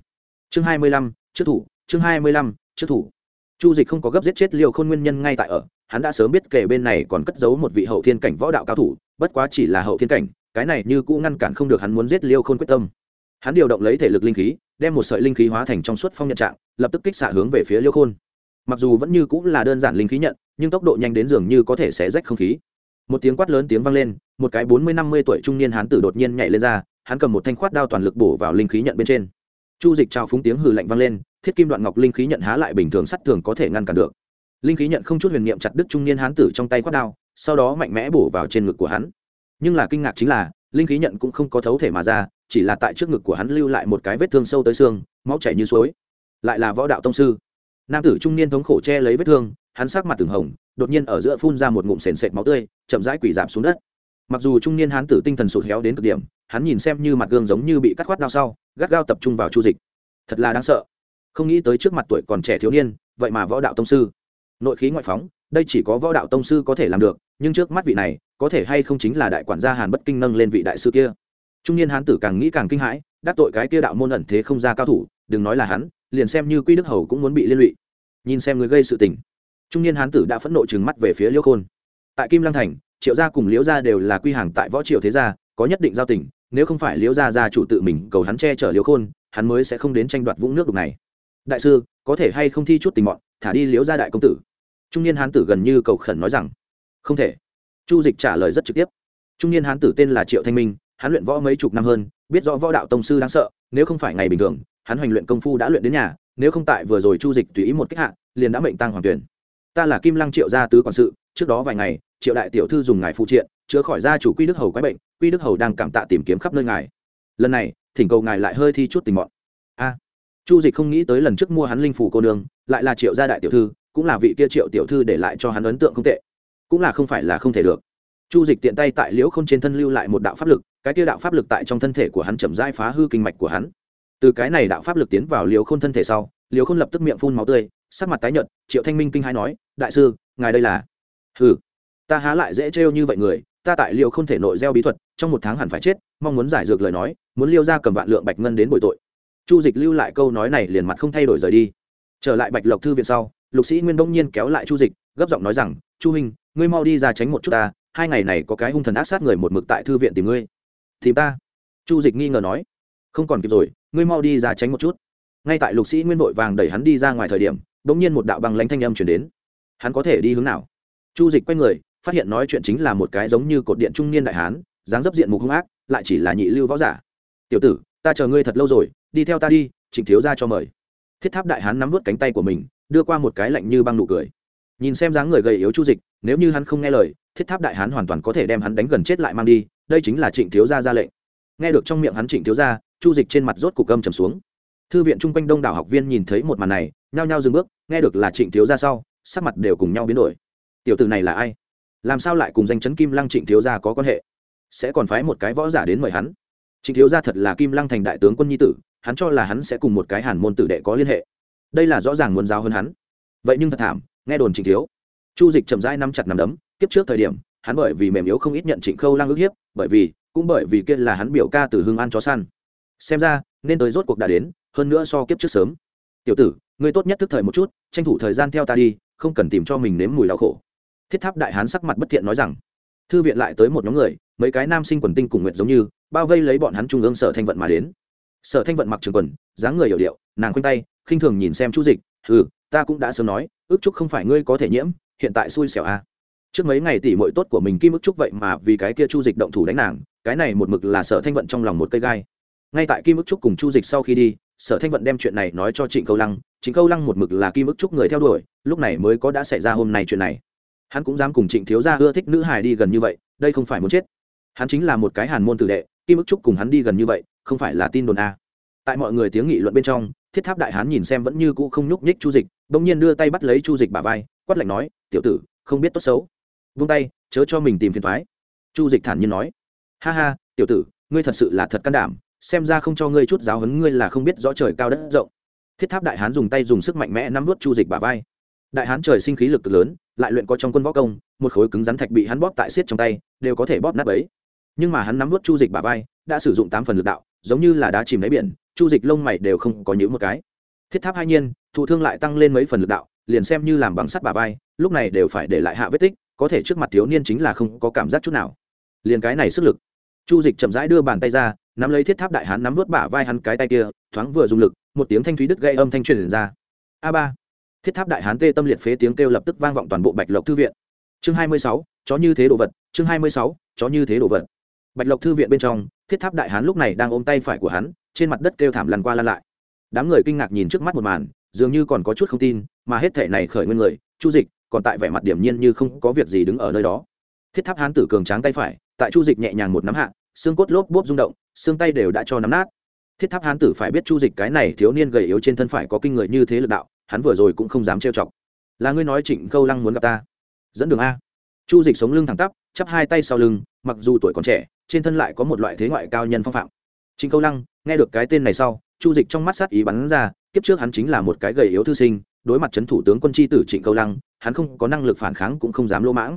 Chương hai mươi lăm, trước thủ, chương hai mươi lăm, trước thủ chu dịch không có gấp giết chết liêu khôn nguyên nhân ngay tại ở, hắn đã sớm biết kể bên này còn cất giấu một vị hậu thiên cảnh võ đạo cao thủ, bất quá chỉ là hậu thiên cảnh, cái này như cũ ngăn cản không được hắn muốn giết liêu khôn quyết tâm. Hắn điều động lấy thể lực linh khí, đem một sợi linh khí hóa thành trong suốt phong nhận trạng, lập tức kích xạ hướng về phía liêu khôn. Mặc dù vẫn như cũng là đơn giản linh khí nhận, nhưng tốc độ nhanh đến dường như có thể xé rách không khí. Một tiếng quát lớn tiếng vang lên, một cái bốn mươi năm mươi tuổi trung niên hán tử đột nhiên nhảy lên ra, hắn cầm một thanh khoát đao toàn lực bổ vào linh khí nhận bên trên. Chu dịch trao phúng tiếng hừ lạnh vang lên thiết kim đoạn ngọc linh khí nhận há lại bình thường sắt thường có thể ngăn cản được. Linh khí nhận không chút huyền niệm chặt đứt trung niên hán tử trong tay quát đao, sau đó mạnh mẽ bổ vào trên ngực của hắn. Nhưng là kinh ngạc chính là, linh khí nhận cũng không có thấu thể mà ra, chỉ là tại trước ngực của hắn lưu lại một cái vết thương sâu tới xương, máu chảy như suối. Lại là võ đạo tông sư. Nam tử trung niên thống khổ che lấy vết thương, hắn sắc mặt từng hồng, đột nhiên ở giữa phun ra một ngụm sền sệt máu tươi, chậm rãi quỷ giảm xuống đất. Mặc dù trung niên hán tử tinh thần sụt héo đến cực điểm, hắn nhìn xem như mặt gương giống như bị cắt khoát đau sau, gắt gao tập trung vào chu dịch. Thật là đáng sợ không nghĩ tới trước mặt tuổi còn trẻ thiếu niên, vậy mà võ đạo tông sư. Nội khí ngoại phóng, đây chỉ có võ đạo tông sư có thể làm được, nhưng trước mắt vị này, có thể hay không chính là đại quản gia hàn bất kinh nâng lên vị đại sư kia. Trung niên hán tử càng nghĩ càng kinh hãi, đắc tội cái kia đạo môn ẩn thế không ra cao thủ, đừng nói là hắn, liền xem như quy đức hầu cũng muốn bị liên lụy. Nhìn xem người gây sự tình. Trung niên hán tử đã phẫn nộ trừng mắt về phía liễu khôn. Tại kim lăng thành, triệu gia cùng liễu gia đều là quy hàng tại võ triều thế gia, có nhất định giao tình, nếu không phải liễu gia gia chủ tự mình cầu hắn che chở liễu khôn, hắn mới sẽ không đến tranh đoạt vũng nước đục này đại sư, có thể hay không thi chút tình mọn, thả đi liếu ra đại công tử? Trung niên hán tử gần như cầu khẩn nói rằng, không thể. Chu dịch trả lời rất trực tiếp, trung niên hán tử tên là triệu thanh minh, hắn luyện võ mấy chục năm hơn, biết rõ võ đạo tông sư đáng sợ, nếu không phải ngày bình thường, hắn hoành luyện công phu đã luyện đến nhà, nếu không tại vừa rồi chu dịch tùy ý một cách hạ, liền đã mệnh tăng hoàng tuyển. Ta là kim lăng triệu gia tứ quản sự, trước đó vài ngày, triệu đại tiểu thư dùng ngài phụ triện, chữa khỏi gia chủ quy đức hầu quái bệnh, quy đức hầu đang cảm tạ tìm kiếm khắp nơi ngài. Lần này, thỉnh cầu ngài lại hơi thi chút tình mọn chu dịch không nghĩ tới lần trước mua hắn linh phủ cô nương, lại là triệu gia đại tiểu thư, cũng là vị kia triệu tiểu thư để lại cho hắn ấn tượng không tệ. Cũng là không phải là không thể được. Chu dịch tiện tay tại liễu k h ô n trên thân lưu lại một đạo pháp lực, cái kia đạo pháp lực tại trong thân thể của hắn chậm rãi phá hư kinh mạch của hắn. Từ cái này đạo pháp lực tiến vào liễu k h ô n thân thể sau, liễu k h ô n lập tức miệng phun máu tươi, sắc mặt tái nhợt, triệu thanh minh kinh hai nói, đại sư, ngài đây là hừ, ta há lại dễ trêu như vậy người, ta tại liễu không thể nội gieo bí thuật, trong một tháng hẳn phải chết, mong muốn giải dược lời nói, muốn liêu ra cầm vạn lượng bạch ngân đến bồi tội chu dịch lưu lại câu nói này liền mặt không thay đổi rời đi. Trở lại bạch lộc thư viện sau, lục sĩ nguyên đông nhiên kéo lại chu dịch, gấp giọng nói rằng, chu huynh, ngươi mau đi ra tránh một chút ta, hai ngày này có cái hung thần ác sát người một mực tại thư viện tìm ngươi. Tìm ta? Chu dịch nghi ngờ nói. Không còn kịp rồi, ngươi mau đi ra tránh một chút. Ngay tại lục sĩ nguyên vội vàng đẩy hắn đi ra ngoài thời điểm đ ỗ n g nhiên một đạo bằng lanh thanh âm chuyển đến. Hắn có thể đi hướng nào? Chu dịch quay người, phát hiện nói chuyện chính là một cái giống như cột điện trung niên đại hán, dáng dấp diện mục hung ác, lại chỉ là nhị lưu võ giả. Tiểu tử, ta chờ ngươi thật lâu rồi đi theo ta đi, trịnh thiếu ra cho mời. Thiết tháp đại hán nắm vút cánh tay của mình, đưa qua một cái lạnh như băng nụ cười. Nhìn xem dáng người gầy yếu chu dịch, nếu như hắn không nghe lời, thiết tháp đại hán hoàn toàn có thể đem hắn đánh gần chết lại mang đi, đây chính là trịnh thiếu gia ra lệnh. Nghe được trong miệng hắn trịnh thiếu gia, chu dịch trên mặt rốt cục gâm trầm xuống. Thư viện chung quanh đông đảo học viên nhìn thấy một màn này, nhao nhao dừng bước, nghe được là trịnh thiếu gia sau, sắc mặt đều cùng nhau biến đổi. Tiểu tử này là ai? Làm sao lại cùng danh chấn kim lăng trịnh thiếu gia có quan hệ? Sẽ còn phái một cái võ giả đến mời hắn? Trịnh thiếu gia thật là kim lăng thành đại tướng quân nhi tử hắn cho là hắn sẽ cùng một cái hàn môn tử đệ có liên hệ. Đây là rõ ràng muốn giáo hơn hắn. Vậy nhưng thật thảm, nghe đồn trịnh thiếu. Chu dịch chậm rãi nắm chặt nắm đấm, kiếp trước thời điểm, hắn bởi vì mềm yếu không ít nhận trịnh khâu lang ức hiếp, bởi vì, cũng bởi vì kia là hắn biểu ca từ hương an chó săn. Xem ra, nên tới rốt cuộc đã đến, hơn nữa so kiếp trước sớm. Tiểu tử, ngươi tốt nhất thức thời một chút, tranh thủ thời gian theo ta đi, không cần tìm cho mình nếm mùi đau khổ. Thiết tháp đại hán sắc mặt bất thiện nói rằng. Thư viện lại tới một nhóm người, mấy cái nam sinh quần tinh cùng nguyện giống như, bao vây lấy bọn hắn trung ương sở thanh vận mà đến sở thanh vận mặc trường quần, dáng người hiểu điệu, nàng khoanh tay, khinh thường nhìn xem chu dịch ừ ta cũng đã sớm nói, ước chúc không phải ngươi có thể nhiễm, hiện tại xui xẻo à. trước mấy ngày tỷ mội tốt của mình kim ước chúc vậy mà vì cái kia chu dịch động thủ đánh nàng, cái này một mực là sở thanh vận trong lòng một cây gai. Ngay tại kim ước Trúc cùng chu dịch sau khi đi, sở thanh vận đem chuyện này nói cho trịnh câu lăng, trịnh câu lăng một mực là kim ước Trúc người theo đuổi, lúc này mới có đã xảy ra hôm nay chuyện này. Hắn cũng dám cùng trịnh thiếu gia ưa thích nữ hài đi gần như vậy, đây không phải muốn chết. Hắn chính là một cái hàn môn tử đệ, kim ước Trúc cùng hắn đi gần như vậy không phải là tin đồn a. À. tại mọi người tiếng nghị luận bên trong, thiết tháp đại hán nhìn xem vẫn như cũ không nhúc nhích chu dịch, bỗng nhiên đưa tay bắt lấy chu dịch bả vai, quát lạnh nói, tiểu tử, không biết tốt xấu. Vung tay, chớ cho mình tìm phiền thoái chu dịch thản nhiên nói, ha ha, tiểu tử, ngươi thật sự là thật can đảm, xem ra không cho ngươi chút giáo hấn ngươi là không biết rõ trời cao đất rộng. Thiết tháp đại hán dùng tay dùng sức mạnh mẽ nắm vút chu dịch bả vai. Đại hán trời sinh khí lực lớn, lại luyện có trong quân võ công, một khối cứng rắn thạch bị hắn bóp tại xiết trong tay, đều có thể bóp nát ấy nhưng mà hắn nắm vút chu dịch bả vai, đã sử dụng tám phần lực đạo giống như là đá chìm đáy biển, chu dịch lông mày đều không có những một cái. Thiết tháp hai nhiên, thụ thương lại tăng lên mấy phần lực đạo, liền xem như làm bằng sắt bà vai, lúc này đều phải để lại hạ vết tích, có thể trước mặt thiếu niên chính là không có cảm giác chút nào. Liền cái này sức lực. Chu dịch chậm rãi đưa bàn tay ra, nắm lấy thiết tháp đại hán nắm vớt bả vai hắn cái tay kia, thoáng vừa dùng lực, một tiếng thanh thúy đứt gây âm thanh truyền ra. A ba. Thiết tháp đại hán tê tâm liệt phế tiếng kêu lập tức vang vọng toàn bộ bạch lộc thư viện. Chương hai mươi sáu, chó như thế đồ vật, chương hai mươi sáu, chó như thế đồ vật. Bạch lộc thư viện bên trong thiết tháp đại hán lúc này đang ôm tay phải của hắn, trên mặt đất kêu thảm lăn qua lăn lại. Đám người kinh ngạc nhìn trước mắt một màn, dường như còn có chút không tin, mà hết thể này khởi nguyên người, chu dịch, còn tại vẻ mặt điểm nhiên như không có việc gì đứng ở nơi đó. Thiết tháp hán tử cường tráng tay phải, tại chu dịch nhẹ nhàng một nắm hạ, xương cốt lốp bốp rung động, xương tay đều đã cho nắm nát. Thiết tháp hán tử phải biết chu dịch cái này thiếu niên gầy yếu trên thân phải có kinh người như thế lực đạo, hắn vừa rồi cũng không dám trêu chọc. Là ngươi nói trịnh câu lăng muốn gặp ta? Dẫn đường a. Chu dịch sống lưng thẳng tắp, chắp hai tay sau lưng, mặc dù tuổi còn trẻ trên thân lại có một loại thế ngoại cao nhân phong phạm. Trịnh câu lăng, nghe được cái tên này sau, chu dịch trong mắt sát ý bắn ra, kiếp trước hắn chính là một cái gầy yếu thư sinh, đối mặt c h ấ n thủ tướng quân tri tử trịnh câu lăng, hắn không có năng lực phản kháng cũng không dám lỗ mãng.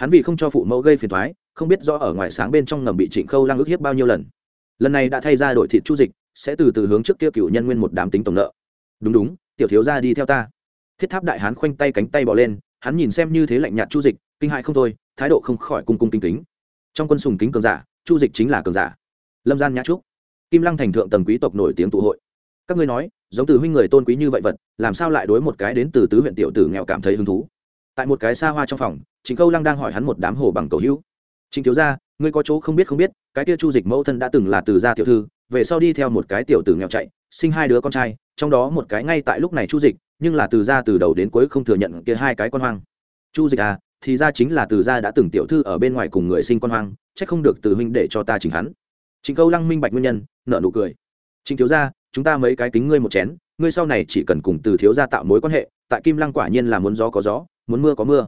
Hắn vì không cho phụ mẫu gây phiền thoái không biết rõ ở ngoài sáng bên trong ngầm bị trịnh khâu lăng ức hiếp bao nhiêu lần. Lần này đã thay ra đổi thịt chu dịch, sẽ từ từ hướng trước kia cựu nhân nguyên một đám tính tổng nợ. Đúng đúng, tiểu thiếu ra đi theo ta. Thiết tháp đại hán khoanh tay cánh tay bỏ lên, hắn nhìn xem như thế lạnh nhạt chu dịch, kinh hại không thôi, thái độ không khỏi cung cung kính kính trong quân sùng kính cường giả, chu dịch chính là cường giả. Lâm gian nhã trúc, kim lăng thành thượng tầng quý tộc nổi tiếng tụ hội. Các ngươi nói, giống từ huynh người tôn quý như vậy vật, làm sao lại đối một cái đến từ tứ huyện tiểu tử nghèo cảm thấy hứng thú? Tại một cái xa hoa trong phòng chính câu lăng đang hỏi hắn một đám hồ bằng cầu hữu. Chính thiếu gia, ngươi có chỗ không biết không biết, cái kia chu dịch mẫu thân đã từng là từ gia tiểu thư, về sau đi theo một cái tiểu tử nghèo chạy, sinh hai đứa con trai, trong đó một cái ngay tại lúc này chu dịch, nhưng là từ gia từ đầu đến cuối không thừa nhận kia hai cái con hoang. Chu dịch à thì ra chính là từ gia đã từng tiểu thư ở bên ngoài cùng người sinh con hoang trách không được từ huynh để cho ta chỉnh hắn. Chính câu lăng minh bạch nguyên nhân nợ nụ cười. Chính thiếu gia, chúng ta mấy cái kính ngươi một chén, ngươi sau này chỉ cần cùng từ thiếu gia tạo mối quan hệ, tại kim lăng quả nhiên là muốn gió có gió, muốn mưa có mưa.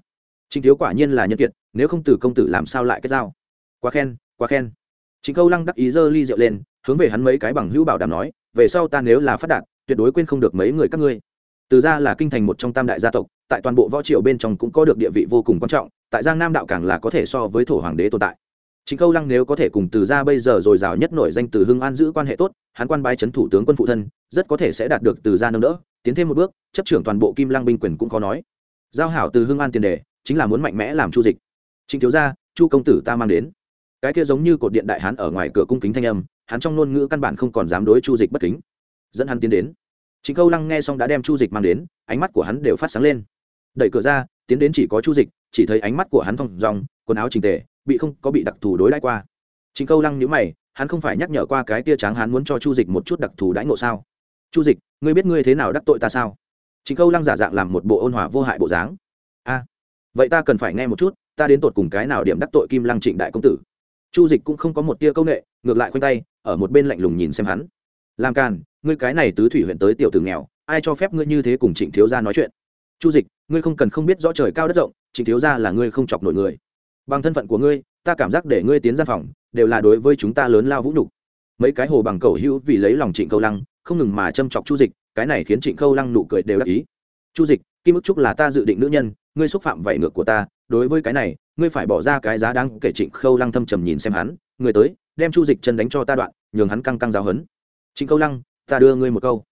Chính thiếu quả nhiên là nhân kiệt, nếu không từ công tử làm sao lại kết giao? Quá khen quá khen. Chính câu lăng đắc ý giơ ly rượu lên, hướng về hắn mấy cái bằng hữu bảo đảm nói, về sau ta nếu là phát đạt, tuyệt đối quên không được mấy người các ngươi. Từ gia là kinh thành một trong tam đại gia tộc tại toàn bộ võ triều bên trong cũng có được địa vị vô cùng quan trọng, tại giang nam đạo càng là có thể so với thổ hoàng đế tồn tại. Chính câu lăng nếu có thể cùng từ ra bây giờ dồi dào nhất nổi danh từ hưng an giữ quan hệ tốt, hắn quan bái c thủ tướng quân phụ thân, rất có thể sẽ đạt được từ ra nâng đỡ, tiến thêm một bước, chấp trưởng toàn bộ kim lăng binh quyền cũng khó nói. Giao hảo từ hưng an tiền đề, chính là muốn mạnh mẽ làm chu dịch. Chính thiếu gia, chu công tử ta mang đến. Cái kia giống như cột điện đại hán ở ngoài cửa cung kính thanh âm, hắn trong ngôn ngữ căn bản không còn dám đối chu dịch bất kính. Dẫn hắn tiến đến. Chính câu lăng nghe xong đã đem chu dịch mang đến, ánh mắt của hắn đều phát sáng lên đẩy cửa ra, tiến đến chỉ có chu dịch, chỉ thấy ánh mắt của hắn thong dòng quần áo trình tề, bị không có bị đặc thù đối đãi qua. Chính câu lăng nhữ mày, hắn không phải nhắc nhở qua cái tia tráng hắn muốn cho chu dịch một chút đặc thù đãi ngộ sao? Chu dịch, ngươi biết ngươi thế nào đắc tội ta sao? Chính câu lăng giả dạng làm một bộ ôn hòa vô hại bộ dáng. A, vậy ta cần phải nghe một chút, ta đến tột cùng cái nào điểm đắc tội kim lăng trịnh đại công tử? Chu dịch cũng không có một tia công nghệ ngược lại khoanh tay, ở một bên lạnh lùng nhìn xem hắn. Làm càn, ngươi cái này tứ thủy huyện tới tiểu tử nghèo, ai cho phép ngươi như thế cùng trịnh thiếu gia nói chuyện? Chu dịch ngươi không cần không biết rõ trời cao đất rộng, trịnh thiếu gia là ngươi không chọc nổi người. Bằng thân phận của ngươi, ta cảm giác để ngươi tiến gian phòng, đều là đối với chúng ta lớn lao vũ nhục. Mấy cái hồ bằng cầu hữu vì lấy lòng trịnh câu lăng, không ngừng mà châm chọc chu dịch, cái này khiến trịnh câu lăng nụ cười đều đắc ý. Chu dịch, kim ức trúc là ta dự định nữ nhân, ngươi xúc phạm vảy ngược của ta, đối với cái này, ngươi phải bỏ ra cái giá đáng kể trịnh khâu lăng thâm trầm nhìn xem hắn, người tới, đem chu dịch chân đánh cho ta đoạn, nhường hắn căng căng giáo hấn trịnh câu lăng, ta đưa ngươi một câu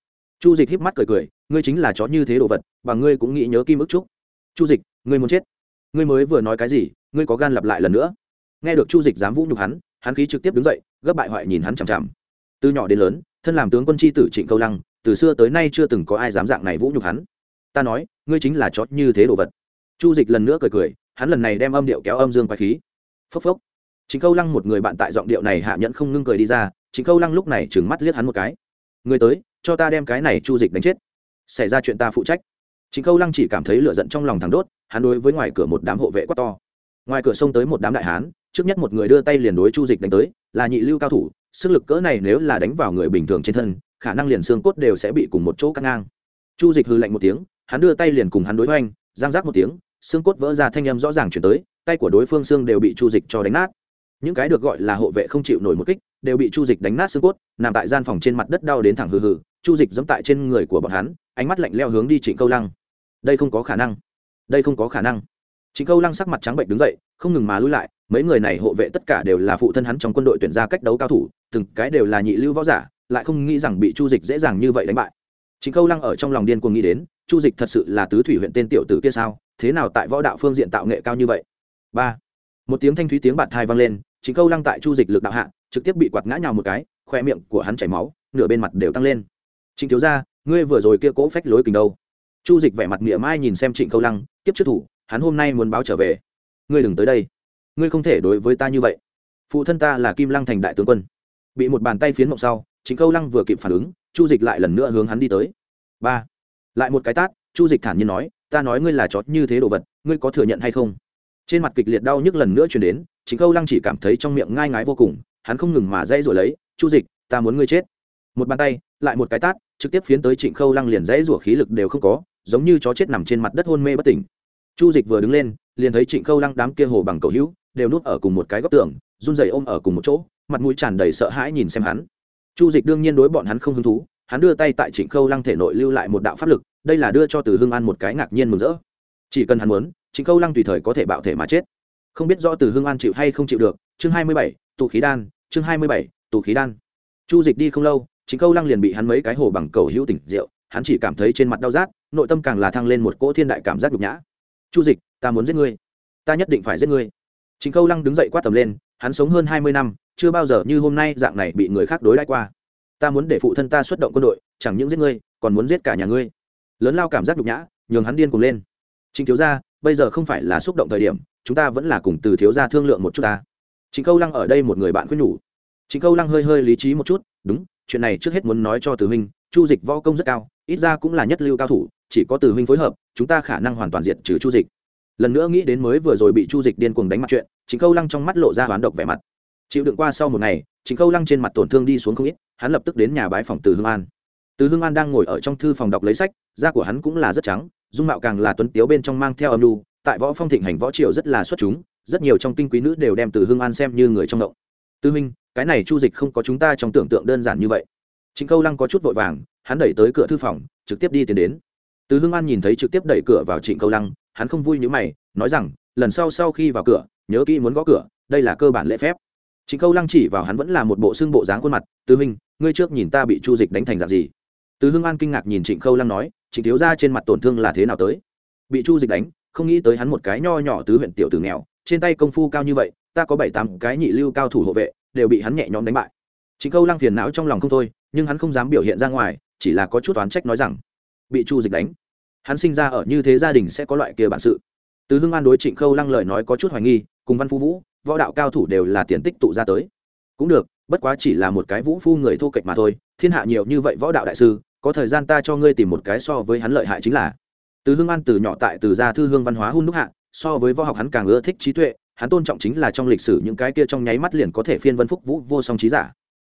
chu dịch híp mắt cười cười, ngươi chính là chó như thế đồ vật, và ngươi cũng nghĩ nhớ kim ức trúc. Chu dịch, ngươi muốn chết. Ngươi mới vừa nói cái gì, ngươi có gan lặp lại lần nữa. Nghe được chu dịch dám vũ nhục hắn hắn khí trực tiếp đứng dậy, gấp bại hoại nhìn hắn chằm chằm. Từ nhỏ đến lớn, thân làm tướng quân tri tử trịnh câu lăng, từ xưa tới nay chưa từng có ai dám dạng này vũ nhục hắn. Ta nói, ngươi chính là chó như thế đồ vật. Chu dịch lần nữa cười cười, hắn lần này đem âm điệu kéo âm dương quái khí. Phốc phốc. Chính câu lăng một người bạn tại giọng điệu này hạ nhẫn không ngưng cười đi ra chính câu lăng lúc này trừng mắt liếc hắn một cái. Người tới cho ta đem cái này chu dịch đánh chết. Xảy ra chuyện ta phụ trách. Chính câu lăng chỉ cảm thấy lửa giận trong lòng thẳng đốt, hắn đối với ngoài cửa một đám hộ vệ quá to. Ngoài cửa sông tới một đám đại hán, trước nhất một người đưa tay liền đối chu dịch đánh tới, là nhị lưu cao thủ, sức lực cỡ này nếu là đánh vào người bình thường trên thân, khả năng liền xương cốt đều sẽ bị cùng một chỗ cắt ngang. Chu dịch hư lạnh một tiếng, hắn đưa tay liền cùng hắn đối hoành, giang giác một tiếng, xương cốt vỡ ra thanh âm rõ ràng chuyển tới, tay của đối phương xương đều bị chu dịch cho đánh nát. Những cái được gọi là hộ vệ không chịu nổi một kích đều bị chu dịch đánh nát xương cốt, nằm tại gian phòng trên mặt đất đau đến thẳng hừ hừ, chu dịch dẫm tại trên người của bọn hắn, ánh mắt lạnh leo hướng đi trịnh câu lăng. Đây không có khả năng. Đây không có khả năng. Trịnh câu lăng sắc mặt trắng bệnh đứng dậy, không ngừng mà lui lại, mấy người này hộ vệ tất cả đều là phụ thân hắn trong quân đội tuyển ra cách đấu cao thủ, từng cái đều là nhị lưu võ giả, lại không nghĩ rằng bị chu dịch dễ dàng như vậy đánh bại. Trịnh câu lăng ở trong lòng điên cuồng nghĩ đến, chu dịch thật sự là tứ thủy huyện tên tiểu tử kia sao, thế nào tại võ đạo phương diện tạo nghệ cao như vậy? Ba. Một tiếng thanh thúy tiếng bạt thai vang lên chính câu lăng tại chu dịch lực đạo hạ, trực tiếp bị quạt ngã nhào một cái, khoe miệng của hắn chảy máu, nửa bên mặt đều tăng lên. Trịnh thiếu ra ngươi vừa rồi kia cố phách lối kình đâu? Chu dịch vẻ mặt mỉa mai nhìn xem trịnh câu lăng tiếp trước thủ, hắn hôm nay muốn báo trở về. Ngươi đừng tới đây. Ngươi không thể đối với ta như vậy. Phụ thân ta là kim lăng thành đại tướng quân. Bị một bàn tay phiến mộng sau, trịnh câu lăng vừa kịp phản ứng, chu dịch lại lần nữa hướng hắn đi tới. Ba. Lại một cái tát, chu dịch thản nhiên nói, ta nói ngươi là chó như thế đồ vật, ngươi có thừa nhận hay không? Trên mặt kịch liệt đau nhức lần nữa chuyển đến chính Khâu lăng chỉ cảm thấy trong miệng ngai ngái vô cùng, hắn không ngừng mà dãy rồi lấy, chu dịch, ta muốn ngươi chết. Một bàn tay, lại một cái tát, trực tiếp phiến tới trịnh khâu lăng liền dãy rủa khí lực đều không có, giống như chó chết nằm trên mặt đất hôn mê bất tỉnh. Chu dịch vừa đứng lên, liền thấy trịnh khâu lăng đám kia hồ bằng cầu hữu đều núp ở cùng một cái góc tường, run rẩy ôm ở cùng một chỗ, mặt mũi tràn đầy sợ hãi nhìn xem hắn. Chu dịch đương nhiên đối bọn hắn không hứng thú, hắn đưa tay tại trịnh khâu lăng thể nội lưu lại một đạo pháp lực, đây là đưa cho từ hương an một cái ngạc nhiên mừng rỡ. Chỉ cần hắn muốn, trịnh khâu lăng tùy thời có thể bạo thể mà chết không biết rõ từ hương an chịu hay không chịu được, chương hai mươi bảy tụ khí đan, chương hai mươi bảy tụ khí đan. Chu dịch đi không lâu chính câu lăng liền bị hắn mấy cái hồ bằng cầu hữu tỉnh rượu, hắn chỉ cảm thấy trên mặt đau rát, nội tâm càng là thăng lên một cỗ thiên đại cảm giác nhục nhã. Chu dịch, ta muốn giết ngươi. Ta nhất định phải giết ngươi. Chính câu lăng đứng dậy quát tầm lên, hắn sống hơn hai mươi năm, chưa bao giờ như hôm nay dạng này bị người khác đối đãi qua. Ta muốn để phụ thân ta xuất động quân đội, chẳng những giết ngươi, còn muốn giết cả nhà ngươi. Lớn lao cảm giác nhục nhã, nhường hắn điên cuồng lên. Chính thiếu gia bây giờ không phải là xúc động thời điểm, chúng ta vẫn là cùng từ thiếu gia thương lượng một chút ta. Chính câu lăng ở đây một người bạn khuyên nhủ. Chính câu lăng hơi hơi lý trí một chút, đúng, chuyện này trước hết muốn nói cho từ huynh, chu dịch võ công rất cao, ít ra cũng là nhất lưu cao thủ, chỉ có từ huynh phối hợp, chúng ta khả năng hoàn toàn diệt trừ chu dịch. Lần nữa nghĩ đến mới vừa rồi bị chu dịch điên cuồng đánh mặt chuyện chính câu lăng trong mắt lộ ra hoán độc vẻ mặt. Chịu đựng qua sau một ngày chính câu lăng trên mặt tổn thương đi xuống không ít, hắn lập tức đến nhà bái phòng từ hương an từ hương an đang ngồi ở trong thư phòng đọc lấy sách, da của hắn cũng là rất trắng, dung mạo càng là tuấn tiếu bên trong mang theo âm lưu tại võ phong thịnh hành võ triều rất là xuất chúng, rất nhiều trong kinh quý nữ đều đem từ hương an xem như người trong động. Tư minh, cái này chu dịch không có chúng ta trong tưởng tượng đơn giản như vậy. Trịnh Câu lăng có chút vội vàng, hắn đẩy tới cửa thư phòng, trực tiếp đi tiến đến. Từ hương an nhìn thấy trực tiếp đẩy cửa vào trịnh Câu lăng, hắn không vui như mày, nói rằng, lần sau sau khi vào cửa, nhớ kỹ muốn gõ cửa, đây là cơ bản lễ phép. Trịnh Câu lăng chỉ vào hắn vẫn là một bộ xương bộ dáng khuôn mặt, tư minh, ngươi trước nhìn ta bị chu dịch đánh thành dạng gì? Từ Hưng an kinh ngạc nhìn trịnh khâu lăng nói, trịnh thiếu ra trên mặt tổn thương là thế nào tới? Bị chu dịch đánh, không nghĩ tới hắn một cái nho nhỏ tứ huyện tiểu tử nghèo, trên tay công phu cao như vậy, ta có bảy tám cái nhị lưu cao thủ hộ vệ, đều bị hắn nhẹ nhõm đánh bại. Trịnh khâu lăng phiền não trong lòng không thôi, nhưng hắn không dám biểu hiện ra ngoài, chỉ là có chút oán trách nói rằng, bị chu dịch đánh, hắn sinh ra ở như thế gia đình sẽ có loại kia bản sự. Từ Hưng an đối trịnh khâu lăng lời nói có chút hoài nghi, cùng văn phú vũ, võ đạo cao thủ đều là tiền tích tụ ra tới. Cũng được, bất quá chỉ là một cái vũ phu người thô kệch mà thôi, thiên hạ nhiều như vậy võ đạo đại sư có thời gian ta cho ngươi tìm một cái so với hắn lợi hại chính là. Từ hương an từ nhỏ tại từ gia thư hương văn hóa hun đúc hạ, so với võ học hắn càng ưa thích trí tuệ, hắn tôn trọng chính là trong lịch sử những cái kia trong nháy mắt liền có thể phiên vân phúc vũ vô song trí giả.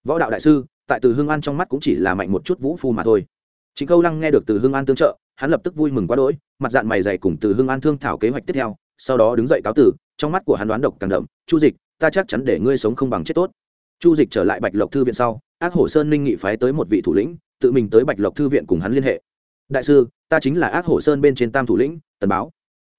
Võ đạo đại sư, tại từ hương an trong mắt cũng chỉ là mạnh một chút vũ phu mà thôi. Chính câu lăng nghe được từ hương an tương trợ, hắn lập tức vui mừng quá đỗi, mặt dạng mày dày cùng từ hương an thương thảo kế hoạch tiếp theo, sau đó đứng dậy cáo tử, trong mắt của hắn đoán độc càng đậm, chu dịch, ta chắc chắn để ngươi sống không bằng chết tốt. Chu dịch trở lại bạch lộc thư viện sau ác hổ sơn ninh nghị phái tới một vị thủ lĩnh, tự mình tới bạch lộc thư viện cùng hắn liên hệ. Đại sư, ta chính là ác hổ sơn bên trên tam thủ lĩnh, tần báo.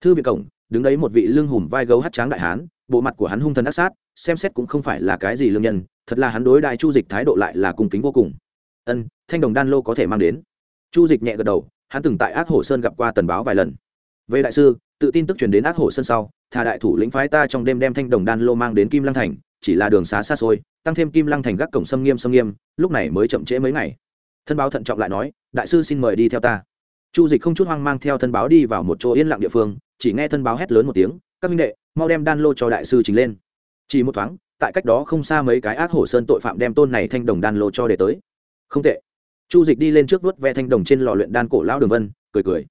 Thư viện cổng, đứng đấy một vị lương hùm vai gấu hát tráng đại hán, bộ mặt của hắn hung thần ác sát, xem xét cũng không phải là cái gì lương nhân, thật là hắn đối đại chu dịch thái độ lại là cung kính vô cùng. Ân, thanh đồng đan lô có thể mang đến. Chu dịch nhẹ gật đầu, hắn từng tại ác hổ sơn gặp qua tần báo vài lần. Về đại sư, tự tin tức chuyển đến ác hổ sơn sau thà đại thủ lĩnh phái ta trong đêm đem thanh đồng đan lô mang đến kim lăng thành chỉ là đường xá xa xôi, tăng thêm kim lăng thành gác cổng xâm nghiêm xâm nghiêm, lúc này mới chậm trễ mấy ngày. Thân báo thận trọng lại nói, đại sư xin mời đi theo ta. Chu dịch không chút hoang mang theo thân báo đi vào một chỗ yên lặng địa phương, chỉ nghe thân báo hét lớn một tiếng, các minh đệ, mau đem đan lô cho đại sư trình lên. Chỉ một thoáng, tại cách đó không xa mấy cái ác hổ sơn tội phạm đem tôn này thanh đồng đan lô cho để tới. Không tệ. Chu dịch đi lên trước vuốt ve thanh đồng trên lò luyện đan cổ lão đường vân, cười cười.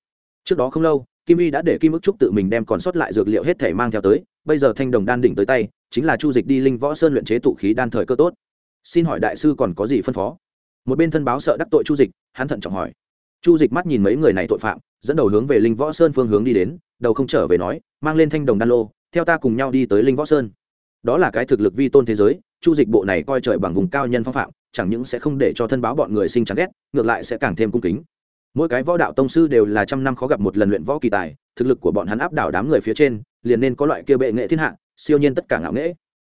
Trước đó không lâu, kim y đã để kim ức trúc tự mình đem còn sót lại dược liệu hết thể mang theo tới, bây giờ thanh đồng đan đỉnh tới tay chính là chu dịch đi linh võ sơn luyện chế tụ khí đan thời cơ tốt. Xin hỏi đại sư còn có gì phân phó? Một bên thân báo sợ đắc tội chu dịch, hắn thận trọng hỏi. Chu dịch mắt nhìn mấy người này tội phạm, dẫn đầu hướng về linh võ sơn phương hướng đi đến, đầu không trở về nói, mang lên thanh đồng đan lô, theo ta cùng nhau đi tới linh võ sơn. Đó là cái thực lực vi tôn thế giới, chu dịch bộ này coi trời bằng vùng cao nhân phong phạm, chẳng những sẽ không để cho thân báo bọn người sinh chán ghét, ngược lại sẽ càng thêm cung kính. Mỗi cái võ đạo tông sư đều là trăm năm khó gặp một lần luyện võ kỳ tài, thực lực của bọn hắn áp đảo đám người phía trên, liền nên có loại kia bệ nghệ thiên hạ siêu nhiên tất cả ngạo nghễ.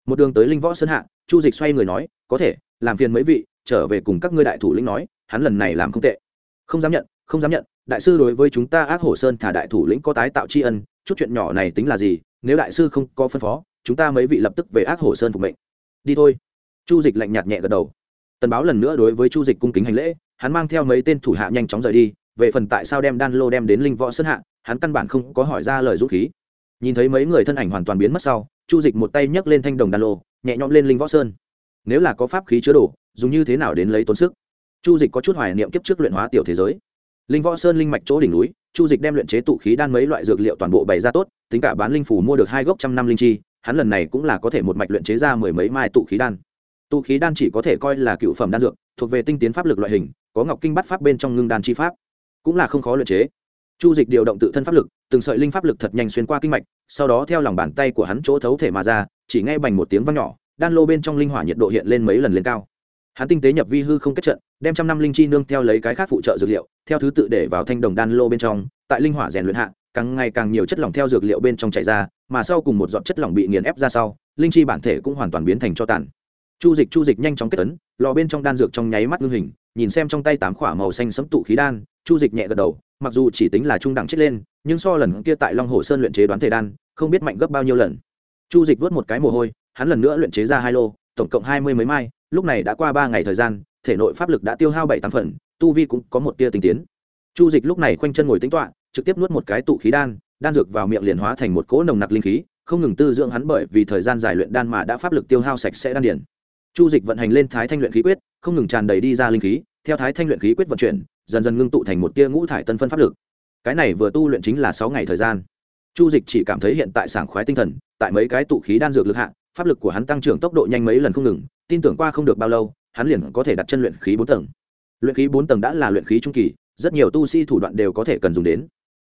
Một đường tới linh võ sơn hạ, chu dịch xoay người nói, có thể, làm phiền mấy vị, trở về cùng các ngươi đại thủ lĩnh nói, hắn lần này làm không tệ. Không dám nhận, không dám nhận, đại sư đối với chúng ta ác hổ sơn thả đại thủ lĩnh có tái tạo tri ân, chút chuyện nhỏ này tính là gì, nếu đại sư không có phân phó, chúng ta mấy vị lập tức về ác hổ sơn phục mệnh. Đi thôi. Chu dịch lạnh nhạt nhẹ gật đầu. Tần báo lần nữa đối với chu dịch cung kính hành lễ, hắn mang theo mấy tên thủ hạ nhanh chóng rời đi, về phần tại sao đem đan lô đem đến linh võ sơn hạ, hắn căn bản không có hỏi ra lời dũng khí nhìn thấy mấy người thân ảnh hoàn toàn biến mất sau, chu dịch một tay nhấc lên thanh đồng đan lô, nhẹ nhõm lên linh võ sơn. Nếu là có pháp khí chứa đồ, dùng như thế nào đến lấy tốn sức? Chu dịch có chút hoài niệm kiếp trước luyện hóa tiểu thế giới. Linh võ sơn linh mạch chỗ đỉnh núi, chu dịch đem luyện chế tụ khí đan mấy loại dược liệu toàn bộ bày ra tốt, tính cả bán linh phủ mua được hai gốc trăm năm linh chi, hắn lần này cũng là có thể một mạch luyện chế ra mười mấy mai tụ khí đan. Tụ khí đan chỉ có thể coi là cựu phẩm đan dược, thuộc về tinh tiến pháp lực loại hình, có ngọc kinh bắt pháp bên trong ngưng đan chi pháp. Cũng là không khó luyện chế chu dịch điều động tự thân pháp lực, từng sợi linh pháp lực thật nhanh xuyên qua kinh mạch, sau đó theo lòng bàn tay của hắn chỗ thấu thể mà ra, chỉ nghe bành một tiếng vang nhỏ, đan lô bên trong linh hỏa nhiệt độ hiện lên mấy lần lên cao. Hắn tinh tế nhập vi hư không kết trận, đem trăm năm linh chi nương theo lấy cái khác phụ trợ dược liệu, theo thứ tự để vào thanh đồng đan lô bên trong, tại linh hỏa rèn luyện hạ, càng ngày càng nhiều chất lỏng theo dược liệu bên trong chảy ra, mà sau cùng một giọt chất lỏng bị nghiền ép ra sau, linh chi bản thể cũng hoàn toàn biến thành cho tàn. Chu dịch chu dịch nhanh chóng kết tấn lò bên trong đan dược trong nháy mắt ngưng hình, nhìn xem trong tay tám khỏa màu xanh sấm tụ khí đan chu dịch nhẹ gật đầu, mặc dù chỉ tính là trung đẳng chết lên, nhưng so lần kia tại long hồ sơn luyện chế đoán thể đan, không biết mạnh gấp bao nhiêu lần. Chu dịch vớt một cái mồ hôi, hắn lần nữa luyện chế ra hai lô, tổng cộng hai mươi mấy mai, lúc này đã qua ba ngày thời gian, thể nội pháp lực đã tiêu hao bảy tám phần, tu vi cũng có một tia tinh tiến. Chu dịch lúc này khoanh chân ngồi tính toạ trực tiếp nuốt một cái tụ khí đan đan dược vào miệng liền hóa thành một cỗ nồng nặc linh khí, không ngừng tư dưỡng hắn bởi vì thời gian dài luyện đan mà đã pháp lực tiêu hao sạch sẽ đan điển chu dịch vận hành lên thái thanh luyện khí quyết, không ngừng tràn đầy đi ra linh khí, theo thái thanh luyện khí quyết vận chuyển dần dần ngưng tụ thành một tia ngũ thải tân phân pháp lực. Cái này vừa tu luyện chính là sáu ngày thời gian. Chu dịch chỉ cảm thấy hiện tại sảng khoái tinh thần, tại mấy cái tụ khí đan dược lực hạ, pháp lực của hắn tăng trưởng tốc độ nhanh mấy lần không ngừng, tin tưởng qua không được bao lâu, hắn liền có thể đặt chân luyện khí bốn tầng. Luyện khí bốn tầng đã là luyện khí trung kỳ, rất nhiều tu sĩ thủ đoạn đều có thể cần dùng đến.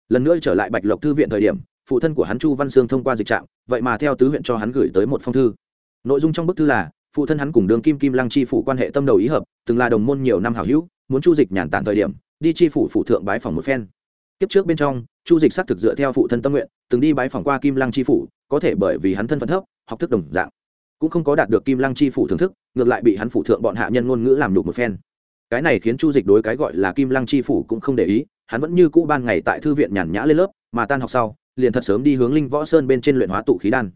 Lần nữa trở lại bạch lộc thư viện thời điểm, phụ thân của hắn chu văn sương thông qua dịch trạm vậy mà theo tứ huyện cho hắn gửi tới một phong thư. Nội dung trong bức thư là, phụ thân hắn cùng đường kim kim lăng chi phủ quan hệ tâm đầu ý hợp, từng là đồng môn nhiều năm hảo hữu muốn chu dịch nhàn tản thời điểm, đi chi phủ phụ thượng bái phòng một phen. Tiếp trước bên trong, chu dịch xác thực dựa theo phụ thân tâm nguyện, từng đi bái phòng qua kim lăng chi phủ, có thể bởi vì hắn thân phận thấp, học thức đồng dạng, cũng không có đạt được kim lăng chi phủ thưởng thức, ngược lại bị hắn phụ thượng bọn hạ nhân ngôn ngữ làm nhục một phen. Cái này khiến chu dịch đối cái gọi là kim lăng chi phủ cũng không để ý, hắn vẫn như cũ ban ngày tại thư viện nhàn nhã lên lớp, mà tan học sau, liền thật sớm đi hướng linh võ sơn bên trên luyện hóa tụ khí đan.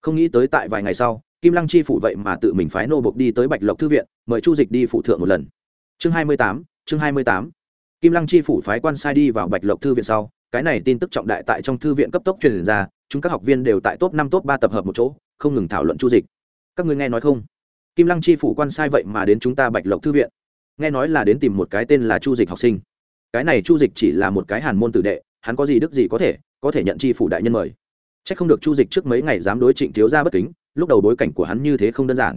Không nghĩ tới tại vài ngày sau, kim lăng chi phủ vậy mà tự mình phái nô bộc đi tới bạch lộc thư viện, mời chu dịch đi phụ thượng một lần chương hai mươi tám, chương hai mươi tám. Kim lăng chi phủ phái quan sai đi vào bạch lộc thư viện sau, cái này tin tức trọng đại tại trong thư viện cấp tốc truyền ra, chúng các học viên đều tại top năm, top ba tập hợp một chỗ, không ngừng thảo luận chu dịch. Các ngươi nghe nói không? Kim lăng chi phủ quan sai vậy mà đến chúng ta bạch lộc thư viện. Nghe nói là đến tìm một cái tên là chu dịch học sinh. Cái này chu dịch chỉ là một cái hàn môn tử đệ, hắn có gì đức gì có thể có thể nhận chi phủ đại nhân mời. C h ắ c không được chu dịch trước mấy ngày dám đối trịnh thiếu ra bất kính, lúc đầu bối cảnh của hắn như thế không đơn giản.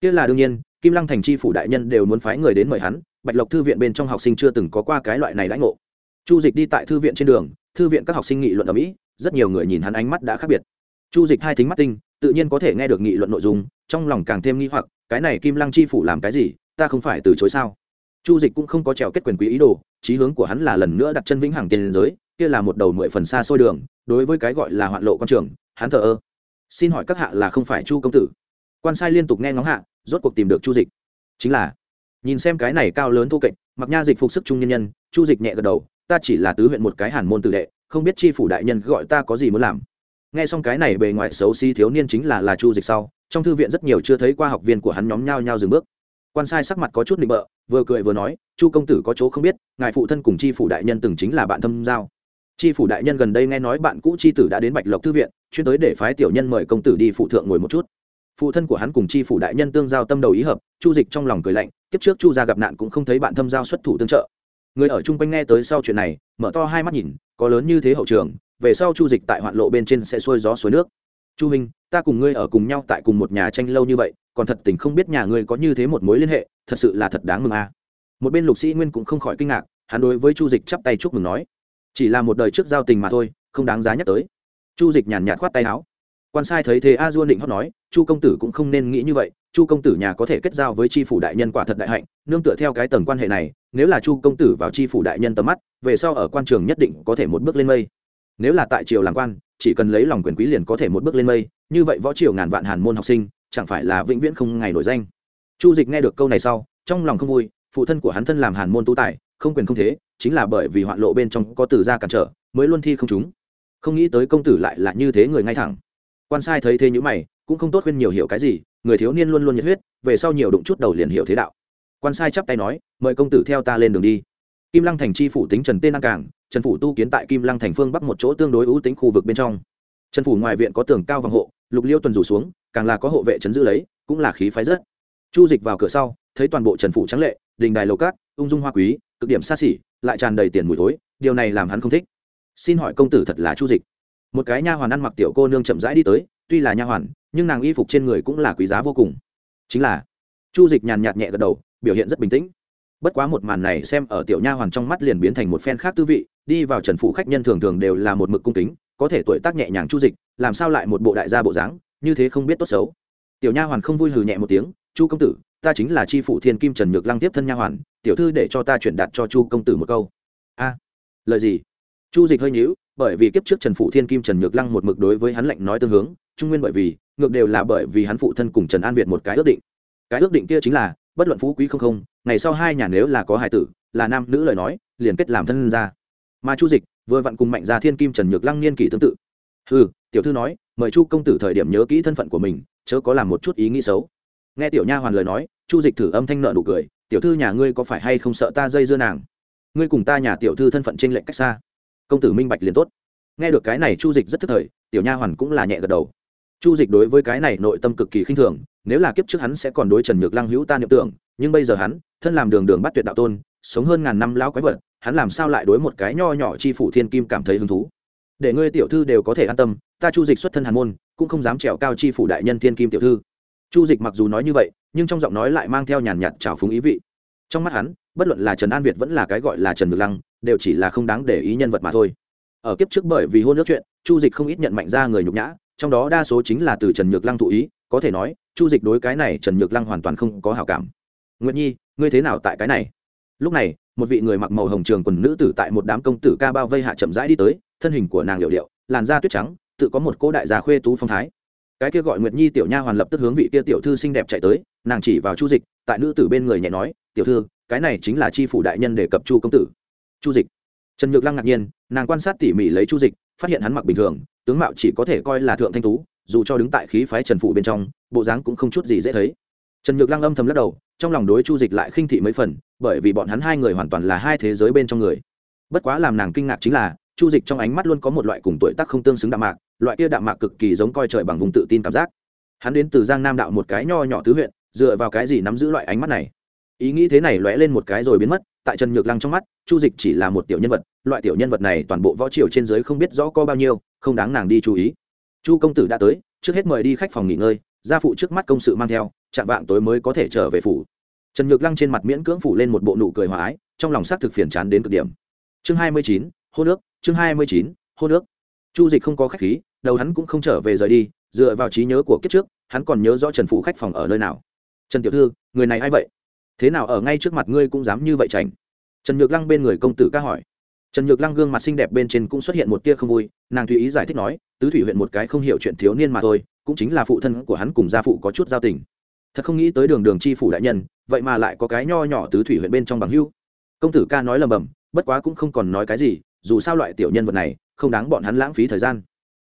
Kia là đương nhiên kim lăng thành chi phủ đại nhân đều muốn phái người đến mời hắn, bạch lộc thư viện bên trong học sinh chưa từng có qua cái loại này đãi ngộ. Chu dịch đi tại thư viện trên đường, thư viện các học sinh nghị luận ở mỹ, rất nhiều người nhìn hắn ánh mắt đã khác biệt. Chu dịch hai thính mắt tinh, tự nhiên có thể nghe được nghị luận nội dung, trong lòng càng thêm nghi hoặc, cái này kim lăng chi phủ làm cái gì, ta không phải từ chối sao? Chu dịch cũng không có trèo kết quyền quý ý đồ, chí hướng của hắn là lần nữa đặt chân vĩnh hằng tiền giới, kia là một đầu mười phần xa xôi đường, đối với cái gọi là hoạn lộ con trường, hắn thờ ơ. Xin hỏi các hạ là không phải chu công tử? Quan sai liên tục nghe ngóng hạ, rốt cuộc tìm được chu dịch. Chính là, nhìn xem cái này cao lớn thô kệch mặc nha dịch phục sức trung nhân nhân, chu dịch nhẹ gật đầu, ta chỉ là tứ huyện một cái hàn môn tử đệ, không biết chi phủ đại nhân gọi ta có gì muốn làm. Nghe xong cái này bề ngoài xấu xí thiếu niên chính là là chu dịch sau, trong thư viện rất nhiều chưa thấy qua học viên của hắn nhóm nhau nhau dừng bước. Quan sai sắc mặt có chút nịnh bợ, vừa cười vừa nói, chu công tử có chỗ không biết, ngài phụ thân cùng chi phủ đại nhân từng chính là bạn thâm giao. Chi phủ đại nhân gần đây nghe nói bạn cũ chi tử đã đến bạch lộc thư viện, chuyên tới để phái tiểu nhân mời công tử đi phụ thượng ngồi một chút phụ thân của hắn cùng chi phủ đại nhân tương giao tâm đầu ý hợp, chu dịch trong lòng cười lạnh, kiếp trước chu gia gặp nạn cũng không thấy bạn thâm giao xuất thủ tương trợ. Người ở chung quanh nghe tới sau chuyện này, mở to hai mắt nhìn, có lớn như thế hậu trường, về sau chu dịch tại hoạn lộ bên trên sẽ xuôi gió suối nước. Chu minh ta cùng ngươi ở cùng nhau tại cùng một nhà tranh lâu như vậy, còn thật tình không biết nhà ngươi có như thế một mối liên hệ, thật sự là thật đáng mừng a. À. một bên lục sĩ nguyên cũng không khỏi kinh ngạc, hắn đối với chu dịch chắp tay chúc mừng nói, chỉ là một đời trước giao tình mà thôi, không đáng giá nhắc tới. Chu dịch nhàn nhạt khoát tay áo quan sai thấy thế a duôn định hót nói, chu công tử cũng không nên nghĩ như vậy, chu công tử nhà có thể kết giao với tri phủ đại nhân quả thật đại hạnh, nương tựa theo cái tầng quan hệ này, nếu là chu công tử vào tri phủ đại nhân tầm mắt, về sau ở quan trường nhất định có thể một bước lên mây. Nếu là tại triều làm quan, chỉ cần lấy lòng quyền quý liền có thể một bước lên mây, như vậy võ triều ngàn vạn hàn môn học sinh, chẳng phải là vĩnh viễn không ngày nổi danh. Chu dịch nghe được câu này sau, trong lòng không vui, phụ thân của hắn thân làm hàn môn tu tài, không quyền không thế, chính là bởi vì hoạn lộ bên trong có từ ra cản trở, mới luôn thi không chúng. Không nghĩ tới công tử lại là như thế người ngay thẳng quan sai thấy thế nhữ mày, cũng không tốt khuyên nhiều hiểu cái gì, người thiếu niên luôn luôn nhiệt huyết, về sau nhiều đụng chút đầu liền hiểu thế đạo. Quan sai chắp tay nói, mời công tử theo ta lên đường đi. Kim lăng thành chi phủ tính trần tên an cảng, trần phủ tu kiến tại kim lăng thành phương bắc một chỗ tương đối ưu tính khu vực bên trong. Trần phủ ngoài viện có tường cao vòng hộ, lục liêu tuần rủ xuống, càng là có hộ vệ trấn giữ lấy, cũng là khí phái rất. Chu dịch vào cửa sau, thấy toàn bộ trần phủ trắng lệ, đình đài lầu cát ung dung hoa quý, cực điểm xa xỉ, lại tràn đầy tiền mùi thối, điều này làm hắn không thích. Xin hỏi công tử thật là chu dịch? Một cái nha hoàn ăn mặc tiểu cô nương chậm rãi đi tới, tuy là nha hoàn, nhưng nàng y phục trên người cũng là quý giá vô cùng. Chính là, chu dịch nhàn nhạt nhẹ gật đầu, biểu hiện rất bình tĩnh. Bất quá một màn này xem ở tiểu nha hoàn trong mắt liền biến thành một phen khác tư vị, đi vào trần phủ khách nhân thường thường đều là một mực cung kính, có thể tuổi tác nhẹ nhàng chu dịch, làm sao lại một bộ đại gia bộ dáng, như thế không biết tốt xấu. Tiểu nha hoàn không vui hừ nhẹ một tiếng, chu công tử, ta chính là tri phủ thiên kim trần nhược lăng tiếp thân nha hoàn, tiểu thư để cho ta chuyển đạt cho chu công tử một câu. A, lời gì? Chu dịch hơi nhíu, bởi vì kiếp trước trần phụ thiên kim trần nhược lăng một mực đối với hắn lệnh nói tương hướng, trung nguyên bởi vì, ngược đều là bởi vì hắn phụ thân cùng trần an việt một cái ước định. Cái ước định kia chính là, bất luận phú quý không không, ngày sau hai nhà nếu là có hải tử, là nam nữ lời nói, liền kết làm thân ra. Mà chu dịch, vừa vặn cùng mạnh gia thiên kim trần nhược lăng niên kỷ tương tự. Ừ tiểu thư nói, mời chu công tử thời điểm nhớ kỹ thân phận của mình, chớ có làm một chút ý nghĩ xấu. Nghe tiểu nha hoàn lời nói, chu dịch thử âm thanh nợ nụ cười, tiểu thư nhà ngươi có phải hay không sợ ta dây dưa nàng? Ngươi cùng ta nhà tiểu thư thân phận trên lệnh cách xa công tử minh bạch liền tốt. Nghe được cái này chu dịch rất thức thời, tiểu nha hoàn cũng là nhẹ gật đầu. Chu dịch đối với cái này nội tâm cực kỳ khinh thường, nếu là kiếp trước hắn sẽ còn đối trần nhược lăng hữu ta niệm tưởng, nhưng bây giờ hắn, thân làm đường đường bắt tuyệt đạo tôn, sống hơn ngàn năm lão quái vật, hắn làm sao lại đối một cái nho nhỏ chi phủ thiên kim cảm thấy hứng thú? Để ngươi tiểu thư đều có thể an tâm, ta chu dịch xuất thân hàn môn, cũng không dám trèo cao chi phủ đại nhân thiên kim tiểu thư. Chu dịch mặc dù nói như vậy, nhưng trong giọng nói lại mang theo nhàn nhạt trào phúng ý vị. Trong mắt hắn, bất luận là trần an việt vẫn là cái gọi là trần ngược lăng đều chỉ là không đáng để ý nhân vật mà thôi. Ở kiếp trước bởi vì hôn nước chuyện, chu dịch không ít nhận mạnh ra người nhục nhã, trong đó đa số chính là từ trần nhược lăng thụ ý, có thể nói, chu dịch đối cái này trần nhược lăng hoàn toàn không có hảo cảm. Nguyệt nhi, ngươi thế nào tại cái này? Lúc này, một vị người mặc màu hồng trường quần nữ tử tại một đám công tử ca bao vây hạ chậm rãi đi tới, thân hình của nàng liệu điệu, làn da tuyết trắng, tự có một cô đại già khuê tú phong thái. Cái kia gọi nguyệt nhi tiểu nha hoàn lập tức hướng vị kia tiểu thư xinh đẹp chạy tới, nàng chỉ vào chu dịch, tại nữ tử bên người nhẹ nói, tiểu thư, cái này chính là chi phủ đại nhân để cập chu công tử chu dịch. Trần nhược lăng ngạc nhiên, nàng quan sát tỉ mỉ lấy chu dịch, phát hiện hắn mặc bình thường, tướng mạo chỉ có thể coi là thượng thanh tú, dù cho đứng tại khí phái trần phụ bên trong, bộ dáng cũng không chút gì dễ thấy. Trần nhược lăng âm thầm lắc đầu, trong lòng đối chu dịch lại khinh thị mấy phần, bởi vì bọn hắn hai người hoàn toàn là hai thế giới bên trong người. Bất quá làm nàng kinh ngạc chính là, chu dịch trong ánh mắt luôn có một loại cùng tuổi tác không tương xứng đạm mạc, loại kia đạm mạc cực kỳ giống coi trời bằng vùng tự tin cảm giác. Hắn đến từ giang nam đạo một cái nho nhỏ tứ huyện, dựa vào cái gì nắm giữ loại ánh mắt này? Ý nghĩ thế này lóe lên một cái rồi biến mất tại trần nhược lăng trong mắt, chu dịch chỉ là một tiểu nhân vật, loại tiểu nhân vật này toàn bộ võ triều trên giới không biết rõ có bao nhiêu, không đáng nàng đi chú ý. Chu công tử đã tới, trước hết mời đi khách phòng nghỉ ngơi, gia phụ trước mắt công sự mang theo, chạm vạng tối mới có thể trở về phủ. Trần nhược lăng trên mặt miễn cưỡng phủ lên một bộ nụ cười hòa ái, trong lòng xác thực phiền chán đến cực điểm. Chương hai mươi chín, hô nước, chương hai mươi chín, hô nước. Chu dịch không có khách khí, đầu hắn cũng không trở về rời đi, dựa vào trí nhớ của kiếp trước, hắn còn nhớ rõ trần phủ khách phòng ở nơi nào. Trần tiểu thư, người này a i vậy? Thế nào ở ngay trước mặt ngươi cũng dám như vậy tránh trần nhược lăng bên người công tử ca hỏi. Trần nhược lăng gương mặt xinh đẹp bên trên cũng xuất hiện một tia không vui, nàng tùy ý giải thích nói, tứ thủy huyện một cái không hiểu chuyện thiếu niên mà thôi, cũng chính là phụ thân của hắn cùng gia phụ có chút giao tình. Thật không nghĩ tới đường đường chi phủ đại nhân, vậy mà lại có cái nho nhỏ tứ thủy huyện bên trong bằng hưu. Công tử ca nói lầm bầm, bất quá cũng không còn nói cái gì, dù sao loại tiểu nhân vật này, không đáng bọn hắn lãng phí thời gian.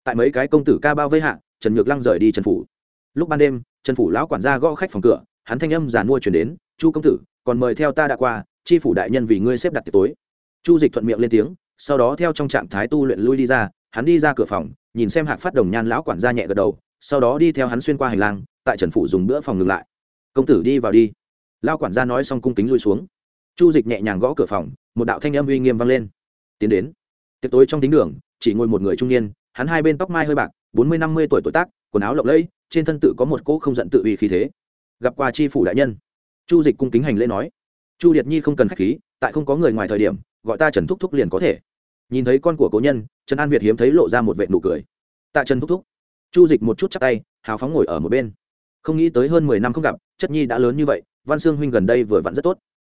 Tại mấy cái công tử ca bao vây hạ, trần nhược lăng rời đi trần phủ. Lúc ban đêm, trần phủ lão quản gia gõ khách phòng cửa, hắn thanh âm giàn mua chuyển đến chu công tử, còn mời theo ta đã qua, chi phủ đại nhân vì ngươi xếp đặt tiệc tối. Chu dịch thuận miệng lên tiếng, sau đó theo trong trạng thái tu luyện lui đi ra, hắn đi ra cửa phòng, nhìn xem hạc phát đồng nhan lão quản gia nhẹ gật đầu, sau đó đi theo hắn xuyên qua hành lang, tại trần phủ dùng bữa phòng ngừng lại. Công tử đi vào đi. Lao quản gia nói xong cung kính lui xuống. Chu dịch nhẹ nhàng gõ cửa phòng, một đạo thanh âm uy nghiêm vang lên. Tiến đến. Tiệc tối trong tính đường, chỉ ngồi một người trung niên, hắn hai bên tóc mai hơi bạc, bốn mươi năm mươi tuổi tuổi tác, quần áo lộng lẫy, trên thân tự có một cỗ không giận tự uy khí thế. Gặp qua tri phủ đại nhân chu dịch cung kính hành lễ nói, chu liệt nhi không cần k h á c h khí, tại không có người ngoài thời điểm, gọi ta trần thúc thúc liền có thể. Nhìn thấy con của cố nhân, trần an việt hiếm thấy lộ ra một vệ nụ cười. Tạ trần thúc thúc. Chu dịch một chút chắc tay, hào phóng ngồi ở một bên. Không nghĩ tới hơn mười năm không gặp, chất nhi đã lớn như vậy, văn sương huynh gần đây vừa vặn rất tốt.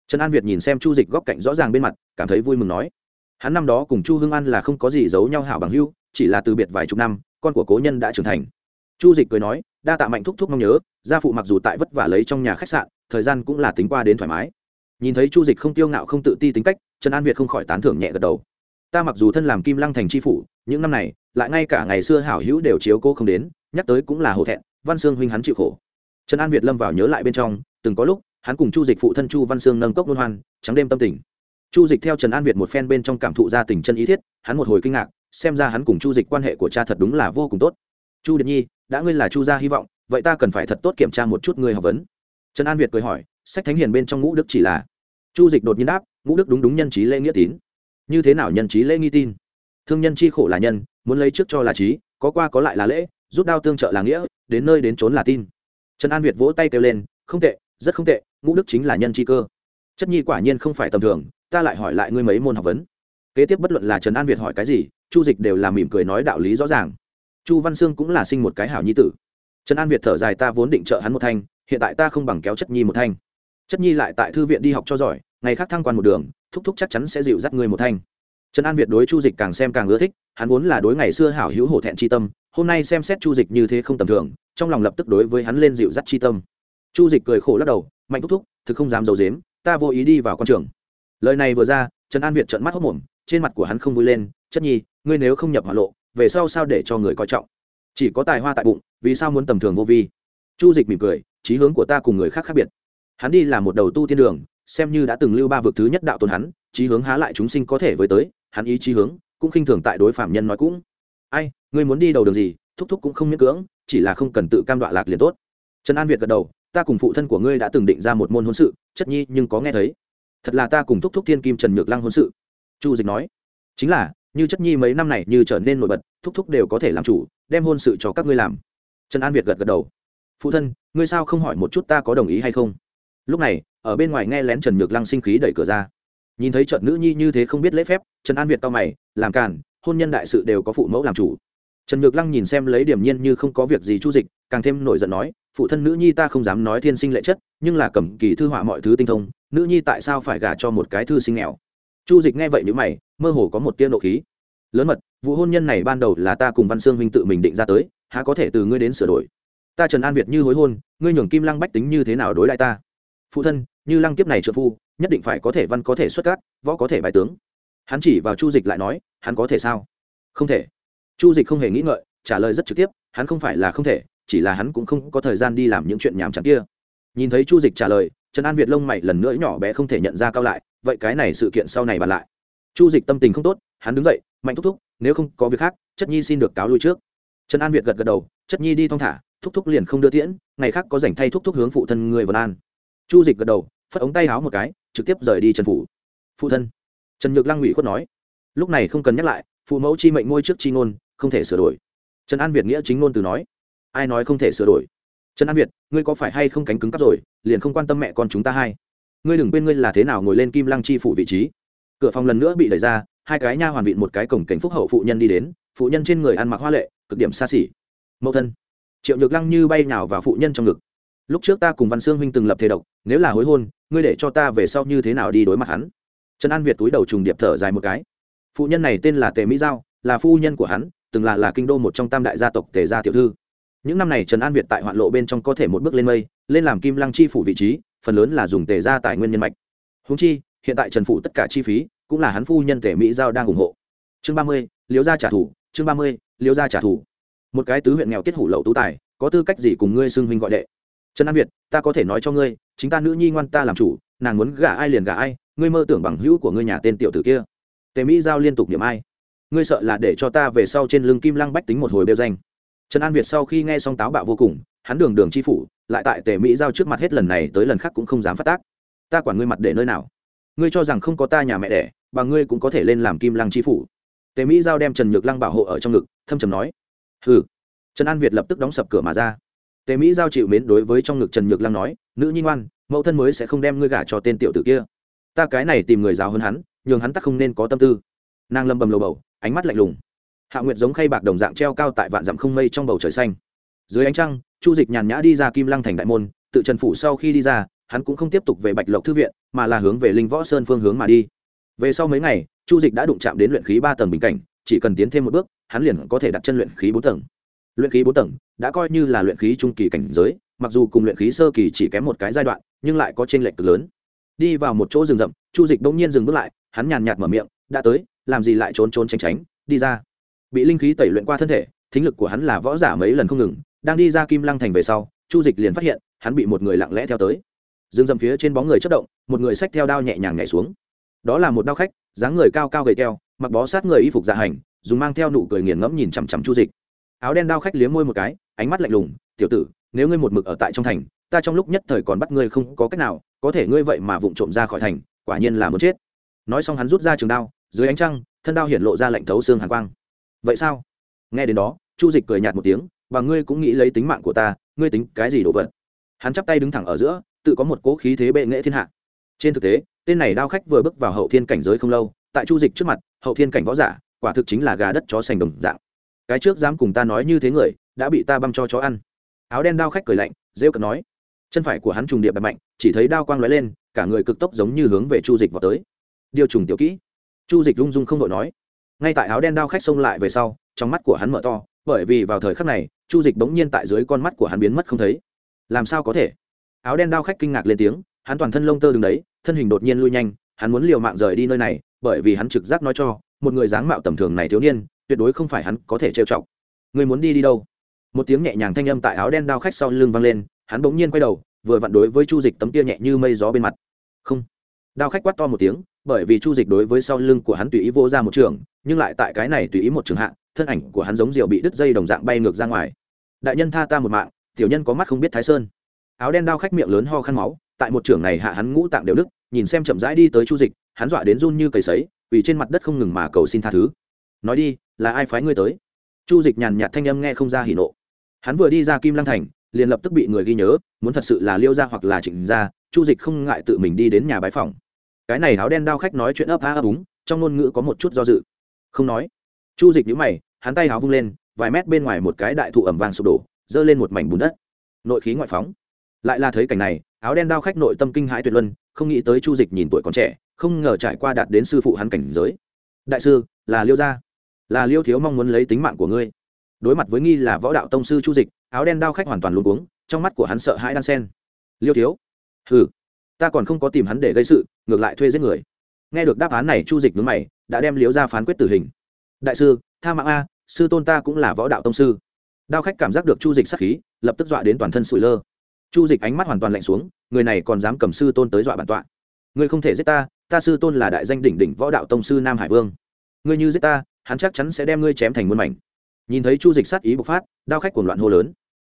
Trần an việt nhìn xem chu dịch góc cạnh rõ ràng bên mặt, cảm thấy vui mừng nói, hắn năm đó cùng chu hưng an là không có gì giấu nhau hảo bằng hưu chỉ là từ biệt vài chục năm, con của cố nhân đã trưởng thành. Chu dịch cười nói đa tạ mạnh thúc thúc mong nhớ, gia phụ mặc dù tại vất vả lấy trong nhà khách sạn, thời gian cũng là tính qua đến thoải mái. Nhìn thấy chu dịch không tiêu ngạo không tự ti tính cách, trần an việt không khỏi tán thưởng nhẹ gật đầu. Ta mặc dù thân làm kim lăng thành tri phủ, những năm này, lại ngay cả ngày xưa hảo hữu đều chiếu cô không đến, nhắc tới cũng là hổ thẹn, văn sương huynh hắn chịu khổ. Trần an việt lâm vào nhớ lại bên trong, từng có lúc, hắn cùng chu dịch phụ thân chu văn sương nâng cốc luân hoan, trắng đêm tâm tình. Chu dịch theo trần an việt một phen bên trong cảm thụ gia tình chân ý thiết, hắn một hồi kinh ngạc, xem ra hắn cùng chu dịch quan hệ của cha thật đúng là vô cùng tốt chu điện nhi, đã ngươi là chu gia hy vọng, vậy ta cần phải thật tốt kiểm tra một chút ngươi học vấn. Trần an việt cười hỏi, sách thánh hiền bên trong ngũ đức chỉ là chu dịch đột nhiên đáp, ngũ đức đúng đúng nhân trí lễ nghĩa tín. Như thế nào nhân trí lễ nghi tin? Thương nhân chi khổ là nhân, muốn lấy trước cho là trí, có qua có lại là lễ, rút đao tương trợ là nghĩa, đến nơi đến trốn là tin. Trần an việt vỗ tay kêu lên, không tệ, rất không tệ, ngũ đức chính là nhân chi cơ. Chất nhi quả nhiên không phải tầm thường, ta lại hỏi lại ngươi mấy môn học vấn. Kế tiếp bất luận là trần an việt hỏi cái gì, chu dịch đều là mỉm cười nói đạo lý rõ ràng chu văn sương cũng là sinh một cái hảo nhi tử. Trần an việt thở dài, ta vốn định trợ hắn một thanh, hiện tại ta không bằng kéo chất nhi một thanh. Chất nhi lại tại thư viện đi học cho giỏi, ngày khác thăng quan một đường, thúc thúc chắc chắn sẽ dịu dắt người một thanh. Trần an việt đối chu dịch càng xem càng ưa thích, hắn vốn là đối ngày xưa hảo hữu hổ thẹn tri tâm, hôm nay xem xét chu dịch như thế không tầm thường, trong lòng lập tức đối với hắn lên dịu dắt tri tâm. Chu dịch cười khổ lắc đầu, mạnh thúc thúc, thực không dám d i ấ u dếm ta vô ý đi vào con trường. Lời này vừa ra, trần an việt trợn mắt hốc mồm, trên mặt của hắn không vui lên, chất nhi, ngươi nếu không nhập hỏa lộ về sau sao để cho người coi trọng? Chỉ có tài hoa tại bụng, vì sao muốn tầm thường vô vi? Chu dịch mỉm cười trí hướng của ta cùng người khác khác biệt. Hắn đi là một đầu tu tiên đường, xem như đã từng lưu ba vực thứ nhất đạo tôn hắn trí hướng há lại chúng sinh có thể với tới, hắn ý trí hướng cũng khinh thường tại đối phạm nhân nói cũng. Ai, ngươi muốn đi đầu đường gì, thúc thúc cũng không miễn cưỡng, chỉ là không cần tự cam đoạ lạc liền tốt. Trần an việt gật đầu, ta cùng phụ thân của ngươi đã từng định ra một môn hôn sự, chất nhi nhưng có nghe thấy. Thật là ta cùng thúc thúc thiên kim trần nhược lăng hôn sự. Chu dịch nói, chính là như chất nhi mấy năm này như trở nên nổi bật, thúc thúc đều có thể làm chủ, đem hôn sự cho các ngươi làm. Trần an việt gật gật đầu. Phụ thân, ngươi sao không hỏi một chút ta có đồng ý hay không? Lúc này, ở bên ngoài nghe lén trần nhược lăng sinh khí đẩy cửa ra. Nhìn thấy trợn nữ nhi như thế không biết lễ phép, trần an việt to mày, làm càn, hôn nhân đại sự đều có phụ mẫu làm chủ. Trần nhược lăng nhìn xem lấy điểm nhiên như không có việc gì chu dịch, càng thêm nổi giận nói, phụ thân nữ nhi ta không dám nói thiên sinh lệ chất, nhưng là cầm kỳ thư họa mọi thứ tinh thông, nữ nhi tại sao phải gả cho một cái thư sinh nghèo? Chu dịch nghe vậy n mày, mơ hồ có một tiên nộ khí. Lớn mật, vụ hôn nhân này ban đầu là ta cùng văn sương huynh tự mình định ra tới, há có thể từ ngươi đến sửa đổi? Ta trần an việt như hối hôn, ngươi nhường kim lăng bách tính như thế nào đối lại ta? Phụ thân, như lăng kiếp này trợ phu, nhất định phải có thể văn có thể xuất cát, võ có thể bài tướng. Hắn chỉ vào chu dịch lại nói, hắn có thể sao? Không thể. Chu dịch không hề nghĩ ngợi, trả lời rất trực tiếp, hắn không phải là không thể, chỉ là hắn cũng không có thời gian đi làm những chuyện nhảm chán kia. Nhìn thấy chu dịch trả lời trần an việt lông mày lần nữa nhỏ bé không thể nhận ra cao lại, vậy cái này sự kiện sau này bàn lại. Chu dịch tâm tình không tốt, hắn đứng dậy, mạnh thúc thúc, nếu không có việc khác, chất nhi xin được cáo lui trước. Trần an việt gật gật đầu, chất nhi đi thong thả, thúc thúc liền không đưa tiễn, ngày khác có dành thay thúc thúc hướng phụ thân người vân an. Chu dịch gật đầu, phất ống tay háo một cái, trực tiếp rời đi trần phủ. Phụ thân. Trần nhược lăng ngụy khuất nói. Lúc này không cần nhắc lại, phụ mẫu chi mệnh ngôi trước chi ngôn, không thể sửa đổi. Trần an việt nghĩa chính ngôn từ nói. Ai nói không thể sửa đổi? Trần an việt ngươi có phải hay không cánh cứng cắp rồi, liền không quan tâm mẹ con chúng ta hai. ngươi đừng quên ngươi là thế nào ngồi lên kim lăng chi phủ vị trí. Cửa phòng lần nữa bị đẩy ra, hai cái nha hoàn vịn một cái cổng cảnh phúc hậu phụ nhân đi đến, phụ nhân trên người ăn mặc hoa lệ, cực điểm xa xỉ. Mẫu thân, triệu nhược lăng như bay nào vào phụ nhân trong ngực. Lúc trước ta cùng văn sương huynh từng lập thế độc, nếu là hối hôn, ngươi để cho ta về sau như thế nào đi đối mặt hắn? Trần an việt túi đầu trùng điệp thở dài một cái. Phụ nhân này tên là tề mỹ giao, là phu nhân của hắn, từng là là kinh đô một trong tam đại gia tộc tề gia tiểu thư những năm này trần an việt tại hoạn lộ bên trong có thể một bước lên mây, lên làm kim lăng chi phủ vị trí, phần lớn là dùng tề gia tài nguyên nhân mạch. Húng chi, hiện tại trần phủ tất cả chi phí cũng là hắn phu nhân tề mỹ giao đang ủng hộ. Chương ba mươi liếu gia trả thù, chương ba mươi liếu gia trả thù. Một cái tứ huyện nghèo kết hủ lậu tú tài, có tư cách gì cùng ngươi xưng huynh gọi đệ? Trần an việt, ta có thể nói cho ngươi, chính ta nữ nhi ngoan ta làm chủ, nàng muốn gả ai liền gả ai, ngươi mơ tưởng bằng hữu của ngươi nhà tên tiểu tử kia. Tề mỹ giao liên tục niệm ai. Ngươi sợ là để cho ta về sau trên lưng kim lăng bách tính một hồi bêu danh trần an việt sau khi nghe xong táo bạo vô cùng, hắn đường đường chi phủ, lại tại tề mỹ giao trước mặt hết lần này tới lần khác cũng không dám phát tác. Ta quản ngươi mặt để nơi nào? Ngươi cho rằng không có ta nhà mẹ đẻ bà ngươi cũng có thể lên làm kim lăng chi phủ. Tề mỹ giao đem trần nhược lăng bảo hộ ở trong ngực, thâm trầm nói, hừ. Trần an việt lập tức đóng sập cửa mà ra. Tề mỹ giao chịu mến đối với trong ngực trần nhược lăng nói, nữ nhi ngoan, mẫu thân mới sẽ không đem ngươi gả cho tên tiểu tử kia. Ta cái này tìm người giáo hơn hắn, nhường hắn tắc không nên có tâm tư. Nàng lâm bầm lầu bầu, ánh mắt lạnh lùng hạ nguyệt giống khay bạc đồng dạng treo cao tại vạn dặm không mây trong bầu trời xanh. Dưới ánh trăng, chu dịch nhàn nhã đi ra kim lăng thành đại môn, tự trần phủ sau khi đi ra, hắn cũng không tiếp tục về bạch lộc thư viện, mà là hướng về linh võ sơn phương hướng mà đi. Về sau mấy ngày, chu dịch đã đụng chạm đến luyện khí ba tầng bình cảnh, chỉ cần tiến thêm một bước, hắn liền có thể đặt chân luyện khí bốn tầng. Luyện khí bốn tầng đã coi như là luyện khí trung kỳ cảnh giới, mặc dù cùng luyện khí sơ kỳ chỉ kém một cái giai đoạn, nhưng lại có t r ê n lệch cực lớn. Đi vào một chỗ rừng rậm, chu dịch bỗng nhiên dừng bước lại, hắn nhàn nhạt mở miệng, đã tới, làm gì lại trốn trốn tránh tránh, đi ra bị linh khí tẩy luyện qua thân thể, thính lực của hắn là võ giả mấy lần không ngừng, đang đi ra kim lăng thành về sau, chu dịch liền phát hiện, hắn bị một người lặng lẽ theo tới. Dương dầm phía trên bóng người chất động, một người xách theo đao nhẹ nhàng nhảy xuống. Đó là một đao khách, dáng người cao cao gầy keo, mặc bó sát người y phục dạ hành, dùng mang theo nụ cười nghiền ngẫm nhìn chằm chằm chu dịch. Áo đen đao khách liếm môi một cái, ánh mắt lạnh lùng, tiểu tử, nếu ngươi một mực ở tại trong thành, ta trong lúc nhất thời còn bắt ngươi không có cách nào, có thể ngươi vậy mà vụng trộm ra khỏi thành, quả nhiên là muốn chết. Nói xong hắn rút ra trường đao, dưới ánh trăng, thân đao hiện lộ ra lạnh thấu xương hàn quang vậy sao? Nghe đến đó, chu dịch cười nhạt một tiếng, và ngươi cũng nghĩ lấy tính mạng của ta, ngươi tính cái gì đồ vật? Hắn chắp tay đứng thẳng ở giữa, tự có một cố khí thế bệ nghệ thiên hạ. Trên thực tế, tên này đao khách vừa bước vào hậu thiên cảnh giới không lâu, tại chu dịch trước mặt, hậu thiên cảnh võ giả, quả thực chính là gà đất chó sành đồng dạng. Cái trước dám cùng ta nói như thế người, đã bị ta băm cho chó ăn. Áo đen đao khách cười lạnh, rêu cợt nói. Chân phải của hắn trùng điệp bật mạnh, chỉ thấy đao quang lóe lên, cả người cực tốc giống như hướng về chu dịch vào tới. Điều trùng tiểu kỹ. Chu dịch rung rung không đội nói ngay tại áo đen đao khách xông lại về sau, trong mắt của hắn mở to, bởi vì vào thời khắc này, chu dịch bỗng nhiên tại dưới con mắt của hắn biến mất không thấy. Làm sao có thể? Áo đen đao khách kinh ngạc lên tiếng, hắn toàn thân lông tơ đứng đấy, thân hình đột nhiên lui nhanh, hắn muốn liều mạng rời đi nơi này, bởi vì hắn trực giác nói cho, một người dáng mạo tầm thường này thiếu niên, tuyệt đối không phải hắn có thể trêu chọc. Người muốn đi đi đâu? Một tiếng nhẹ nhàng thanh âm tại áo đen đao khách sau lưng vang lên, hắn bỗng nhiên quay đầu, vừa vặn đối với chu dịch tấm kia nhẹ như mây gió bên mặt. Không. Đao khách quát to một tiếng bởi vì chu dịch đối với sau lưng của hắn tùy ý vô ra một trường, nhưng lại tại cái này tùy ý một trường hạ, thân ảnh của hắn giống diều bị đứt dây đồng dạng bay ngược ra ngoài. Đại nhân tha ta một mạng, tiểu nhân có mắt không biết thái sơn. Áo đen đao khách miệng lớn ho khăn máu, tại một trường này hạ hắn ngũ tạng đều đức nhìn xem chậm rãi đi tới chu dịch, hắn dọa đến run như cầy sấy, vì trên mặt đất không ngừng mà cầu xin tha thứ. Nói đi, là ai phái ngươi tới? Chu dịch nhàn nhạt thanh âm nghe không ra hỉ nộ. Hắn vừa đi ra kim lăng thành, liền lập tức bị người ghi nhớ, muốn thật sự là liêu ra hoặc là trịnh ra chu dịch không ngại tự mình đi đến nhà bái phòng cái này áo đen đao khách nói chuyện ấp á ấp úng, trong ngôn ngữ có một chút do dự. Không nói. Chu dịch nhữ mày, hắn tay áo vung lên, vài mét bên ngoài một cái đại thụ ẩm vàng sụp đổ giơ lên một mảnh bùn đất. Nội khí ngoại phóng. Lại là thấy cảnh này, áo đen đao khách nội tâm kinh hãi tuyệt luân, không nghĩ tới chu dịch nhìn tuổi còn trẻ, không ngờ trải qua đạt đến sư phụ hắn cảnh giới. Đại sư, là liêu gia. Là liêu thiếu mong muốn lấy tính mạng của ngươi. Đối mặt với nghi là võ đạo tông sư chu dịch, áo đen đao khách hoàn toàn luôn uống trong mắt của hắn sợ hãi đan sen. Liêu thiếu. Hừ ta còn không có tìm hắn để gây sự, ngược lại thuê giết người. Nghe được đáp án này, chu dịch ngứng mày, đã đem liếu ra phán quyết tử hình. Đại sư, tha mạng a, sư tôn ta cũng là võ đạo tông sư. Đao khách cảm giác được chu dịch sắc khí, lập tức dọa đến toàn thân sụi lơ. Chu dịch ánh mắt hoàn toàn lạnh xuống, người này còn dám cầm sư tôn tới dọa bản tọa. Ngươi không thể giết ta ta sư tôn là đại danh đỉnh đỉnh võ đạo tông sư nam hải vương. Ngươi như giết ta, hắn chắc chắn sẽ đem ngươi chém thành muôn mảnh. Nhìn thấy chu dịch sát ý bộc phát, đao khách cuồng loạn hô lớn.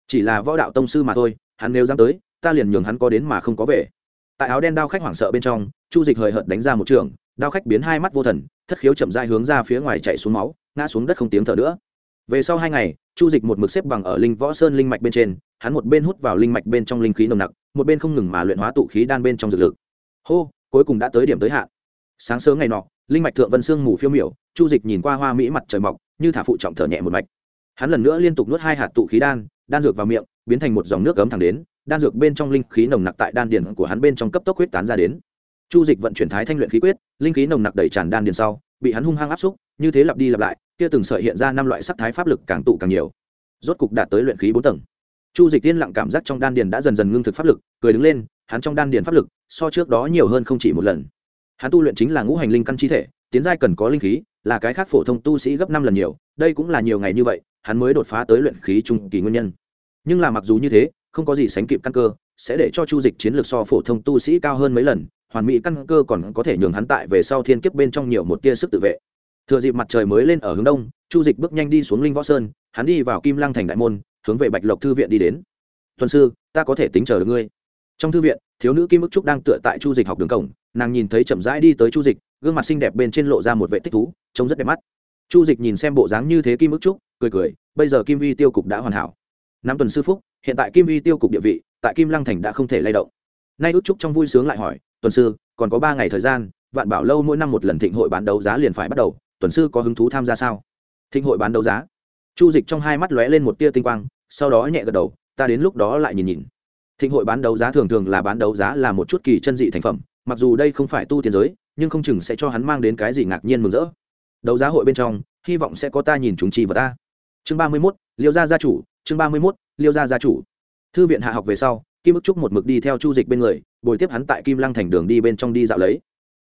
Chỉ là võ đạo tông sư mà thôi, hắn nếu dám tới, ta liền nhường hắn có đến mà không có về tại áo đen đao khách hoảng sợ bên trong, chu dịch hời hợt đánh ra một trường, đao khách biến hai mắt vô thần, thất khiếu chậm dai hướng ra phía ngoài chạy xuống máu, ngã xuống đất không tiếng thở nữa. Về sau hai ngày, chu dịch một mực xếp bằng ở linh võ sơn linh mạch bên trên, hắn một bên hút vào linh mạch bên trong linh khí nồng nặc, một bên không ngừng mà luyện hóa tụ khí đan bên trong dược lực. Hô, cuối cùng đã tới điểm tới hạn. Sáng sớm ngày nọ, linh mạch thượng vân sương mù phiêu miểu, chu dịch nhìn qua hoa mỹ mặt trời mọc, như thả phụ trọng thở nhẹ một mạch. Hắn lần nữa liên tục nuốt hai hạt tụ khí đan đan dược vào miệng, biến thành một dòng nước cấm thẳng đến đan dược bên trong linh khí nồng nặc tại đan điền của hắn bên trong cấp tốc huyết tán ra đến. Chu dịch vận chuyển thái thanh luyện khí quyết, linh khí nồng nặc đẩy tràn đan điền sau, bị hắn hung hăng áp xúc, như thế lặp đi lặp lại, kia từng sợi hiện ra năm loại sắc thái pháp lực càng tụ càng nhiều. Rốt cục đạt tới luyện khí bốn tầng. Chu dịch tiên lặng cảm giác trong đan điền đã dần dần ngưng thực pháp lực, cười đứng lên, hắn trong đan điền pháp lực, so trước đó nhiều hơn không chỉ một lần. Hắn tu luyện chính là ngũ hành linh căn chi thể, tiến giai cần có linh khí, là cái khác phổ thông tu sĩ gấp năm lần nhiều, đây cũng là nhiều ngày như vậy, hắn mới đột phá tới luyện khí trung kỳ nguyên nhân. Nhưng là mặc dù như thế không có gì sánh kịp căn cơ, sẽ để cho chu dịch chiến lược so phổ thông tu sĩ cao hơn mấy lần, hoàn mỹ căn cơ còn có thể nhường hắn tại về sau thiên kiếp bên trong nhiều một tia sức tự vệ. Thừa dịp mặt trời mới lên ở hướng đông, chu dịch bước nhanh đi xuống linh võ sơn, hắn đi vào kim lăng thành đại môn, hướng về bạch lộc thư viện đi đến. Tuần sư, ta có thể tính chờ được ngươi. Trong thư viện, thiếu nữ kim ức trúc đang tựa tại chu dịch học đường cổng, nàng nhìn thấy chậm rãi đi tới chu dịch, gương mặt xinh đẹp bên trên lộ ra một vệ thích thú, trông rất đẹp mắt. Chu dịch nhìn xem bộ dáng như thế kim ức trúc, cười cười, bây giờ kim vi tiêu cục đã hoàn hảo năm tuần sư phúc, hiện tại kim vi tiêu cục địa vị, tại kim lăng thành đã không thể lay động. Nay ước trúc trong vui sướng lại hỏi, tuần sư, còn có ba ngày thời gian, vạn bảo lâu mỗi năm một lần thịnh hội bán đấu giá liền phải bắt đầu, tuần sư có hứng thú tham gia sao? Thịnh hội bán đấu giá? Chu dịch trong hai mắt lóe lên một tia tinh quang, sau đó nhẹ gật đầu, ta đến lúc đó lại nhìn nhìn. Thịnh hội bán đấu giá thường thường là bán đấu giá là một chút kỳ chân dị thành phẩm, mặc dù đây không phải tu tiên giới, nhưng không chừng sẽ cho hắn mang đến cái gì ngạc nhiên mừng rỡ. Đấu giá hội bên trong, hy vọng sẽ có ta nhìn chúng chi vào ta. Chương ba mươi mốt, liêu gia gia chủ chương ba mươi mốt, liêu gia gia chủ. Thư viện hạ học về sau, kim ức trúc một mực đi theo chu dịch bên người, bồi tiếp hắn tại kim lăng thành đường đi bên trong đi dạo lấy.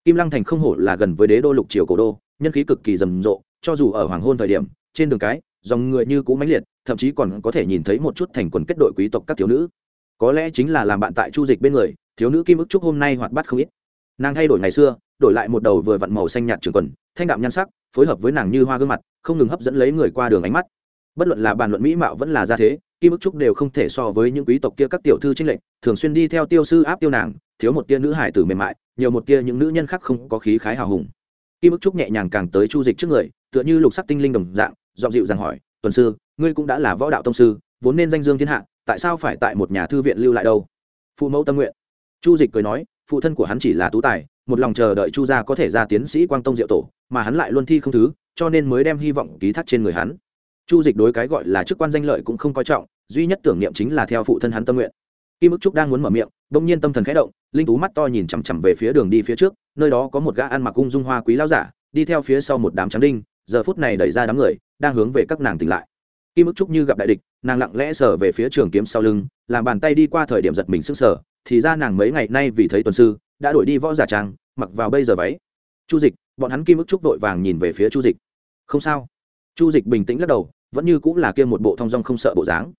Kim lăng thành không hổ là gần với đế đô lục triều cổ đô, nhân khí cực kỳ rầm rộ, cho dù ở hoàng hôn thời điểm, trên đường cái, dòng người như cũ mãnh liệt, thậm chí còn có thể nhìn thấy một chút thành quần kết đội quý tộc các thiếu nữ. Có lẽ chính là làm bạn tại chu dịch bên người, thiếu nữ kim ức trúc hôm nay hoạt bát không ít. Nàng thay đổi ngày xưa, đổi lại một đầu vừa vặn màu xanh nhạt trường quần, thanh đạm nhan sắc, phối hợp với nàng như hoa gương mặt, không ngừng hấp dẫn lấy người qua đường ánh mắt bất luận là bàn luận mỹ mạo vẫn là gia thế, kim ức trúc đều không thể so với những quý tộc kia các tiểu thư tranh lệnh thường xuyên đi theo tiêu sư áp tiêu nàng, thiếu một tia nữ hải tử mềm mại, nhiều một tia những nữ nhân khác không có khí khái hào hùng. Kim ức trúc nhẹ nhàng càng tới chu dịch trước người, tựa như lục sắc tinh linh đồng dạng dọn dịu rằng hỏi, tuần sư, ngươi cũng đã là võ đạo tông sư, vốn nên danh dương thiên hạ, tại sao phải tại một nhà thư viện lưu lại đâu? Phụ mẫu tâm nguyện. Chu dịch cười nói, phụ thân của hắn chỉ là tú tài, một lòng chờ đợi chu gia có thể ra tiến sĩ quang tông diệu tổ, mà hắn lại luôn thi không thứ, cho nên mới đem hy vọng ký thác trên người hắn chu dịch đối cái gọi là chức quan danh lợi cũng không coi trọng duy nhất tưởng niệm chính là theo phụ thân hắn tâm nguyện. Kim ức trúc đang muốn mở miệng đ ỗ n g nhiên tâm thần khẽ động linh tú mắt to nhìn chằm chằm về phía đường đi phía trước nơi đó có một gã ăn mặc cung dung hoa quý lao giả đi theo phía sau một đám trắng đinh giờ phút này đẩy ra đám người đang hướng về các nàng tỉnh lại. Kim ức trúc như gặp đại địch nàng lặng lẽ sờ về phía trường kiếm sau lưng làm bàn tay đi qua thời điểm giật mình sức sờ, thì ra nàng mấy ngày nay vì thấy tuần sư đã đổi đi võ giả trang mặc vào bây giờ váy. Chu dịch bọn hắn kim ức trúc vội vàng nhìn về phía chu dịch. Không sao chu dịch bình tĩnh lắc đầu, vẫn như cũng là kia một bộ thong dong không sợ bộ dáng.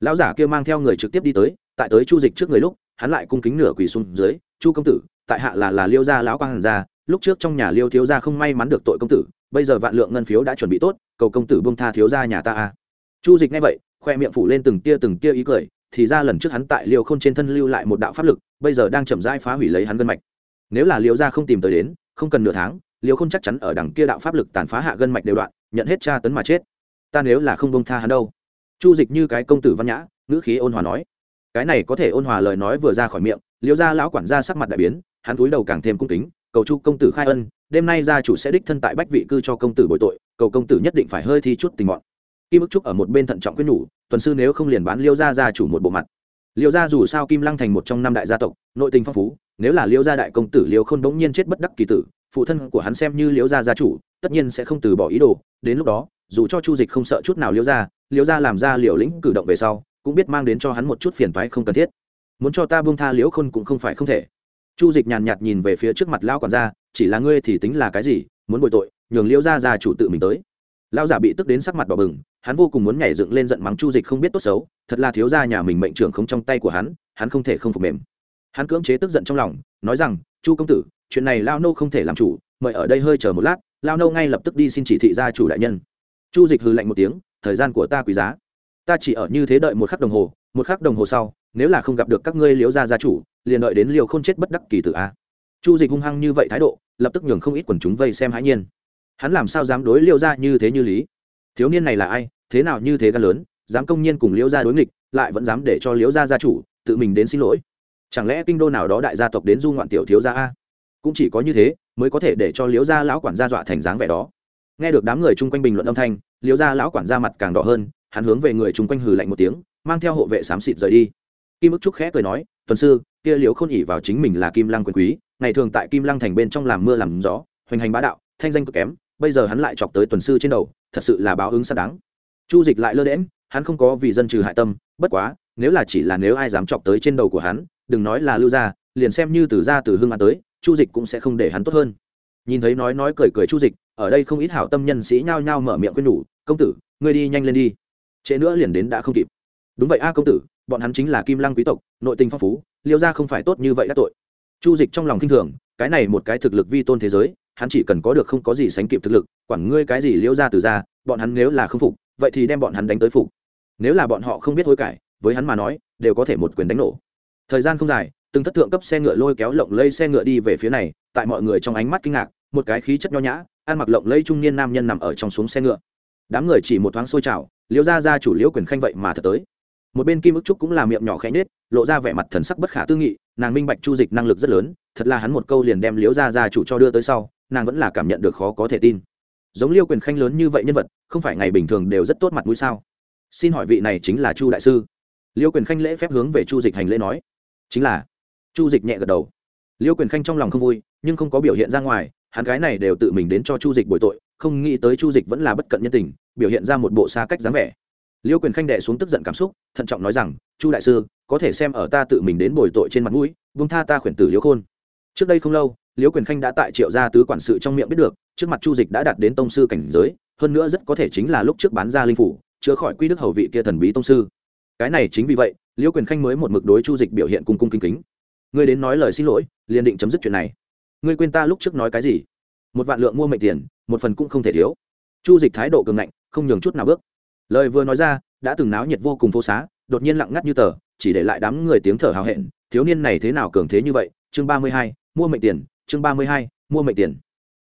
Lão giả kia mang theo người trực tiếp đi tới, tại tới chu dịch trước người lúc, hắn lại cung kính nửa quỳ xuống dưới, chu công tử, tại hạ là là liêu gia lão quang hàn gia, lúc trước trong nhà liêu thiếu gia không may mắn được tội công tử, bây giờ vạn lượng ngân phiếu đã chuẩn bị tốt, cầu công tử bông tha thiếu gia nhà ta a. Chu dịch nghe vậy, khoe miệng phủ lên từng tia từng tia ý cười, thì ra lần trước hắn tại liêu không trên thân lưu lại một đạo pháp lực, bây giờ đang chậm rãi phá hủy lấy hắn gân mạch. Nếu là liêu gia không tìm tới đến, không cần nửa tháng liêu không chắc chắn ở đằng kia đạo pháp lực tàn phá hạ gân mạch đều đoạn, nhận hết tra tấn mà chết. Ta nếu là không bông tha hắn đâu. Chu dịch như cái công tử văn nhã, ngữ khí ôn hòa nói. Cái này có thể ôn hòa lời nói vừa ra khỏi miệng, liêu gia lão quản gia sắc mặt đại biến, hắn cúi đầu càng thêm cung kính, cầu chu công tử khai ân, đêm nay gia chủ sẽ đích thân tại bách vị cư cho công tử bội tội, cầu công tử nhất định phải hơi thi chút tình bọn kim ức trúc ở một bên thận trọng quyết nhủ, tuần sư nếu không liền bán liêu gia gia chủ một bộ mặt. Liêu gia dù sao kim lăng thành một trong năm đại gia tộc, nội tình phong phú, nếu là liêu gia đại công tử liêu không đống nhiên chết bất đắc kỳ tử phụ thân của hắn xem như Liễu gia gia chủ, tất nhiên sẽ không từ bỏ ý đồ. Đến lúc đó, dù cho chu dịch không sợ chút nào Liễu gia Liễu gia làm ra liều lĩnh cử động về sau, cũng biết mang đến cho hắn một chút phiền toái không cần thiết. Muốn cho ta buông tha liễu khôn cũng không phải không thể. Chu dịch nhàn nhạt nhìn về phía trước mặt lão quản gia, chỉ là ngươi thì tính là cái gì, muốn bồi tội, nhường liễu gia gia chủ tự mình tới. Lão giả bị tức đến sắc mặt đỏ bừng, hắn vô cùng muốn nhảy dựng lên giận mắng chu dịch không biết tốt xấu, thật là thiếu gia nhà mình mệnh trưởng không trong tay của hắn hắn không thể không phục mềm. Hắn cưỡng chế tức giận trong lòng, nói rằng, chu công tử chuyện này lao nô không thể làm chủ, mời ở đây hơi chờ một lát, lao nô ngay lập tức đi xin chỉ thị gia chủ đại nhân. Chu dịch hừ lạnh một tiếng, thời gian của ta quý giá. Ta chỉ ở như thế đợi một khắc đồng hồ, một khắc đồng hồ sau, nếu là không gặp được các ngươi liễu gia gia chủ, liền đợi đến liều không chết bất đắc kỳ tử a. Chu dịch hung hăng như vậy thái độ, lập tức nhường không ít quần chúng vây xem hãi nhiên. Hắn làm sao dám đối liễu gia như thế như lý? Thiếu niên này là ai, thế nào như thế gan lớn, dám công nhiên cùng liễu gia đối nghịch, lại vẫn dám để cho liễu gia gia chủ tự mình đến xin lỗi. Chẳng lẽ kinh đô nào đó đại gia tộc đến du ngoạn tiểu thiếu gia a? Cũng chỉ có như thế, mới có thể để cho liễu gia lão quản gia dọa thành dáng vẻ đó. Nghe được đám người chung quanh bình luận âm thanh, liễu gia lão quản gia mặt càng đỏ hơn, hắn hướng về người chung quanh hừ lạnh một tiếng, mang theo hộ vệ xám xịt rời đi. Kim ức trúc khẽ cười nói, tuần sư, kia liễu không ỉ vào chính mình là kim lăng quyền quý, ngày thường tại kim lăng thành bên trong làm mưa làm gió, hoành hành bá đạo, thanh danh cực kém, bây giờ hắn lại chọc tới tuần sư trên đầu, thật sự là báo ứng xác đáng. Chu dịch lại lơ đễm hắn không có vì dân trừ hại tâm, bất quá, nếu là chỉ là nếu ai dám chọc tới trên đầu của hắn, đừng nói là lưu gia, liền xem như từ gia từ hưng an tới chu dịch cũng sẽ không để hắn tốt hơn. Nhìn thấy nói nói cười cười chu dịch, ở đây không ít hảo tâm nhân sĩ nhao nhao mở miệng khuyên nhủ, công tử, ngươi đi nhanh lên đi. Trễ nữa liền đến đã không kịp. Đúng vậy a, công tử, bọn hắn chính là kim lăng quý tộc, nội tình phong phú, liêu gia không phải tốt như vậy đã tội. Chu dịch trong lòng k i n h thường, cái này một cái thực lực vi tôn thế giới, hắn chỉ cần có được không có gì sánh kịp thực lực, quản ngươi cái gì liêu gia từ ra bọn hắn nếu là không phục, vậy thì đem bọn hắn đánh tới phục. Nếu là bọn họ không biết hối cải, với hắn mà nói, đều có thể một quyền đánh nổ. Thời gian không dài từng thất thượng cấp xe ngựa lôi kéo lộng lây xe ngựa đi về phía này, tại mọi người trong ánh mắt kinh ngạc, một cái khí chất nho nhã, ăn mặc lộng lây trung niên nam nhân nằm ở trong xuống xe ngựa. Đám người chỉ một thoáng xôi trào, liễu gia gia chủ liễu quyền khanh vậy mà thật tới. Một bên kim ức trúc cũng là miệng nhỏ khẽ nết lộ ra vẻ mặt thần sắc bất khả tư nghị, nàng minh bạch chu dịch năng lực rất lớn, thật là hắn một câu liền đem liễu gia gia chủ cho đưa tới sau, nàng vẫn là cảm nhận được khó có thể tin. Giống liêu quyền khanh lớn như vậy nhân vật, không phải ngày bình thường đều rất tốt mặt mũi sao? Xin hỏi vị này chính là chu đại sư. Liêu quyền khanh lễ phép hướng về chu dịch hành lễ nói. Chính là chu dịch nhẹ gật đầu. Liêu quyền khanh trong lòng không vui, nhưng không có biểu hiện ra ngoài, hắn gái này đều tự mình đến cho chu dịch bồi tội, không nghĩ tới chu dịch vẫn là bất cận nhân tình, biểu hiện ra một bộ xa cách dáng vẻ. Liêu quyền khanh đệ xuống tức giận cảm xúc, thận trọng nói rằng, chu đại sư, có thể xem ở ta tự mình đến bồi tội trên mặt mũi vung tha ta khuyển tử liêu khôn. Trước đây không lâu liễu quyền khanh đã tại triệu gia tứ quản sự trong miệng biết được, trước mặt chu dịch đã đạt đến tông sư cảnh giới, hơn nữa rất có thể chính là lúc trước bán ra linh phủ, chữa khỏi quy đức hầu vị kia thần bí tông sư. Cái này chính vì vậy liễu quyền khanh mới một mực đối chu dịch biểu hiện cung cung kính kính ngươi đến nói lời xin lỗi, liền định chấm dứt chuyện này. Ngươi quên ta lúc trước nói cái gì? Một vạn lượng mua mệnh tiền, một phần cũng không thể thiếu. Chu dịch thái độ cường ngạnh, không nhường chút nào bước. Lời vừa nói ra, đã từng náo nhiệt vô cùng phố xá, đột nhiên lặng ngắt như tờ, chỉ để lại đám người tiếng thở hào hẹn. Thiếu niên này thế nào cường thế như vậy? Chương ba mươi hai, mua mệnh tiền, chương ba mươi hai, mua mệnh tiền.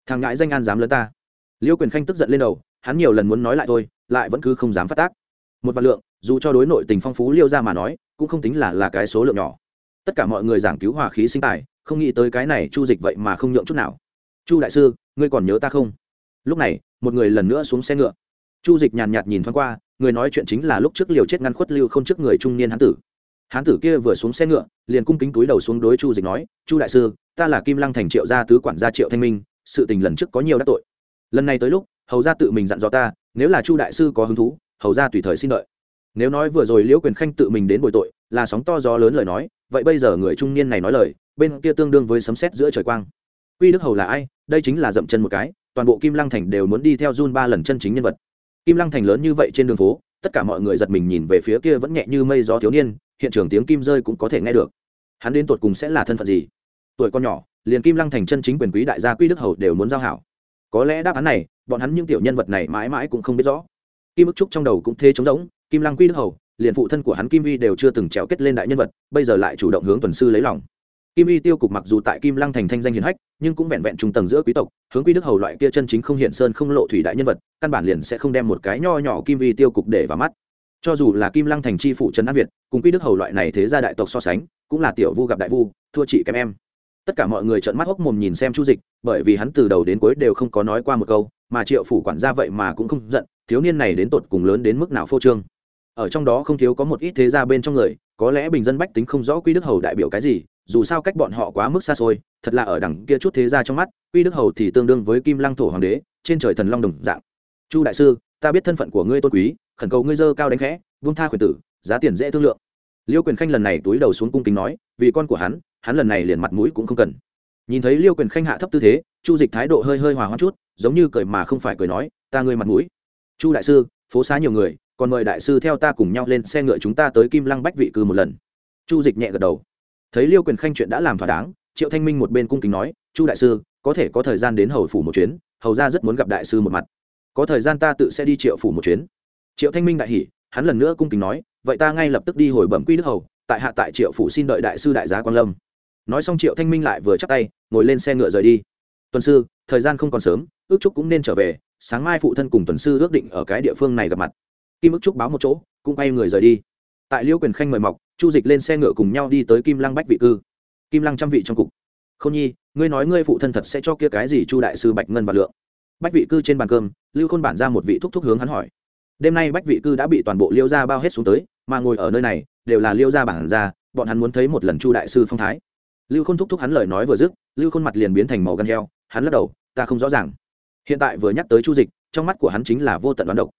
Thằng ngãi danh an dám lớn ta. Liêu quyền khanh tức giận lên đầu, hắn nhiều lần muốn nói lại thôi, lại vẫn cứ không dám phát tác. Một vạn lượng, dù cho đối nội tình phong phú liêu ra mà nói, cũng không tính là là cái số lượng nhỏ tất cả mọi người giảng cứu hòa khí sinh tài, không nghĩ tới cái này chu dịch vậy mà không nhượng chút nào. Chu đại sư, ngươi còn nhớ ta không? Lúc này, một người lần nữa xuống xe ngựa. Chu dịch nhàn nhạt nhìn thoáng qua, người nói chuyện chính là lúc trước liều chết ngăn khuất lưu không trước người trung niên hán tử. Hán tử kia vừa xuống xe ngựa, liền cung kính túi đầu xuống đối chu dịch nói, chu đại sư, ta là kim lăng thành triệu gia tứ quản gia triệu thanh minh, sự tình lần trước có nhiều đắc tội. Lần này tới lúc, hầu gia tự mình dặn dò ta, nếu là chu đại sư có hứng thú, hầu gia tùy thời xin đợi. Nếu nói vừa rồi liễu quyền khanh tự mình đến bồi tội, là sóng to gió lớn lời nói vậy bây giờ người trung niên này nói lời, bên kia tương đương với sấm sét giữa trời quang. Quy đức hầu là ai? Đây chính là dậm chân một cái, toàn bộ kim lăng thành đều muốn đi theo run ba lần chân chính nhân vật. Kim lăng thành lớn như vậy trên đường phố, tất cả mọi người giật mình nhìn về phía kia vẫn nhẹ như mây gió thiếu niên, hiện trường tiếng kim rơi cũng có thể nghe được. Hắn đến tột cùng sẽ là thân phận gì? Tuổi con nhỏ, liền kim lăng thành chân chính quyền quý đại gia quy đức hầu đều muốn giao hảo. Có lẽ đáp án này, bọn hắn những tiểu nhân vật này mãi mãi cũng không biết rõ. Kim ức trúc trong đầu cũng thê trống rỗng, kim lăng quy đức hầu liền phụ thân của hắn kim vi đều chưa từng trèo kết lên đại nhân vật, bây giờ lại chủ động hướng tuần sư lấy lòng. Kim y tiêu cục mặc dù tại kim lăng thành thanh danh hiền hách, nhưng cũng vẹn vẹn trung tầng giữa quý tộc, hướng quy đức hầu loại kia chân chính không hiện sơn không lộ thủy đại nhân vật, căn bản liền sẽ không đem một cái nho nhỏ kim y tiêu cục để vào mắt. Cho dù là kim lăng thành chi phủ trấn an việt, cùng quy đức hầu loại này thế gia đại tộc so sánh, cũng là tiểu vu gặp đại vu, thua chị kém em. Tất cả mọi người trợn mắt hốc mồm nhìn xem chu dịch, bởi vì hắn từ đầu đến cuối đều không có nói qua một câu, mà triệu phủ quản gia vậy mà cũng không giận, thiếu niên này đến tột cùng lớn đến mức nào phô trương ở trong đó không thiếu có một ít thế gia bên trong người, có lẽ bình dân bách tính không rõ quy đức hầu đại biểu cái gì, dù sao cách bọn họ quá mức xa xôi, thật là ở đằng kia chút thế gia trong mắt, quy đức hầu thì tương đương với kim lăng thổ hoàng đế, trên trời thần long đồng dạng. Chu đại sư, ta biết thân phận của ngươi tôn quý, khẩn cầu ngươi dơ cao đánh khẽ vung tha quyền tử, giá tiền dễ thương lượng. Liêu quyền khanh lần này túi đầu xuống cung kính nói, vì con của hắn hắn lần này liền mặt mũi cũng không cần. Nhìn thấy liêu quyền khanh hạ thấp tư thế, chu dịch thái độ hơi hơi hòa hoãn chút, giống như cười mà không phải cười nói, ta ngươi mặt mũi. Chu đại sư, phố xá nhiều người còn mời đại sư theo ta cùng nhau lên xe ngựa chúng ta tới kim lăng bách vị cư một lần. Chu dịch nhẹ gật đầu. Thấy liêu quyền khanh chuyện đã làm thỏa đáng, triệu thanh minh một bên cung kính nói, chu đại sư, có thể có thời gian đến hầu phủ một chuyến, hầu ra rất muốn gặp đại sư một mặt. Có thời gian ta tự sẽ đi triệu phủ một chuyến. Triệu thanh minh đại hỉ, hắn lần nữa cung kính nói, vậy ta ngay lập tức đi hồi bẩm quy đức hầu, tại hạ tại triệu phủ xin đợi đại sư đại giá quan lâm. Nói xong triệu thanh minh lại vừa chắc tay, ngồi lên xe ngựa rời đi. Tuần sư, thời gian không còn sớm, ước chúc cũng nên trở về, sáng mai phụ thân cùng tuần sư ước định ở cái địa phương này gặp mặt kim ức trúc báo một chỗ, cũng quay người rời đi. Tại liêu quyền khanh mời mọc, chu dịch lên xe ngựa cùng nhau đi tới kim lăng bách vị cư. Kim lăng trăm vị trong cục. Không nhi, ngươi nói ngươi phụ thân thật sẽ cho kia cái gì chu đại sư bạch ngân và lượng? Bách vị cư trên bàn cơm, lưu khôn bản ra một vị thúc thúc hướng hắn hỏi. Đêm nay bách vị cư đã bị toàn bộ liêu gia bao hết xuống tới, mà ngồi ở nơi này, đều là liêu gia bản ra bọn hắn muốn thấy một lần chu đại sư phong thái. Lưu khôn thúc thúc hắn lời nói vừa dứt, lưu khôn mặt liền biến thành màu gan heo, hắn lắc đầu, ta không rõ ràng. Hiện tại vừa nhắc tới chu dịch, trong mắt của hắn chính là vô tận đoán độc.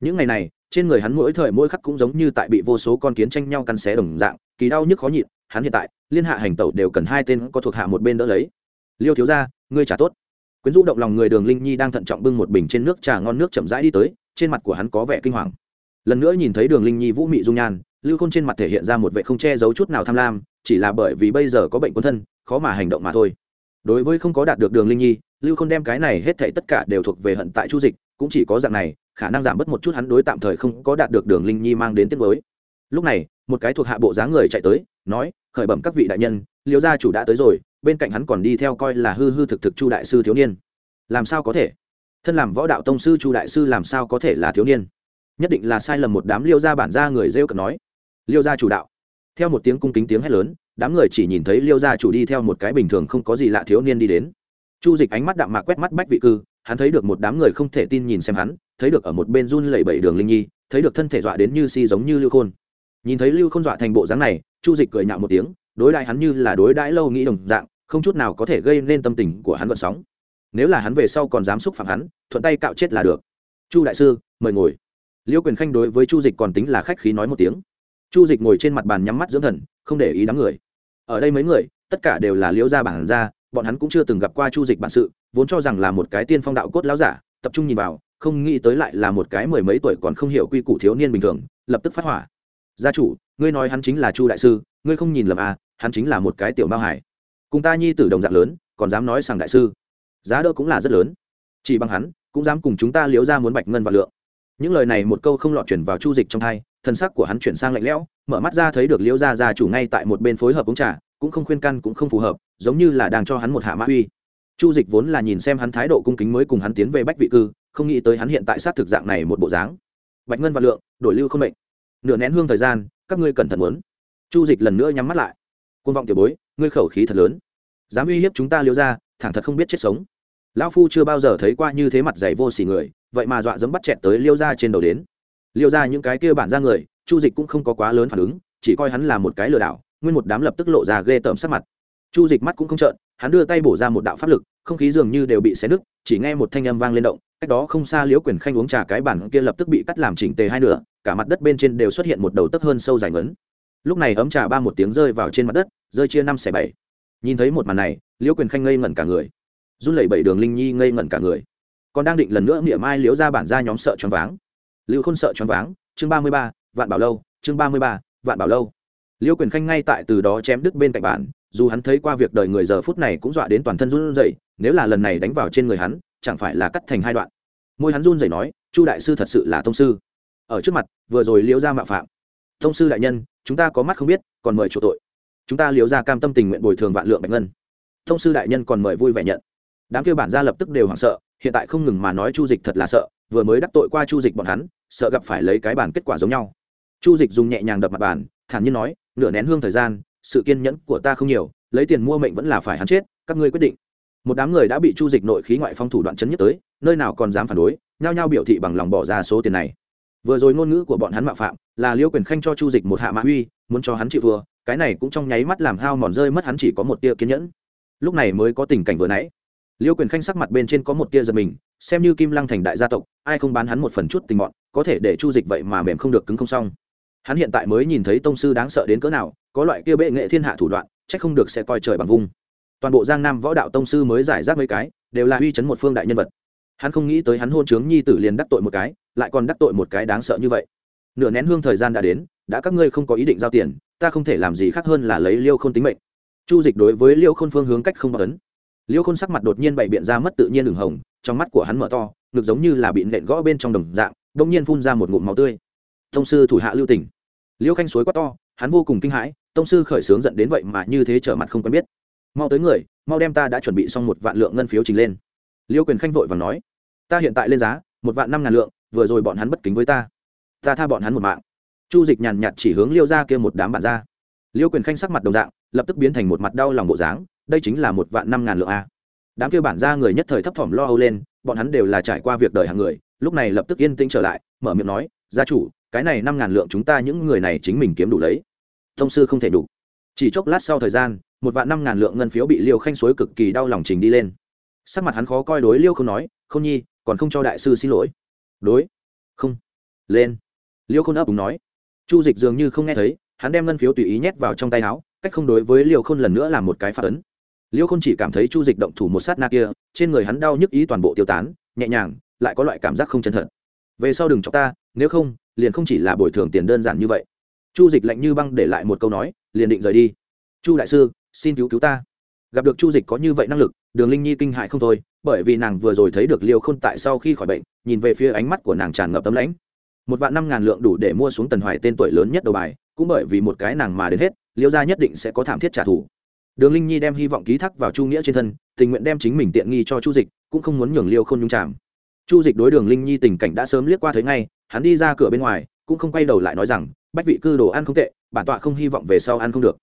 Những ngày này trên người hắn mỗi thời mỗi khắc cũng giống như tại bị vô số con kiến tranh nhau căn xé đồng dạng, kỳ đau nhức khó nhịn, hắn hiện tại, liên hạ hành tẩu đều cần hai tên có thuộc hạ một bên đỡ lấy. Liêu thiếu ra ngươi trả tốt. Quyến rũ động lòng người đường linh nhi đang thận trọng bưng một bình trên nước trà ngon nước chậm rãi đi tới, trên mặt của hắn có vẻ kinh hoàng. Lần nữa nhìn thấy đường linh nhi vũ mị dung nhan, lưu khôn trên mặt thể hiện ra một vệ không che giấu chút nào tham lam, chỉ là bởi vì bây giờ có bệnh quân thân, khó mà hành động mà thôi. Đối với không có đạt được đường linh nhi, lưu khôn đem cái này hết thảy tất cả đều thuộc về hận tại chu dịch, cũng chỉ có dạng này khả năng giảm bớt một chút hắn đối tạm thời không có đạt được đường linh nhi mang đến tiết mới. Lúc này, một cái thuộc hạ bộ dáng người chạy tới, nói, khởi bẩm các vị đại nhân, liêu gia chủ đã tới rồi, bên cạnh hắn còn đi theo coi là hư hư thực thực chu đại sư thiếu niên. Làm sao có thể? Thân làm võ đạo tông sư chu đại sư làm sao có thể là thiếu niên? Nhất định là sai lầm một đám liêu gia bản gia người rêu cực nói. Liêu gia chủ đạo. Theo một tiếng cung kính tiếng hét lớn, đám người chỉ nhìn thấy liêu gia chủ đi theo một cái bình thường không có gì lạ thiếu niên đi đến. Chu dịch ánh mắt đạm mạc quét mắt bách vị cư, hắn thấy được một đám người không thể tin nhìn xem hắn thấy được ở một bên run lẩy bẩy đường linh nhi, thấy được thân thể dọa đến như si giống như lưu khôn. Nhìn thấy lưu khôn dọa thành bộ dáng này, chu dịch cười nhạo một tiếng, đối đại hắn như là đối đãi lâu nghĩ đồng dạng, không chút nào có thể gây nên tâm tình của hắn vận sóng. Nếu là hắn về sau còn dám xúc phạm hắn, thuận tay cạo chết là được. Chu đại sư, mời ngồi. Liêu quyền khanh đối với chu dịch còn tính là khách khí nói một tiếng. Chu dịch ngồi trên mặt bàn nhắm mắt dưỡng thần, không để ý đám người. Ở đây mấy người, tất cả đều là liễu gia bản gia, bọn hắn cũng chưa từng gặp qua chu dịch bản sự, vốn cho rằng là một cái tiên phong đạo cốt láo giả, tập trung nhìn vào không nghĩ tới lại là một cái mười mấy tuổi còn không hiểu quy củ thiếu niên bình thường, lập tức phát hỏa. Gia chủ, ngươi nói hắn chính là chu đại sư, ngươi không nhìn lầm à hắn chính là một cái tiểu mao hải. Cùng ta nhi tử đồng dạng lớn, còn dám nói sàng đại sư. Giá đỡ cũng là rất lớn. Chỉ bằng hắn, cũng dám cùng chúng ta liếu ra muốn bạch ngân và lượng. Những lời này một câu không lọt chuyển vào chu dịch trong thai thân sắc của hắn chuyển sang lạnh lẽo, mở mắt ra thấy được liễu gia gia chủ ngay tại một bên phối hợp uống trà, cũng không khuyên căn cũng không phù hợp, giống như là đang cho hắn một hạ mã uy. Chu dịch vốn là nhìn xem hắn thái độ cung kính mới cùng hắn tiến về bách vị cư không nghĩ tới hắn hiện tại sát thực dạng này một bộ dáng. Bạch ngân và lượng, đổi lưu không mệnh. Nửa nén hương thời gian, các ngươi cẩn thận muốn. Chu dịch lần nữa nhắm mắt lại. Côn vọng tiểu bối, ngươi khẩu khí thật lớn. Dám uy hiếp chúng ta Liêu ra thẳng thật không biết chết sống. Lão phu chưa bao giờ thấy qua như thế mặt dày vô xỉ người, vậy mà dọa dẫm bắt chẹt tới liêu ra trên đầu đến. Liêu ra những cái kia bản ra người, chu dịch cũng không có quá lớn phản ứng, chỉ coi hắn là một cái lừa đảo, nguyên một đám lập tức lộ ra ghê tởm sắc mặt. Chu dịch mắt cũng không trợn hắn đưa tay bổ ra một đạo pháp lực, không khí dường như đều bị xé nứt, chỉ nghe một thanh âm vang lên động, cách đó không xa liễu quyền khanh uống trà cái bản kia lập tức bị cắt làm chỉnh tề hai nửa, cả mặt đất bên trên đều xuất hiện một đầu tấc hơn sâu dài ngấn. Lúc này ấm trà ba một tiếng rơi vào trên mặt đất, rơi chia năm xẻ bảy. Nhìn thấy một màn này, liễu quyền khanh ngây ngẩn cả người. Run lẩy bảy đường linh nhi ngây ngẩn cả người. Còn đang định lần nữa nghĩa mai liễu ra bản ra nhóm sợ choáng váng. Lưu khôn sợ choáng váng, chương ba mươi ba, vạn bảo lâu, chương ba mươi ba, vạn bảo lâu. Liễu quyền khanh ngay tại từ đó chém đứt bên cạnh bản dù hắn thấy qua việc đời người giờ phút này cũng dọa đến toàn thân run rẩy, nếu là lần này đánh vào trên người hắn, chẳng phải là cắt thành hai đoạn. Môi hắn run rẩy nói, chu đại sư thật sự là tông sư. Ở trước mặt, vừa rồi liễu ra mạo phạm. Tông sư đại nhân, chúng ta có mắt không biết, còn mời chủ tội. Chúng ta liễu ra cam tâm tình nguyện bồi thường vạn lượng bạch ngân. Tông sư đại nhân còn mời vui vẻ nhận. Đám kêu bản gia lập tức đều hoảng sợ, hiện tại không ngừng mà nói chu dịch thật là sợ, vừa mới đắc tội qua chu dịch bọn hắn, sợ gặp phải lấy cái bản kết quả giống nhau. Chu dịch dùng nhẹ nhàng đập mặt bàn, thản nhiên nói, nửa nén hương thời gian sự kiên nhẫn của ta không nhiều, lấy tiền mua mệnh vẫn là phải hắn chết, các ngươi quyết định. Một đám người đã bị chu dịch nội khí ngoại phong thủ đoạn chấn nhất tới, nơi nào còn dám phản đối, nhao nhao biểu thị bằng lòng bỏ ra số tiền này. Vừa rồi ngôn ngữ của bọn hắn mạo phạm là liêu quyền khanh cho chu dịch một hạ mạ uy, muốn cho hắn chịu vừa cái này cũng trong nháy mắt làm hao mòn rơi mất hắn chỉ có một tia kiên nhẫn. Lúc này mới có tình cảnh vừa nãy. Liêu quyền khanh sắc mặt bên trên có một tia giật mình, xem như kim lăng thành đại gia tộc, ai không bán hắn một phần chút tình mọn, có thể để chu dịch vậy mà mềm không được cứng không xong. Hắn hiện tại mới nhìn thấy tông sư đáng sợ đến cỡ nào có loại kia bệ nghệ thiên hạ thủ đoạn trách không được sẽ coi trời bằng vung. Toàn bộ giang nam võ đạo tông sư mới giải rác mấy cái, đều là uy chấn một phương đại nhân vật. Hắn không nghĩ tới hắn hôn trướng nhi tử liền đắc tội một cái, lại còn đắc tội một cái đáng sợ như vậy. Nửa nén hương thời gian đã đến, đã các ngươi không có ý định giao tiền, ta không thể làm gì khác hơn là lấy liêu k h ô n tính mệnh. Chu dịch đối với liêu khôn phương hướng cách không bảo ấn. Liêu khôn sắc mặt đột nhiên bày biện ra mất tự nhiên đường hồng, trong mắt của hắn mở to, ngực giống như là bị nện gõ bên trong đồng dạng đ ỗ n g nhiên phun ra một ngụm máu tươi. Thông sư thủ hạ lưu tỉnh liêu khanh suối quá to hắn vô cùng kinh hãi, tông sư khởi sướng dẫn đến vậy mà như thế trở mặt không quen biết. Mau tới người, mau đem ta đã chuẩn bị xong một vạn lượng ngân phiếu trình lên. Liêu quyền khanh vội và nói, ta hiện tại lên giá, một vạn năm ngàn lượng, vừa rồi bọn hắn bất kính với ta. Ta tha bọn hắn một mạng. Chu dịch nhàn nhạt chỉ hướng liêu ra kia một đám bạn ra. Liêu quyền khanh sắc mặt đồng dạng, lập tức biến thành một mặt đau lòng bộ dáng, đây chính là một vạn năm ngàn lượng a. Đám kia bản ra người nhất thời thấp thỏm lo âu lên, bọn hắn đều là trải qua việc đời hàng người, lúc này lập tức yên tĩnh trở lại, mở miệng nói, gia chủ cái này năm ngàn lượng chúng ta những người này chính mình kiếm đủ lấy. Thông sư không thể đủ. Chỉ chốc lát sau thời gian, một vạn năm ngàn lượng ngân phiếu bị liêu khanh suối cực kỳ đau lòng trình đi lên. Sắc mặt hắn khó coi đối liêu không nói, không nhi, còn không cho đại sư xin lỗi. Đối. Không. Lên. Liêu không ấp đúng nói. Chu dịch dường như không nghe thấy, hắn đem ngân phiếu tùy ý nhét vào trong tay áo, cách không đối với liêu khôn lần nữa là một cái phát ấn liêu khôn chỉ cảm thấy chu dịch động thủ một sát na kia, trên người hắn đau nhức ý toàn bộ tiêu tán, nhẹ nhàng, lại có loại cảm giác không chân thật. Về sau đừng cho ta, nếu không liền không chỉ là bồi thường tiền đơn giản như vậy. Chu dịch lạnh như băng để lại một câu nói, liền định rời đi. Chu đại sư, xin cứu cứu ta. Gặp được chu dịch có như vậy năng lực, đường linh nhi kinh hại không thôi, bởi vì nàng vừa rồi thấy được liêu khôn tại sau khi khỏi bệnh, nhìn về phía ánh mắt của nàng tràn ngập tấm lãnh. Một vạn năm ngàn lượng đủ để mua xuống tần hoài tên tuổi lớn nhất đầu bài, cũng bởi vì một cái nàng mà đến hết, liêu gia nhất định sẽ có thảm thiết trả thù. Đường linh nhi đem hy vọng ký thác vào chu nghĩa trên thân, tình nguyện đem chính mình tiện nghi cho chu dịch, cũng không muốn nhường liêu Khôn nhúng nhung chạm chu dịch đối đường linh nhi tình cảnh đã sớm liếc qua thấy ngay, hắn đi ra cửa bên ngoài, cũng không quay đầu lại nói rằng, bách vị cư đồ ăn không tệ, bản tọa không hy vọng về sau ăn không được.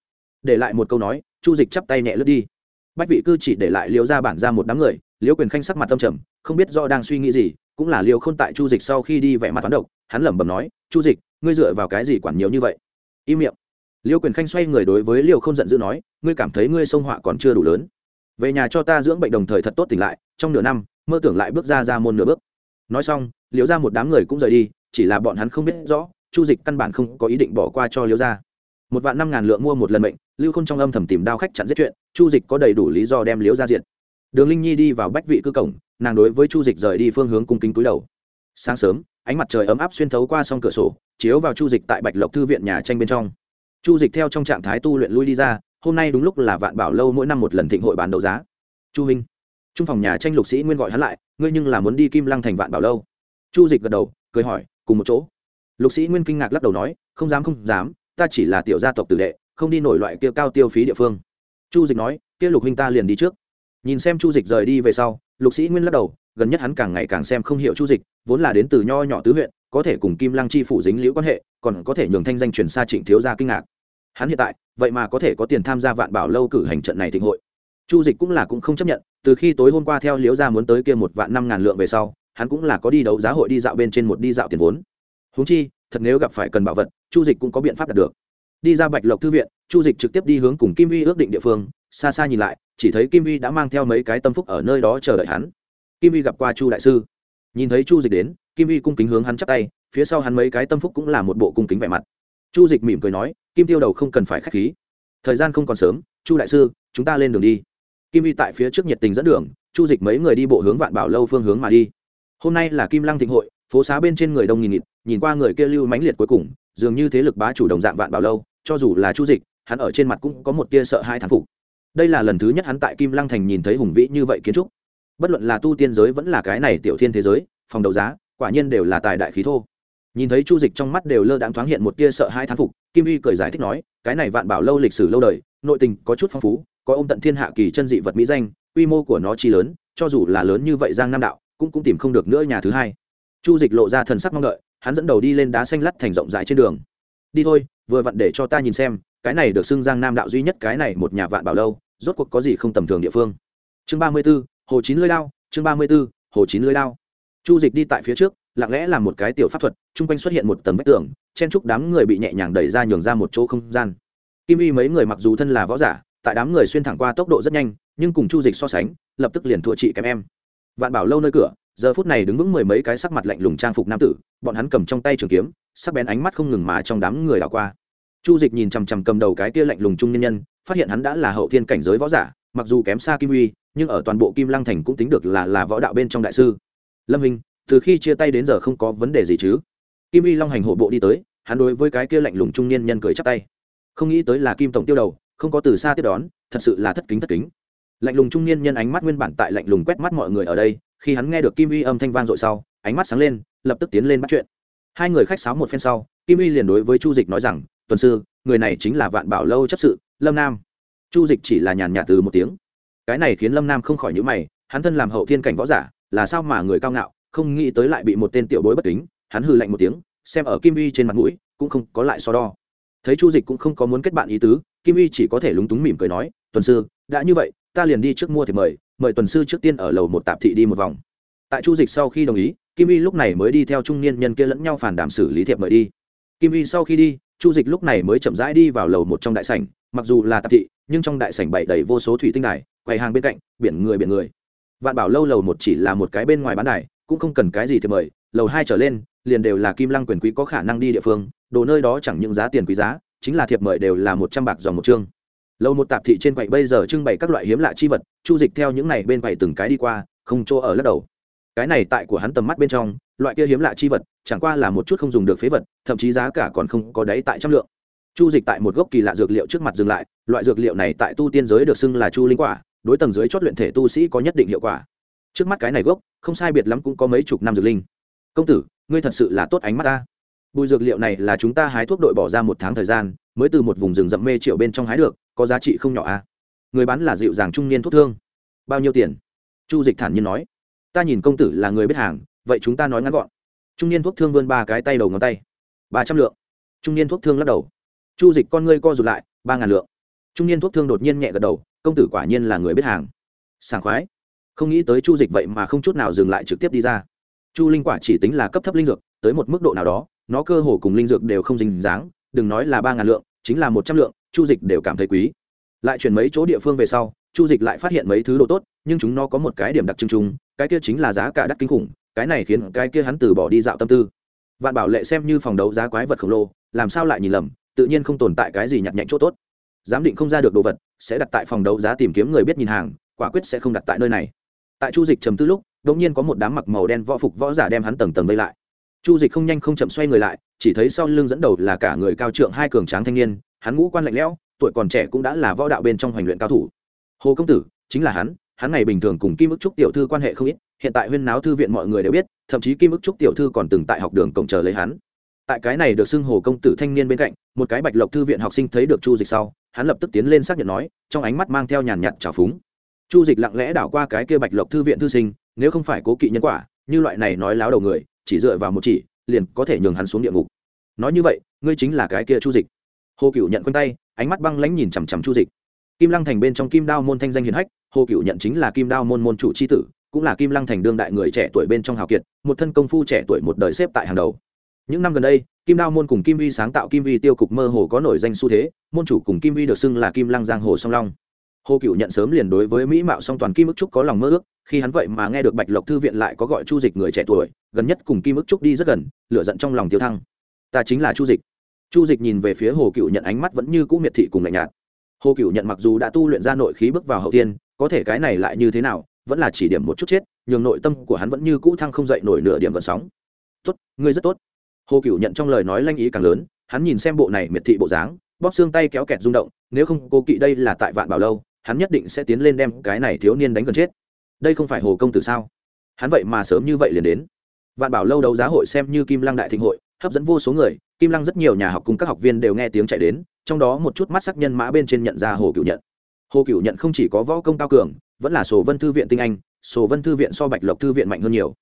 Để lại một câu nói, chu dịch chắp tay nhẹ lướt đi. Bách vị cư chỉ để lại liều ra bản ra một đám người liều quyền khanh sắc mặt tâm trầm, không biết do đang suy nghĩ gì, cũng là liều k h ô n tại chu dịch sau khi đi vẻ mặt toán độc, hắn lẩm bẩm nói, chu dịch, ngươi dựa vào cái gì quản nhiều như vậy? Im miệng. Liều quyền khanh xoay người đối với liều k h ô n giận dữ nói, ngươi cảm thấy ngươi sông họa còn chưa đủ lớn. Về nhà cho ta dưỡng bệnh đồng thời thật tốt tỉnh lại, trong nửa năm mơ tưởng lại bước ra ra môn nửa bước. Nói xong, liễu ra một đám người cũng rời đi, chỉ là bọn hắn không biết rõ, chu dịch căn bản không có ý định bỏ qua cho liễu gia. Một vạn năm ngàn lượng mua một lần mệnh, lưu k h ô n trong âm thầm tìm đao khách chặn giết chuyện, chu dịch có đầy đủ lý do đem liếu ra diện đường linh nhi đi vào bách vị cư cổng, nàng đối với chu dịch rời đi phương hướng cung kính túi đầu. Sáng sớm, ánh mặt trời ấm áp xuyên thấu qua s cửa sổ, chiếu vào chu dịch tại bạch lộc thư viện nhà tranh bên trong. Chu dịch theo trong trạng thái tu luyện lui đi ra, hôm nay đúng lúc là vạn bảo lâu mỗi năm một lần thịnh hội bán đấu giá. Chu h i n h trung phòng nhà tranh lục sĩ nguyên gọi hắn lại, ngươi nhưng là muốn đi kim lăng thành vạn bảo lâu? Chu dịch gật đầu, cười hỏi, cùng một chỗ. Lục sĩ nguyên kinh ngạc lắc đầu nói, không dám không dám, ta chỉ là tiểu gia tộc tử đệ, không đi nổi loại kia cao tiêu phí địa phương. Chu dịch nói, kia lục huynh ta liền đi trước. Nhìn xem chu dịch rời đi về sau, lục sĩ nguyên lắc đầu, gần nhất hắn càng ngày càng xem không hiểu chu dịch, vốn là đến từ nho nhỏ tứ huyện, có thể cùng kim lăng chi phủ dính liễu quan hệ, còn có thể nhường thanh danh truyền xa trịnh thiếu gia kinh ngạc. Hắn hiện tại, vậy mà có thể có tiền tham gia vạn bảo lâu cử hành trận này thịnh hội. Chu dịch cũng là cũng không chấp nhận từ khi tối hôm qua theo liễu gia muốn tới kia một vạn năm ngàn lượng về sau, hắn cũng là có đi đấu giá hội đi dạo bên trên một đi dạo tiền vốn. Húng chi, thật nếu gặp phải cần bảo vật, chu dịch cũng có biện pháp đạt được. Đi ra bạch lộc thư viện, chu dịch trực tiếp đi hướng cùng kim uy ước định địa phương, xa xa nhìn lại, chỉ thấy kim uy đã mang theo mấy cái tâm phúc ở nơi đó chờ đợi hắn. Kim uy gặp qua chu đại sư. Nhìn thấy chu dịch đến, kim uy cung kính hướng hắn chắp tay, phía sau hắn mấy cái tâm phúc cũng là một bộ cung kính vẻ mặt. Chu dịch mỉm cười nói, kim tiêu đầu không cần phải k h á c h khí. Thời gian không còn sớm, chu đại sư, chúng ta lên đường đi kim uy tại phía trước nhiệt tình dẫn đường, chu dịch mấy người đi bộ hướng vạn bảo lâu phương hướng mà đi. Hôm nay là kim lăng thịnh hội, phố xá bên trên người đông nghìn nghịt, nhìn qua người kia lưu mãnh liệt cuối cùng, dường như thế lực bá chủ đồng dạng vạn bảo lâu, cho dù là chu dịch, hắn ở trên mặt cũng có một tia sợ hai thán phục. Đây là lần thứ nhất hắn tại kim lăng thành nhìn thấy hùng vĩ như vậy kiến trúc. Bất luận là tu tiên giới vẫn là cái này tiểu thiên thế giới, phòng đấu giá, quả nhiên đều là tài đại khí thô. Nhìn thấy chu dịch trong mắt đều lơ đãng thoáng hiện một tia sợ hai thán phục, kim uy cười giải thích nói, cái này vạn bảo lâu lịch sử lâu đời, nội tình có chút phong phú có ôm tận thiên hạ kỳ chân dị vật mỹ danh, quy mô của nó chi lớn, cho dù là lớn như vậy giang nam đạo cũng cũng tìm không được nữa nhà thứ hai. Chu dịch lộ ra thần sắc mong đợi, hắn dẫn đầu đi lên đá xanh lắt thành rộng rãi trên đường. Đi thôi, vừa vặn để cho ta nhìn xem, cái này được xưng giang nam đạo duy nhất cái này một nhà vạn bảo lâu, rốt cuộc có gì không tầm thường địa phương. Chương ba mươi b ố hồ chín lưới lao chương ba mươi b ố hồ chín lưới lao chu dịch đi tại phía trước, lặng lẽ làm một cái tiểu pháp thuật, chung quanh xuất hiện một tấm vách tường, chen chúc đám người bị nhẹ nhàng đẩy ra nhường ra một chỗ không gian. Kim y mấy người mặc dù thân là võ giả tại đám người xuyên thẳng qua tốc độ rất nhanh, nhưng cùng chu dịch so sánh, lập tức liền thua chị kém em. Vạn bảo lâu nơi cửa, giờ phút này đứng vững mười mấy cái sắc mặt lạnh lùng trang phục nam tử, bọn hắn cầm trong tay trường kiếm, sắc bén ánh mắt không ngừng mà trong đám người đảo qua. Chu dịch nhìn chằm chằm cầm đầu cái kia lạnh lùng trung nhân nhân, phát hiện hắn đã là hậu thiên cảnh giới võ giả, mặc dù kém xa kim uy, nhưng ở toàn bộ kim lăng thành cũng tính được là là võ đạo bên trong đại sư. Lâm hình, từ khi chia tay đến giờ không có vấn đề gì chứ? Kim uy long hành hộ bộ đi tới, hắn đối với cái kia lạnh lùng trung niên nhân cười chắp tay. Không nghĩ tới là kim tổng tiêu đầu không có từ xa tiếp đón, thật sự là thất kính thất kính. Lạnh lùng trung niên nhân ánh mắt nguyên bản tại lạnh lùng quét mắt mọi người ở đây, khi hắn nghe được kim uy âm thanh vang dội sau, ánh mắt sáng lên, lập tức tiến lên bắt chuyện. Hai người khách sáo một phen sau, kim uy liền đối với chu dịch nói rằng, tuần sư, người này chính là vạn bảo lâu chấp sự, lâm nam. Chu dịch chỉ là nhàn nhạt từ một tiếng. Cái này khiến lâm nam không khỏi nhữ mày, hắn thân làm hậu thiên cảnh võ giả, là sao mà người cao ngạo, không nghĩ tới lại bị một tên tiểu bối bất kính, hắn hừ lạnh một tiếng, xem ở kim uy trên mặt mũi, cũng không có lại so đo. Thấy chu dịch cũng không có muốn kết bạn ý tứ kim Y chỉ có thể lúng túng mỉm cười nói, tuần sư, đã như vậy, ta liền đi trước mua thì mời mời tuần sư trước tiên ở lầu một tạp thị đi một vòng. Tại chu dịch sau khi đồng ý, kim y lúc này mới đi theo trung niên nhân kia lẫn nhau phản đảm xử lý thiệp mời đi. Kim y sau khi đi, chu dịch lúc này mới chậm rãi đi vào lầu một trong đại sảnh, mặc dù là tạp thị, nhưng trong đại sảnh bày đầy vô số thủy tinh đài, quầy hàng bên cạnh, biển người biển người. Vạn bảo lâu lầu một chỉ là một cái bên ngoài bán đài, cũng không cần cái gì thiệp mời, lầu hai trở lên, liền đều là kim lăng quyền quý có khả năng đi địa phương, đồ nơi đó chẳng những giá tiền quý giá chính là thiệp mời đều là một trăm bạc dòng một chương. Lâu một tạp thị trên quầy bây giờ trưng bày các loại hiếm lạ chi vật, chu dịch theo những này bên quầy từng cái đi qua, không chỗ ở lắc đầu. Cái này tại của hắn tầm mắt bên trong, loại kia hiếm lạ chi vật, chẳng qua là một chút không dùng được phế vật, thậm chí giá cả còn không có đáy tại trăm lượng. Chu dịch tại một gốc kỳ lạ dược liệu trước mặt dừng lại, loại dược liệu này tại tu tiên giới được xưng là chu linh quả, đối tầng dưới chót luyện thể tu sĩ có nhất định hiệu quả. Trước mắt cái này gốc, không sai biệt lắm cũng có mấy chục năm dược linh. Công tử, ngươi thật sự là tốt ánh mắt ta bùi dược liệu này là chúng ta hái thuốc đội bỏ ra một tháng thời gian, mới từ một vùng rừng rậm mê triệu bên trong hái được, có giá trị không nhỏ à? Người bán là dịu dàng trung niên thuốc thương. Bao nhiêu tiền? Chu dịch thản nhiên nói. Ta nhìn công tử là người biết hàng, vậy chúng ta nói ngắn gọn. Trung niên thuốc thương vươn ba cái tay đầu ngón tay. Ba trăm lượng. Trung niên thuốc thương lắc đầu. Chu dịch con ngươi co rụt lại, ba ngàn lượng. Trung niên thuốc thương đột nhiên nhẹ gật đầu, công tử quả nhiên là người biết hàng. Sảng khoái. Không nghĩ tới chu dịch vậy mà không chút nào dừng lại trực tiếp đi ra. Chu linh quả chỉ tính là cấp thấp linh dược, tới một mức độ nào đó nó cơ hồ cùng linh dược đều không dính dáng, đừng nói là ba ngàn lượng, chính là một trăm lượng, chu dịch đều cảm thấy quý. Lại chuyển mấy chỗ địa phương về sau, chu dịch lại phát hiện mấy thứ đồ tốt, nhưng chúng nó có một cái điểm đặc trưng chung, cái kia chính là giá cả đắt kinh khủng, cái này khiến cái kia hắn từ bỏ đi dạo tâm tư. Vạn bảo lệ xem như phòng đấu giá quái vật khổng lồ, làm sao lại nhìn lầm, tự nhiên không tồn tại cái gì nhặt nhạnh chỗ tốt. Giám định không ra được đồ vật, sẽ đặt tại phòng đấu giá tìm kiếm người biết nhìn hàng, quả quyết sẽ không đặt tại nơi này. Tại chu dịch trầm tư lúc đ ỗ n g nhiên có một đám mặc màu đen võ phục võ giả đem hắn tầng tầng vây lại chu dịch không nhanh không chậm xoay người lại, chỉ thấy sau lưng dẫn đầu là cả người cao trượng hai cường tráng thanh niên, hắn ngũ quan lạnh lẽo, tuổi còn trẻ cũng đã là võ đạo bên trong hoành luyện cao thủ. Hồ công tử, chính là hắn hắn này bình thường cùng kim ức trúc tiểu thư quan hệ không ít, hiện tại huyên náo thư viện mọi người đều biết, thậm chí kim ức trúc tiểu thư còn từng tại học đường cổng chờ lấy hắn. Tại cái này được xưng hồ công tử thanh niên bên cạnh, một cái bạch lộc thư viện học sinh thấy được chu dịch sau, hắn lập tức tiến lên xác nhận nói, trong ánh mắt mang theo nhàn nhạt trào phúng. Chu dịch lặng lẽ đảo qua cái kia bạch lộc thư viện thư sinh, nếu không phải cố kỵ nhân quả, như loại này nói láo đầu người chỉ dựa vào một chỉ, liền có thể nhường hắn xuống địa ngục. Nói như vậy, ngươi chính là cái kia chu dịch. Hồ cựu nhận quanh tay, ánh mắt băng lãnh nhìn chằm chằm chu dịch. Kim lăng thành bên trong kim đao môn thanh danh hiền hách, hồ cựu nhận chính là kim đao môn môn chủ c h i tử, cũng là kim lăng thành đương đại người trẻ tuổi bên trong hào kiệt, một thân công phu trẻ tuổi một đời xếp tại hàng đầu. Những năm gần đây, kim đao môn cùng kim vi sáng tạo kim vi tiêu cục mơ hồ có nổi danh xu thế, môn chủ cùng kim vi được xưng là kim lăng giang hồ song long. Hồ cựu nhận sớm liền đối với mỹ mạo song toàn kim ức trúc có lòng mơ ước, khi hắn vậy mà nghe được bạch lộc thư viện lại có gọi chu dịch người trẻ tuổi gần nhất cùng kim ức trúc đi rất gần, lửa giận trong lòng tiêu thăng. Ta chính là chu dịch. Chu dịch nhìn về phía hồ cựu nhận, ánh mắt vẫn như cũ miệt thị cùng lạnh nhạt. Hồ cựu nhận mặc dù đã tu luyện ra nội khí bước vào hậu tiên có thể cái này lại như thế nào, vẫn là chỉ điểm một chút chết, nhường nội tâm của hắn vẫn như cũ thăng không dậy nổi nửa điểm vận sóng. Tốt, ngươi rất tốt. Hồ cựu nhận trong lời nói lanh ý càng lớn, hắn nhìn xem bộ này miệt thị bộ dáng, bóp xương tay kéo kẹt rung động, nếu không cô kỵ đây là tại vạn bảo lâu, hắn nhất định sẽ tiến lên đem cái này thiếu niên đánh gần chết. Đây không phải hồ công tử sao? Hắn vậy mà sớm như vậy liền đến vạn bảo lâu đấu giá hội xem như kim lăng đại thịnh hội, hấp dẫn vô số người, kim lăng rất nhiều nhà học cùng các học viên đều nghe tiếng chạy đến, trong đó một chút mắt sắc nhân mã bên trên nhận ra hồ cửu nhận. Hồ cửu nhận không chỉ có võ công cao cường, vẫn là sổ vân thư viện tinh anh, sổ vân thư viện so bạch lộc thư viện mạnh hơn nhiều.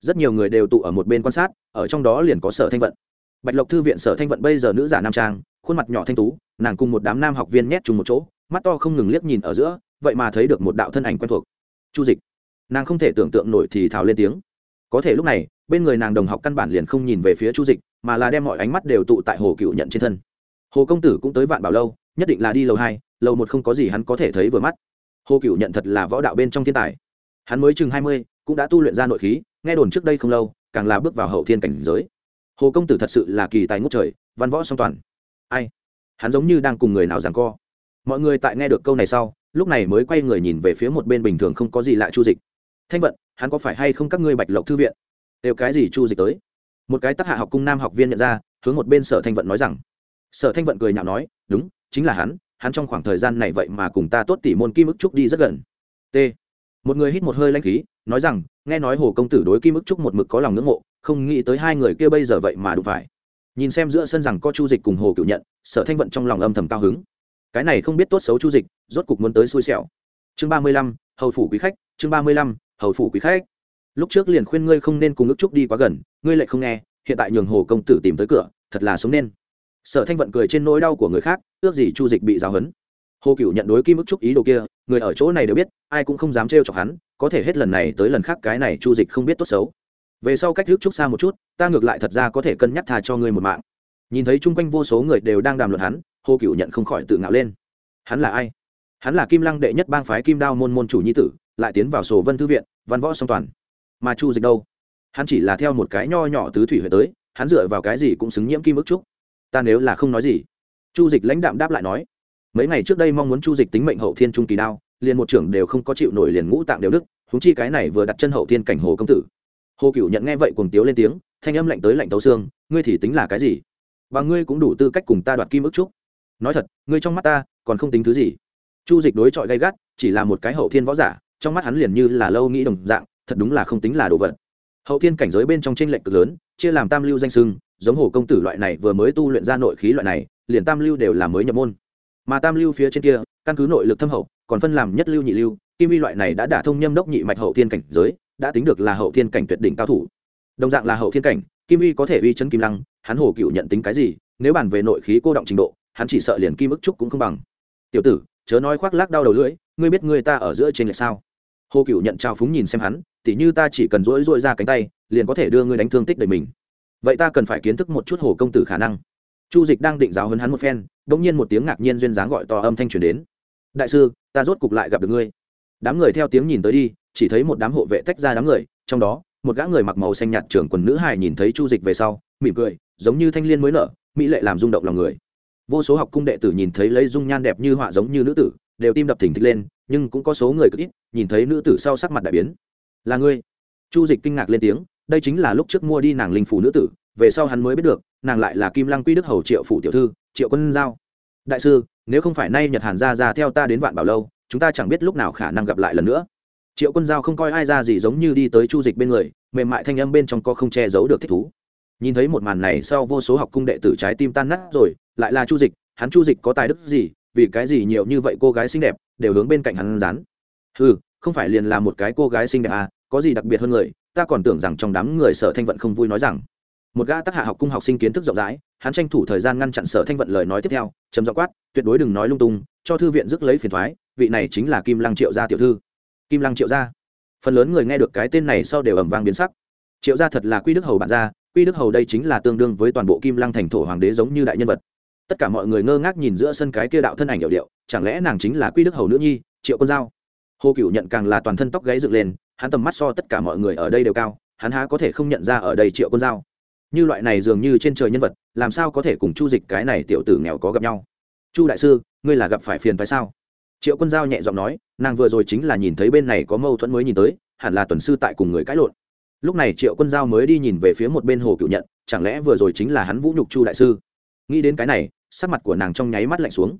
Rất nhiều người đều tụ ở một bên quan sát, ở trong đó liền có sở thanh vận. Bạch lộc thư viện sở thanh vận bây giờ nữ giả nam trang, khuôn mặt nhỏ thanh tú, nàng cùng một đám nam học viên nhét chung một chỗ, mắt to không ngừng liếc nhìn ở giữa, vậy mà thấy được một đạo thân ảnh quen thuộc. Chu dịch. Nàng không thể tưởng tượng nổi thì thào lên tiếng có thể lúc này, bên người nàng đồng học căn bản liền không nhìn về phía chu dịch, mà là đem mọi ánh mắt đều tụ tại hồ cựu nhận trên thân. Hồ công tử cũng tới vạn bảo lâu, nhất định là đi lầu hai, lầu một không có gì hắn có thể thấy vừa mắt. Hồ cựu nhận thật là võ đạo bên trong thiên tài. Hắn mới chừng hai mươi, cũng đã tu luyện ra nội khí, nghe đồn trước đây không lâu, càng là bước vào hậu thiên cảnh giới. Hồ công tử thật sự là kỳ tài ngút trời, văn võ song toàn. Ai? Hắn giống như đang cùng người nào giằng co. Mọi người tại nghe được câu này sau, lúc này mới quay người nhìn về phía một bên bình thường không có gì lạ chu dịch. Thanh vận hắn có phải hay không các ngươi bạch lộc thư viện? Đều cái gì chu dịch tới? Một cái tác hạ học cung nam học viên nhận ra, hướng một bên sở thanh vận nói rằng, sở thanh vận cười nhạo nói, đúng, chính là hắn hắn trong khoảng thời gian này vậy mà cùng ta tốt tỉ môn kim ức trúc đi rất gần. T. Một người hít một hơi lanh khí, nói rằng, nghe nói hồ công tử đối kim ức trúc một mực có lòng ngưỡng mộ, không nghĩ tới hai người kia bây giờ vậy mà đủ phải. Nhìn xem giữa sân rằng có chu dịch cùng hồ cựu nhận, sở thanh vận trong lòng âm thầm cao hứng. Cái này không biết tốt xấu chu dịch, rốt cục muốn tới xui xẻo. Chương ba mươi lăm, hầu phủ quý khách, chương ba mươi lăm hầu phủ quý khách. Lúc trước liền khuyên ngươi không nên cùng ước trúc đi quá gần, ngươi lại không nghe, hiện tại nhường hồ công tử tìm tới cửa, thật là sống nên. Sở thanh vận cười trên nỗi đau của người khác, ước gì chu dịch bị giáo hấn hồ cựu nhận đối kim ức trúc ý đồ kia, người ở chỗ này đều biết, ai cũng không dám trêu chọc hắn, có thể hết lần này tới lần khác cái này chu dịch không biết tốt xấu. Về sau cách rước trúc xa một chút, ta ngược lại thật ra có thể cân nhắc thà cho ngươi một mạng. Nhìn thấy chung quanh vô số người đều đang đàm luận hắn, hồ cựu nhận không khỏi tự ngạo lên. Hắn là ai? Hắn là kim lăng đệ nhất bang phái kim đao môn môn chủ nhi tử lại tiến vào sổ vân thư viện, văn võ song toàn. Mà chu dịch đâu? Hắn chỉ là theo một cái nho nhỏ tứ thủy huệ tới, hắn dựa vào cái gì cũng xứng nhiễm kim ức trúc. Ta nếu là không nói gì? Chu dịch lãnh đạm đáp lại nói. Mấy ngày trước đây mong muốn chu dịch tính mệnh hậu thiên trung kỳ đao, liền một trưởng đều không có chịu nổi liền ngũ tạng đều đức húng chi cái này vừa đặt chân hậu thiên cảnh hồ công tử. Hồ cựu nhận nghe vậy cùng tiếu lên tiếng, thanh âm lạnh tới lạnh tấu xương, ngươi thì tính là cái gì? Và ngươi cũng đủ tư cách cùng ta đoạt kim ức trúc. Nói thật, ngươi trong mắt ta còn không tính thứ gì. Chu dịch đối chọi gay gắt, chỉ là một cái hậu thiên võ giả trong mắt hắn liền như là lâu nghĩ đồng dạng, thật đúng là không tính là đồ vật. Hậu thiên cảnh giới bên trong tranh lệch cực lớn, chia làm tam lưu danh sưng, giống hồ công tử loại này vừa mới tu luyện ra nội khí loại này, liền tam lưu đều là mới nhập môn. Mà tam lưu phía trên kia, căn cứ nội lực thâm hậu, còn phân làm nhất lưu nhị lưu, kim vi loại này đã đả thông nhâm đốc nhị mạch hậu thiên cảnh giới, đã tính được là hậu thiên cảnh tuyệt đỉnh cao thủ. Đồng dạng là hậu thiên cảnh, kim vi có thể uy chân kim lăng, hắn hồ cựu nhận tính cái gì, nếu bàn về nội khí cô động trình độ, hắn chỉ sợ liền kim ức trúc cũng không bằng. Tiểu tử, chớ nói khoác lác đau đầu lưỡi, ngươi biết ngươi ta ở giữa trên lệch sao? Hồ cựu nhận trào phúng nhìn xem hắn tỉ như ta chỉ cần rỗi rỗi ra cánh tay, liền có thể đưa ngươi đánh thương tích đầy mình. Vậy ta cần phải kiến thức một chút hồ công tử khả năng. Chu dịch đang định giáo hơn hắn một phen đ ỗ n g nhiên một tiếng ngạc nhiên duyên dáng gọi to âm thanh truyền đến. Đại sư, ta rốt cục lại gặp được ngươi. Đám người theo tiếng nhìn tới đi, chỉ thấy một đám hộ vệ tách ra đám người, trong đó, một gã người mặc màu xanh nhạt trưởng quần nữ hài nhìn thấy chu dịch về sau, mỉm cười, giống như thanh l i ê n mới nở, mỹ lệ làm rung động lòng người. Vô số học cung đệ tử nhìn thấy lấy dung nhan đẹp như họa giống như nữ tử, đều tim đập thỉnh thịch lên nhưng cũng có số người cực ít, nhìn thấy nữ tử sau sắc mặt đại biến. Là ngươi? Chu dịch kinh ngạc lên tiếng, đây chính là lúc trước mua đi nàng linh phủ nữ tử, về sau hắn mới biết được, nàng lại là kim lăng quy đức hầu triệu phủ tiểu thư, triệu quân giao. Đại sư, nếu không phải nay nhật hàn ra ra theo ta đến vạn bảo lâu, chúng ta chẳng biết lúc nào khả năng gặp lại lần nữa. Triệu quân giao không coi ai ra gì giống như đi tới chu dịch bên người, mềm mại thanh âm bên trong có không che giấu được thích thú. Nhìn thấy một màn này sau vô số học cung đệ tử trái tim tan nát rồi, lại là chu dịch, hắn chu dịch có tài đức gì vì cái gì nhiều như vậy cô gái xinh đẹp đều hướng bên cạnh hắn rán ừ không phải liền là một cái cô gái xinh đẹp à có gì đặc biệt hơn người? Ta còn tưởng rằng trong đám người sở thanh vận không vui nói rằng. Một gã tác hạ học cung học sinh kiến thức rộng rãi, hắn tranh thủ thời gian ngăn chặn sở thanh vận lời nói tiếp theo chấm dọ quát, tuyệt đối đừng nói lung tung, cho thư viện dứt lấy phiền thoái, vị này chính là kim lăng triệu gia tiểu thư. Kim lăng triệu gia. Phần lớn người nghe được cái tên này sau đều ẩm vang biến sắc. Triệu gia thật là quy đức hầu bản gia, quy đức hầu đây chính là tương đương với toàn bộ kim lăng thành thổ hoàng đế giống như đại nhân vật tất cả mọi người ngơ ngác nhìn giữa sân cái kia đạo thân ảnh hiệu điệu, chẳng lẽ nàng chính là quy đức hầu nữ nhi, triệu quân giao? hồ cựu nhận càng là toàn thân tóc gáy dựng lên, hắn tầm mắt so tất cả mọi người ở đây đều cao, hắn há có thể không nhận ra ở đây triệu quân giao? như loại này dường như trên trời nhân vật, làm sao có thể cùng chu dịch cái này tiểu tử nghèo có gặp nhau chu đại sư, ngươi là gặp phải phiền phải sao triệu quân giao nhẹ giọng nói, nàng vừa rồi chính là nhìn thấy bên này có mâu thuẫn mới nhìn tới, hẳn là tuần sư tại cùng người cãi lộn lúc này triệu quân giao mới đi nhìn về phía một bên hồ cựu nhận, chẳng lẽ vừa rồi chính là hắn vũ nhục chu đại sư nghĩ đến cái này sắc mặt của nàng trong nháy mắt lạnh xuống.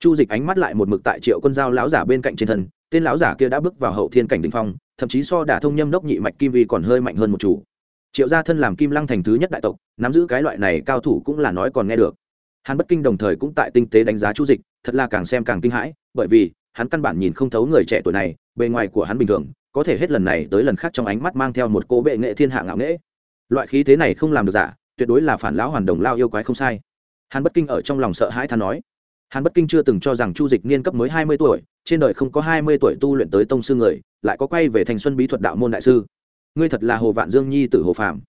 Chu dịch ánh mắt lại một mực tại triệu quân giao lão giả bên cạnh trên thân, tên lão giả kia đã bước vào hậu thiên cảnh đ ỉ n h phong, thậm chí so đả thông nhâm đốc nhị mạch kim vi còn hơi mạnh hơn một chủ. Triệu gia thân làm kim lăng thành thứ nhất đại tộc, nắm giữ cái loại này cao thủ cũng là nói còn nghe được. Hắn bất kinh đồng thời cũng tại tinh tế đánh giá chu dịch, thật là càng xem càng kinh hãi, bởi vì, hắn căn bản nhìn không thấu người trẻ tuổi này, bề ngoài của hắn bình thường, có thể hết lần này tới lần khác trong ánh mắt mang theo một cô bệ nghệ thiên hạ ngạo nghễ. Loại khí thế này không làm được giả, tuyệt đối là phản lão hoàn đồng lao yêu quái không sai hàn bất kinh ở trong lòng sợ hãi than nói. Hàn bất kinh chưa từng cho rằng chu dịch niên cấp mới hai mươi tuổi, trên đời không có hai mươi tuổi tu luyện tới tông sư người, lại có quay về thành xuân bí thuật đạo môn đại sư. Ngươi thật là hồ vạn dương nhi tử hồ phạm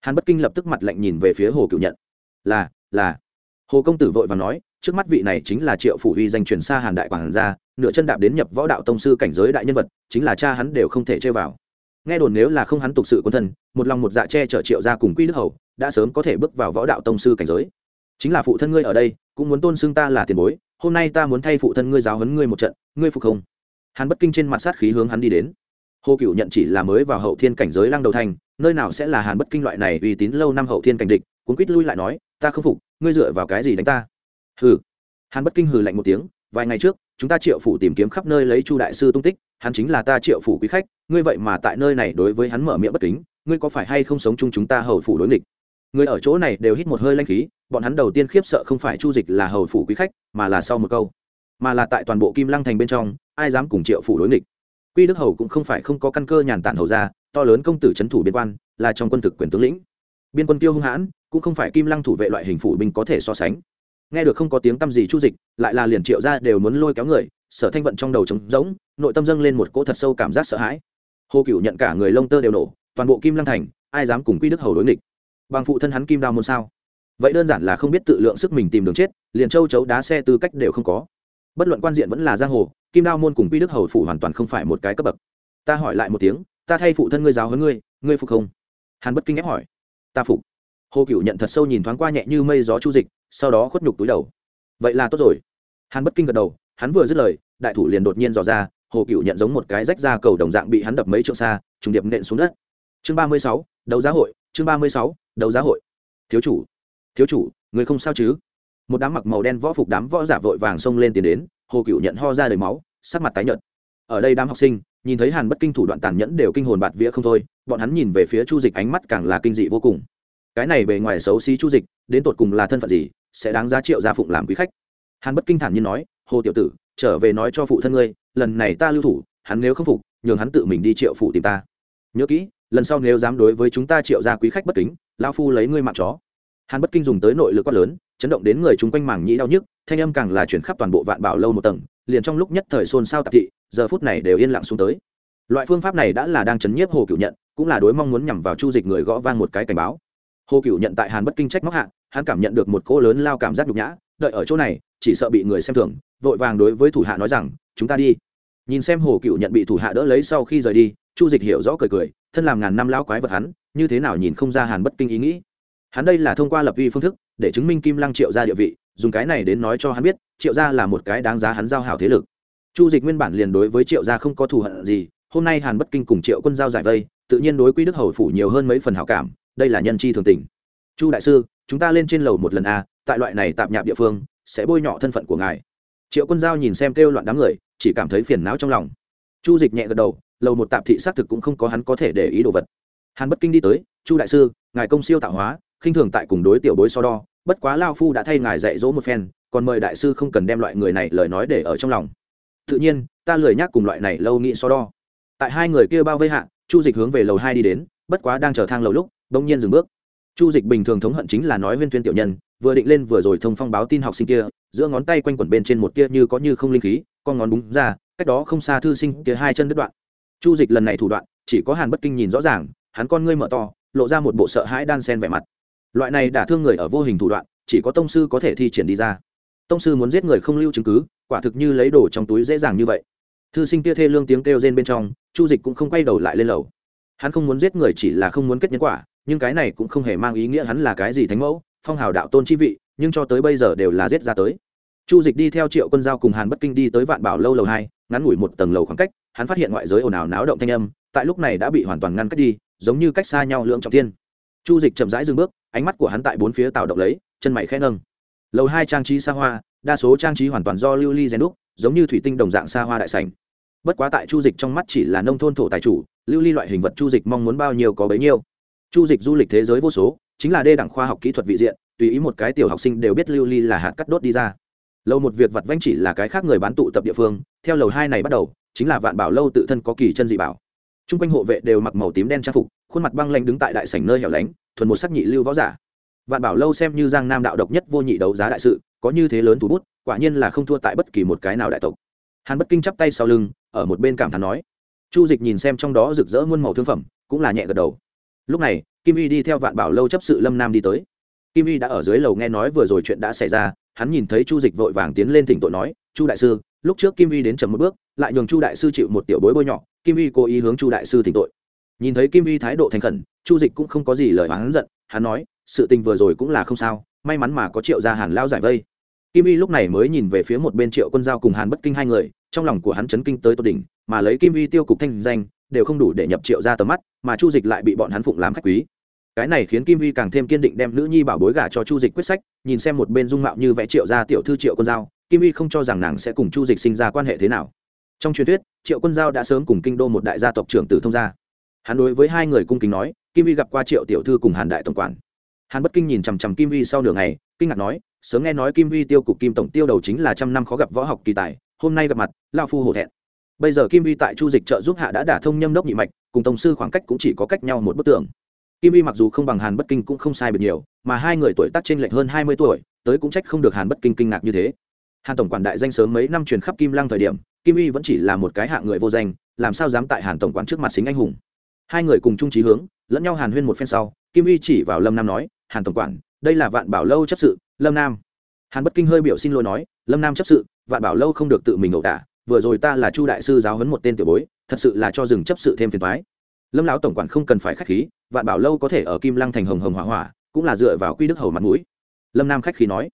hàn bất kinh lập tức mặt lạnh nhìn về phía hồ cựu nhận. Là là. Hồ công tử vội và nói, trước mắt vị này chính là triệu phủ uy danh truyền xa hàn đại quảng gia, nửa chân đạp đến nhập võ đạo tông sư cảnh giới đại nhân vật, chính là cha hắn đều không thể chơi vào. Nghe đồn nếu là không hắn tục sự quân thân, một lòng một dạ che chở triệu ra cùng quy đức hầu, đã sớm có thể bước vào võ đạo tông sư cảnh giới chính là phụ thân ngươi ở đây, cũng muốn tôn xưng ta là tiền bối, hôm nay ta muốn thay phụ thân ngươi giáo huấn ngươi một trận, ngươi phục không? Hắn bất kinh trên mặt sát khí hướng hắn đi đến. Hồ cựu nhận chỉ là mới vào hậu thiên cảnh giới lăng đầu thành, nơi nào sẽ là hàn bất kinh loại này uy tín lâu năm hậu thiên cảnh địch cuốn quýt lui lại nói, ta không phục, ngươi dựa vào cái gì đánh ta? Hừ. Hàn bất kinh hừ lạnh một tiếng, vài ngày trước, chúng ta triệu phủ tìm kiếm khắp nơi lấy chu đại sư tung tích, hắn chính là ta triệu phủ quý khách, ngươi vậy mà tại nơi này đối với hắn mở miệng bất kính, ngươi có phải hay không sống chung chúng ta hầu phủ đối nghịch? Người ở chỗ này đều hít một hơi lanh khí, bọn hắn đầu tiên khiếp sợ không phải chu dịch là hầu phủ quý khách, mà là sau một câu. Mà là tại toàn bộ kim lăng thành bên trong, ai dám cùng triệu phủ đối nghịch? Quy đức hầu cũng không phải không có căn cơ nhàn tản hầu ra, to lớn công tử c h ấ n thủ biên quan, là trong quân thực quyền tướng lĩnh. Biên quân tiêu hung hãn, cũng không phải kim lăng thủ vệ loại hình phủ binh có thể so sánh. Nghe được không có tiếng t â m gì chu dịch, lại là liền triệu ra đều muốn lôi kéo người, sở thanh vận trong đầu trống rỗng, nội tâm dâng lên một cỗ thật sâu cảm giác sợ hãi. Hồ cựu nhận cả người lông tơ đều nổ, toàn bộ kim lăng thành, ai dám cùng quy đức hầu đối nghịch? Bằng phụ thân hắn kim đao môn sao? Vậy đơn giản là không biết tự lượng sức mình tìm đường chết, liền châu chấu đá xe tư cách đều không có. Bất luận quan diện vẫn là giang hồ, kim đao môn cùng quy đức hầu phủ hoàn toàn không phải một cái cấp bậc. Ta hỏi lại một tiếng, ta thay phụ thân ngươi giáo hơn ngươi ngươi phục không? Hàn bất kinh ép hỏi. Ta phục. Hồ cựu nhận thật sâu nhìn thoáng qua nhẹ như mây gió chu dịch, sau đó khuất nhục túi đầu. Vậy là tốt rồi. Hàn bất kinh gật đầu, hắn vừa dứt lời, đại thủ liền đột nhiên dò ra, hồ cựu nhận giống một cái rách ra cầu đồng dạng bị hắn đập mấy trượng xa, trùng điệp nện xuống đất. Chương ba mươi sáu, đấu giá hội, chương ba mươi sáu đấu giá hội. Thiếu chủ thiếu chủ, người không sao chứ? Một đám mặc màu đen võ phục đám võ giả vội vàng xông lên tiến đến, hồ cựu nhận ho ra đầy máu, sắc mặt tái nhợt. Ở đây đám học sinh, nhìn thấy hàn bất kinh thủ đoạn tàn nhẫn đều kinh hồn bạt vía không thôi, bọn hắn nhìn về phía chu dịch ánh mắt càng là kinh dị vô cùng. Cái này bề ngoài xấu xí chu dịch, đến tột cùng là thân phận gì, sẽ đáng giá triệu gia phụng làm quý khách. Hàn bất kinh thản nhiên nói, hồ tiểu tử, trở về nói cho phụ thân ngươi, lần này ta lưu thủ, hắn nếu không phục, nhường hắn tự mình đi triệu phụ tìm ta. Nhớ kỹ, lần sau nếu dám đối với chúng ta triệu gia quý khách bất kính lao phu lấy ngươi mạng chó. Hàn bất kinh dùng tới nội lực quát lớn, chấn động đến người chung quanh mảng nhĩ đau nhức, thanh âm càng là chuyển khắp toàn bộ vạn bảo lâu một tầng, liền trong lúc nhất thời xôn xao tạp thị, giờ phút này đều yên lặng xuống tới. Loại phương pháp này đã là đang chấn nhiếp hồ cựu nhận, cũng là đối mong muốn nhằm vào chu dịch người gõ vang một cái cảnh báo. Hồ cựu nhận tại hàn bất kinh trách móc hạ, hắn cảm nhận được một cỗ lớn lao cảm giác nhục nhã, đợi ở chỗ này, chỉ sợ bị người xem thường, vội vàng đối với thủ hạ nói rằng, chúng ta đi nhìn xem hồ cựu nhận bị thủ hạ đỡ lấy sau khi rời đi, chu dịch hiểu rõ cười cười, thân làm ngàn năm lão quái vật hắn, như thế nào nhìn không ra hàn bất kinh ý nghĩ. Hắn đây là thông qua lập uy phương thức, để chứng minh kim lăng triệu ra địa vị, dùng cái này đến nói cho hắn biết, triệu gia là một cái đáng giá hắn giao hảo thế lực. Chu dịch nguyên bản liền đối với triệu gia không có thù hận gì, hôm nay hàn bất kinh cùng triệu quân giao giải vây, tự nhiên đối quý đức hầu phủ nhiều hơn mấy phần hảo cảm, đây là nhân chi thường tình. Chu đại sư, chúng ta lên trên lầu một lần a, tại loại này tạm nhạp địa phương, sẽ bôi nhọ thân phận của ngài. Triệu quân giao nhìn xem kêu loạn đám người chỉ cảm thấy phiền não trong lòng. Chu dịch nhẹ gật đầu, lầu một tạp thị xác thực cũng không có hắn có thể để ý đồ vật. Hàn bất kinh đi tới, chu đại sư, ngài công siêu tạo hóa, khinh thường tại cùng đối tiểu bối so đo, bất quá lao phu đã thay ngài dạy dỗ một phen, còn mời đại sư không cần đem loại người này lời nói để ở trong lòng. Tự nhiên, ta lười nhắc cùng loại này lâu nghĩ so đo. Tại hai người kia bao vây hạ, chu dịch hướng về lầu hai đi đến, bất quá đang chờ thang lầu lúc, bỗng nhiên dừng bước. Chu dịch bình thường thống hận chính là nói huyên tuyên tiểu nhân, vừa định lên vừa rồi thông phong báo tin học sinh kia, giữa ngón tay quanh quẩn bên trên một tia như có như không linh khí con ngón búng ra, cách đó không xa thư sinh kia hai chân đứt đoạn. Chu dịch lần này thủ đoạn, chỉ có hàn bất kinh nhìn rõ ràng, hắn con ngươi mở to, lộ ra một bộ sợ hãi đan sen vẻ mặt. Loại này đả thương người ở vô hình thủ đoạn, chỉ có tông sư có thể thi triển đi ra. Tông sư muốn giết người không lưu chứng cứ, quả thực như lấy đồ trong túi dễ dàng như vậy. Thư sinh kia thê lương tiếng kêu rên bên trong, chu dịch cũng không quay đầu lại lên lầu. Hắn không muốn giết người chỉ là không muốn kết nhân quả, nhưng cái này cũng không hề mang ý nghĩa hắn là cái gì thánh mẫu, phong hào đạo tôn chi vị, nhưng cho tới bây giờ đều là giết ra tới chu dịch đi theo triệu quân giao cùng hàn bất kinh đi tới vạn bảo lâu lầu hai, ngắn ngủi một tầng lầu khoảng cách, hắn phát hiện ngoại giới ồn ào náo động thanh âm, tại lúc này đã bị hoàn toàn ngăn cách đi, giống như cách xa nhau lưỡng trọng tiên chu dịch chậm rãi dừng bước, ánh mắt của hắn tại bốn phía tạo động lấy, chân mày khẽ nâng. Lầu hai trang trí xa hoa, đa số trang trí hoàn toàn do lưu ly rèn đúc, giống như thủy tinh đồng dạng xa hoa đại sành bất quá tại chu dịch trong mắt chỉ là nông thôn thổ tài chủ, lưu ly loại hình vật chu dịch mong muốn bao nhiêu có bấy nhiêu. Chu dịch du lịch thế giới vô số, chính là đê đẳng khoa học kỹ thuật vị diện, tùy ý một cái tiểu học sinh đều biết lưu ly là hạt cắt đốt đi ra lâu một việc vặt vanh chỉ là cái khác người bán tụ tập địa phương, theo lầu hai này bắt đầu, chính là vạn bảo lâu tự thân có kỳ chân dị bảo. T r u n g quanh hộ vệ đều mặc màu tím đen trang phục, khuôn mặt băng lanh đứng tại đại sảnh nơi hẻo lánh, thuần một sắc nhị lưu võ giả. Vạn bảo lâu xem như giang nam đạo độc nhất vô nhị đấu giá đại sự, có như thế lớn thủ bút, quả nhiên là không thua tại bất kỳ một cái nào đại tộc. Hàn bất kinh chắp tay sau lưng, ở một bên cảm thán nói. Chu dịch nhìn xem trong đó rực rỡ muôn màu thương phẩm, cũng là nhẹ gật đầu. Lúc này, kim y đi theo vạn bảo lâu chấp sự lâm nam đi tới. Kim y đã ở dưới lầu nghe nói vừa rồi chuyện đã xảy ra hắn nhìn thấy chu dịch vội vàng tiến lên thỉnh tội nói, chu đại sư, lúc trước kim y đến chậm một bước, lại nhường chu đại sư chịu một tiểu bối bôi nhọ, kim y cố ý hướng chu đại sư thỉnh tội. Nhìn thấy kim y thái độ thành khẩn, chu dịch cũng không có gì lời hắn giận, hắn nói, sự tình vừa rồi cũng là không sao, may mắn mà có triệu gia hàn lao giải vây. Kim y lúc này mới nhìn về phía một bên triệu quân giao cùng hàn bất kinh hai người, trong lòng của hắn chấn kinh tới tột đỉnh, mà lấy kim y tiêu cục thanh danh, đều không đủ để nhập triệu ra tầm mắt, mà chu dịch lại bị bọn hắn phụng làm khách quý cái này khiến kim y càng thêm kiên định đem nữ nhi bảo bối gả cho chu dịch quyết sách, nhìn xem một bên dung mạo như vẽ triệu gia tiểu thư triệu quân giao, kim y không cho rằng nàng sẽ cùng chu dịch sinh ra quan hệ thế nào. Trong truyền thuyết, triệu quân giao đã sớm cùng kinh đô một đại gia tộc trưởng tử thông gia. Hắn đối với hai người cung kính nói, kim y gặp qua triệu tiểu thư cùng hàn đại tổng quản. Hàn bất kinh nhìn chằm chằm kim y sau nửa ngày, kinh ngạc nói, sớm nghe nói kim vi tiêu cục kim tổng tiêu đầu chính là trăm năm khó gặp võ học kỳ tài, hôm nay gặp mặt lao phu hổ thẹn. Bây giờ kim vi tại chu dịch trợ giúp hạ đã đả thông nhâm đốc nhị mạch, cùng tổng sư khoảng cách cũng chỉ có cách nhau một bức tường kim Y mặc dù không bằng hàn bất kinh cũng không sai biệt nhiều, mà hai người tuổi tác t r ê n lệch hơn hai mươi tuổi, tới cũng trách không được hàn bất kinh kinh ngạc như thế. Hàn tổng quản đại danh sớm mấy năm truyền khắp kim lăng thời điểm, kim Y vẫn chỉ là một cái hạng người vô danh, làm sao dám tại hàn tổng quản trước mặt xính anh hùng. Hai người cùng chung trí hướng, lẫn nhau hàn huyên một phen sau, kim Y chỉ vào lâm nam nói, hàn tổng quản, đây là vạn bảo lâu chấp sự, lâm nam. Hàn bất kinh hơi biểu xin lỗi nói, lâm nam chấp sự, vạn bảo lâu không được tự mình ẩu đả, vừa rồi ta là chu đại sư giáo huấn một tên tiểu bối, thật sự là cho dừng chấp sự thêm phiền thoái lâm lão tổng quản không cần phải khách khí, vạn bảo lâu có thể ở kim lăng thành hồng hồng hỏa hỏa, cũng là dựa vào quy đức hầu mặt mũi. Lâm nam khách khí nói,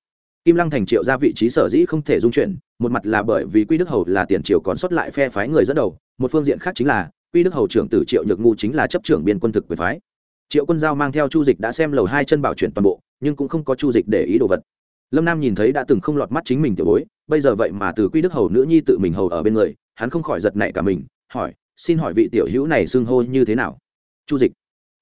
kim lăng thành triệu ra vị trí sở dĩ không thể dung chuyển, một mặt là bởi vì quy đức hầu là tiền triều còn sót lại phe phái người dẫn đầu, một phương diện khác chính là, quy đức hầu trưởng tử triệu nhược ngu chính là chấp trưởng biên quân thực quyền phái. Triệu quân giao mang theo chu dịch đã xem lầu hai chân bảo chuyển toàn bộ, nhưng cũng không có chu dịch để ý đồ vật. Lâm nam nhìn thấy đã từng không lọt mắt chính mình tiểu bối, bây giờ vậy mà từ quy đức hầu nữ nhi tự mình hầu ở bên người, hắn không khỏi giật nảy cả mình, hỏi xin hỏi vị tiểu hữu này xưng hô như thế nào? Chu dịch.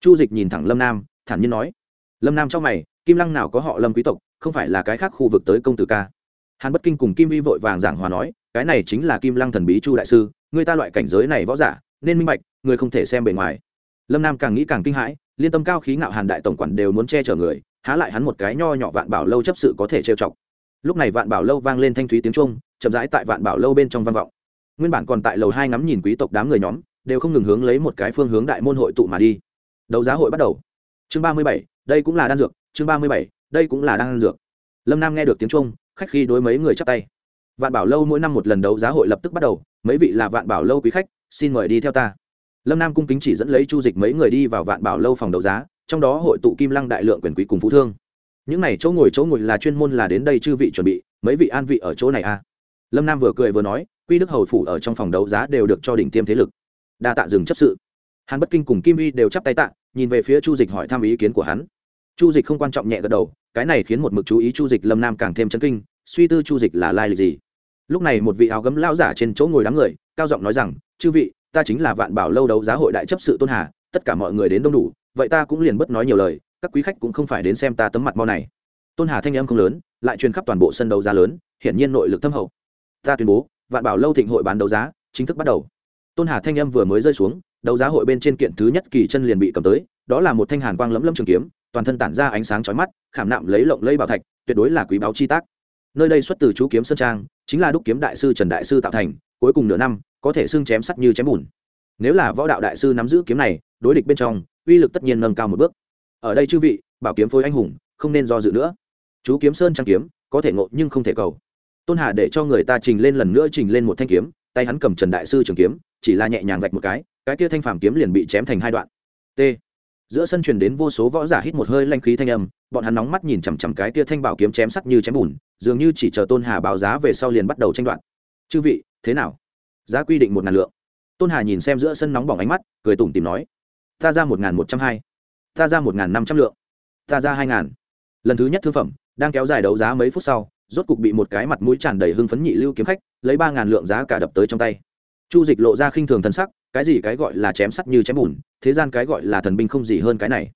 Chu dịch nhìn thẳng lâm nam, thản nhiên nói. Lâm nam trong mày, kim lăng nào có họ lâm quý tộc, không phải là cái khác khu vực tới công tử ca. Hàn bất kinh cùng kim vi vội vàng giảng hòa nói, cái này chính là kim lăng thần bí chu đại sư, người ta loại cảnh giới này võ giả, nên minh bạch, người không thể xem bề ngoài. Lâm nam càng nghĩ càng kinh hãi, liên tâm cao khí ngạo hàn đại tổng quản đều muốn che chở người, há lại hắn một cái nho nhỏ vạn bảo lâu chấp sự có thể trêu chọc. Lúc này vạn bảo lâu vang lên thanh thúy tiếng trung chậm rãi tại vạn bảo lâu bên trong vang vọng nguyên bản còn tại lầu hai ngắm nhìn quý tộc đám người nhóm, đều không ngừng hướng lấy một cái phương hướng đại môn hội tụ mà đi. Đấu giá hội bắt đầu. Chương ba mươi bảy, đây cũng là đan dược. Chương ba mươi bảy, đây cũng là đan dược. Lâm nam nghe được tiếng trung khách khi đối mấy người chắp tay. Vạn bảo lâu mỗi năm một lần đấu giá hội lập tức bắt đầu, mấy vị là vạn bảo lâu quý khách, xin mời đi theo ta. Lâm nam cung kính chỉ dẫn lấy chu dịch mấy người đi vào vạn bảo lâu phòng đấu giá, trong đó hội tụ kim lăng đại lượng quyền quý cùng phú thương. Những này chỗ ngồi chỗ ngồi là chuyên môn là đến đây chư vị chuẩn bị, mấy vị an vị ở chỗ này à? Lâm nam vừa cười vừa nói quy đức hầu phủ ở trong phòng đấu giá đều được cho đỉnh tiêm thế lực. Đa tạ dừng chấp sự. Hàn bất kinh cùng kim uy đều chắp tay tạ, nhìn về phía chu dịch hỏi thăm ý kiến của hắn. Chu dịch không quan trọng nhẹ gật đầu, cái này khiến một mực chú ý chu dịch lâm nam càng thêm chấn kinh, suy tư chu dịch là lai lịch gì. Lúc này một vị áo gấm lao giả trên chỗ ngồi đám người, cao giọng nói rằng, chư vị, ta chính là vạn bảo lâu đấu giá hội đại chấp sự tôn hà, tất cả mọi người đến đông đủ, vậy ta cũng liền bất nói nhiều lời, các quý khách cũng không phải đến xem ta tấm mặt mau này. Tôn hà thanh âm không lớn, lại truyền khắp toàn bộ sân đấu giá lớn, hiển nhiên nội lực thâm hậu. Ta tuyên bố vạn bảo lâu thịnh hội bán đấu giá, chính thức bắt đầu. Tôn hà thanh âm vừa mới rơi xuống, đấu giá hội bên trên kiện thứ nhất kỳ chân liền bị cầm tới, đó là một thanh hàn quang lẫm lâm trường kiếm, toàn thân tản ra ánh sáng chói mắt, khảm nạm lấy lộng lây bảo thạch, tuyệt đối là quý báo chi tác. Nơi đây xuất từ chú kiếm sơn trang, chính là đúc kiếm đại sư trần đại sư tạo thành, cuối cùng nửa năm, có thể xưng chém sắt như chém bùn. Nếu là võ đạo đại sư nắm giữ kiếm này, đối địch bên trong, uy lực tất nhiên nâng cao một bước. Ở đây chư vị, bảo kiếm phối anh hùng, không nên do dự nữa. Chú kiếm sơn trang kiếm, có thể ngộ nhưng không thể cầu tôn hà để cho người ta trình lên lần nữa trình lên một thanh kiếm, tay hắn cầm trần đại sư trường kiếm, chỉ là nhẹ nhàng vạch một cái cái kia thanh phàm kiếm liền bị chém thành hai đoạn. T. Giữa sân truyền đến vô số võ giả hít một hơi lanh khí thanh âm, bọn hắn nóng mắt nhìn chằm chằm cái kia thanh bảo kiếm chém sắc như chém bùn, dường như chỉ chờ tôn hà báo giá về sau liền bắt đầu tranh đoạt. Chư vị, thế nào? Giá quy định một ngàn lượng. Tôn hà nhìn xem giữa sân nóng bỏng ánh mắt, cười tủm tìm nói, ta ra một ngàn một trăm hai, ta ra một ngàn năm trăm lượng, ta ra hai ngàn. Lần thứ nhất thương phẩm, đang kéo dài đấu giá mấy phút sau rốt cục bị một cái mặt mũi tràn đầy hưng phấn nhị lưu kiếm khách, lấy ba ngàn lượng giá cả đập tới trong tay. Chu dịch lộ ra khinh thường thần sắc, cái gì cái gọi là chém sắt như chém bùn, thế gian cái gọi là thần binh không gì hơn cái này.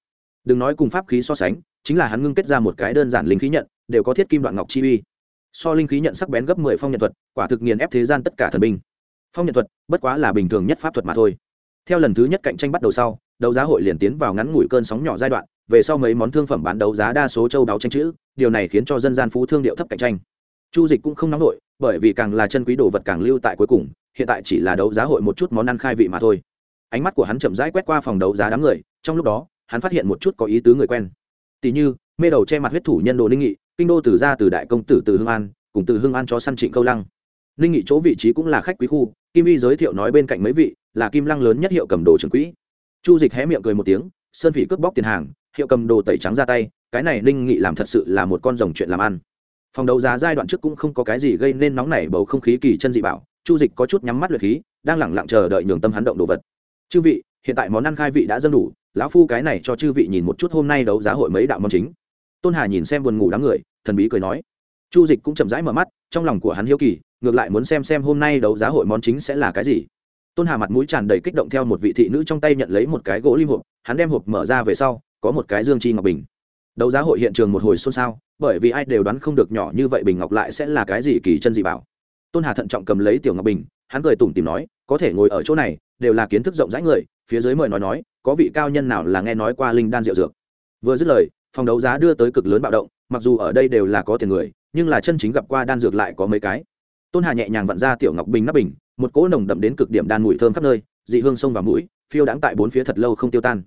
Đừng nói cùng pháp khí so sánh, chính là hắn ngưng kết ra một cái đơn giản linh khí nhận, đều có thiết kim đoạn ngọc chi uy. So linh khí nhận sắc bén gấp mười phong nhận thuật, quả thực nghiền ép thế gian tất cả thần binh. Phong nhận thuật, bất quá là bình thường nhất pháp thuật mà thôi. Theo lần thứ nhất cạnh tranh bắt đầu sau, đấu giá hội liền tiến vào ngắn ngủi cơn sóng nhỏ giai đoạn, về sau mấy món thương phẩm bán đấu giá đa số châu đáo tranh chữ điều này khiến cho dân gian phú thương điệu thấp cạnh tranh. Chu dịch cũng không nóng nổi, bởi vì càng là chân quý đồ vật càng lưu tại cuối cùng, hiện tại chỉ là đấu giá hội một chút món ăn khai vị mà thôi. Ánh mắt của hắn chậm rãi quét qua phòng đấu giá đám người, trong lúc đó, hắn phát hiện một chút có ý tứ người quen. Tỷ như, mê đầu che mặt huyết thủ nhân đồ ninh nghị, kinh đô từ ra từ đại công tử từ hương an, cùng từ hương an cho săn trịnh câu lăng. Ninh nghị chỗ vị trí cũng là khách quý khu, kim y giới thiệu nói bên cạnh mấy vị, là kim lăng lớn nhất hiệu cầm đồ trưởng quỹ. Chu dịch hé miệng cười một tiếng, sơn phỉ cướp bóc tiền hàng, hiệu cầm đồ tẩy trắng ra tay cái này ninh nghị làm thật sự là một con rồng chuyện làm ăn. Phòng đấu giá giai đoạn trước cũng không có cái gì gây nên nóng nảy bầu không khí kỳ chân dị bảo, chu dịch có chút nhắm mắt luyện khí, đang lẳng lặng chờ đợi nhường tâm hắn động đồ vật. Chư vị, hiện tại món ăn khai vị đã dâng đủ, lão phu cái này cho chư vị nhìn một chút hôm nay đấu giá hội mấy đạo món chính. Tôn hà nhìn xem buồn ngủ đám người, thần bí cười nói. Chu dịch cũng chậm rãi mở mắt, trong lòng của hắn hiếu kỳ, ngược lại muốn xem xem hôm nay đấu giá hội món chính sẽ là cái gì. Tôn hà mặt mũi tràn đầy kích động theo một vị thị nữ trong tay nhận lấy một cái gỗ lim hộp, hắn đem hộp mở ra về sau, có một cái dương chi ngọc bình đấu giá hội hiện trường một hồi xôn xao, bởi vì ai đều đoán không được nhỏ như vậy bình ngọc lại sẽ là cái gì kỳ chân dị bảo. Tôn hà thận trọng cầm lấy tiểu ngọc bình, hắn cười tủm tìm nói, có thể ngồi ở chỗ này, đều là kiến thức rộng rãi người, phía dưới mời nói nói, có vị cao nhân nào là nghe nói qua linh đan rượu dược? Vừa dứt lời, phòng đấu giá đưa tới cực lớn bạo động, mặc dù ở đây đều là có tiền người, nhưng là chân chính gặp qua đan dược lại có mấy cái. Tôn hà nhẹ nhàng vặn ra tiểu ngọc bình nắp bình, một cỗ nồng đậm đến cực điểm đan mùi thơm khắp nơi, dị hương sông và mũi, phiêu đãng tại bốn phía thật lâu không tiêu tan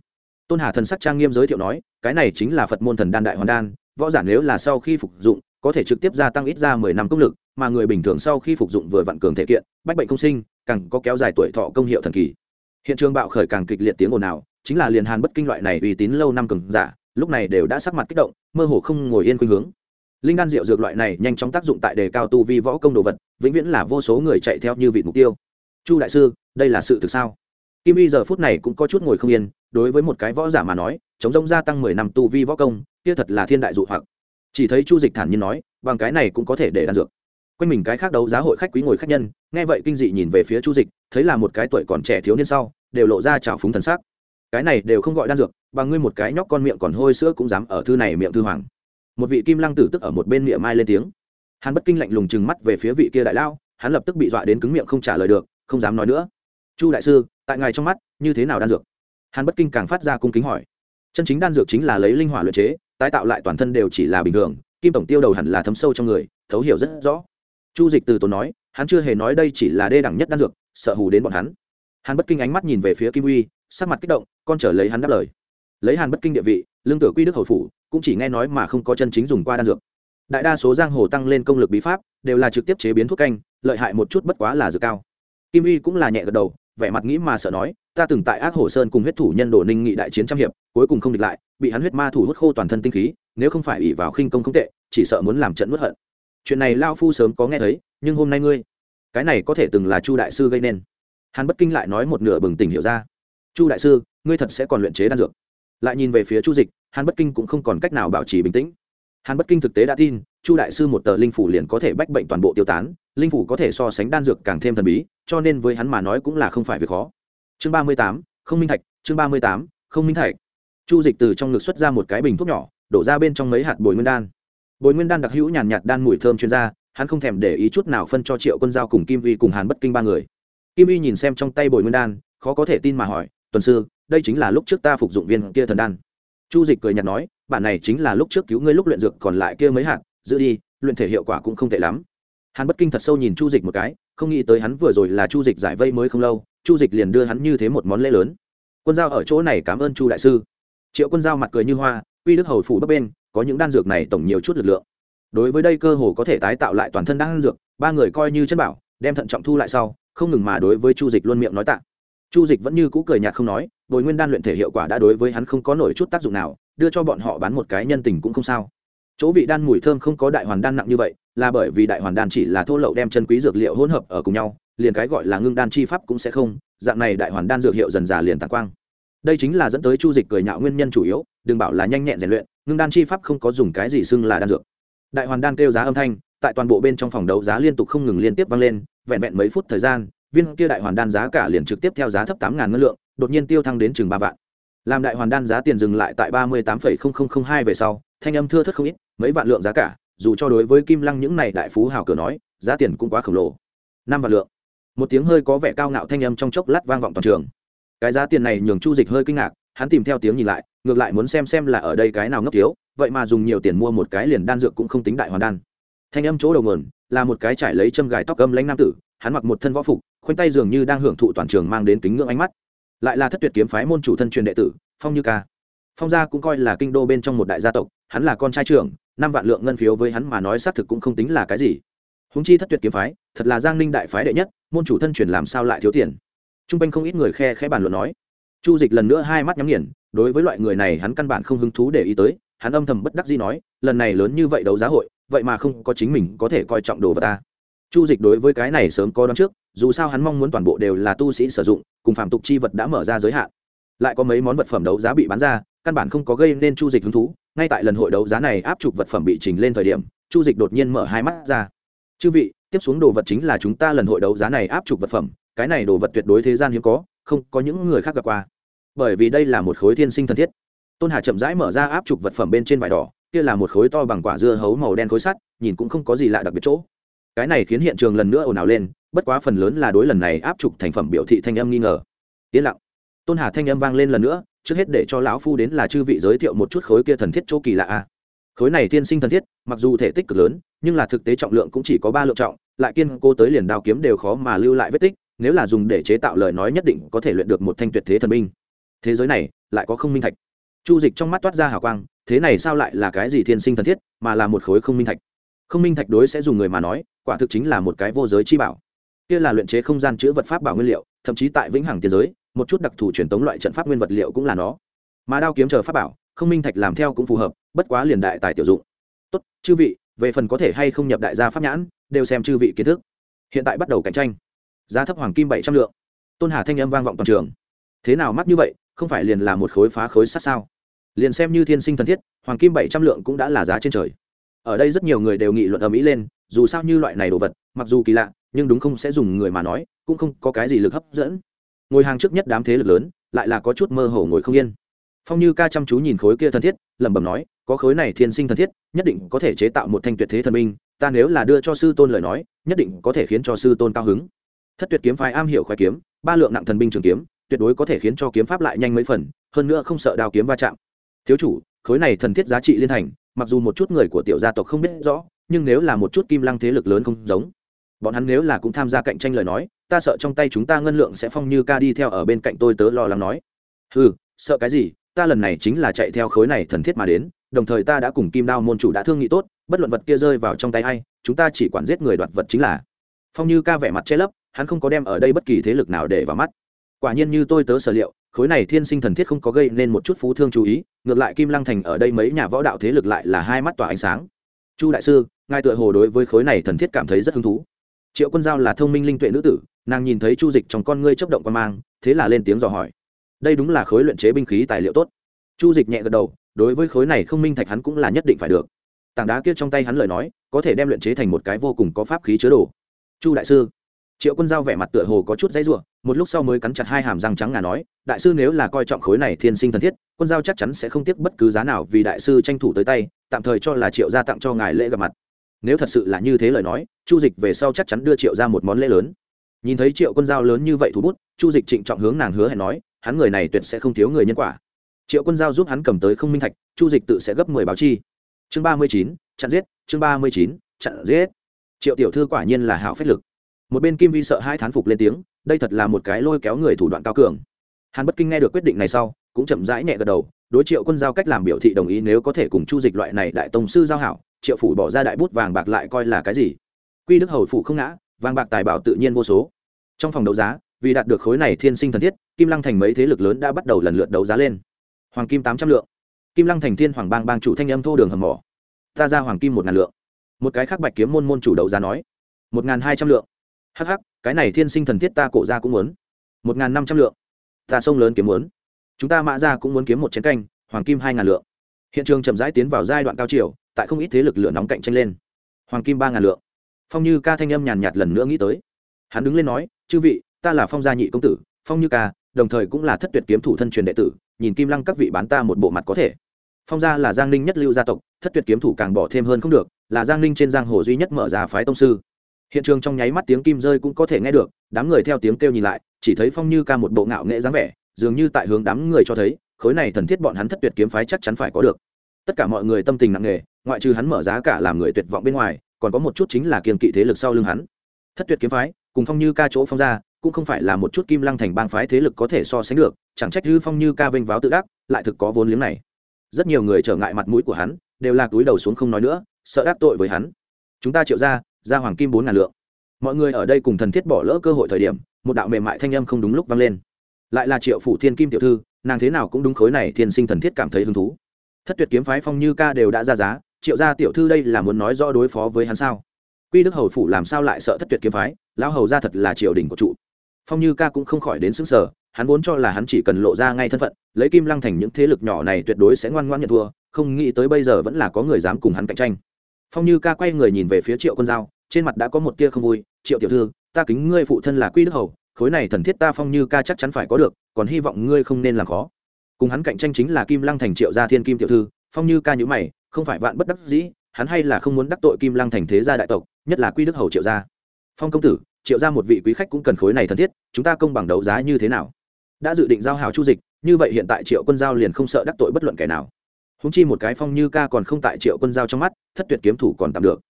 tôn hà thần sắc trang nghiêm giới thiệu nói, cái này chính là phật môn thần đan đại hoàn đan, võ giả nếu là sau khi phục dụng, có thể trực tiếp gia tăng ít ra mười năm công lực, mà người bình thường sau khi phục dụng vừa vặn cường thể kiện, bách bệnh không sinh, càng có kéo dài tuổi thọ công hiệu thần kỳ. Hiện trường bạo khởi càng kịch liệt tiếng ồn ào, chính là liền hàn bất kinh loại này uy tín lâu năm cường giả, lúc này đều đã sắc mặt kích động, mơ hồ không ngồi yên khuynh hướng. Linh đan rượu dược loại này nhanh chóng tác dụng tại đề cao tu vi võ công đồ vật, vĩnh viễn là vô số người chạy theo như vị mục tiêu. Chu đại sư, đây là sự thực sao? Kim y giờ phút này cũng có chút ngồi không yên, đối với một cái võ giả mà nói, chống rông gia tăng mười năm tu vi võ công, kia thật là thiên đại dụ hoặc. Chỉ thấy chu dịch thản nhiên nói, bằng cái này cũng có thể để đan dược. Quanh mình cái khác đấu giá hội khách quý ngồi khách nhân, nghe vậy kinh dị nhìn về phía chu dịch, thấy là một cái tuổi còn trẻ thiếu niên sau, đều lộ ra trào phúng thần sắc. Cái này đều không gọi đan dược, bằng ngươi một cái nhóc con miệng còn hôi sữa cũng dám ở thư này miệng thư hoàng. Một vị kim lăng tử tức ở một bên miệng mai lên tiếng. Hắn bất kinh lạnh lùng chừng mắt về phía vị kia đại lao, hắn lập tức bị dọa đến cứng miệng không trả lời được, không dám nói nữa. Chu đại sư tại ngài trong mắt, như thế nào đan dược? Hắn bất kinh càng phát ra cung kính hỏi. Chân chính đan dược chính là lấy linh hỏa luyện chế, tái tạo lại toàn thân đều chỉ là bình thường, kim tổng tiêu đầu hẳn là thấm sâu trong người, thấu hiểu rất rõ. Chu dịch từ tốn nói, hắn chưa hề nói đây chỉ là đê đẳng nhất đan dược, sợ hù đến bọn hắn. Hắn bất kinh ánh mắt nhìn về phía kim uy, sắc mặt kích động, con trở lấy hắn đáp lời. Lấy hàn bất kinh địa vị, lương tử quy đức hầu phủ, cũng chỉ nghe nói mà không có chân chính dùng qua đan dược. Đại đa số giang hồ tăng lên công lực bí pháp, đều là trực tiếp chế biến thuốc canh, lợi hại một chút bất quá là dược cao. Kim uy cũng là nhẹ gật đầu vẻ mặt nghĩ mà sợ nói, ta từng tại ác hổ sơn cùng huyết thủ nhân đồ ninh nghị đại chiến trăm hiệp, cuối cùng không địch lại, bị hắn huyết ma thủ hút khô toàn thân tinh khí, nếu không phải ỷ vào khinh công không tệ, chỉ sợ muốn làm trận nuốt hận. Chuyện này lao phu sớm có nghe thấy, nhưng hôm nay ngươi, cái này có thể từng là chu đại sư gây nên. Hàn bất kinh lại nói một nửa bừng tỉnh hiểu ra. Chu đại sư, ngươi thật sẽ còn luyện chế đan dược. Lại nhìn về phía chu dịch, hàn bất kinh cũng không còn cách nào bảo trì bình tĩnh. Hàn bất kinh thực tế đã tin, chu đại sư một tờ linh phủ liền có thể bách bệnh toàn bộ tiêu tán linh phủ có thể so sánh đan dược càng thêm thần bí, cho nên với hắn mà nói cũng là không phải việc khó. Chương ba mươi tám, không minh thạch, chương ba mươi tám, không minh thạch. Chu dịch từ trong ngực xuất ra một cái bình thuốc nhỏ, đổ ra bên trong mấy hạt bồi nguyên đan. Bồi nguyên đan đặc hữu nhàn nhạt đan mùi thơm chuyên gia hắn không thèm để ý chút nào phân cho triệu quân giao cùng kim vi cùng hàn bất kinh ba người. Kim vi nhìn xem trong tay bồi nguyên đan, khó có thể tin mà hỏi, tuần sư, đây chính là lúc trước ta phục dụng viên kia thần đan. Chu dịch cười nhạt nói, bản này chính là lúc trước cứu ngươi lúc luyện dược còn lại kia mấy hạt, giữ đi, luyện thể hiệu quả cũng không tệ lắm hàn bất kinh thật sâu nhìn chu dịch một cái, không nghĩ tới hắn vừa rồi là chu dịch giải vây mới không lâu, chu dịch liền đưa hắn như thế một món lễ lớn. Quân giao ở chỗ này cảm ơn chu đại sư. Triệu quân giao mặt cười như hoa, uy đức hầu phủ bấp bên, có những đan dược này tổng nhiều chút lực lượng. Đối với đây cơ hồ có thể tái tạo lại toàn thân đan dược, ba người coi như chân bảo, đem thận trọng thu lại sau, không ngừng mà đối với chu dịch luôn miệng nói tạ. Chu dịch vẫn như cũ cười nhạt không nói, bồi nguyên đan luyện thể hiệu quả đã đối với hắn không có nổi chút tác dụng nào, đưa cho bọn họ bán một cái nhân tình cũng không sao chỗ vị đan mùi thơm không có đại hoàn đan nặng như vậy, là bởi vì đại hoàn đan chỉ là thô lậu đem chân quý dược liệu hỗn hợp ở cùng nhau, liền cái gọi là ngưng đan chi pháp cũng sẽ không, dạng này đại hoàn đan dược hiệu dần già liền tàn quang. Đây chính là dẫn tới chu dịch cười nhạo nguyên nhân chủ yếu, đừng bảo là nhanh nhẹn rèn luyện, ngưng đan chi pháp không có dùng cái gì xưng là đan dược. Đại hoàn đan kêu giá âm thanh, tại toàn bộ bên trong phòng đấu giá liên tục không ngừng liên tiếp vang lên, vẹn vẹn mấy phút thời gian, viên kia đại hoàn đan giá cả liền trực tiếp theo giá thấp tám ngàn ngân lượng, đột nhiên tiêu thăng đến chừng ba vạn. Làm đại hoàn đan giá tiền dừng lại tại ba mươi tám hai về sau, thanh âm thưa thất không ít mấy vạn lượng giá cả, dù cho đối với kim lăng những này đại phú hào cửa nói, giá tiền cũng quá khổng lồ. Năm vạn lượng. Một tiếng hơi có vẻ cao ngạo thanh âm trong chốc lát vang vọng toàn trường. Cái giá tiền này nhường chu dịch hơi kinh ngạc, hắn tìm theo tiếng nhìn lại, ngược lại muốn xem xem là ở đây cái nào ngốc thiếu, vậy mà dùng nhiều tiền mua một cái liền đan dược cũng không tính đại hoàn đan. Thanh âm chỗ đầu nguồn, là một cái trải lấy châm gài tóc âm lãnh nam tử, hắn mặc một thân võ phục, khoanh tay dường như đang hưởng thụ toàn trường mang đến kính ngưỡng ánh mắt. Lại là thất tuyệt kiếm phái môn chủ thân truyền đệ tử, phong như ca. Phong gia cũng coi là kinh đô bên trong một đại gia tộc, hắn là con trai trưởng năm vạn lượng ngân phiếu với hắn mà nói xác thực cũng không tính là cái gì. Húng chi thất tuyệt kiếm phái, thật là giang ninh đại phái đệ nhất, môn chủ thân truyền làm sao lại thiếu tiền? T r u n g quanh không ít người khe khẽ bàn luận nói. Chu dịch lần nữa hai mắt nhắm nghiền, đối với loại người này hắn căn bản không hứng thú để ý tới, hắn âm thầm bất đắc dĩ nói, lần này lớn như vậy đấu giá hội, vậy mà không có chính mình có thể coi trọng đồ vật ta. Chu dịch đối với cái này sớm có đón trước, dù sao hắn mong muốn toàn bộ đều là tu sĩ sử dụng, cùng phạm tục chi vật đã mở ra giới hạn. Lại có mấy món vật phẩm đấu giá bị bán ra, căn bản không có gây nên chu dịch hứng thú ngay tại lần hội đấu giá này áp chụp vật phẩm bị trình lên thời điểm, chu dịch đột nhiên mở hai mắt ra. Chư vị, tiếp xuống đồ vật chính là chúng ta lần hội đấu giá này áp chụp vật phẩm, cái này đồ vật tuyệt đối thế gian hiếm có, không có những người khác gặp qua. Bởi vì đây là một khối thiên sinh thân thiết. Tôn hà chậm rãi mở ra áp chụp vật phẩm bên trên vải đỏ, kia là một khối to bằng quả dưa hấu màu đen khối sắt, nhìn cũng không có gì lạ đặc biệt chỗ. Cái này khiến hiện trường lần nữa ồn ào lên, bất quá phần lớn là đối lần này áp chụp thành phẩm biểu thị thanh âm nghi ngờ. Yên lặng. Tôn hà thanh âm vang lên lần nữa trước hết để cho lão phu đến là chư vị giới thiệu một chút khối kia thần thiết chỗ kỳ lạ a. Khối này tiên sinh thần thiết, mặc dù thể tích cực lớn, nhưng là thực tế trọng lượng cũng chỉ có ba lượng trọng, lại kiên cố tới liền đao kiếm đều khó mà lưu lại vết tích, nếu là dùng để chế tạo lời nói nhất định có thể luyện được một thanh tuyệt thế thần binh. Thế giới này, lại có không minh thạch. Chu dịch trong mắt toát ra hào quang, thế này sao lại là cái gì thiên sinh thần thiết, mà là một khối không minh thạch. Không minh thạch đối sẽ dùng người mà nói, quả thực chính là một cái vô giới chi bảo. Kia là luyện chế không gian chứa vật pháp bảo nguyên liệu, thậm chí tại vĩnh hằng tiền giới một chút đặc thù truyền tống loại trận pháp nguyên vật liệu cũng là nó. Mà đao kiếm chờ pháp bảo, không minh thạch làm theo cũng phù hợp, bất quá liền đại tài tiểu dụng. Tốt, chư vị, về phần có thể hay không nhập đại gia pháp nhãn, đều xem chư vị kiến thức. Hiện tại bắt đầu cạnh tranh. Giá thấp hoàng kim bảy trăm lượng. Tôn hà thanh âm vang vọng toàn trường. Thế nào mắc như vậy, không phải liền là một khối phá khối sát sao? Liền xem như thiên sinh thần thiết, hoàng kim bảy trăm lượng cũng đã là giá trên trời. Ở đây rất nhiều người đều nghị luận ở mỹ lên, dù sao như loại này đồ vật, mặc dù kỳ lạ, nhưng đúng không sẽ dùng người mà nói, cũng không có cái gì lực hấp dẫn ngồi hàng trước nhất đám thế lực lớn, lại là có chút mơ hồ ngồi không yên. Phong như ca chăm chú nhìn khối kia thân thiết, lẩm bẩm nói, có khối này thiên sinh thân thiết, nhất định có thể chế tạo một thanh tuyệt thế thần minh, ta nếu là đưa cho sư tôn lời nói, nhất định có thể khiến cho sư tôn cao hứng. Thất tuyệt kiếm phái am hiểu khoái kiếm, ba lượng nặng thần binh trường kiếm, tuyệt đối có thể khiến cho kiếm pháp lại nhanh mấy phần, hơn nữa không sợ đao kiếm va chạm. Thiếu chủ, khối này thần thiết giá trị liên thành, mặc dù một chút người của tiểu gia tộc không biết rõ, nhưng nếu là một chút kim lăng thế lực lớn không giống bọn hắn nếu là cũng tham gia cạnh tranh lời nói, ta sợ trong tay chúng ta ngân lượng sẽ phong như ca đi theo ở bên cạnh tôi tớ lo lắng nói. Ừ sợ cái gì, ta lần này chính là chạy theo khối này thần thiết mà đến, đồng thời ta đã cùng kim đao môn chủ đã thương nghị tốt, bất luận vật kia rơi vào trong tay a i chúng ta chỉ quản giết người đoạt vật chính là. Phong như ca vẻ mặt che lấp, hắn không có đem ở đây bất kỳ thế lực nào để vào mắt. Quả nhiên như tôi tớ sở liệu, khối này thiên sinh thần thiết không có gây nên một chút phú thương chú ý, ngược lại kim lăng thành ở đây mấy nhà võ đạo thế lực lại là hai mắt tỏa ánh sáng. Chu đại sư, ngài tựa hồ đối với khối này thần thiết cảm thấy rất hứng thú triệu quân giao là thông minh linh tuệ nữ tử, nàng nhìn thấy chu dịch trong con ngươi chấp động quan mang, thế là lên tiếng dò hỏi. Đây đúng là khối luyện chế binh khí tài liệu tốt. Chu dịch nhẹ gật đầu, đối với khối này không minh thạch hắn cũng là nhất định phải được. Tảng đá kia trong tay hắn lời nói, có thể đem luyện chế thành một cái vô cùng có pháp khí chứa đồ. Chu đại sư, triệu quân giao vẻ mặt tựa hồ có chút dãy r u ộ một lúc sau mới cắn chặt hai hàm răng trắng ngà nói, đại sư nếu là coi trọng khối này thiên sinh thần thiết, quân giao chắc chắn sẽ không tiếc bất cứ giá nào vì đại sư tranh thủ tới tay, tạm thời cho là triệu gia tặng cho ngài lễ gặp mặt nếu thật sự là như thế lời nói, chu dịch về sau chắc chắn đưa triệu ra một món lễ lớn. Nhìn thấy triệu quân giao lớn như vậy thú bút, chu dịch trịnh trọng hướng nàng hứa hẹn nói, hắn người này tuyệt sẽ không thiếu người nhân quả. Triệu quân giao giúp hắn cầm tới không minh thạch, chu dịch tự sẽ gấp mười báo chi. Chương ba mươi chín, chặn giết, chương ba mươi chín, chặn giết. Triệu tiểu thư quả nhiên là hảo phách lực. Một bên kim vi sợ hai thán phục lên tiếng, đây thật là một cái lôi kéo người thủ đoạn cao cường. Hắn bất kinh nghe được quyết định này sau, cũng chậm rãi nhẹ gật đầu, đối triệu quân giao cách làm biểu thị đồng ý nếu có thể cùng chu dịch loại này đại tông sư giao hảo triệu phủ bỏ ra đại bút vàng bạc lại coi là cái gì? Quy đức hầu phủ không ngã, vàng bạc tài bảo tự nhiên vô số. Trong phòng đấu giá, vì đạt được khối này thiên sinh thần thiết, kim lăng thành mấy thế lực lớn đã bắt đầu lần lượt đấu giá lên. Hoàng kim tám trăm lượng. Kim lăng thành thiên hoàng bang bang chủ thanh âm thô đường hầm mỏ. Ta ra hoàng kim một ngàn lượng. Một cái khác bạch kiếm môn môn chủ đấu giá nói, một ngàn hai trăm lượng. Hh cái này thiên sinh thần thiết ta cổ ra cũng muốn. Một ngàn năm trăm lượng. Ta sông lớn kiếm muốn. Chúng ta mã ra cũng muốn kiếm một chén canh, hoàng kim hai ngàn lượng. Hiện trường chậm rãi tiến vào giai đoạn cao chiều tại không ít thế lực lửa nóng cạnh tranh lên. Hoàng kim ba ngàn lượng. Phong như ca thanh âm nhàn nhạt lần nữa nghĩ tới. Hắn đứng lên nói, chư vị, ta là phong gia nhị công tử, phong như ca, đồng thời cũng là thất tuyệt kiếm thủ thân truyền đệ tử, nhìn kim lăng các vị bán ta một bộ mặt có thể. Phong gia là giang ninh nhất lưu gia tộc, thất tuyệt kiếm thủ càng bỏ thêm hơn không được, là giang ninh trên giang hồ duy nhất mở ra phái tông sư. Hiện trường trong nháy mắt tiếng kim rơi cũng có thể nghe được, đám người theo tiếng kêu nhìn lại, chỉ thấy phong như ca một bộ ngạo nghệ dáng vẻ, dường như tại hướng đám người cho thấy, khối này thần thiết bọn hắn thất tuyệt kiếm phái chắc chắn phải có được. Tất cả mọi người tâm tình nặng nề ngoại trừ hắn mở giá cả làm người tuyệt vọng bên ngoài, còn có một chút chính là kiên kỵ thế lực sau lưng hắn. Thất tuyệt kiếm phái, cùng phong như ca chỗ phong ra, cũng không phải là một chút kim lăng thành bang phái thế lực có thể so sánh được, chẳng trách dư phong như ca vênh váo tự đắc, lại thực có vốn liếng này. Rất nhiều người trở ngại mặt mũi của hắn, đều là túi đầu xuống không nói nữa, sợ đắc tội với hắn. Chúng ta triệu ra ra hoàng kim bốn ngàn lượng. Mọi người ở đây cùng thần thiết bỏ lỡ cơ hội thời điểm, một đạo mềm mại thanh âm không đúng lúc vang lên. Lại là triệu phủ thiên kim tiểu thư, nàng thế nào cũng đúng khối này thiên sinh thần thiết cảm thấy hứng thú. Thất tuyệt kiếm phái phong như ca đều đã ra giá triệu gia tiểu thư đây là muốn nói rõ đối phó với hắn sao? Quy đức hầu phủ làm sao lại sợ thất tuyệt kiếm phái? Lão hầu ra thật là triều đình của trụ. Phong như ca cũng không khỏi đến xứng sở hắn vốn cho là hắn chỉ cần lộ ra ngay thân phận lấy kim lăng thành những thế lực nhỏ này tuyệt đối sẽ ngoan ngoan nhận thua không nghĩ tới bây giờ vẫn là có người dám cùng hắn cạnh tranh. Phong như ca quay người nhìn về phía triệu Quân Giao, trên mặt đã có một tia không vui triệu tiểu thư ta kính ngươi phụ thân là quy đức hầu khối này thần thiết ta phong như ca chắc chắn phải có được còn hy vọng ngươi không nên làm khó. Cùng hắn cạnh tranh chính là kim lăng thành triệu gia thiên kim tiểu thư phong như ca nhữ mày, không phải vạn bất đắc dĩ, hắn hay là không muốn đắc tội kim lăng thành thế gia đại tộc, nhất là quy đức hầu triệu gia. Phong công tử, triệu gia một vị quý khách cũng cần khối này thân thiết, chúng ta công bằng đấu giá như thế nào? Đã dự định giao hào chu dịch, như vậy hiện tại triệu quân giao liền không sợ đắc tội bất luận kẻ nào. Húng chi một cái phong như ca còn không tại triệu quân giao trong mắt, thất tuyệt kiếm thủ còn tạm được.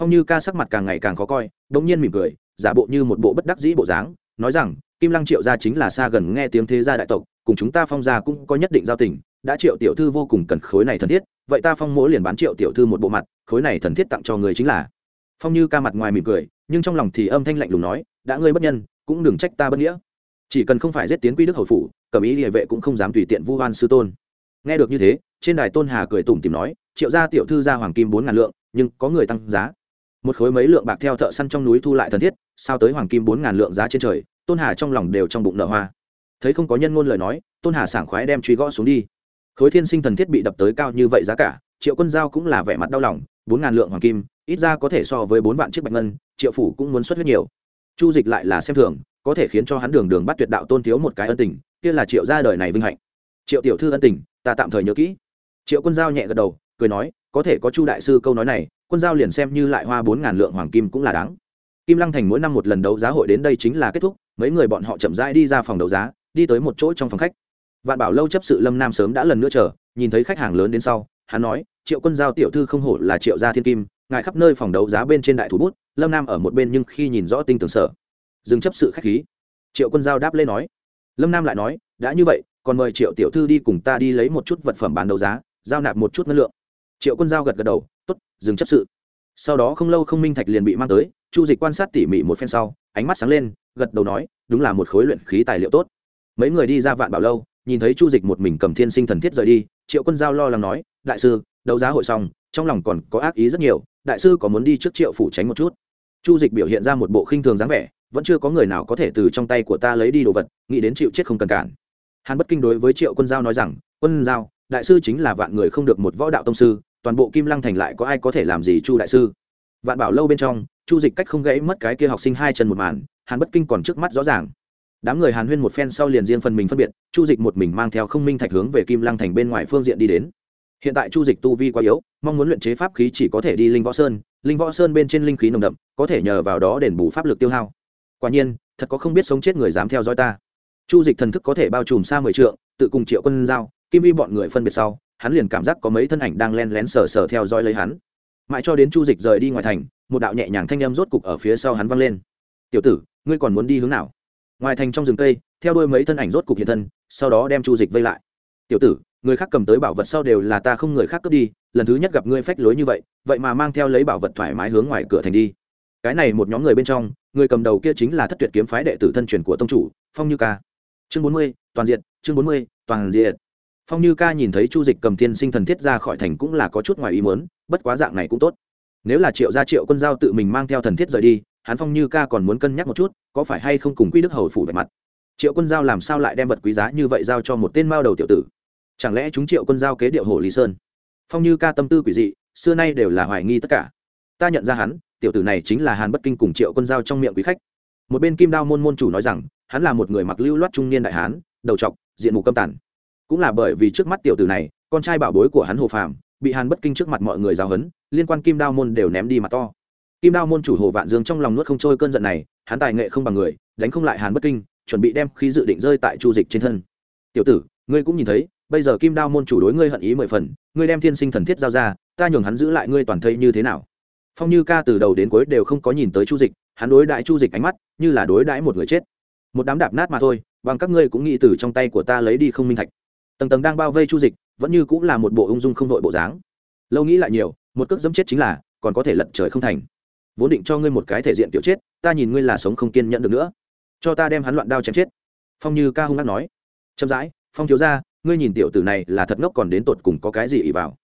Phong như ca sắc mặt càng ngày càng khó coi đ ỗ n g nhiên mỉm cười, giả bộ như một bộ bất đắc dĩ bộ dáng, nói rằng, kim lăng triệu gia chính là xa gần nghe tiếng thế gia đại tộc, cùng chúng ta phong gia cũng có nhất định giao tình đã triệu tiểu thư vô cùng cần khối này thần thiết, vậy ta phong mỗi liền bán triệu tiểu thư một bộ mặt, khối này thần thiết tặng cho người chính là. Phong như ca mặt ngoài mỉm cười, nhưng trong lòng thì âm thanh lạnh lùng nói, đã ngươi bất nhân, cũng đừng trách ta bất nghĩa. Chỉ cần không phải giết tiến quy đức hầu phủ cẩm ý địa vệ cũng không dám tùy tiện vu hoan sư tôn. Nghe được như thế, trên đài tôn hà cười tủm tìm nói, triệu gia tiểu thư ra hoàng kim bốn ngàn lượng, nhưng có người tăng giá. Một khối mấy lượng bạc theo thợ săn trong núi thu lại thần thiết, sao tới hoàng kim bốn ngàn lượng giá trên trời, tôn hà trong lòng đều trong bụng nợ hoa. Thấy không có nhân ngôn lời nói, tôn hà sảng khoái đem truy gõ xuống đi khối thiên sinh thần thiết bị đập tới cao như vậy giá cả, triệu quân giao cũng là vẻ mặt đau lòng, bốn ngàn lượng hoàng kim, ít ra có thể so với bốn vạn chiếc bạch ngân, triệu phủ cũng muốn xuất huyết nhiều. Chu dịch lại là xem thường, có thể khiến cho hắn đường đường bắt tuyệt đạo tôn thiếu một cái ân tình, kia là triệu ra đời này vinh hạnh. Triệu tiểu thư ân tình, ta tạm thời nhớ kỹ. Triệu quân giao nhẹ gật đầu, cười nói, có thể có chu đại sư câu nói này, quân giao liền xem như lại hoa bốn ngàn lượng hoàng kim cũng là đáng. Kim lăng thành mỗi năm một lần đấu giá hội đến đây chính là kết thúc, mấy người bọn họ chậm rãi đi ra phòng đấu giá, đi tới một chỗ trong phòng khách vạn bảo lâu chấp sự lâm nam sớm đã lần nữa chờ, nhìn thấy khách hàng lớn đến sau, hắn nói, triệu quân giao tiểu thư không hổ là triệu gia thiên kim, ngài khắp nơi phòng đấu giá bên trên đại thủ bút, lâm nam ở một bên nhưng khi nhìn rõ tinh tường sở, dừng chấp sự khách khí. Triệu quân giao đáp lên nói. Lâm nam lại nói, đã như vậy, còn mời triệu tiểu thư đi cùng ta đi lấy một chút vật phẩm bán đấu giá, giao nạp một chút ngân lượng. Triệu quân giao gật gật đầu t ố t dừng chấp sự. Sau đó không lâu không minh thạch liền bị mang tới, chu dịch quan sát tỉ mỉ một phen sau, ánh mắt sáng lên, gật đầu nói, đúng là một khối luyện khí tài liệu tốt. Mấy người đi ra vạn bảo lâu nhìn thấy chu dịch một mình cầm thiên sinh thần thiết rời đi, triệu quân giao lo lắng nói, đại sư, đấu giá hội xong, trong lòng còn có ác ý rất nhiều, đại sư có muốn đi trước triệu phủ tránh một chút? Chu dịch biểu hiện ra một bộ khinh thường dáng vẻ, vẫn chưa có người nào có thể từ trong tay của ta lấy đi đồ vật, nghĩ đến chịu chết không cần cản. Hàn bất kinh đối với triệu quân giao nói rằng, quân giao, đại sư chính là vạn người không được một võ đạo tông sư, toàn bộ kim lăng thành lại có ai có thể làm gì chu đại sư? Vạn bảo lâu bên trong, chu dịch cách không gãy mất cái kia học sinh hai chân một màn, hàn bất kinh còn trước mắt rõ ràng đám người hàn huyên một phen sau liền riêng phần mình phân biệt, chu dịch một mình mang theo không minh thạch hướng về kim lăng thành bên ngoài phương diện đi đến. Hiện tại chu dịch tu vi quá yếu, mong muốn luyện chế pháp khí chỉ có thể đi linh võ sơn, linh võ sơn bên trên linh khí nồng đậm, có thể nhờ vào đó đền bù pháp lực tiêu hao. Quả nhiên, thật có không biết sống chết người dám theo dõi ta. Chu dịch thần thức có thể bao trùm xa mười trượng, tự cùng triệu quân giao, kim vi bọn người phân biệt sau, hắn liền cảm giác có mấy thân ảnh đang len lén sờ sờ theo dõi lấy hắn. Mãi cho đến chu dịch rời đi ngoài thành, một đạo nhẹ nhàng thanh âm rốt cục ở phía sau hắn vang lên. Tiểu tử, ngươi còn muốn đi hướng nào? Ngoài thành trong rừng cây, theo đuôi mấy thân ảnh rốt cục hiện thân, sau đó đem chu dịch vây lại. Tiểu tử, người khác cầm tới bảo vật sau đều là ta không người khác cướp đi, lần thứ nhất gặp ngươi phách lối như vậy vậy mà mang theo lấy bảo vật thoải mái hướng ngoài cửa thành đi. Cái này một nhóm người bên trong, người cầm đầu kia chính là thất tuyệt kiếm phái đệ tử thân truyền của tông chủ, phong như ca. Chương bốn mươi, toàn diện, chương bốn mươi, toàn diện. Phong như ca nhìn thấy chu dịch cầm thiên sinh thần thiết ra khỏi thành cũng là có chút ngoài ý muốn, bất quá dạng này cũng tốt. Nếu là triệu gia triệu quân giao tự mình mang theo thần thiết rời đi hắn phong như ca còn muốn cân nhắc một chút, có phải hay không cùng quy đức hầu phủ về mặt. Triệu quân giao làm sao lại đem vật quý giá như vậy giao cho một tên mao đầu tiểu tử? Chẳng lẽ chúng triệu quân giao kế điệu hồ lý sơn? Phong như ca tâm tư quỷ dị, xưa nay đều là hoài nghi tất cả. Ta nhận ra hắn, tiểu tử này chính là hàn bất kinh cùng triệu quân giao trong miệng quý khách. Một bên kim đao môn môn chủ nói rằng, hắn là một người mặc lưu loát trung niên đại hán, đầu trọc, diện mục câm tản cũng là bởi vì trước mắt tiểu tử này, con trai bảo bối của hắn hồ phàm, bị hàn bất kinh trước mặt mọi người giáo hấn liên quan kim đao môn đều ném đi mặt to kim đao môn chủ hồ vạn dương trong lòng nuốt không trôi cơn giận này, hắn tài nghệ không bằng người, đánh không lại hàn bất kinh, chuẩn bị đem khí dự định rơi tại chu dịch trên thân. Tiểu tử, ngươi cũng nhìn thấy, bây giờ kim đao môn chủ đối ngươi hận ý mười phần, ngươi đem thiên sinh thần thiết giao ra, ta nhường hắn giữ lại ngươi toàn thây như thế nào? Phong như ca từ đầu đến cuối đều không có nhìn tới chu dịch, hắn đối đãi chu dịch ánh mắt như là đối đãi một người chết. Một đám đạp nát mà thôi, bằng các ngươi cũng nghĩ từ trong tay của ta lấy đi không minh thạch. Tầng tầng đang bao vây chu dịch, vẫn như cũng là một bộ ung dung không đội bộ dáng. Lâu nghĩ lại nhiều, một cước dẫm chết chính là, còn có thể lật trời không thành vốn định cho ngươi một cái thể diện tiểu chết, ta nhìn ngươi là sống không kiên nhẫn được nữa. Cho ta đem hắn loạn đao chém chết. Phong như ca hung hát nói. Chậm rãi, phong thiếu ra ngươi nhìn tiểu tử này là thật ngốc còn đến tột cùng có cái gì ỉ vào?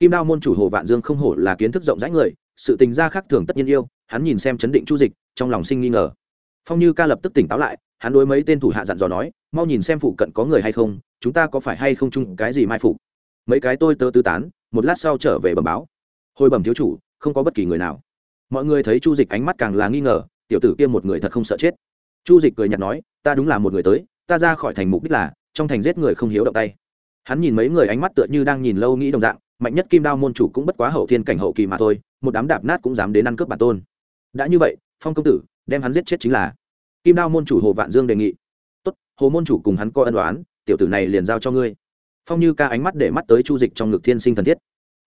Kim đao môn chủ hồ vạn dương không hổ là kiến thức rộng rãi người, sự tình gia khác thường tất nhiên yêu, hắn nhìn xem chấn định chu dịch, trong lòng sinh nghi ngờ. Phong như ca lập tức tỉnh táo lại, hắn đối mấy tên thủ hạ dặn dò nói, mau nhìn xem phụ cận có người hay không, chúng ta có phải hay không chung cái gì mai phục? Mấy cái tôi tớ tư tán, một lát sau trở về bẩm báo. Hồi bẩm thiếu chủ, không có bất kỳ người nào mọi người thấy chu dịch ánh mắt càng là nghi ngờ, tiểu tử kia một người thật không sợ chết. Chu dịch cười nhạt nói, ta đúng là một người tới, ta ra khỏi thành mục đích là, trong thành giết người không hiếu động tay. Hắn nhìn mấy người ánh mắt tựa như đang nhìn lâu nghĩ đồng dạng, mạnh nhất kim đao môn chủ cũng bất quá hậu thiên cảnh hậu kỳ mà thôi, một đám đạp nát cũng dám đến ăn cướp bản tôn. Đã như vậy, phong công tử, đem hắn giết chết chính là. Kim đao môn chủ hồ vạn dương đề nghị. Tốt, hồ môn chủ cùng hắn coi ân đoán tiểu tử này liền giao cho ngươi. Phong như ca ánh mắt để mắt tới chu dịch trong ngực thiên sinh thần thiết.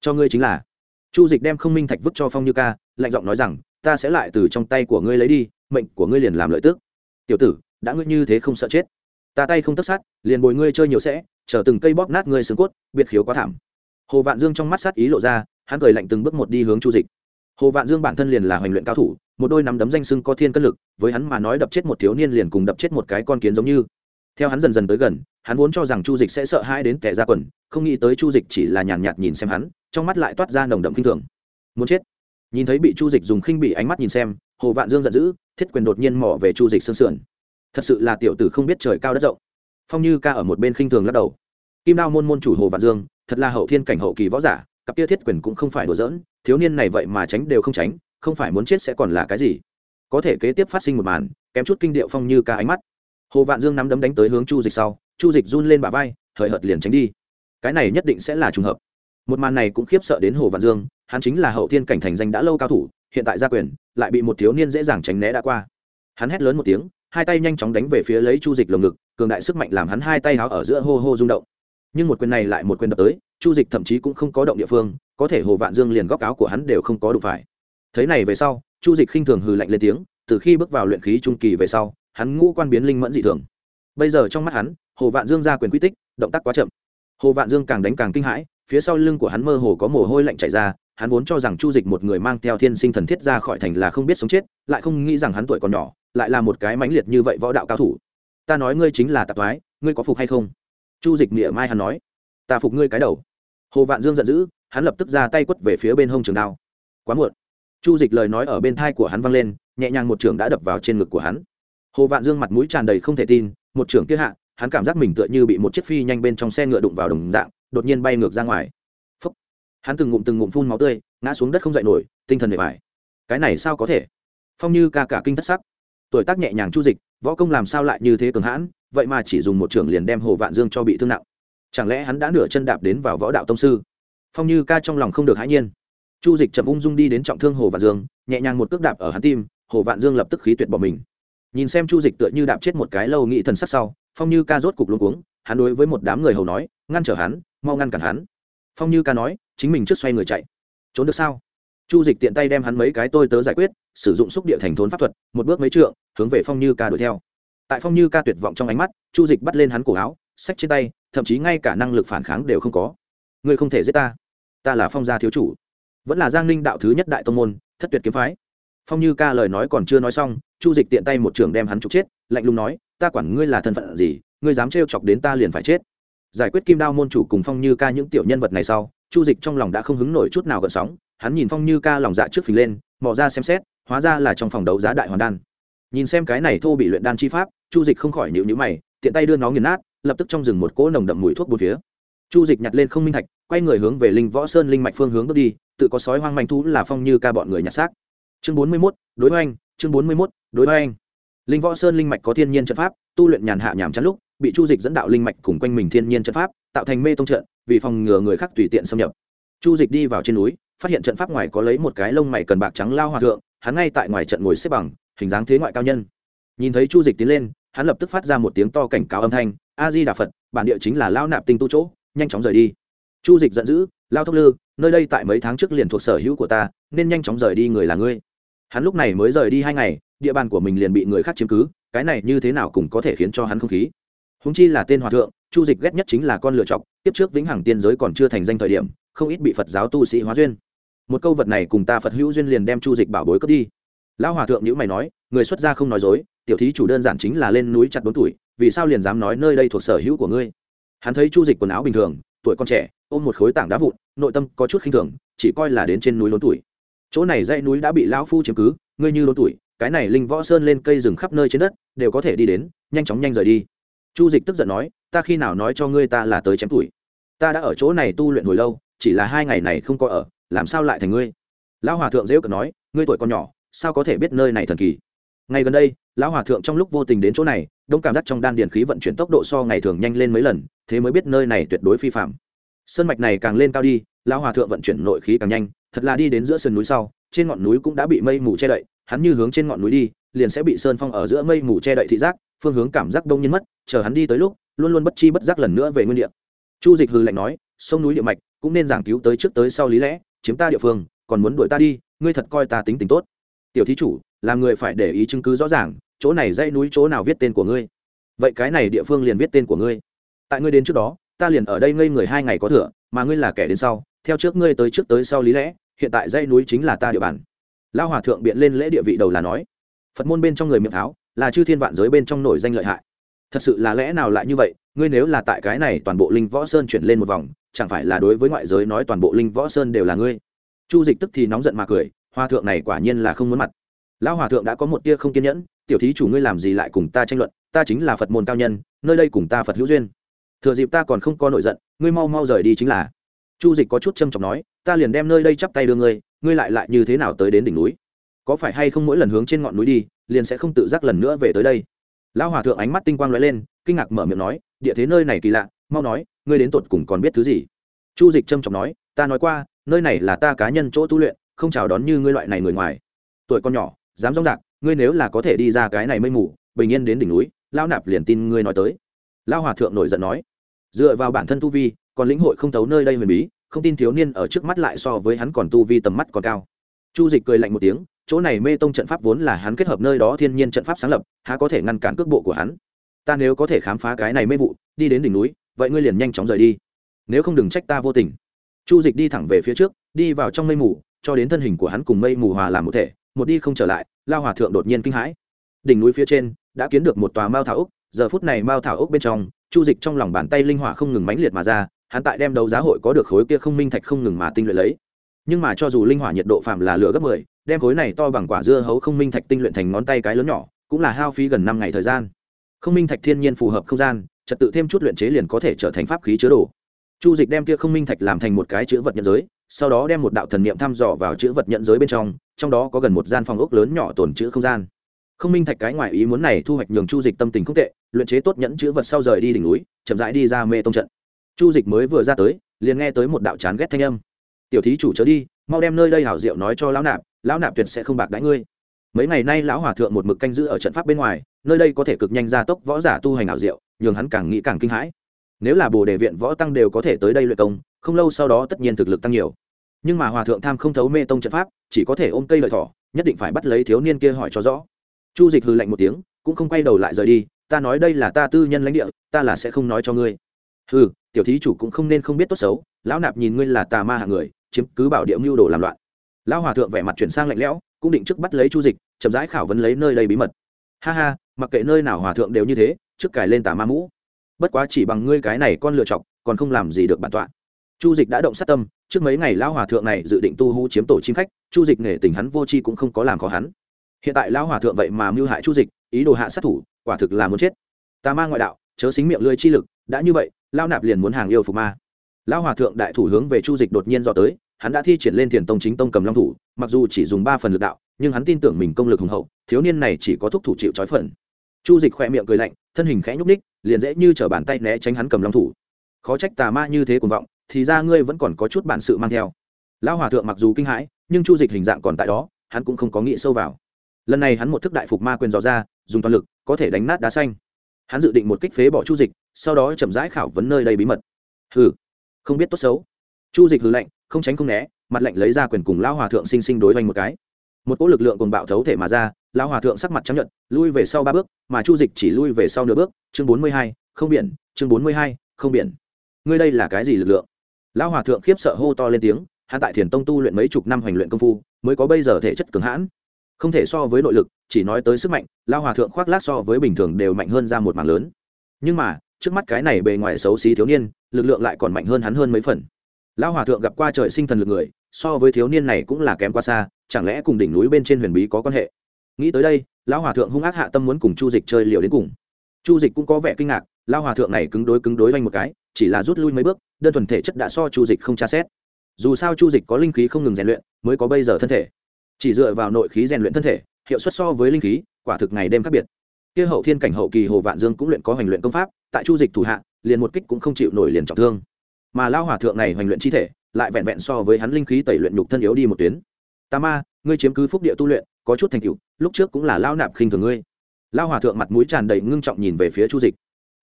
Cho ngươi chính là. Chu dịch đem không minh thạch vứt cho phong như ca lạnh giọng nói rằng ta sẽ lại từ trong tay của ngươi lấy đi mệnh của ngươi liền làm lợi tước. Tiểu tử đã ngươi như thế không sợ chết ta tay không tất sát liền bồi ngươi chơi nhiều sẽ chờ từng cây bóp nát ngươi xương cốt biệt khiếu quá thảm. Hồ vạn dương trong mắt sát ý lộ ra hắn cười lạnh từng bước một đi hướng chu dịch. Hồ vạn dương bản thân liền là hoành luyện cao thủ một đôi nắm đấm danh sưng có thiên cân lực với hắn mà nói đập chết một thiếu niên liền cùng đập chết một cái con kiến giống như. Theo hắn dần dần tới gần hắn vốn cho rằng chu dịch sẽ sợ hãi đến kẻ ra quần không nghĩ tới chu dịch chỉ là nhàn nhạt, nhìn xem hắn trong mắt lại toát ra nồng đậm kinh thường. Muốn chết nhìn thấy bị chu dịch dùng khinh bị ánh mắt nhìn xem, hồ vạn dương giận dữ, thiết quyền đột nhiên mỏ về chu dịch sương sườn. Thật sự là tiểu tử không biết trời cao đất rộng. Phong như ca ở một bên khinh thường lắc đầu. Kim đao môn môn chủ hồ vạn dương, thật là hậu thiên cảnh hậu kỳ võ giả, cặp kia thiết quyền cũng không phải đùa giỡn, thiếu niên này vậy mà tránh đều không tránh, không phải muốn chết sẽ còn là cái gì? Có thể kế tiếp phát sinh một màn, kém chút kinh điệu phong như ca ánh mắt. Hồ vạn dương nắm đấm đánh tới hướng chu dịch sau, chu dịch run lên bả vai, hời hợt liền tránh đi. Cái này nhất định sẽ là trùng hợp một màn này cũng khiếp sợ đến hồ vạn dương, hắn chính là hậu thiên cảnh thành danh đã lâu cao thủ, hiện tại gia quyền, lại bị một thiếu niên dễ dàng tránh né đã qua. Hắn hét lớn một tiếng, hai tay nhanh chóng đánh về phía lấy chu dịch lồng ngực, cường đại sức mạnh làm hắn hai tay háo ở giữa hô hô rung động. Nhưng một quyền này lại một quyền đập tới, chu dịch thậm chí cũng không có động địa phương, có thể hồ vạn dương liền góc áo của hắn đều không có đụng phải. Thế này về sau, chu dịch khinh thường hừ lạnh lên tiếng, từ khi bước vào luyện khí trung kỳ về sau, hắn ngũ quan biến linh mẫn dị thường. Bây giờ trong mắt hắn, hồ vạn dương ra quyền quy tích, động tác quá chậm. Hồ vạn dương càng đánh càng kinh hãi phía sau lưng của hắn mơ hồ có mồ hôi lạnh chảy ra, hắn vốn cho rằng chu dịch một người mang theo thiên sinh thần thiết ra khỏi thành là không biết sống chết, lại không nghĩ rằng hắn tuổi còn nhỏ, lại là một cái mãnh liệt như vậy võ đạo cao thủ. Ta nói ngươi chính là tạp thoái, ngươi có phục hay không? Chu dịch nghĩa mai hắn nói. Ta phục ngươi cái đầu. Hồ vạn dương giận dữ, hắn lập tức ra tay quất về phía bên hông trường đao. Quá muộn. Chu dịch lời nói ở bên thai của hắn vang lên, nhẹ nhàng một trường đã đập vào trên ngực của hắn. Hồ vạn dương mặt mũi tràn đầy không thể tin, một trường kia hạ, hắn cảm giác mình tựa như bị một chiếc phi nhanh bên trong xe ngựa đụng vào đồng dạng đột nhiên bay ngược ra ngoài. Phúc. hắn từng ngụm từng ngụm phun máu tươi, ngã xuống đất không dậy nổi, tinh thần bề bài cái này sao có thể? Phong như ca cả kinh thất sắc. Tuổi tác nhẹ nhàng chu dịch, võ công làm sao lại như thế cường hãn, vậy mà chỉ dùng một trường liền đem hồ vạn dương cho bị thương nặng. Chẳng lẽ hắn đã nửa chân đạp đến vào võ đạo tông sư? Phong như ca trong lòng không được hãi nhiên. Chu dịch chậm ung dung đi đến trọng thương hồ vạn dương, nhẹ nhàng một cước đạp ở hắn tim, hồ vạn dương lập tức khí tuyệt bỏ mình. Nhìn xem chu dịch tựa như đạp chết một cái lâu nghĩ thần sắc sau phong như ca rốt cục luôn cuống, hắn đối với một đám người hầu nói, ngăn trở hắn, mau ngăn cản hắn. Phong như ca nói, chính mình trước xoay người chạy. Trốn được sao? Chu dịch tiện tay đem hắn mấy cái tôi tớ giải quyết, sử dụng xúc địa thành thốn pháp thuật, một bước mấy trượng, hướng về phong như ca đuổi theo. Tại phong như ca tuyệt vọng trong ánh mắt, chu dịch bắt lên hắn cổ áo, xách trên tay, thậm chí ngay cả năng lực phản kháng đều không có. Ngươi không thể giết ta. Ta là phong gia thiếu chủ. Vẫn là giang ninh đạo thứ nhất đại tông môn, thất tuyệt kiếm phái. Phong như ca lời nói còn chưa nói xong, chu dịch tiện tay một trường đem hắn trục chết, lạnh lùng nói ta quản ngươi là thân phận gì, ngươi dám trêu chọc đến ta liền phải chết. Giải quyết kim đao môn chủ cùng phong như ca những tiểu nhân vật này sau, chu dịch trong lòng đã không hứng nổi chút nào gợn sóng, hắn nhìn phong như ca lòng dạ trước phình lên, mò ra xem xét, hóa ra là trong phòng đấu giá đại hoàn đan. Nhìn xem cái này thô bị luyện đan chi pháp, chu dịch không khỏi nhịu nhữ mày, tiện tay đưa nó nghiền nát, lập tức trong rừng một cỗ nồng đậm mùi thuốc bột phía. Chu dịch nhặt lên không minh thạch, quay người hướng về linh võ sơn linh mạch phương hướng bước đi, tự có sói hoang manh thú là phong như ca bọn người nhặt xác. Chương bốn mươi mốt, đối oanh chương bốn mươi mốt, đối oanh linh võ sơn linh mạch có thiên nhiên trận pháp, tu luyện nhàn hạ nhàm chán lúc, bị chu dịch dẫn đạo linh mạch cùng quanh mình thiên nhiên trận pháp, tạo thành mê tông trận, vì phòng ngừa người khác tùy tiện xâm nhập. Chu dịch đi vào trên núi, phát hiện trận pháp ngoài có lấy một cái lông mày cần bạc trắng lao hòa thượng, hắn ngay tại ngoài trận ngồi xếp bằng, hình dáng thế ngoại cao nhân. Nhìn thấy chu dịch tiến lên, hắn lập tức phát ra một tiếng to cảnh cáo âm thanh, a di đà phật, bản địa chính là lao nạp tinh tu chỗ, nhanh chóng rời đi. Chu dịch giận dữ, lao thốc lư, nơi đây tại mấy tháng trước liền thuộc sở hữu của ta, nên nhanh chóng rời đi người là ngươi. Hắn lúc này mới rời đi hai ngày địa bàn của mình liền bị người khác chiếm cứ, cái này như thế nào cũng có thể khiến cho hắn không khí. Húng chi là tên hòa thượng, chu dịch ghét nhất chính là con lựa chọc, tiếp trước vĩnh hằng tiên giới còn chưa thành danh thời điểm, không ít bị phật giáo tu sĩ hóa duyên. Một câu vật này cùng ta phật hữu duyên liền đem chu dịch bảo bối cướp đi. Lão hòa thượng nhữ mày nói, người xuất gia không nói dối, tiểu thí chủ đơn giản chính là lên núi chặt bốn tuổi, vì sao liền dám nói nơi đây thuộc sở hữu của ngươi? Hắn thấy chu dịch quần áo bình thường, tuổi con trẻ, ôm một khối tảng đá vụn, nội tâm có chút khinh thường, chỉ coi là đến trên núi lớn tuổi. Chỗ này dãy núi đã bị lão phu chiếm cứ, ngươi như lớn tuổi cái này linh võ sơn lên cây rừng khắp nơi trên đất, đều có thể đi đến, nhanh chóng nhanh rời đi. Chu dịch tức giận nói, ta khi nào nói cho ngươi ta là tới chém tuổi? Ta đã ở chỗ này tu luyện hồi lâu, chỉ là hai ngày này không có ở, làm sao lại thành ngươi? Lão hòa thượng dễ cận nói, ngươi tuổi còn nhỏ, sao có thể biết nơi này thần kỳ? Ngày gần đây, lão hòa thượng trong lúc vô tình đến chỗ này, đông cảm giác trong đan điền khí vận chuyển tốc độ so ngày thường nhanh lên mấy lần, thế mới biết nơi này tuyệt đối phi phạm. Sơn mạch này càng lên cao đi, lão hòa thượng vận chuyển nội khí càng nhanh, thật là đi đến giữa sườn núi sau trên ngọn núi cũng đã bị mây mù che đậy, hắn như hướng trên ngọn núi đi, liền sẽ bị sơn phong ở giữa mây mù che đậy thị giác, phương hướng cảm giác đông nhiên mất, chờ hắn đi tới lúc, luôn luôn bất chi bất giác lần nữa về nguyên địa. Chu dịch hư lạnh nói, sông núi địa mạch cũng nên giảng cứu tới trước tới sau lý lẽ, chiếm ta địa phương, còn muốn đuổi ta đi, ngươi thật coi ta tính tình tốt. Tiểu thí chủ, làm người phải để ý chứng cứ rõ ràng, chỗ này dãy núi chỗ nào viết tên của ngươi? Vậy cái này địa phương liền viết tên của ngươi. Tại ngươi đến trước đó, ta liền ở đây ngây người hai ngày có thừa, mà ngươi là kẻ đến sau, theo trước ngươi tới trước tới sau lý lẽ hiện tại dãy núi chính là ta địa bàn. Lao hòa thượng biện lên lễ địa vị đầu là nói, phật môn bên trong người miệng tháo, là chư thiên vạn giới bên trong nổi danh lợi hại. Thật sự là lẽ nào lại như vậy? Ngươi nếu là tại cái này toàn bộ linh võ sơn chuyển lên một vòng, chẳng phải là đối với ngoại giới nói toàn bộ linh võ sơn đều là ngươi? Chu dịch tức thì nóng giận mà cười, hòa thượng này quả nhiên là không muốn mặt. Lão hòa thượng đã có một tia không kiên nhẫn, tiểu thí chủ ngươi làm gì lại cùng ta tranh luận, ta chính là phật môn cao nhân, nơi đây cùng ta phật hữu duyên. Thừa dịp ta còn không có nổi giận, ngươi mau mau rời đi chính là chu dịch có chút trâm trọng nói, ta liền đem nơi đây chắp tay đưa ngươi ngươi lại lại như thế nào tới đến đỉnh núi? Có phải hay không mỗi lần hướng trên ngọn núi đi, liền sẽ không tự giác lần nữa về tới đây? Lão hòa thượng ánh mắt tinh quang lóe lên, kinh ngạc mở miệng nói, địa thế nơi này kỳ lạ, mau nói, ngươi đến tột cùng còn biết thứ gì? Chu dịch trâm trọng nói, ta nói qua, nơi này là ta cá nhân chỗ tu luyện, không chào đón như ngươi loại này người ngoài. Tuổi con nhỏ, dám rong rạc, ngươi nếu là có thể đi ra cái này mây mù, bình yên đến đỉnh núi lao nạp liền tin ngươi nói tới. Lao hòa thượng nổi giận nói, dựa vào bản thân tu vi còn lĩnh hội không thấu nơi đây huyền bí, không tin thiếu niên ở trước mắt lại so với hắn còn tu vi tầm mắt còn cao. Chu dịch cười lạnh một tiếng, chỗ này mê tông trận pháp vốn là hắn kết hợp nơi đó thiên nhiên trận pháp sáng lập, há có thể ngăn cản cước bộ của hắn? Ta nếu có thể khám phá cái này mê vụ, đi đến đỉnh núi, vậy ngươi liền nhanh chóng rời đi. Nếu không đừng trách ta vô tình. Chu dịch đi thẳng về phía trước, đi vào trong mây mù, cho đến thân hình của hắn cùng mây mù hòa làm một thể, một đi không trở lại, lao hòa thượng đột nhiên kinh hãi. Đỉnh núi phía trên, đã kiến được một tòa mao thảo ốc giờ phút này mao thảo ốc bên trong, chu dịch trong lòng bàn tay linh hỏa không ngừng mãnh liệt mà ra hắn tại đem đấu giá hội có được khối kia không minh thạch không ngừng mà tinh luyện lấy. Nhưng mà cho dù linh hỏa nhiệt độ phạm là lửa gấp mười, đem khối này to bằng quả dưa hấu không minh thạch tinh luyện thành ngón tay cái lớn nhỏ, cũng là hao phí gần năm ngày thời gian. Không minh thạch thiên nhiên phù hợp không gian, trật tự thêm chút luyện chế liền có thể trở thành pháp khí chứa đồ. Chu dịch đem kia không minh thạch làm thành một cái chữ vật nhận giới, sau đó đem một đạo thần niệm thăm dò vào chữ vật nhận giới bên trong trong đó có gần một gian phòng ốc lớn nhỏ tồn chữ không gian. Không minh thạch cái ngoài ý muốn này thu hoạch nhường chu dịch tâm tình không tệ, luyện chế tốt nhẫn chữ vật sau rời đi đỉnh núi, chậm rãi đi ra mê tông trận chu dịch mới vừa ra tới, liền nghe tới một đạo chán ghét thanh âm. Tiểu thí chủ chớ đi, mau đem nơi đây hảo diệu nói cho lão nạp lão nạp tuyệt sẽ không bạc đãi ngươi. Mấy ngày nay lão hòa thượng một mực canh giữ ở trận pháp bên ngoài, nơi đây có thể cực nhanh gia tốc võ giả tu hành ảo diệu nhường hắn càng nghĩ càng kinh hãi. Nếu là bồ đề viện võ tăng đều có thể tới đây luyện công, không lâu sau đó tất nhiên thực lực tăng nhiều. Nhưng mà hòa thượng tham không thấu mê tông trận pháp, chỉ có thể ôm cây lợi thỏ, nhất định phải bắt lấy thiếu niên kia hỏi cho rõ. Chu dịch hư lạnh một tiếng, cũng không quay đầu lại rời đi, ta nói đây là ta tư nhân lãnh địa, ta là sẽ không nói cho ngươi. Hừ tiểu thí chủ cũng không nên không biết tốt xấu, lão nạp nhìn ngươi là tà ma hạng người, chiếm cứ bảo địa mưu đồ làm loạn. Lão hòa thượng vẻ mặt chuyển sang lạnh lẽo, cũng định trước bắt lấy chu dịch, chậm rãi khảo vấn lấy nơi đây bí mật. Ha ha, mặc kệ nơi nào hòa thượng đều như thế, trước cài lên tà ma mũ. Bất quá chỉ bằng ngươi cái này con lựa chọc, còn không làm gì được bản tọa. Chu dịch đã động sát tâm, trước mấy ngày lão hòa thượng này dự định tu hú chiếm tổ chim khách, chu dịch nể tình hắn vô tri cũng không có làm khó hắn. Hiện tại lão hòa thượng vậy mà mưu hại chu dịch, ý đồ hạ sát thủ, quả thực là muốn chết. Tà ma ngoại đạo, chớ xính miệng lưỡi chi lực, đã như vậy lao nạp liền muốn hàng yêu phục ma. Lão hòa thượng đại thủ hướng về chu dịch đột nhiên do tới, hắn đã thi triển lên thiền tông chính tông cầm long thủ, mặc dù chỉ dùng ba phần lực đạo, nhưng hắn tin tưởng mình công lực hùng hậu, thiếu niên này chỉ có thúc thủ chịu trói phần. Chu dịch khỏe miệng cười lạnh, thân hình khẽ nhúc ních liền dễ như t bàn tay né tránh hắn cầm long thủ. Khó trách tà ma như thế cuồng vọng, thì ra ngươi vẫn còn có chút bản sự mang theo. Lão hòa thượng mặc dù kinh hãi, nhưng chu dịch hình dạng còn tại đó, hắn cũng không có nghĩ sâu vào. Lần này hắn một thức đại phục ma quyền dò ra, dùng toàn lực, có thể đánh nát đá xanh hắn dự định một kích phế bỏ chu dịch, sau đó chậm rãi khảo vấn nơi đây bí mật. Hừ, không biết tốt xấu. Chu dịch hừ lạnh, không tránh không né, mặt lạnh lấy ra quyền cùng lão hòa thượng sinh sinh đối oanh một cái. Một cỗ lực lượng cùng bạo thấu thể mà ra, lão hòa thượng sắc mặt chấp nhận lui về sau ba bước, mà chu dịch chỉ lui về sau nửa bước. Chương bốn mươi hai, không biển, chương bốn mươi hai, không biển. Ngươi đây là cái gì lực lượng? Lão hòa thượng khiếp sợ hô to lên tiếng, hắn tại thiền tông tu luyện mấy chục năm hoành luyện công phu, mới có bây giờ thể chất cường hãn không thể so với nội lực, chỉ nói tới sức mạnh lão hòa thượng khoác lác so với bình thường đều mạnh hơn ra một mảng lớn. Nhưng mà, trước mắt cái này bề ngoài xấu xí thiếu niên, lực lượng lại còn mạnh hơn hắn hơn mấy phần. Lão hòa thượng gặp qua trời sinh thần lực người, so với thiếu niên này cũng là kém qua xa, chẳng lẽ cùng đỉnh núi bên trên huyền bí có quan hệ? Nghĩ tới đây lão hòa thượng hung ác hạ tâm muốn cùng chu dịch chơi liều đến cùng. Chu dịch cũng có vẻ kinh ngạc lão hòa thượng này cứng đối cứng đối oanh một cái, chỉ là rút lui mấy bước, đơn thuần thể chất đã so chu dịch không tra xét. Dù sao chu dịch có linh khí không ngừng rèn luyện, mới có bây giờ thân thể chỉ dựa vào nội khí rèn luyện thân thể, hiệu suất so với linh khí, quả thực ngày đêm khác biệt. Kia hậu thiên cảnh hậu kỳ hồ vạn dương cũng luyện có hoành luyện công pháp, tại chu dịch thủ hạ, liền một kích cũng không chịu nổi liền trọng thương. Mà lao hòa thượng này hoành luyện chi thể, lại vẹn vẹn so với hắn linh khí tẩy luyện nhục thân yếu đi một tuyến. Tà ma, ngươi chiếm cứ phúc địa tu luyện, có chút thành tựu, lúc trước cũng là lao nạp khinh thường ngươi. Lao hòa thượng mặt mũi tràn đầy ngưng trọng nhìn về phía chu dịch.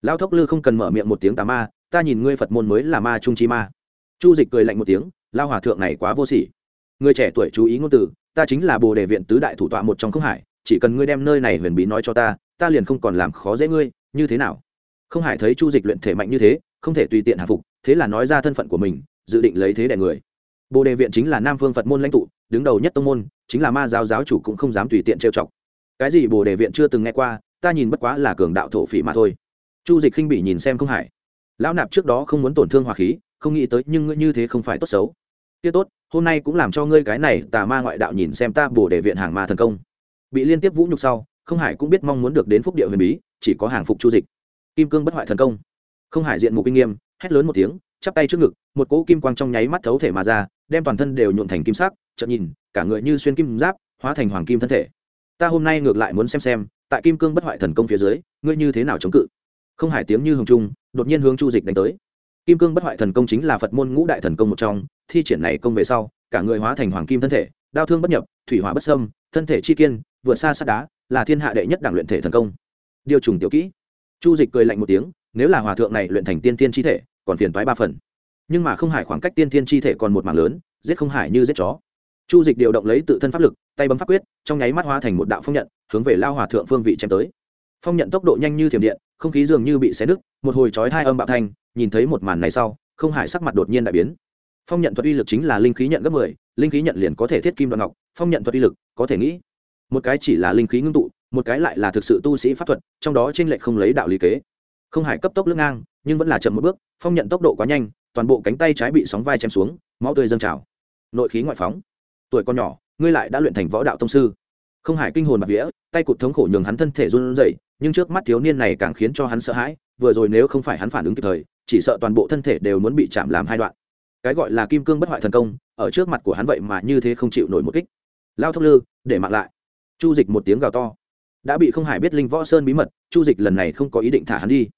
Lao thốc lư không cần mở miệng một tiếng tà ma, ta nhìn ngươi phật môn mới là ma trung chi ma. Chu dịch cười lạnh một tiếng lao hòa thượng này quá vô sỉ. Người trẻ tuổi chú ý ngôn từ ta chính là bồ đề viện tứ đại thủ tọa một trong không hải, chỉ cần ngươi đem nơi này huyền bí nói cho ta ta liền không còn làm khó dễ ngươi, như thế nào? Không hải thấy chu dịch luyện thể mạnh như thế, không thể tùy tiện hạ phục, thế là nói ra thân phận của mình, dự định lấy thế đẻ người. Bồ đề viện chính là nam phương phật môn lãnh tụ, đứng đầu nhất tông môn, chính là ma giáo giáo chủ cũng không dám tùy tiện trêu chọc. Cái gì bồ đề viện chưa từng nghe qua, ta nhìn bất quá là cường đạo thổ phỉ mà thôi. Chu dịch khinh bị nhìn xem không hải. Lão nạp trước đó không muốn tổn thương hòa khí, không nghĩ tới nhưng ngươi như thế không phải tốt xấu. Tiết tốt hôm nay cũng làm cho ngươi cái này tà ma ngoại đạo nhìn xem ta bổ để viện hàng ma thần công. Bị liên tiếp vũ nhục sau, không hải cũng biết mong muốn được đến phúc địa huyền bí, chỉ có hàng phục chu dịch. Kim cương bất hoại thần công. Không hải diện mục kinh nghiêm hét lớn một tiếng, chắp tay trước ngực, một cỗ kim quang trong nháy mắt thấu thể mà ra, đem toàn thân đều nhuộn thành kim sắc, chợt nhìn, cả người như xuyên kim giáp, hóa thành hoàng kim thân thể. Ta hôm nay ngược lại muốn xem xem, tại kim cương bất hoại thần công phía dưới, ngươi như thế nào chống cự. Không hải tiếng như hồng trung, đột nhiên hướng chu dịch đánh tới kim cương bất hoại thần công chính là phật môn ngũ đại thần công một trong, thi triển này công về sau, cả người hóa thành hoàng kim thân thể, đao thương bất nhập, thủy hỏa bất sâm thân thể chi kiên, vượt xa sát đá, là thiên hạ đệ nhất đảng luyện thể thần công. Điều trùng tiểu kỹ. Chu dịch cười lạnh một tiếng, nếu là hòa thượng này luyện thành tiên tiên chi thể, còn phiền toái ba phần. Nhưng mà không hải khoảng cách tiên tiên chi thể còn một mảng lớn, giết không hải như giết chó. Chu dịch điều động lấy tự thân pháp lực, tay bấm pháp quyết, trong nháy mắt hóa thành một đạo phong nhận, hướng về lao hòa thượng phương vị chém tới. Phong nhận tốc độ nhanh như thiểm điện, không khí dường như bị xé nứt, một hồi chói hai âm bạo thanh nhìn thấy một màn này sau, không hải sắc mặt đột nhiên đại biến. Phong nhận thuật uy lực chính là linh khí nhận gấp mười, linh khí nhận liền có thể thiết kim đoạn ngọc, phong nhận thuật uy lực, có thể nghĩ. Một cái chỉ là linh khí ngưng tụ, một cái lại là thực sự tu sĩ pháp thuật, trong đó t r ê n lệch không lấy đạo lý kế. Không hải cấp tốc lưng ngang, nhưng vẫn là chậm một bước, phong nhận tốc độ quá nhanh, toàn bộ cánh tay trái bị sóng vai chém xuống, máu tươi dâng trào. Nội khí ngoại phóng. Tuổi con nhỏ, ngươi lại đã luyện thành võ đạo tông sư. Không hải kinh hồn mặt vía, tay cụt thống khổ nhường hắn thân thể run rẩy, nhưng trước mắt thiếu niên này càng khiến cho hắn sợ hãi vừa rồi nếu không phải hắn phản ứng kịp thời, chỉ sợ toàn bộ thân thể đều muốn bị chạm làm hai đoạn. Cái gọi là kim cương bất hoại thần công, ở trước mặt của hắn vậy mà như thế không chịu nổi một kích. Lao thốc lư, để mặc lại. Chu dịch một tiếng gào to. Đã bị không hải biết linh võ sơn bí mật, chu dịch lần này không có ý định thả hắn đi.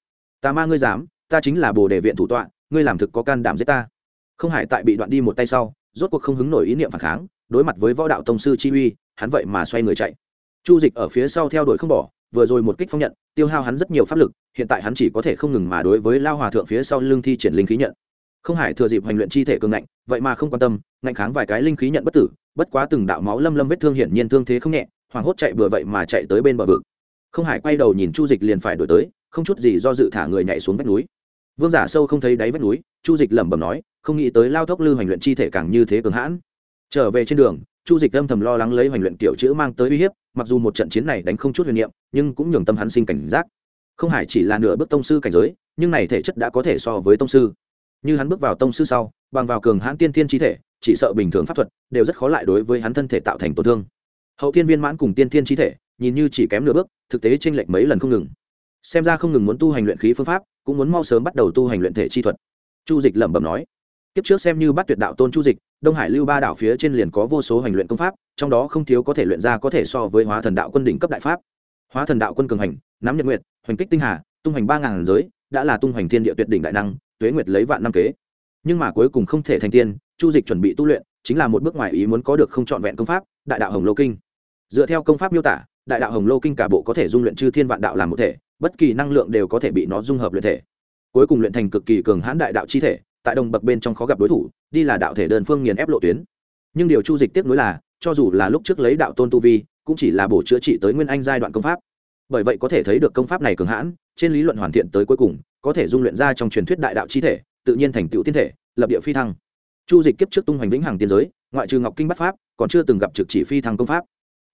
Ta ma ngươi dám, ta chính là bồ đề viện thủ tọa, ngươi làm thực có can đảm giết ta. Không hải tại bị đoạn đi một tay sau, rốt cuộc không hứng nổi ý niệm phản kháng, đối mặt với võ đạo tông sư chi uy, hắn vậy mà xoay người chạy. Chu dịch ở phía sau theo đuổi không bỏ vừa rồi một kích phong nhận, tiêu hao hắn rất nhiều pháp lực, hiện tại hắn chỉ có thể không ngừng mà đối với lao hòa thượng phía sau lưng thi triển linh khí nhận. Không hải thừa dịp hành luyện chi thể cường ngạnh, vậy mà không quan tâm, ngạnh kháng vài cái linh khí nhận bất tử, bất quá từng đạo máu lâm lâm vết thương hiển nhiên thương thế không nhẹ, hoảng hốt chạy vừa vậy mà chạy tới bên bờ vực. Không hải quay đầu nhìn chu dịch liền phải đổi tới, không chút gì do dự thả người nhảy xuống vách núi. Vương giả sâu không thấy đáy vách núi, chu dịch lẩm bẩm nói, không nghĩ tới lao thốc lư hoành luyện chi thể càng như thế cường hãn. Trở về trên đường, chu dịch âm thầm lo lắng lấy hoành luyện kiểu chữ mang tới uy hiếp mặc dù một trận chiến này đánh không chút huyền niệm, nhưng cũng nhường tâm hắn sinh cảnh giác. Không hải chỉ là nửa bước tông sư cảnh giới, nhưng này thể chất đã có thể so với tông sư. Như hắn bước vào tông sư sau, bằng vào cường hãn tiên thiên chi thể, chỉ sợ bình thường pháp thuật đều rất khó lại đối với hắn thân thể tạo thành tổn thương. Hậu thiên viên mãn cùng tiên thiên chi thể, nhìn như chỉ kém nửa bước, thực tế tranh lệch mấy lần không ngừng. Xem ra không ngừng muốn tu hành luyện khí phương pháp, cũng muốn mau sớm bắt đầu tu hành luyện thể chi thuật. Chu dịch lẩm bẩm nói kiếp trước xem như bắt tuyệt đạo tôn chu dịch, đông hải lưu ba đảo phía trên liền có vô số hành luyện công pháp, trong đó không thiếu có thể luyện ra có thể so với hóa thần đạo quân đỉnh cấp đại pháp. Hóa thần đạo quân cường hành, nắm nhật nguyệt, hoành kích tinh hà, tung hành ba ngàn giới, đã là tung hành thiên địa tuyệt đỉnh đại năng, tuế nguyệt lấy vạn năm kế. Nhưng mà cuối cùng không thể thành tiên, chu dịch chuẩn bị tu luyện, chính là một bước ngoài ý muốn có được không trọn vẹn công pháp, đại đạo hồng lô kinh. Dựa theo công pháp miêu tả, đại đạo hồng lô kinh cả bộ có thể dung luyện chư thiên vạn đạo làm một thể, bất kỳ năng lượng đều có thể bị nó dung hợp luyện thể. Cuối cùng luyện thành cực kỳ cường hãn đại đạo chi thể tại đồng bậc bên trong khó gặp đối thủ, đi là đạo thể đơn phương nghiền ép lộ tuyến. Nhưng điều chu dịch tiếp nối là, cho dù là lúc trước lấy đạo tôn tu vi, cũng chỉ là bổ chữa trị tới nguyên anh giai đoạn công pháp. Bởi vậy có thể thấy được công pháp này cường hãn, trên lý luận hoàn thiện tới cuối cùng, có thể dung luyện ra trong truyền thuyết đại đạo chi thể, tự nhiên thành tựu tiên thể, lập địa phi thăng. Chu dịch kiếp trước tung hoành vĩnh hằng tiên giới, ngoại trừ ngọc kinh bắc pháp, còn chưa từng gặp trực chỉ phi thăng công pháp.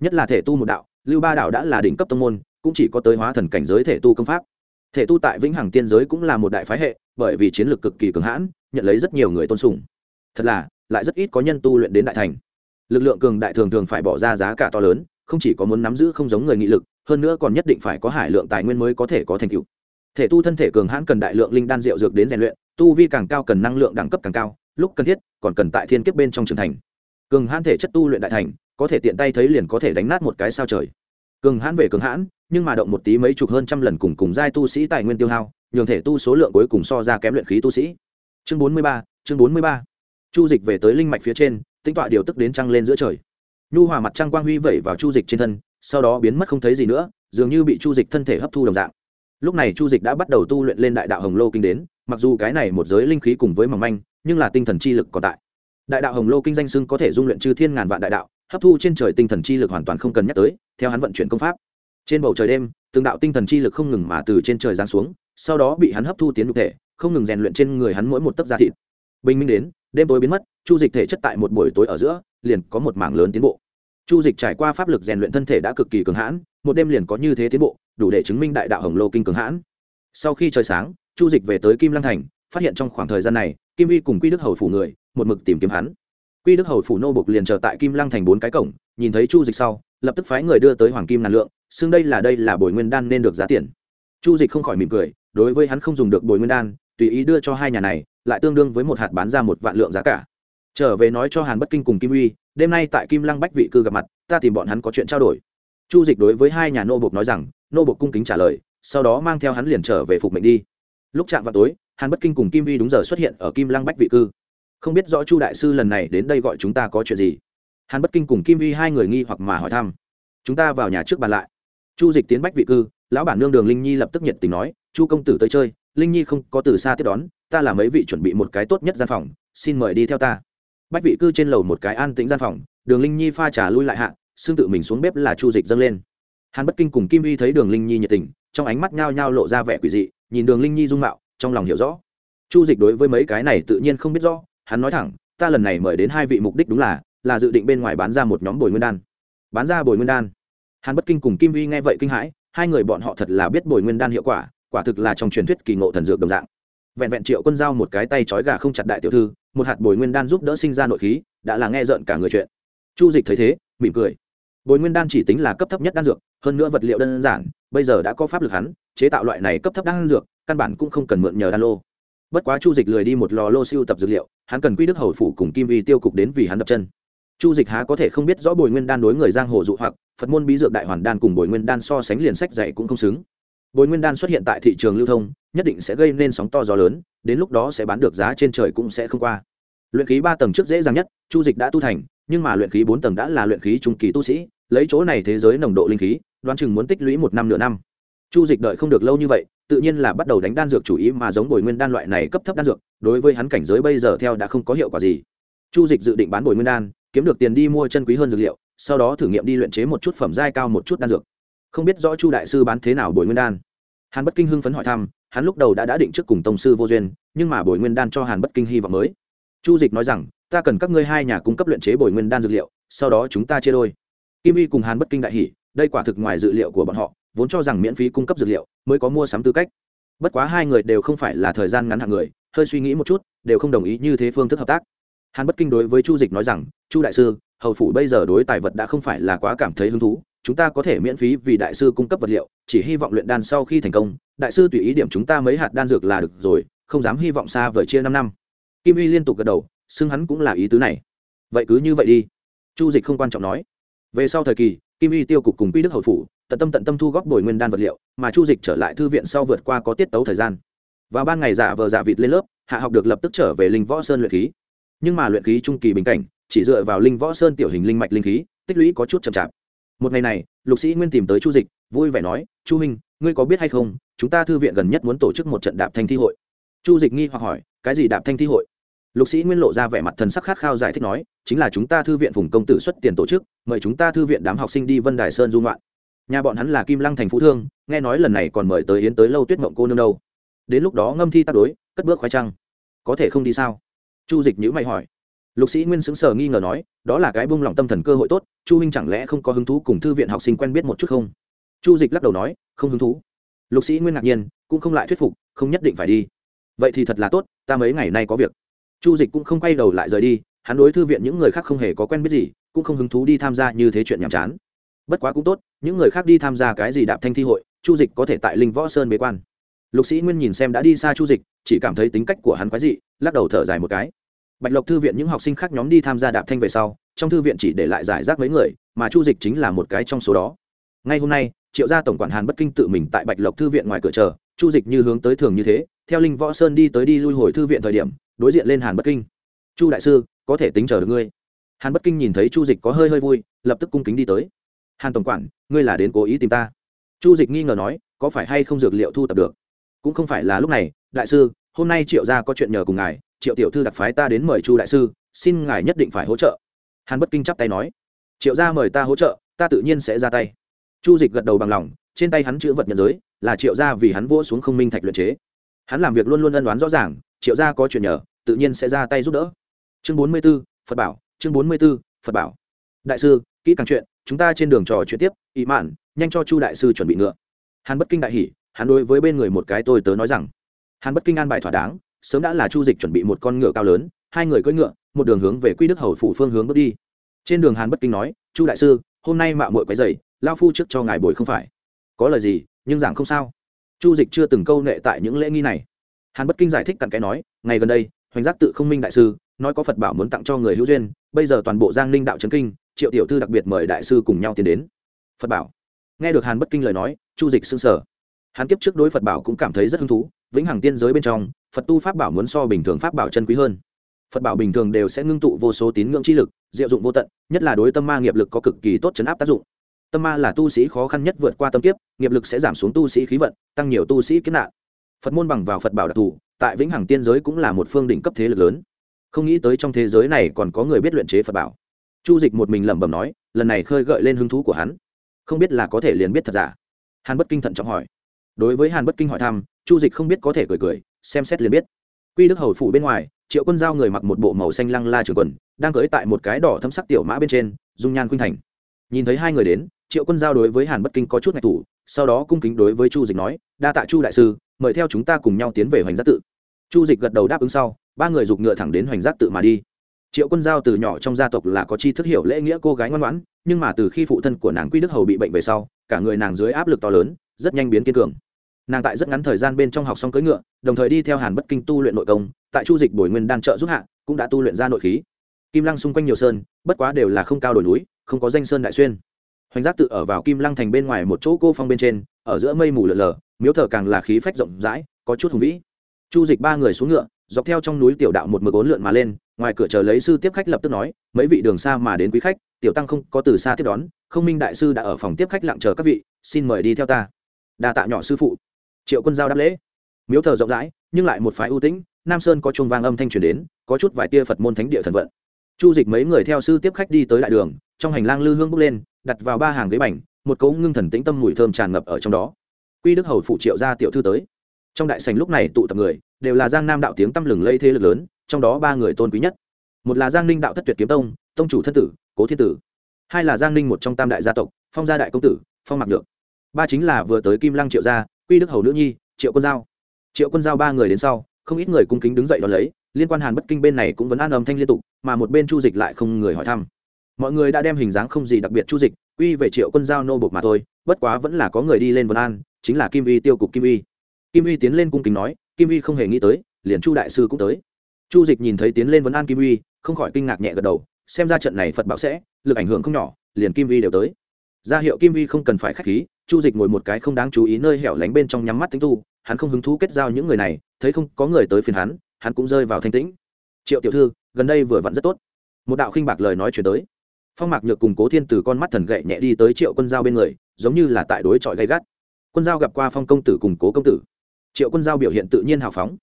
Nhất là thể tu một đạo, lưu ba đạo đã là đỉnh cấp tông môn, cũng chỉ có tới hóa thần cảnh giới thể tu công pháp. Thể tu tại vĩnh hằng tiên giới cũng là một đại phái hệ, bởi vì chiến lược cực kỳ cường hãn nhận lấy rất nhiều người tôn sùng. Thật là, lại rất ít có nhân tu luyện đến đại thành. Lực lượng cường đại thường thường phải bỏ ra giá cả to lớn, không chỉ có muốn nắm giữ không giống người nghị lực, hơn nữa còn nhất định phải có hải lượng tài nguyên mới có thể có thành tựu. Thể tu thân thể cường hãn cần đại lượng linh đan rượu dược đến rèn luyện, tu vi càng cao cần năng lượng đẳng cấp càng cao, lúc cần thiết, còn cần tại thiên kiếp bên trong trưởng thành. Cường hãn thể chất tu luyện đại thành, có thể tiện tay thấy liền có thể đánh nát một cái sao trời. Cường hãn về cường hãn, nhưng mà động một tí mấy chục hơn trăm lần cùng cùng giai tu sĩ tài nguyên tiêu hao, nhường thể tu số lượng cuối cùng so ra kém luyện khí tu sĩ chương bốn mươi ba, chương bốn mươi ba. Chu dịch về tới linh mạch phía trên tính tọa điều tức đến trăng lên giữa trời. Nhu hòa mặt trăng quang huy vẩy vào chu dịch trên thân, sau đó biến mất không thấy gì nữa, dường như bị chu dịch thân thể hấp thu đồng dạng. Lúc này chu dịch đã bắt đầu tu luyện lên đại đạo hồng lô kinh đến, mặc dù cái này một giới linh khí cùng với mỏng manh, nhưng là tinh thần chi lực còn tại. Đại đạo hồng lô kinh danh xưng có thể dung luyện chư thiên ngàn vạn đại đạo, hấp thu trên trời tinh thần chi lực hoàn toàn không cần nhắc tới, theo hắn vận chuyển công pháp. Trên bầu trời đêm, từng đạo tinh thần chi lực không ngừng mà từ trên trời giáng xuống, sau đó bị hắn hấp thu tiến nhục thể không ngừng rèn luyện trên người hắn mỗi một tấc da thịt. Bình minh đến, đêm tối biến mất, chu dịch thể chất tại một buổi tối ở giữa, liền có một mảng lớn tiến bộ. Chu dịch trải qua pháp lực rèn luyện thân thể đã cực kỳ cường hãn, một đêm liền có như thế tiến bộ, đủ để chứng minh đại đạo hồng lô kinh cường hãn. Sau khi trời sáng, chu dịch về tới kim lăng thành, phát hiện trong khoảng thời gian này, kim uy cùng quy đức hầu phủ người, một mực tìm kiếm hắn. Quy đức hầu phủ nô bục liền chờ tại kim lăng thành bốn cái cổng, nhìn thấy chu dịch sau, lập tức phái người đưa tới hoàng kim ngàn lượng, xưng đây là đây là bồi nguyên đan nên được giá tiền. Chu dịch không khỏi mỉm cười, đối với hắn không dùng được bồi nguyên đan tùy ý đưa cho hai nhà này, lại tương đương với một hạt bán ra một vạn lượng giá cả. Trở về nói cho hàn bất kinh cùng kim uy, đêm nay tại kim lăng bách vị cư gặp mặt, ta tìm bọn hắn có chuyện trao đổi. Chu dịch đối với hai nhà nô bộc nói rằng, nô bộc cung kính trả lời, sau đó mang theo hắn liền trở về phục mệnh đi. Lúc chạm vào tối, hàn bất kinh cùng kim uy đúng giờ xuất hiện ở kim lăng bách vị cư. Không biết rõ chu đại sư lần này đến đây gọi chúng ta có chuyện gì? Hàn bất kinh cùng kim uy hai người nghi hoặc mà hỏi thăm. Chúng ta vào nhà trước bàn lại. Chu dịch tiến bách vị cư, lão bản nương đường linh nhi lập tức nhiệt tình nói, chu công tử tới chơi linh nhi không có từ xa tiếp đón, ta là mấy vị chuẩn bị một cái tốt nhất gian phòng, xin mời đi theo ta. Bách vị cư trên lầu một cái an tĩnh gian phòng, đường linh nhi pha trà lui lại hạ, xương tự mình xuống bếp là chu dịch dâng lên. Hàn bất kinh cùng kim uy thấy đường linh nhi nhiệt tình, trong ánh mắt nhao nhao lộ ra vẻ quỷ dị, nhìn đường linh nhi dung mạo, trong lòng hiểu rõ. Chu dịch đối với mấy cái này tự nhiên không biết rõ, hắn nói thẳng, ta lần này mời đến hai vị mục đích đúng là là dự định bên ngoài bán ra một nhóm bồi nguyên đan. Bán ra bồi nguyên đan. Hàn bất kinh cùng kim uy nghe vậy kinh hãi, hai người bọn họ thật là biết bồi nguyên đan hiệu quả quả thực là trong truyền thuyết kỳ ngộ thần dược đồng dạng. Vẹn vẹn triệu quân giao một cái tay trói gà không chặt đại tiểu thư, một hạt bồi nguyên đan giúp đỡ sinh ra nội khí, đã là nghe rợn cả người chuyện. Chu dịch thấy thế, mỉm cười. Bồi nguyên đan chỉ tính là cấp thấp nhất đan dược, hơn nữa vật liệu đơn giản, bây giờ đã có pháp lực hắn, chế tạo loại này cấp thấp đan dược, căn bản cũng không cần mượn nhờ đan lô. Bất quá chu dịch lười đi một lò lô siêu tập dược liệu, hắn cần quy đức hầu phủ cùng kim vi tiêu cục đến vì hắn đập chân. Chu dịch há có thể không biết rõ bồi nguyên đan đối người giang hồ dụ hoặc, phật môn bí dược đại hoàn đan cùng bồi nguyên đan so sánh liền sách dạy cũng không xứng bồi nguyên đan xuất hiện tại thị trường lưu thông, nhất định sẽ gây nên sóng to gió lớn, đến lúc đó sẽ bán được giá trên trời cũng sẽ không qua. Luyện khí ba tầng trước dễ dàng nhất, chu dịch đã tu thành, nhưng mà luyện khí bốn tầng đã là luyện khí trung kỳ tu sĩ, lấy chỗ này thế giới nồng độ linh khí, đoán chừng muốn tích lũy một năm nửa năm. Chu dịch đợi không được lâu như vậy, tự nhiên là bắt đầu đánh đan dược chủ ý mà giống bồi nguyên đan loại này cấp thấp đan dược, đối với hắn cảnh giới bây giờ theo đã không có hiệu quả gì. Chu dịch dự định bán bồi nguyên đan, kiếm được tiền đi mua chân quý hơn dược liệu, sau đó thử nghiệm đi luyện chế một chút phẩm giai cao một chút đan dược không biết rõ chu đại sư bán thế nào bồi nguyên đan. Hàn bất kinh hưng phấn hỏi thăm, hắn lúc đầu đã đã định trước cùng tông sư vô duyên, nhưng mà bồi nguyên đan cho hàn bất kinh hy vọng mới. Chu dịch nói rằng, ta cần các ngươi hai nhà cung cấp luyện chế bồi nguyên đan dược liệu, sau đó chúng ta chia đôi. Kim y cùng hàn bất kinh đại hỷ đây quả thực ngoài dự liệu của bọn họ, vốn cho rằng miễn phí cung cấp dược liệu mới có mua sắm tư cách. Bất quá hai người đều không phải là thời gian ngắn hạng người, hơi suy nghĩ một chút, đều không đồng ý như thế phương thức hợp tác. Hàn bất kinh đối với chu dịch nói rằng, chu đại sư, hầu phủ bây giờ đối tài vật đã không phải là quá cảm thấy hứng thú chúng ta có thể miễn phí vì đại sư cung cấp vật liệu, chỉ hy vọng luyện đan sau khi thành công, đại sư tùy ý điểm chúng ta mấy hạt đan dược là được rồi, không dám hy vọng xa vời chia năm năm. Kim y liên tục gật đầu, xưng hắn cũng là ý tứ này. Vậy cứ như vậy đi. Chu dịch không quan trọng nói. Về sau thời kỳ, kim y tiêu cục cùng quy đức hầu phủ, tận tâm tận tâm thu góp bồi nguyên đan vật liệu, mà chu dịch trở lại thư viện sau vượt qua có tiết tấu thời gian. Và ban ngày giả vờ giả vịt lên lớp, hạ học được lập tức trở về linh võ sơn luyện khí. Nhưng mà luyện khí trung kỳ bình cảnh, chỉ dựa vào linh võ sơn tiểu hình linh mạch linh khí, tích lũy có chút chậm chạp một ngày này, lục sĩ nguyên tìm tới chu dịch, vui vẻ nói, chu minh ngươi có biết hay không, chúng ta thư viện gần nhất muốn tổ chức một trận đạp thanh thi hội. Chu dịch nghi hoặc hỏi, cái gì đạp thanh thi hội? Lục sĩ nguyên lộ ra vẻ mặt thần sắc khát khao giải thích nói, chính là chúng ta thư viện phùng công tử xuất tiền tổ chức, mời chúng ta thư viện đám học sinh đi vân đài sơn dung loạn nhà bọn hắn là kim lăng thành phú thương, nghe nói lần này còn mời tới yến tới lâu tuyết mộng cô nương đâu. Đến lúc đó ngâm thi tác đối, cất bước khoai trăng. Có thể không đi sao? Chu dịch nhữ mày hỏi lục sĩ nguyên sững sờ nghi ngờ nói, đó là cái bung lòng tâm thần cơ hội tốt, chu huynh chẳng lẽ không có hứng thú cùng thư viện học sinh quen biết một chút không? Chu dịch lắc đầu nói, không hứng thú. Lục sĩ nguyên ngạc nhiên, cũng không lại thuyết phục, không nhất định phải đi. Vậy thì thật là tốt, ta mấy ngày nay có việc. Chu dịch cũng không quay đầu lại rời đi, hắn đối thư viện những người khác không hề có quen biết gì, cũng không hứng thú đi tham gia như thế chuyện nhàm chán. Bất quá cũng tốt, những người khác đi tham gia cái gì đạp thanh thi hội, chu dịch có thể tại linh võ sơn bế quan. Lục sĩ nguyên nhìn xem đã đi xa chu dịch, chỉ cảm thấy tính cách của hắn quái dị, lắc đầu thở dài một cái bạch lộc thư viện những học sinh khác nhóm đi tham gia đạp thanh về sau, trong thư viện chỉ để lại giải rác mấy người, mà chu dịch chính là một cái trong số đó. Ngay hôm nay, triệu gia tổng quản hàn bất kinh tự mình tại bạch lộc thư viện ngoài cửa chờ, chu dịch như hướng tới thường như thế, theo linh võ sơn đi tới đi lui hồi thư viện thời điểm, đối diện lên hàn bất kinh. Chu đại sư, có thể tính chờ được ngươi. Hàn bất kinh nhìn thấy chu dịch có hơi hơi vui, lập tức cung kính đi tới. Hàn tổng quản, ngươi là đến cố ý tìm ta. Chu dịch nghi ngờ nói, có phải hay không dược liệu thu tập được? Cũng không phải là lúc này, đại sư, hôm nay triệu gia có chuyện nhờ cùng ngài triệu tiểu thư đặc phái ta đến mời chu đại sư, xin ngài nhất định phải hỗ trợ. Hàn bất kinh chắp tay nói, triệu gia mời ta hỗ trợ, ta tự nhiên sẽ ra tay. Chu dịch gật đầu bằng lòng, trên tay hắn chữ vật nhận giới, là triệu gia vì hắn vỗ xuống không minh thạch luyện chế. Hắn làm việc luôn luôn ân đoán rõ ràng, triệu gia có chuyện nhờ, tự nhiên sẽ ra tay giúp đỡ. Chương bốn mươi b ố phật bảo, chương bốn mươi b ố phật bảo. Đại sư, kỹ càng chuyện, chúng ta trên đường trò chuyện tiếp, ý mạn, nhanh cho chu đại sư chuẩn bị ngựa. Hàn bất kinh đại hỉ, hắn đối với bên người một cái tôi tớ nói rằng. Hàn bất kinh an bài thỏa đáng sớm đã là chu dịch chuẩn bị một con ngựa cao lớn, hai người cưỡi ngựa, một đường hướng về quy đức hầu phủ phương hướng bước đi. Trên đường hàn bất kinh nói, chu đại sư, hôm nay mạo mội quấy dày lao phu trước cho ngài bồi không phải. Có lời gì, nhưng giảng không sao. Chu dịch chưa từng câu nệ tại những lễ nghi này. Hàn bất kinh giải thích cặn cái nói, ngày gần đây, hoành giác tự không minh đại sư, nói có phật bảo muốn tặng cho người hữu duyên, bây giờ toàn bộ giang ninh đạo trấn kinh, triệu tiểu thư đặc biệt mời đại sư cùng nhau tiến đến. Phật bảo. Nghe được hàn bất kinh lời nói, chu dịch sững sở hắn kiếp trước đối phật bảo cũng cảm thấy rất hứng thú vĩnh hằng tiên giới bên trong, phật tu pháp bảo muốn so bình thường pháp bảo chân quý hơn. Phật bảo bình thường đều sẽ ngưng tụ vô số tín ngưỡng chi lực, diệu dụng vô tận, nhất là đối tâm ma nghiệp lực có cực kỳ tốt chấn áp tác dụng. Tâm ma là tu sĩ khó khăn nhất vượt qua tâm kiếp, nghiệp lực sẽ giảm xuống tu sĩ khí vận, tăng nhiều tu sĩ kiếp nạn. Phật môn bằng vào phật bảo đặc thù, tại vĩnh hằng tiên giới cũng là một phương đỉnh cấp thế lực lớn. Không nghĩ tới trong thế giới này còn có người biết luyện chế phật bảo. Chu dịch một mình lẩm bẩm nói, lần này khơi gợi lên hứng thú của hắn. Không biết là có thể liền biết thật giả. Hàn bất kinh thận trọng hỏi. Đối với hàn bất kinh hỏi thăm chu dịch không biết có thể cười cười, xem xét liền biết. Quy đức hầu phủ bên ngoài, triệu quân giao người mặc một bộ màu xanh lăng la trường quần, đang cưỡi tại một cái đỏ thâm sắc tiểu mã bên trên, dung nhan khuynh thành. Nhìn thấy hai người đến, triệu quân giao đối với hàn bất kinh có chút ngạch thủ, sau đó cung kính đối với chu dịch nói, đa tạ chu đại sư, mời theo chúng ta cùng nhau tiến về hoành giác tự. Chu dịch gật đầu đáp ứng sau, ba người giục ngựa thẳng đến hoành giác tự mà đi. Triệu quân giao từ nhỏ trong gia tộc là có chi thức hiểu lễ nghĩa cô gái ngoan ngoãn, nhưng mà từ khi phụ thân của nàng quy đức hầu bị bệnh về sau, cả người nàng dưới áp lực to lớn, rất nhanh biến kiên cường nàng tại rất ngắn thời gian bên trong học xong cưỡi ngựa, đồng thời đi theo hàn bất kinh tu luyện nội công, tại chu dịch bồi nguyên đan trợ giúp hạ, cũng đã tu luyện ra nội khí. Kim lăng xung quanh nhiều sơn, bất quá đều là không cao đồi núi, không có danh sơn đại xuyên. Hoành giác tự ở vào kim lăng thành bên ngoài một chỗ cô phong bên trên, ở giữa mây mù lợn lờ, miếu thờ càng là khí phách rộng rãi, có chút hùng vĩ. Chu dịch ba người xuống ngựa, dọc theo trong núi tiểu đạo một mực ốn lượn mà lên, ngoài cửa chờ lấy sư tiếp khách lập tức nói, mấy vị đường xa mà đến quý khách, tiểu tăng không có từ xa tiếp đón, không minh đại sư đã ở phòng tiếp khách lặng chờ các vị, xin mời đi theo ta. Đa tạ nhỏ sư phụ triệu quân giao đáp lễ. Miếu thờ rộng rãi, nhưng lại một phái ưu tĩnh, nam sơn có chuông vang âm thanh truyền đến, có chút vài tia phật môn thánh địa thần vận. Chu dịch mấy người theo sư tiếp khách đi tới đại đường, trong hành lang lư hương bước lên, đặt vào ba hàng ghế bành, một cấu ngưng thần tĩnh tâm mùi thơm tràn ngập ở trong đó. Quy đức hầu phụ triệu ra tiểu thư tới. Trong đại sành lúc này tụ tập người, đều là giang nam đạo tiếng tăm lừng lây thế lực lớn, trong đó ba người tôn quý nhất. Một là giang ninh đạo thất tuyệt kiếm tông tông chủ thân tử, cố thiên tử. Hai là giang ninh một trong tam đại gia tộc, phong gia đại công tử, phong mặc được ba chính là vừa tới kim lăng triệu gia quy đức hầu nữ nhi, triệu quân giao. Triệu quân giao ba người đến sau, không ít người cung kính đứng dậy đón lấy, liên quan hàn bất kinh bên này cũng vẫn an âm thanh liên tục, mà một bên chu dịch lại không người hỏi thăm. Mọi người đã đem hình dáng không gì đặc biệt chu dịch, quy về triệu quân giao nô bộc mà thôi, bất quá vẫn là có người đi lên vân an, chính là kim uy tiêu cục kim uy. Kim uy tiến lên cung kính nói, kim uy không hề nghĩ tới, liền chu đại sư cũng tới. Chu dịch nhìn thấy tiến lên vấn an kim uy, không khỏi kinh ngạc nhẹ gật đầu, xem ra trận này phật bảo sẽ, lực ảnh hưởng không nhỏ, liền kim uy đều tới. Ra hiệu kim uy không cần phải k h á c h khí chu dịch ngồi một cái không đáng chú ý nơi hẻo lánh bên trong nhắm mắt tính tu, hắn không hứng thú kết giao những người này, thấy không có người tới phiền hắn hắn cũng rơi vào thanh tĩnh. Triệu tiểu thư, gần đây vừa vặn rất tốt. Một đạo khinh bạc lời nói chuyển tới. Phong mạc nhược cùng cố thiên từ con mắt thần gậy nhẹ đi tới triệu quân giao bên người, giống như là tại đối chọi gay gắt. Quân giao gặp qua phong công tử cùng cố công tử. Triệu quân giao biểu hiện tự nhiên hào phóng.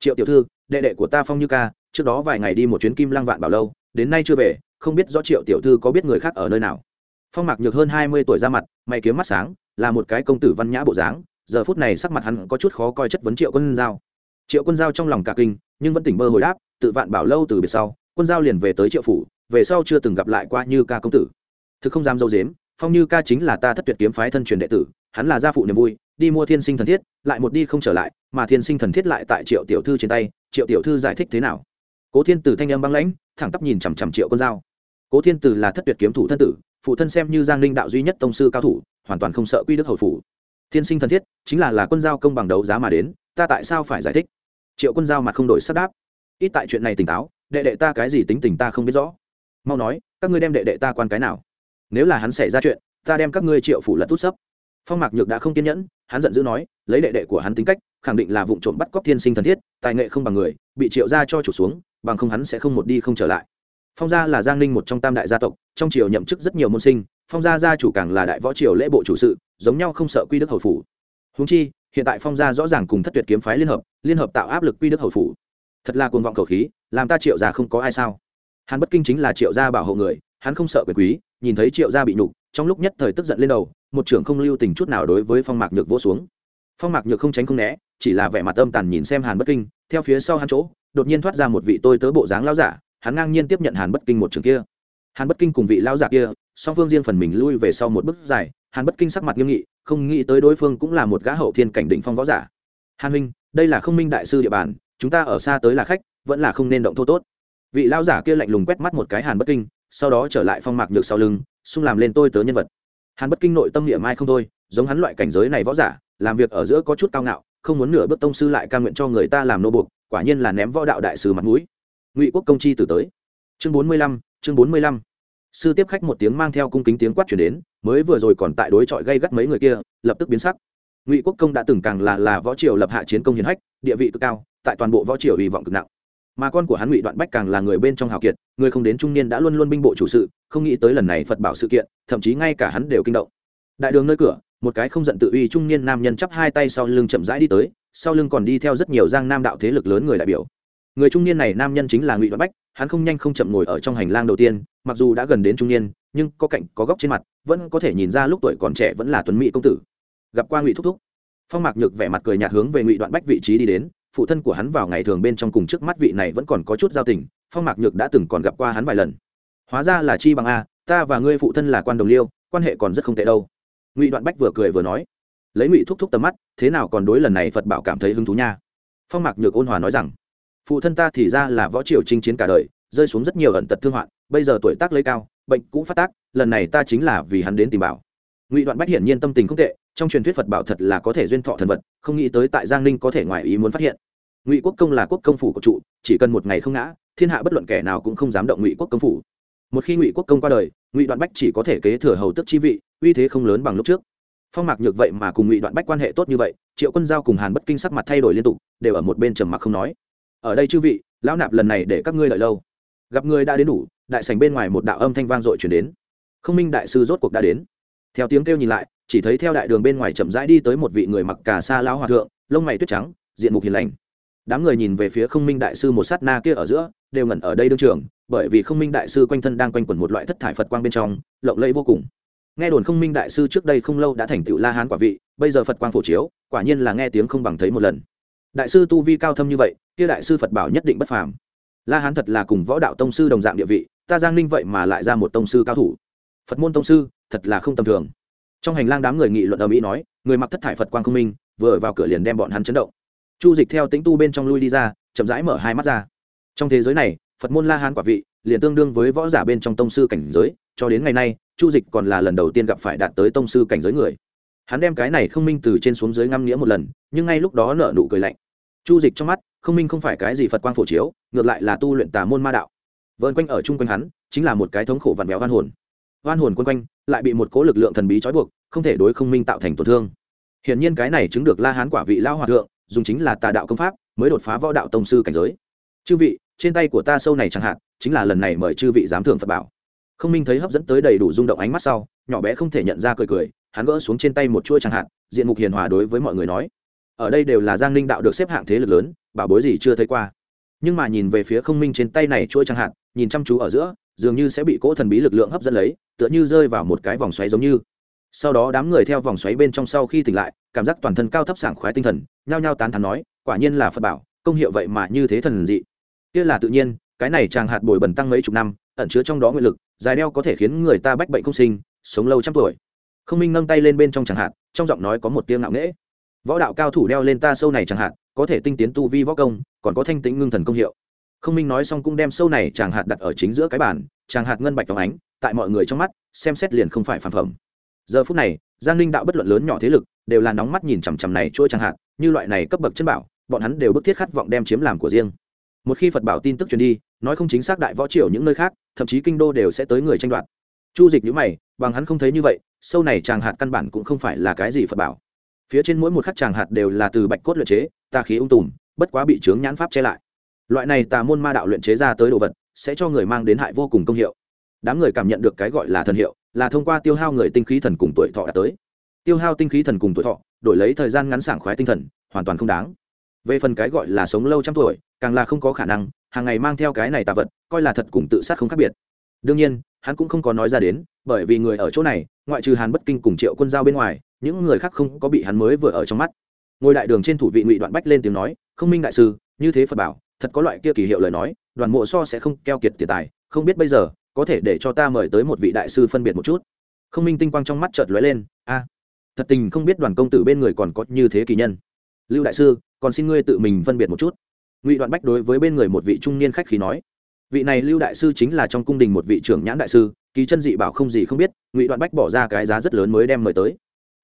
Triệu tiểu thư, đệ đệ của ta phong như ca, trước đó vài ngày đi một chuyến kim lăng vạn bảo lâu, đến nay chưa về, không biết rõ triệu tiểu thư có biết người khác ở nơi nào. Phong mạc nhược hơn hai mươi tuổi ra mặt, mày kiếm mắt sáng là một cái công tử văn nhã bộ dáng, giờ phút này sắc mặt hắn có chút khó coi chất vấn triệu quân giao. Triệu quân giao trong lòng cả kinh, nhưng vẫn tỉnh mơ hồi đáp, tự vạn bảo lâu từ biệt sau, quân giao liền về tới triệu phủ, về sau chưa từng gặp lại qua như ca công tử. Thực không dám dâu dếm, phong như ca chính là ta thất tuyệt kiếm phái thân truyền đệ tử, hắn là gia phụ niềm vui, đi mua thiên sinh thần thiết, lại một đi không trở lại, mà thiên sinh thần thiết lại tại triệu tiểu thư trên tay, triệu tiểu thư giải thích thế nào? Cố thiên tử thanh âm băng lãnh, thẳng tắp nhìn chằm chằm triệu quân giao. cố thiên tử là thất tuyệt kiếm thủ thân tử phụ thân xem như giang linh đạo duy nhất tông sư cao thủ, hoàn toàn không sợ quy đức hầu phủ. Thiên sinh thần thiết, chính là là quân giao công bằng đấu giá mà đến, ta tại sao phải giải thích? Triệu quân giao mặt không đổi sắp đáp. Ít tại chuyện này tỉnh táo, đệ đệ ta cái gì tính tình ta không biết rõ. Mau nói, các ngươi đem đệ đệ ta quan cái nào? Nếu là hắn xảy ra chuyện, ta đem các ngươi triệu phủ lật tút sấp. Phong mạc nhược đã không kiên nhẫn, hắn giận dữ nói, lấy đệ đệ của hắn tính cách, khẳng định là vụ trộm bắt cóc thiên sinh thần thiết, tài nghệ không bằng người, bị triệu ra cho chủ xuống, bằng không hắn sẽ không một đi không trở lại phong gia là giang ninh một trong tam đại gia tộc, trong triều nhậm chức rất nhiều môn sinh, phong gia gia chủ càng là đại võ triều lễ bộ chủ sự, giống nhau không sợ quy đức hầu phủ. Húng chi, hiện tại phong gia rõ ràng cùng thất tuyệt kiếm phái liên hợp liên hợp tạo áp lực quy đức hầu phủ. Thật là cuồng vọng khẩu khí, làm ta triệu gia không có ai sao? Hắn bất kinh chính là triệu gia bảo hộ người, hắn không sợ quyền quý, nhìn thấy triệu gia bị nhục, trong lúc nhất thời tức giận lên đầu, một trưởng không lưu tình chút nào đối với phong mạc nhược vỗ xuống. Phong mạc nhược không tránh không né, chỉ là vẻ mặt âm tàn nhìn xem hàn bất kinh, theo phía sau hắn chỗ, đột nhiên thoát ra một vị tôi tớ bộ dáng lao giả hắn ngang nhiên tiếp nhận hàn bất kinh một trường kia. Hàn bất kinh cùng vị lao giả kia, song phương riêng phần mình lui về sau một bước dài, hàn bất kinh sắc mặt nghiêm nghị, không nghĩ tới đối phương cũng là một gã hậu thiên cảnh định phong võ giả. Hàn huynh, đây là không minh đại sư địa bàn, chúng ta ở xa tới là khách, vẫn là không nên động thô tốt. Vị lao giả kia lạnh lùng quét mắt một cái hàn bất kinh, sau đó trở lại phong mạc nhược sau lưng, xung làm lên tôi tớ nhân vật. Hàn bất kinh nội tâm địa mai không thôi, giống hắn loại cảnh giới này võ giả, làm việc ở giữa có chút cao ngạo, không muốn nửa bước tông sư lại ca nguyện cho người ta làm nô buộc, quả nhiên là ném võ đạo đại sứ mặt mũi ngụy quốc công chi tử tới chương bốn mươi lăm, chương bốn mươi lăm. sư tiếp khách một tiếng mang theo cung kính tiếng quát chuyển đến mới vừa rồi còn tại đối chọi gây gắt mấy người kia lập tức biến sắc ngụy quốc công đã từng càng là là võ triều lập hạ chiến công hiến hách địa vị cực cao tại toàn bộ võ triều hy vọng cực nặng mà con của hắn ngụy đoạn bách càng là người bên trong hào kiệt người không đến trung niên đã luôn luôn binh bộ chủ sự không nghĩ tới lần này phật bảo sự kiện thậm chí ngay cả hắn đều kinh động đại đường nơi cửa một cái không giận tự uy trung niên nam nhân chắp hai tay sau lưng chậm rãi đi tới sau lưng còn đi theo rất nhiều giang nam đạo thế lực lớn người đại biểu người trung niên này nam nhân chính là ngụy đoạn bách, hắn không nhanh không chậm ngồi ở trong hành lang đầu tiên, mặc dù đã gần đến trung niên, nhưng có cạnh, có góc trên mặt, vẫn có thể nhìn ra lúc tuổi còn trẻ vẫn là tuấn mỹ công tử. Gặp qua ngụy thúc thúc, phong mạc nhược vẻ mặt cười nhạt hướng về ngụy đoạn bách vị trí đi đến, phụ thân của hắn vào ngày thường bên trong cùng trước mắt vị này vẫn còn có chút giao tình, phong mạc nhược đã từng còn gặp qua hắn vài lần. Hóa ra là chi bằng a, ta và ngươi phụ thân là quan đồng liêu, quan hệ còn rất không tệ đâu. Ngụy đoạn bách vừa cười vừa nói, lấy ngụy thúc thúc tầm mắt, thế nào còn đối lần này phật bảo cảm thấy hứng thú nha? Phong mạc nhược ôn hòa nói rằng phụ thân ta thì ra là võ triều chinh chiến cả đời, rơi xuống rất nhiều ẩn tật thương hoạn, bây giờ tuổi tác lấy cao, bệnh cũ phát tác, lần này ta chính là vì hắn đến tìm bảo. Ngụy đoạn bách hiển nhiên tâm tình không tệ, trong truyền thuyết phật bảo thật là có thể duyên thọ thần vật, không nghĩ tới tại giang ninh có thể ngoài ý muốn phát hiện. Ngụy quốc công là quốc công phủ của trụ, chỉ cần một ngày không ngã, thiên hạ bất luận kẻ nào cũng không dám động ngụy quốc công phủ. Một khi ngụy quốc công qua đời, ngụy đoạn bách chỉ có thể kế thừa hầu tức chi vị, uy thế không lớn bằng lúc trước. Phong mạc nhược vậy mà cùng ngụy đoạn bách quan hệ tốt như vậy, triệu quân giao cùng hàn bất kinh sắc mặt thay đổi liên tục, đều ở một bên trầm mặc không nói ở đây chư vị, lão nạp lần này để các ngươi đợi lâu. Gặp người đã đến đủ, đại sành bên ngoài một đạo âm thanh vang dội chuyển đến. Không minh đại sư rốt cuộc đã đến. Theo tiếng kêu nhìn lại, chỉ thấy theo đại đường bên ngoài chậm rãi đi tới một vị người mặc cà sa lão hòa thượng, lông mày tuyết trắng, diện mục hiền lành. Đám người nhìn về phía không minh đại sư một sát na kia ở giữa, đều ngẩn ở đây đương trường, bởi vì không minh đại sư quanh thân đang quanh quẩn một loại thất thải phật quang bên trong, lộng lẫy vô cùng. Nghe đồn không minh đại sư trước đây không lâu đã thành tựu la hán quả vị, bây giờ phật quang phổ chiếu, quả nhiên là nghe tiếng không bằng thấy một lần đại sư tu vi cao thâm như vậy, kia đại sư phật bảo nhất định bất phàm. La hán thật là cùng võ đạo tông sư đồng dạng địa vị, ta giang ninh vậy mà lại ra một tông sư cao thủ. Phật môn tông sư, thật là không tầm thường. Trong hành lang đám người nghị luận ở mỹ nói, người mặc thất thải phật quang không minh, vừa vào cửa liền đem bọn hắn chấn động. Chu dịch theo tính tu bên trong lui đi ra, chậm rãi mở hai mắt ra. Trong thế giới này, phật môn la hán quả vị, liền tương đương với võ giả bên trong tông sư cảnh giới, cho đến ngày nay, chu dịch còn là lần đầu tiên gặp phải đạt tới tông sư cảnh giới người. Hắn đem cái này không minh từ trên xuống dưới ngăm nghĩa một lần, nhưng ngay lúc đó nợ nụ cười lạnh chu dịch trong mắt, không minh không phải cái gì phật quang phổ chiếu, ngược lại là tu luyện tà môn ma đạo. Vơn quanh ở chung quanh hắn, chính là một cái thống khổ vặn vẹo hoan hồn. Hoan hồn quân quanh, lại bị một cố lực lượng thần bí trói buộc, không thể đối không minh tạo thành tổn thương. Hiển nhiên cái này chứng được la hán quả vị lao hòa thượng, dùng chính là tà đạo công pháp, mới đột phá võ đạo tông sư cảnh giới. Chư vị, trên tay của ta sâu này chẳng hạn, chính là lần này mời chư vị giám thưởng phật bảo. Không minh thấy hấp dẫn tới đầy đủ rung động ánh mắt sau, nhỏ bé không thể nhận ra cười cười, hắn gỡ xuống trên tay một chuỗi chẳng hạn, diện mục hiền hòa đối với mọi người nói ở đây đều là giang ninh đạo được xếp hạng thế lực lớn, bảo bối gì chưa thấy qua. Nhưng mà nhìn về phía không minh trên tay này chuỗi chẳng hạn nhìn chăm chú ở giữa, dường như sẽ bị cỗ thần bí lực lượng hấp dẫn lấy, tựa như rơi vào một cái vòng xoáy giống như. Sau đó đám người theo vòng xoáy bên trong sau khi tỉnh lại, cảm giác toàn thân cao thấp sảng khoái tinh thần, nhao nhao tán thắn nói, quả nhiên là phật bảo, công hiệu vậy mà như thế thần dị. Kia là tự nhiên, cái này chàng hạt bồi bẩn tăng mấy chục năm, ẩn chứa trong đó nguyện lực, dài đeo có thể khiến người ta bách bệnh không sinh, sống lâu trăm tuổi. Không minh nâng tay lên bên trong chẳng hạn trong giọng nói có một tiếng ngạo nghễ võ đạo cao thủ đeo lên ta sâu này chẳng hạn, có thể tinh tiến tu vi võ công, còn có thanh tĩnh ngưng thần công hiệu. Không minh nói xong cũng đem sâu này chàng hạt đặt ở chính giữa cái bàn chàng hạt ngân bạch phóng ánh, tại mọi người trong mắt, xem xét liền không phải phản phẩm. Giờ phút này, giang ninh đạo bất luận lớn nhỏ thế lực, đều là nóng mắt nhìn chằm chằm này chuỗi chàng hạt như loại này cấp bậc chân bảo, bọn hắn đều bức thiết khát vọng đem chiếm làm của riêng. Một khi phật bảo tin tức truyền đi, nói không chính xác đại võ triều những nơi khác, thậm chí kinh đô đều sẽ tới người tranh đoạt. Chu dịch nhữ mày, bằng hắn không thấy như vậy, sâu này chàng hạt căn bản cũng không phải là cái gì phật bảo phía trên mỗi một khắc tràng hạt đều là từ bạch cốt luyện chế, tà khí ung tùm, bất quá bị chướng nhãn pháp che lại. Loại này tà môn ma đạo luyện chế ra tới đồ vật, sẽ cho người mang đến hại vô cùng công hiệu. Đám người cảm nhận được cái gọi là thần hiệu, là thông qua tiêu hao người tinh khí thần cùng tuổi thọ đã tới. Tiêu hao tinh khí thần cùng tuổi thọ, đổi lấy thời gian ngắn sảng khoái tinh thần, hoàn toàn không đáng. Về phần cái gọi là sống lâu trăm tuổi, càng là không có khả năng, hàng ngày mang theo cái này tà vật, coi là thật cùng tự sát không khác biệt. Đương nhiên, hắn cũng không có nói ra đến, bởi vì người ở chỗ này, ngoại trừ hàn bất kinh cùng triệu quân giao bên ngoài những người khác không có bị hắn mới vừa ở trong mắt. Ngồi đại đường trên thủ vị ngụy đoạn bách lên tiếng nói, không minh đại sư, như thế phật bảo, thật có loại kia kỳ hiệu lời nói, đoàn mộ so sẽ không keo kiệt tiền tài, không biết bây giờ, có thể để cho ta mời tới một vị đại sư phân biệt một chút. Không minh tinh quang trong mắt chợt lóe lên, a, thật tình không biết đoàn công tử bên người còn có như thế kỳ nhân. Lưu đại sư, còn xin ngươi tự mình phân biệt một chút. Ngụy đoạn bách đối với bên người một vị trung niên khách khí nói, vị này lưu đại sư chính là trong cung đình một vị trưởng nhãn đại sư, kỳ chân dị bảo không gì không biết. Ngụy đoạn bách bỏ ra cái giá rất lớn mới đem mời tới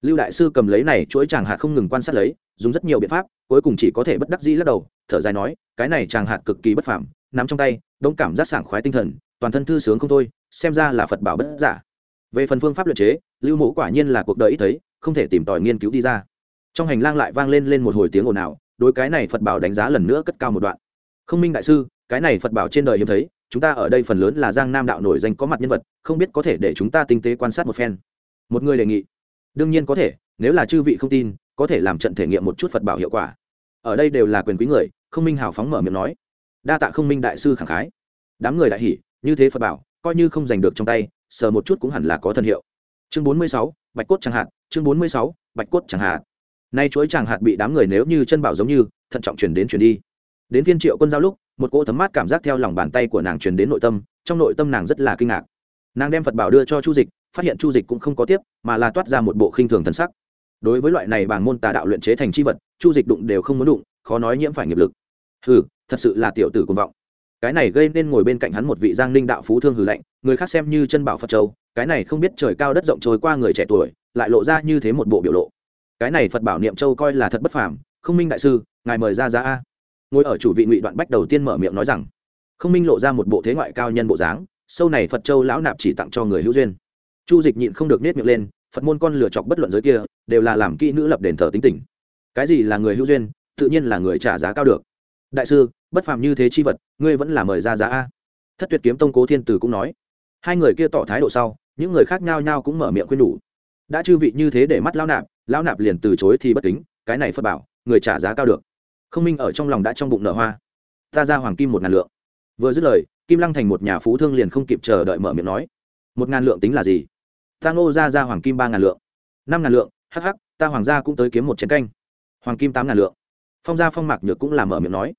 lưu đại sư cầm lấy này chuỗi chàng hạt không ngừng quan sát lấy, dùng rất nhiều biện pháp, cuối cùng chỉ có thể bất đắc dĩ lắc đầu, thở dài nói, cái này chàng hạt cực kỳ bất phàm, nắm trong tay, đông cảm giác sảng khoái tinh thần, toàn thân thư sướng không thôi, xem ra là phật bảo bất giả. Về phần phương pháp luyện chế, lưu mẫu quả nhiên là cuộc đời ít thấy, không thể tìm tòi nghiên cứu đi ra. Trong hành lang lại vang lên lên một hồi tiếng ồn ào, đối cái này phật bảo đánh giá lần nữa cất cao một đoạn. Không minh đại sư, cái này phật bảo trên đời hiếm thấy, chúng ta ở đây phần lớn là giang nam đạo nổi danh có mặt nhân vật, không biết có thể để chúng ta tinh tế quan sát một phen. Một người đề nghị đương nhiên có thể, nếu là chư vị không tin, có thể làm trận thể nghiệm một chút phật bảo hiệu quả. Ở đây đều là quyền quý người, không minh hào phóng mở miệng nói. Đa tạ không minh đại sư khẳng khái. Đám người đại hỉ, như thế phật bảo, coi như không giành được trong tay, sờ một chút cũng hẳn là có thân hiệu. Chương bốn mươi sáu, bạch cốt chẳng hạn chương bốn mươi sáu, bạch cốt chẳng hạn nay chuỗi chẳng hạt bị đám người nếu như chân bảo giống như, thận trọng chuyển đến chuyển đi. Đến phiên triệu quân giao lúc, một cỗ thấm mát cảm giác theo lòng bàn tay của nàng truyền đến nội tâm, trong nội tâm nàng rất là kinh ngạc nàng đem phật bảo đưa cho chu dịch phát hiện chu dịch cũng không có tiếp mà là toát ra một bộ khinh thường thần sắc đối với loại này bằng môn tà đạo luyện chế thành c h i vật chu dịch đụng đều không muốn đụng khó nói nhiễm phải nghiệp lực hừ thật sự là tiểu tử cuồng vọng cái này gây nên ngồi bên cạnh hắn một vị giang ninh đạo phú thương hừ lạnh người khác xem như chân bảo phật châu cái này không biết trời cao đất rộng trôi qua người trẻ tuổi lại lộ ra như thế một bộ biểu lộ cái này phật bảo niệm châu coi là thật bất phàm không minh đại sư ngài mời ra giá a ngồi ở chủ vị ngụy đoạn bách đầu tiên mở miệng nói rằng không minh lộ ra một bộ thế ngoại cao nhân bộ dáng sâu này phật châu lão nạp chỉ tặng cho người hữu duyên. Chu dịch nhịn không được nết miệng lên, phật môn con lựa chọc bất luận giới kia, đều là làm kỹ nữ lập đền thờ tính tình. Cái gì là người hữu duyên, tự nhiên là người trả giá cao được. Đại sư, bất phàm như thế chi vật, ngươi vẫn là mời ra giá a. Thất tuyệt kiếm tông cố thiên tử cũng nói. Hai người kia tỏ thái độ sau, những người khác nhau nhau cũng mở miệng khuyên nhủ. Đã chư vị như thế để mắt lão nạp lão nạp liền từ chối thì bất kính, cái này phật bảo, người trả giá cao được. Không minh ở trong lòng đã trong bụng nở hoa. Ta ra hoàng kim một ngàn lượng. Vừa dứt lời kim lăng thành một nhà phú thương liền không kịp chờ đợi mở miệng nói, một ngàn lượng tính là gì? Ta ngô ra ra hoàng kim ba ngàn lượng. Năm ngàn lượng hh ta hoàng gia cũng tới kiếm một chén canh. Hoàng kim tám ngàn lượng. Phong gia phong mạc nhược cũng làm mở miệng nói,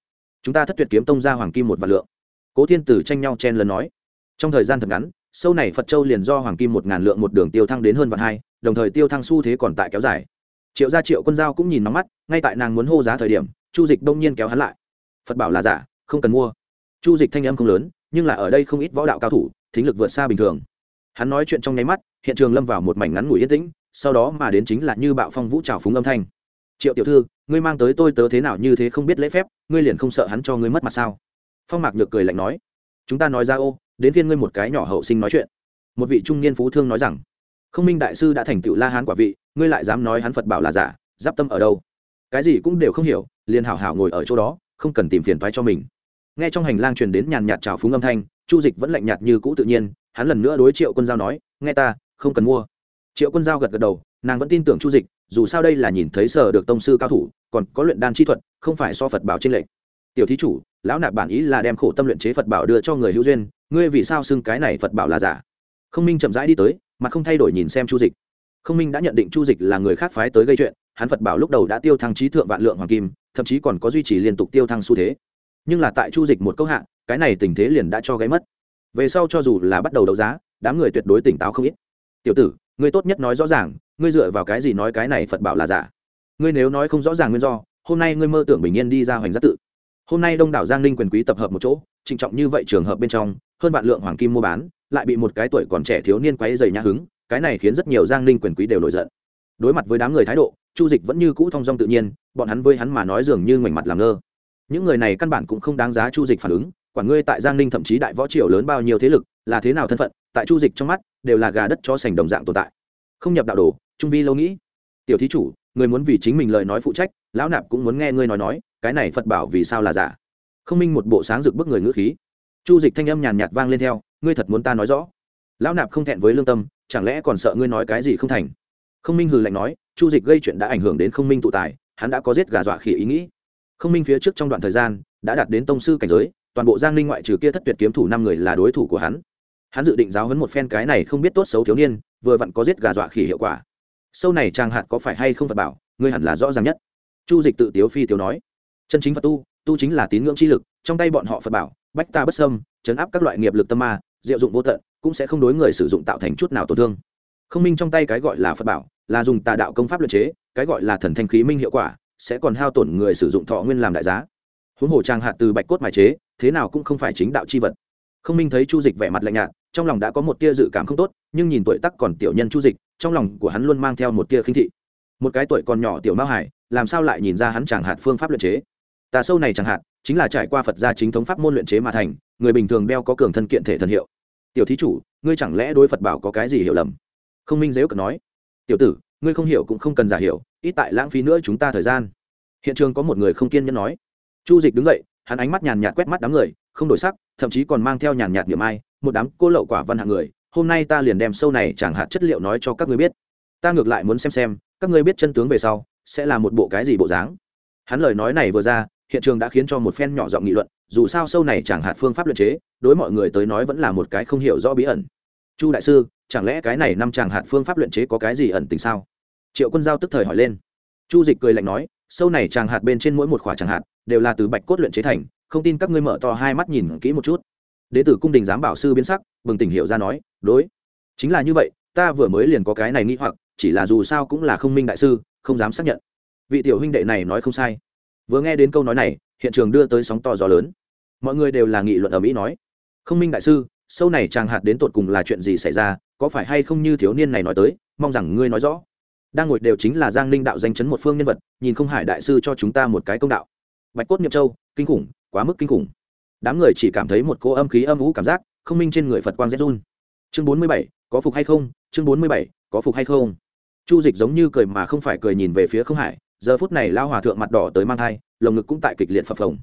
chúng ta thất tuyệt kiếm tông ra hoàng kim một vạn lượng. Cố thiên tử tranh nhau chen lần nói, trong thời gian thật ngắn, sâu này phật châu liền do hoàng kim một ngàn lượng một đường tiêu thăng đến hơn vạn hai, đồng thời tiêu thăng xu thế còn tại kéo dài. Triệu gia triệu quân giao cũng nhìn nóng mắt, ngay tại nàng muốn hô giá thời điểm, chu dịch đông nhiên kéo hắn lại, phật bảo là giả, không cần mua. Chu dịch thanh âm không lớn nhưng là ở đây không ít võ đạo cao thủ, thính lực vượt xa bình thường. Hắn nói chuyện trong nháy mắt, hiện trường lâm vào một mảnh ngắn ngủi yên tĩnh, sau đó mà đến chính là như bạo phong vũ trào phúng âm thanh. Triệu tiểu thư, ngươi mang tới tôi tớ thế nào như thế không biết lễ phép, ngươi liền không sợ hắn cho ngươi mất mặt sao? Phong mạc nhược cười lạnh nói. Chúng ta nói ra ô, đến phiên ngươi một cái nhỏ hậu sinh nói chuyện. Một vị trung niên phú thương nói rằng. Không minh đại sư đã thành tựu la hán quả vị, ngươi lại dám nói hắn phật bảo là giả, giáp tâm ở đâu? Cái gì cũng đều không hiểu, liền hảo hảo ngồi ở chỗ đó, không cần tìm phiền thoái cho mình nghe trong hành lang truyền đến nhàn nhạt trào phúng âm thanh, chu dịch vẫn lạnh nhạt như cũ tự nhiên, hắn lần nữa đối triệu quân giao nói, nghe ta, không cần mua. Triệu quân giao gật gật đầu, nàng vẫn tin tưởng chu dịch, dù sao đây là nhìn thấy sở được tông sư cao thủ, còn có luyện đan chi thuật, không phải so phật bảo trên lệnh tiểu thí chủ, lão nạp bản ý là đem khổ tâm luyện chế phật bảo đưa cho người hữu duyên, ngươi vì sao xưng cái này phật bảo là giả? Không minh chậm rãi đi tới, mà không thay đổi nhìn xem chu dịch. Không minh đã nhận định chu dịch là người khác phái tới gây chuyện, hắn phật bảo lúc đầu đã tiêu thăng trí thượng vạn lượng hoàng kim, thậm chí còn có duy trì liên tục tiêu thăng xu thế nhưng là tại chu dịch một câu hạ, cái này tình thế liền đã cho gáy mất. Về sau cho dù là bắt đầu đấu giá, đám người tuyệt đối tỉnh táo không ít. Tiểu tử, ngươi tốt nhất nói rõ ràng, ngươi dựa vào cái gì nói cái này phật bảo là giả? Ngươi nếu nói không rõ ràng nguyên do, hôm nay ngươi mơ tưởng bình yên đi ra hoành giác tự. Hôm nay đông đảo giang ninh quyền quý tập hợp một chỗ, trịnh trọng như vậy trường hợp bên trong, hơn vạn lượng hoàng kim mua bán, lại bị một cái tuổi còn trẻ thiếu niên quấy dày nhã hứng, cái này khiến rất nhiều giang ninh quyền quý đều nổi giận. Đối mặt với đám người thái độ, chu dịch vẫn như cũ thong dong tự nhiên, bọn hắn với hắn mà nói dường như ngoảnh mặt làm ngơ những người này căn bản cũng không đáng giá chu dịch phản ứng, quản ngươi tại giang ninh thậm chí đại võ triều lớn bao nhiêu thế lực, là thế nào thân phận, tại chu dịch trong mắt, đều là gà đất cho sành đồng dạng tồn tại. Không nhập đạo đồ, trung vi lâu nghĩ. Tiểu thí chủ, người muốn vì chính mình lời nói phụ trách, lão nạp cũng muốn nghe ngươi nói nói, cái này phật bảo vì sao là giả? Không minh một bộ sáng rực bức người ngữ khí. Chu dịch thanh âm nhàn nhạt vang lên theo, ngươi thật muốn ta nói rõ? Lão nạp không thẹn với lương tâm, chẳng lẽ còn sợ ngươi nói cái gì không thành? Không minh hừ lạnh nói, chu dịch gây chuyện đã ảnh hưởng đến không minh tụ tài, hắn đã có giết gà dọa khỉ ý nghĩ không minh phía trước trong đoạn thời gian, đã đạt đến tông sư cảnh giới, toàn bộ giang ninh ngoại trừ kia thất tuyệt kiếm thủ năm người là đối thủ của hắn. Hắn dự định giáo hấn một phen cái này không biết tốt xấu thiếu niên, vừa vặn có giết gà dọa khỉ hiệu quả. Sâu này trang hạt có phải hay không phật bảo, ngươi hẳn là rõ ràng nhất. Chu dịch tự tiếu phi tiếu nói. Chân chính phật tu tu chính là tín ngưỡng chi lực, trong tay bọn họ phật bảo, bách ta bất sâm chấn áp các loại nghiệp lực tâm ma, diệu dụng vô tận, cũng sẽ không đối người sử dụng tạo thành chút nào tổn thương. Không minh trong tay cái gọi là phật bảo, là dùng tà đạo công pháp luyện chế, cái gọi là thần thanh khí minh hiệu quả sẽ còn hao tổn người sử dụng thọ nguyên làm đại giá. Huống hồ trang hạt từ bạch cốt mài chế, thế nào cũng không phải chính đạo chi vật. Không minh thấy chu dịch vẻ mặt lạnh nhạt, trong lòng đã có một tia dự cảm không tốt, nhưng nhìn tuổi tắc còn tiểu nhân chu dịch, trong lòng của hắn luôn mang theo một tia khinh thị. Một cái tuổi còn nhỏ tiểu mao hải, làm sao lại nhìn ra hắn chẳng hạt phương pháp luyện chế? Tà sâu này chẳng hạn chính là trải qua phật gia chính thống pháp môn luyện chế mà thành, người bình thường đeo có cường thân kiện thể thần hiệu. Tiểu thí chủ, ngươi chẳng lẽ đối phật bảo có cái gì hiểu lầm? Không minh dếu cờ nói. Tiểu tử ngươi không hiểu cũng không cần giả hiểu, ít tại lãng phí nữa chúng ta thời gian. Hiện trường có một người không kiên nhẫn nói. Chu dịch đứng dậy, hắn ánh mắt nhàn nhạt quét mắt đám người, không đổi sắc, thậm chí còn mang theo nhàn nhạt niệm ai, một đám cô lậu quả văn hạng người, hôm nay ta liền đem sâu này chẳng hạn chất liệu nói cho các ngươi biết. Ta ngược lại muốn xem xem, các ngươi biết chân tướng về sau, sẽ là một bộ cái gì bộ dáng. Hắn lời nói này vừa ra, hiện trường đã khiến cho một phen nhỏ giọng nghị luận, dù sao sâu này chẳng hạt phương pháp luyện chế, đối mọi người tới nói vẫn là một cái không hiểu rõ bí ẩn. Chu đại sư, chẳng lẽ cái này năm chẳng hạt phương pháp luyện chế có cái gì ẩn tình sao? Triệu quân giao tức thời hỏi lên. Chu dịch cười lạnh nói, sâu này tràng hạt bên trên mỗi một khỏa tràng hạt, đều là từ bạch cốt luyện chế thành, không tin các ngươi mở to hai mắt nhìn kỹ một chút. Đế tử cung đình giám bảo sư biến sắc, bừng tỉnh hiệu ra nói, đối. Chính là như vậy, ta vừa mới liền có cái này nghĩ hoặc, chỉ là dù sao cũng là không minh đại sư, không dám xác nhận. Vị tiểu huynh đệ này nói không sai. Vừa nghe đến câu nói này, hiện trường đưa tới sóng to gió lớn. Mọi người đều là nghị luận ở mỹ nói, không minh đại sư, sâu này chàng hạt đến tột cùng là chuyện gì xảy ra, có phải hay không như thiếu niên này nói tới, mong rằng ngươi nói rõ đang ngồi đều chính là giang ninh đạo danh chấn một phương nhân vật nhìn không hải đại sư cho chúng ta một cái công đạo bạch cốt nhậm châu kinh khủng quá mức kinh khủng đám người chỉ cảm thấy một cô âm khí âm ú cảm giác không minh trên người phật quang rét run chương bốn mươi bảy có phục hay không chương bốn mươi bảy có phục hay không chu dịch giống như cười mà không phải cười nhìn về phía không hải giờ phút này lao hòa thượng mặt đỏ tới mang thai lồng ngực cũng tại kịch liệt phập phồng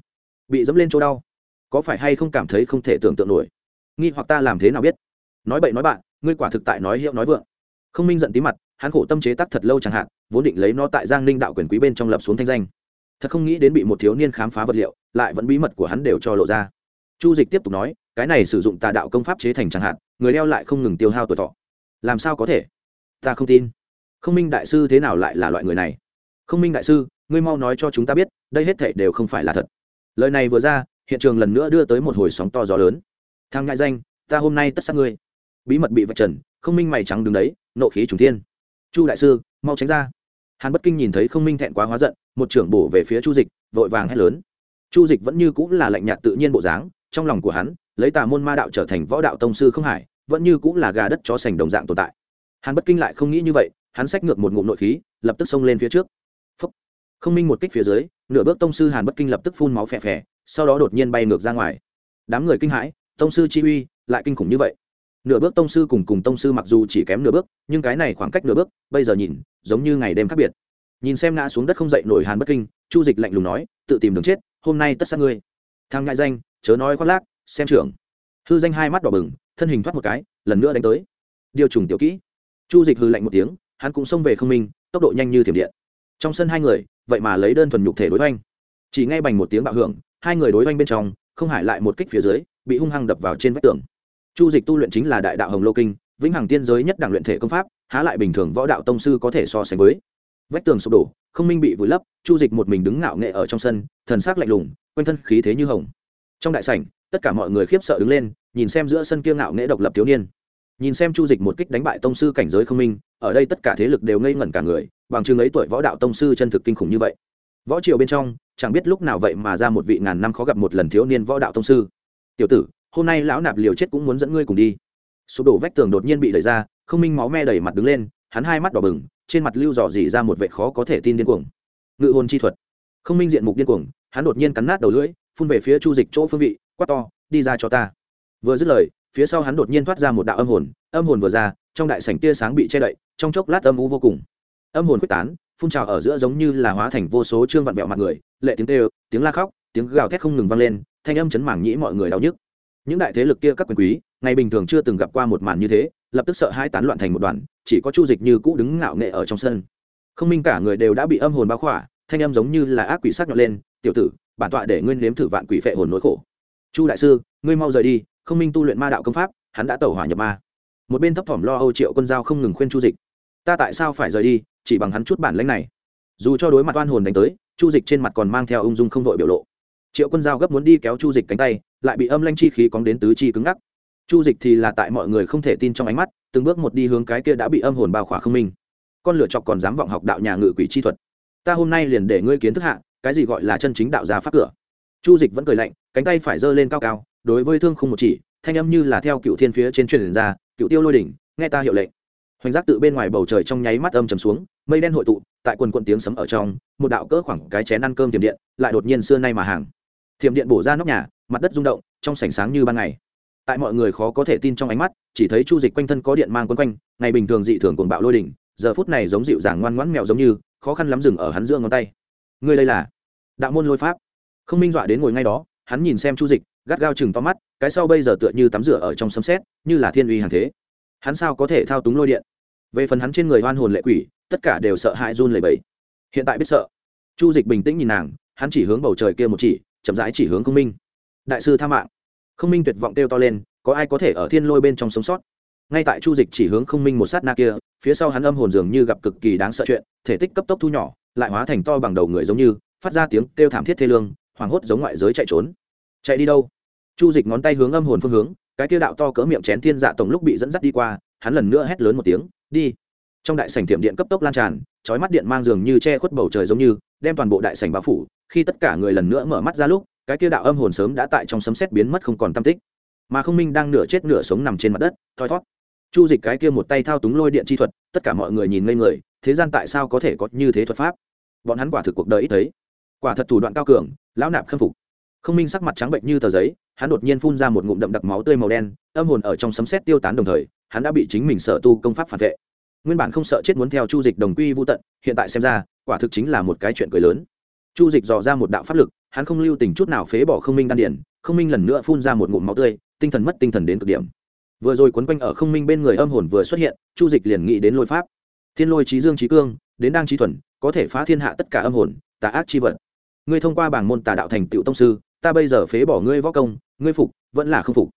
bị dẫm lên chỗ đau có phải hay không cảm thấy không thể tưởng tượng nổi nghi hoặc ta làm thế nào biết nói bậy nói bạn ngươi quả thực tại nói hiệu nói vượng không minh giận tí mặt hắn khổ tâm chế tác thật lâu chẳng hạn, vốn định lấy nó tại giang ninh đạo quyền quý bên trong lập xuống thanh danh. Thật không nghĩ đến bị một thiếu niên khám phá vật liệu, lại vẫn bí mật của hắn đều cho lộ ra. Chu dịch tiếp tục nói, cái này sử dụng tà đạo công pháp chế thành chẳng hạn, người đeo lại không ngừng tiêu hao tuổi thọ. Làm sao có thể? Ta không tin. Không minh đại sư thế nào lại là loại người này? Không minh đại sư, ngươi mau nói cho chúng ta biết, đây hết thể đều không phải là thật. Lời này vừa ra, hiện trường lần nữa đưa tới một hồi sóng to gió lớn. Thang ngại danh, ta hôm nay tất sát ngươi. Bí mật bị vạch trần, không minh mày trắng đứng đấy, nộ khí trùng thiên chu đại sư, mau tránh ra. Hàn bất kinh nhìn thấy không minh thẹn quá hóa giận, một trưởng bổ về phía chu dịch, vội vàng hét lớn. Chu dịch vẫn như cũng là lạnh nhạt tự nhiên bộ dáng, trong lòng của hắn, lấy tà môn ma đạo trở thành võ đạo tông sư không hải vẫn như cũng là gà đất chó sành đồng dạng tồn tại. Hàn bất kinh lại không nghĩ như vậy, hắn xách ngược một ngụm nội khí, lập tức xông lên phía trước. Phúc. không minh một kích phía dưới, nửa bước tông sư hàn bất kinh lập tức phun máu phè phè, sau đó đột nhiên bay ngược ra ngoài. Đám người kinh hãi, tông sư chi uy, lại kinh khủng như vậy nửa bước tông sư cùng cùng tông sư mặc dù chỉ kém nửa bước, nhưng cái này khoảng cách nửa bước, bây giờ nhìn, giống như ngày đêm khác biệt. Nhìn xem ngã xuống đất không dậy nổi hàn bất kinh, chu dịch lạnh lùng nói, tự tìm đường chết, hôm nay tất sát ngươi. Thang ngại danh, chớ nói khoác lác, xem trưởng. Hư danh hai mắt đỏ bừng, thân hình thoát một cái, lần nữa đánh tới. Điều trùng tiểu kỹ. Chu dịch hư lạnh một tiếng, hắn cũng xông về không minh, tốc độ nhanh như thiểm điện. Trong sân hai người, vậy mà lấy đơn thuần nhục thể đối oanh chỉ nghe bành một tiếng bạo hưởng, hai người đối oanh bên trong, không hải lại một kích phía dưới, bị hung hăng đập vào trên vách tường chu dịch tu luyện chính là đại đạo hồng lô kinh, vĩnh hằng tiên giới nhất đẳng luyện thể công pháp, há lại bình thường võ đạo tông sư có thể so sánh với. Vách tường sụp đổ, không minh bị vùi lấp, chu dịch một mình đứng ngạo nghệ ở trong sân, thần sắc lạnh lùng, quanh thân khí thế như hồng. Trong đại sảnh, tất cả mọi người khiếp sợ đứng lên, nhìn xem giữa sân kia ngạo nghệ độc lập thiếu niên. Nhìn xem chu dịch một kích đánh bại tông sư cảnh giới không minh, ở đây tất cả thế lực đều ngây ngẩn cả người, bằng chứng ấy tuổi võ đạo tông sư chân thực kinh khủng như vậy. Võ triều bên trong, chẳng biết lúc nào vậy mà ra một vị ngàn năm khó gặp một lần thiếu niên võ đạo tông sư. Tiểu tử hôm nay lão nạp liều chết cũng muốn dẫn ngươi cùng đi. Sụp đổ vách tường đột nhiên bị đẩy ra, không minh máu me đẩy mặt đứng lên, hắn hai mắt đỏ bừng, trên mặt lưu dò dỉ ra một vệ khó có thể tin điên cuồng. Ngự hồn chi thuật. Không minh diện mục điên cuồng, hắn đột nhiên cắn nát đầu lưỡi, phun về phía chu dịch chỗ phương vị, quát to, đi ra cho ta. Vừa dứt lời, phía sau hắn đột nhiên thoát ra một đạo âm hồn âm hồn vừa ra, trong đại sảnh tia sáng bị che đậy, trong chốc lát âm u vô cùng. Âm hồn quyết tán, phun trào ở giữa giống như là hóa thành vô số trương vặn vẹo mặt người, lệ tiếng kêu, tiếng la khóc, tiếng gào thét không ngừng vang lên, thanh âm chấn mảng nhĩ mọi người đau nhức những đại thế lực kia các quyền quý, ngày bình thường chưa từng gặp qua một màn như thế, lập tức sợ hai tán loạn thành một đoàn, chỉ có chu dịch như cũ đứng ngạo nghệ ở trong sân. Không minh cả người đều đã bị âm hồn bao khỏa, thanh âm giống như là ác quỷ sắc nhọn lên, tiểu tử, bản tọa để nguyên nếm thử vạn quỷ phệ hồn nỗi khổ. Chu đại sư, ngươi mau rời đi, không minh tu luyện ma đạo công pháp, hắn đã tẩu hỏa nhập ma. Một bên thấp thỏm lo âu triệu quân giao không ngừng khuyên chu dịch, ta tại sao phải rời đi, chỉ bằng hắn chút bản lãnh này? Dù cho đối mặt oan hồn đánh tới, chu dịch trên mặt còn mang theo ung dung không vội biểu lộ. Triệu quân giao gấp muốn đi kéo chu dịch cánh tay lại bị âm lanh chi khí cóng đến tứ chi cứng ngắc. Chu dịch thì là tại mọi người không thể tin trong ánh mắt, từng bước một đi hướng cái kia đã bị âm hồn bao khỏa không minh. Con lựa chọc còn dám vọng học đạo nhà ngự quỷ chi thuật. Ta hôm nay liền để ngươi kiến thức hạ, cái gì gọi là chân chính đạo gia pháp cửa. Chu dịch vẫn cười lạnh, cánh tay phải giơ lên cao cao, đối với thương không một chỉ, thanh âm như là theo cựu thiên phía trên truyền ra, cựu tiêu lôi đỉnh, nghe ta hiệu lệnh. Hoành giác tự bên ngoài bầu trời trong nháy mắt âm trầm xuống, mây đen hội tụ, tại quần quận tiếng sấm ở trong, một đạo cỡ khoảng cái chén ăn cơm tiềm điện, lại đột nhiên xưa nay mà hàng. Thiểm điện bổ ra nóc nhà mặt đất rung động, trong sảnh sáng như ban ngày. Tại mọi người khó có thể tin trong ánh mắt, chỉ thấy chu dịch quanh thân có điện mang quấn quanh, ngày bình thường dị thường cuồng bạo lôi đỉnh, giờ phút này giống dịu dàng ngoan ngoãn mèo giống như, khó khăn lắm dừng ở hắn giữa ngón tay. Ngươi đây là đạo môn lôi pháp. Không minh dọa đến ngồi ngay đó, hắn nhìn xem chu dịch, gắt gao chừng to mắt, cái sau bây giờ tựa như tắm rửa ở trong sấm xét như là thiên uy hàng thế. Hắn sao có thể thao túng lôi điện? Về phần hắn trên người hoan hồn lệ quỷ, tất cả đều sợ hãi run lẩy bẩy. Hiện tại biết sợ. Chu dịch bình tĩnh nhìn nàng, hắn chỉ hướng bầu trời kia một chỉ, chậm rãi chỉ hướng không minh đại sư tha mạng. Không minh tuyệt vọng kêu to lên, có ai có thể ở thiên lôi bên trong sống sót? Ngay tại chu dịch chỉ hướng không minh một sát na kia, phía sau hắn âm hồn dường như gặp cực kỳ đáng sợ chuyện, thể tích cấp tốc thu nhỏ, lại hóa thành to bằng đầu người giống như, phát ra tiếng kêu thảm thiết thê lương, hoảng hốt giống ngoại giới chạy trốn. Chạy đi đâu? Chu dịch ngón tay hướng âm hồn phương hướng, cái kia đạo to cỡ miệng chén thiên dạ tổng lúc bị dẫn dắt đi qua, hắn lần nữa hét lớn một tiếng, đi! Trong đại sảnh tiệm điện cấp tốc lan tràn, chói mắt điện mang dường như che khuất bầu trời giống như, đem toàn bộ đại sảnh bao phủ, khi tất cả người lần nữa mở mắt ra lúc cái kia đạo âm hồn sớm đã tại trong sấm xét biến mất không còn tâm tích, mà không minh đang nửa chết nửa sống nằm trên mặt đất, thoi thót chu dịch cái kia một tay thao túng lôi điện chi thuật, tất cả mọi người nhìn ngây người, thế gian tại sao có thể có như thế thuật pháp? Bọn hắn quả thực cuộc đời ít thấy. Quả thật thủ đoạn cao cường, lão nạp khâm phục. Không minh sắc mặt trắng bệnh như tờ giấy, hắn đột nhiên phun ra một ngụm đậm đặc máu tươi màu đen, âm hồn ở trong sấm xét tiêu tán đồng thời, hắn đã bị chính mình sợ tu công pháp phản vệ. Nguyên bản không sợ chết muốn theo chu dịch đồng quy vô tận, hiện tại xem ra, quả thực chính là một cái chuyện cười lớn. Chu dịch dò ra một đạo pháp lực hắn không lưu tình chút nào phế bỏ không minh đan điển, không minh lần nữa phun ra một ngụm máu tươi, tinh thần mất tinh thần đến cực điểm. Vừa rồi quấn quanh ở không minh bên người âm hồn vừa xuất hiện, chu dịch liền nghĩ đến lôi pháp. Thiên lôi trí dương trí cương, đến đang trí thuần, có thể phá thiên hạ tất cả âm hồn, tà ác chi vật. Ngươi thông qua bảng môn tà đạo thành tựu tông sư, ta bây giờ phế bỏ ngươi võ công, ngươi phục, vẫn là không phục.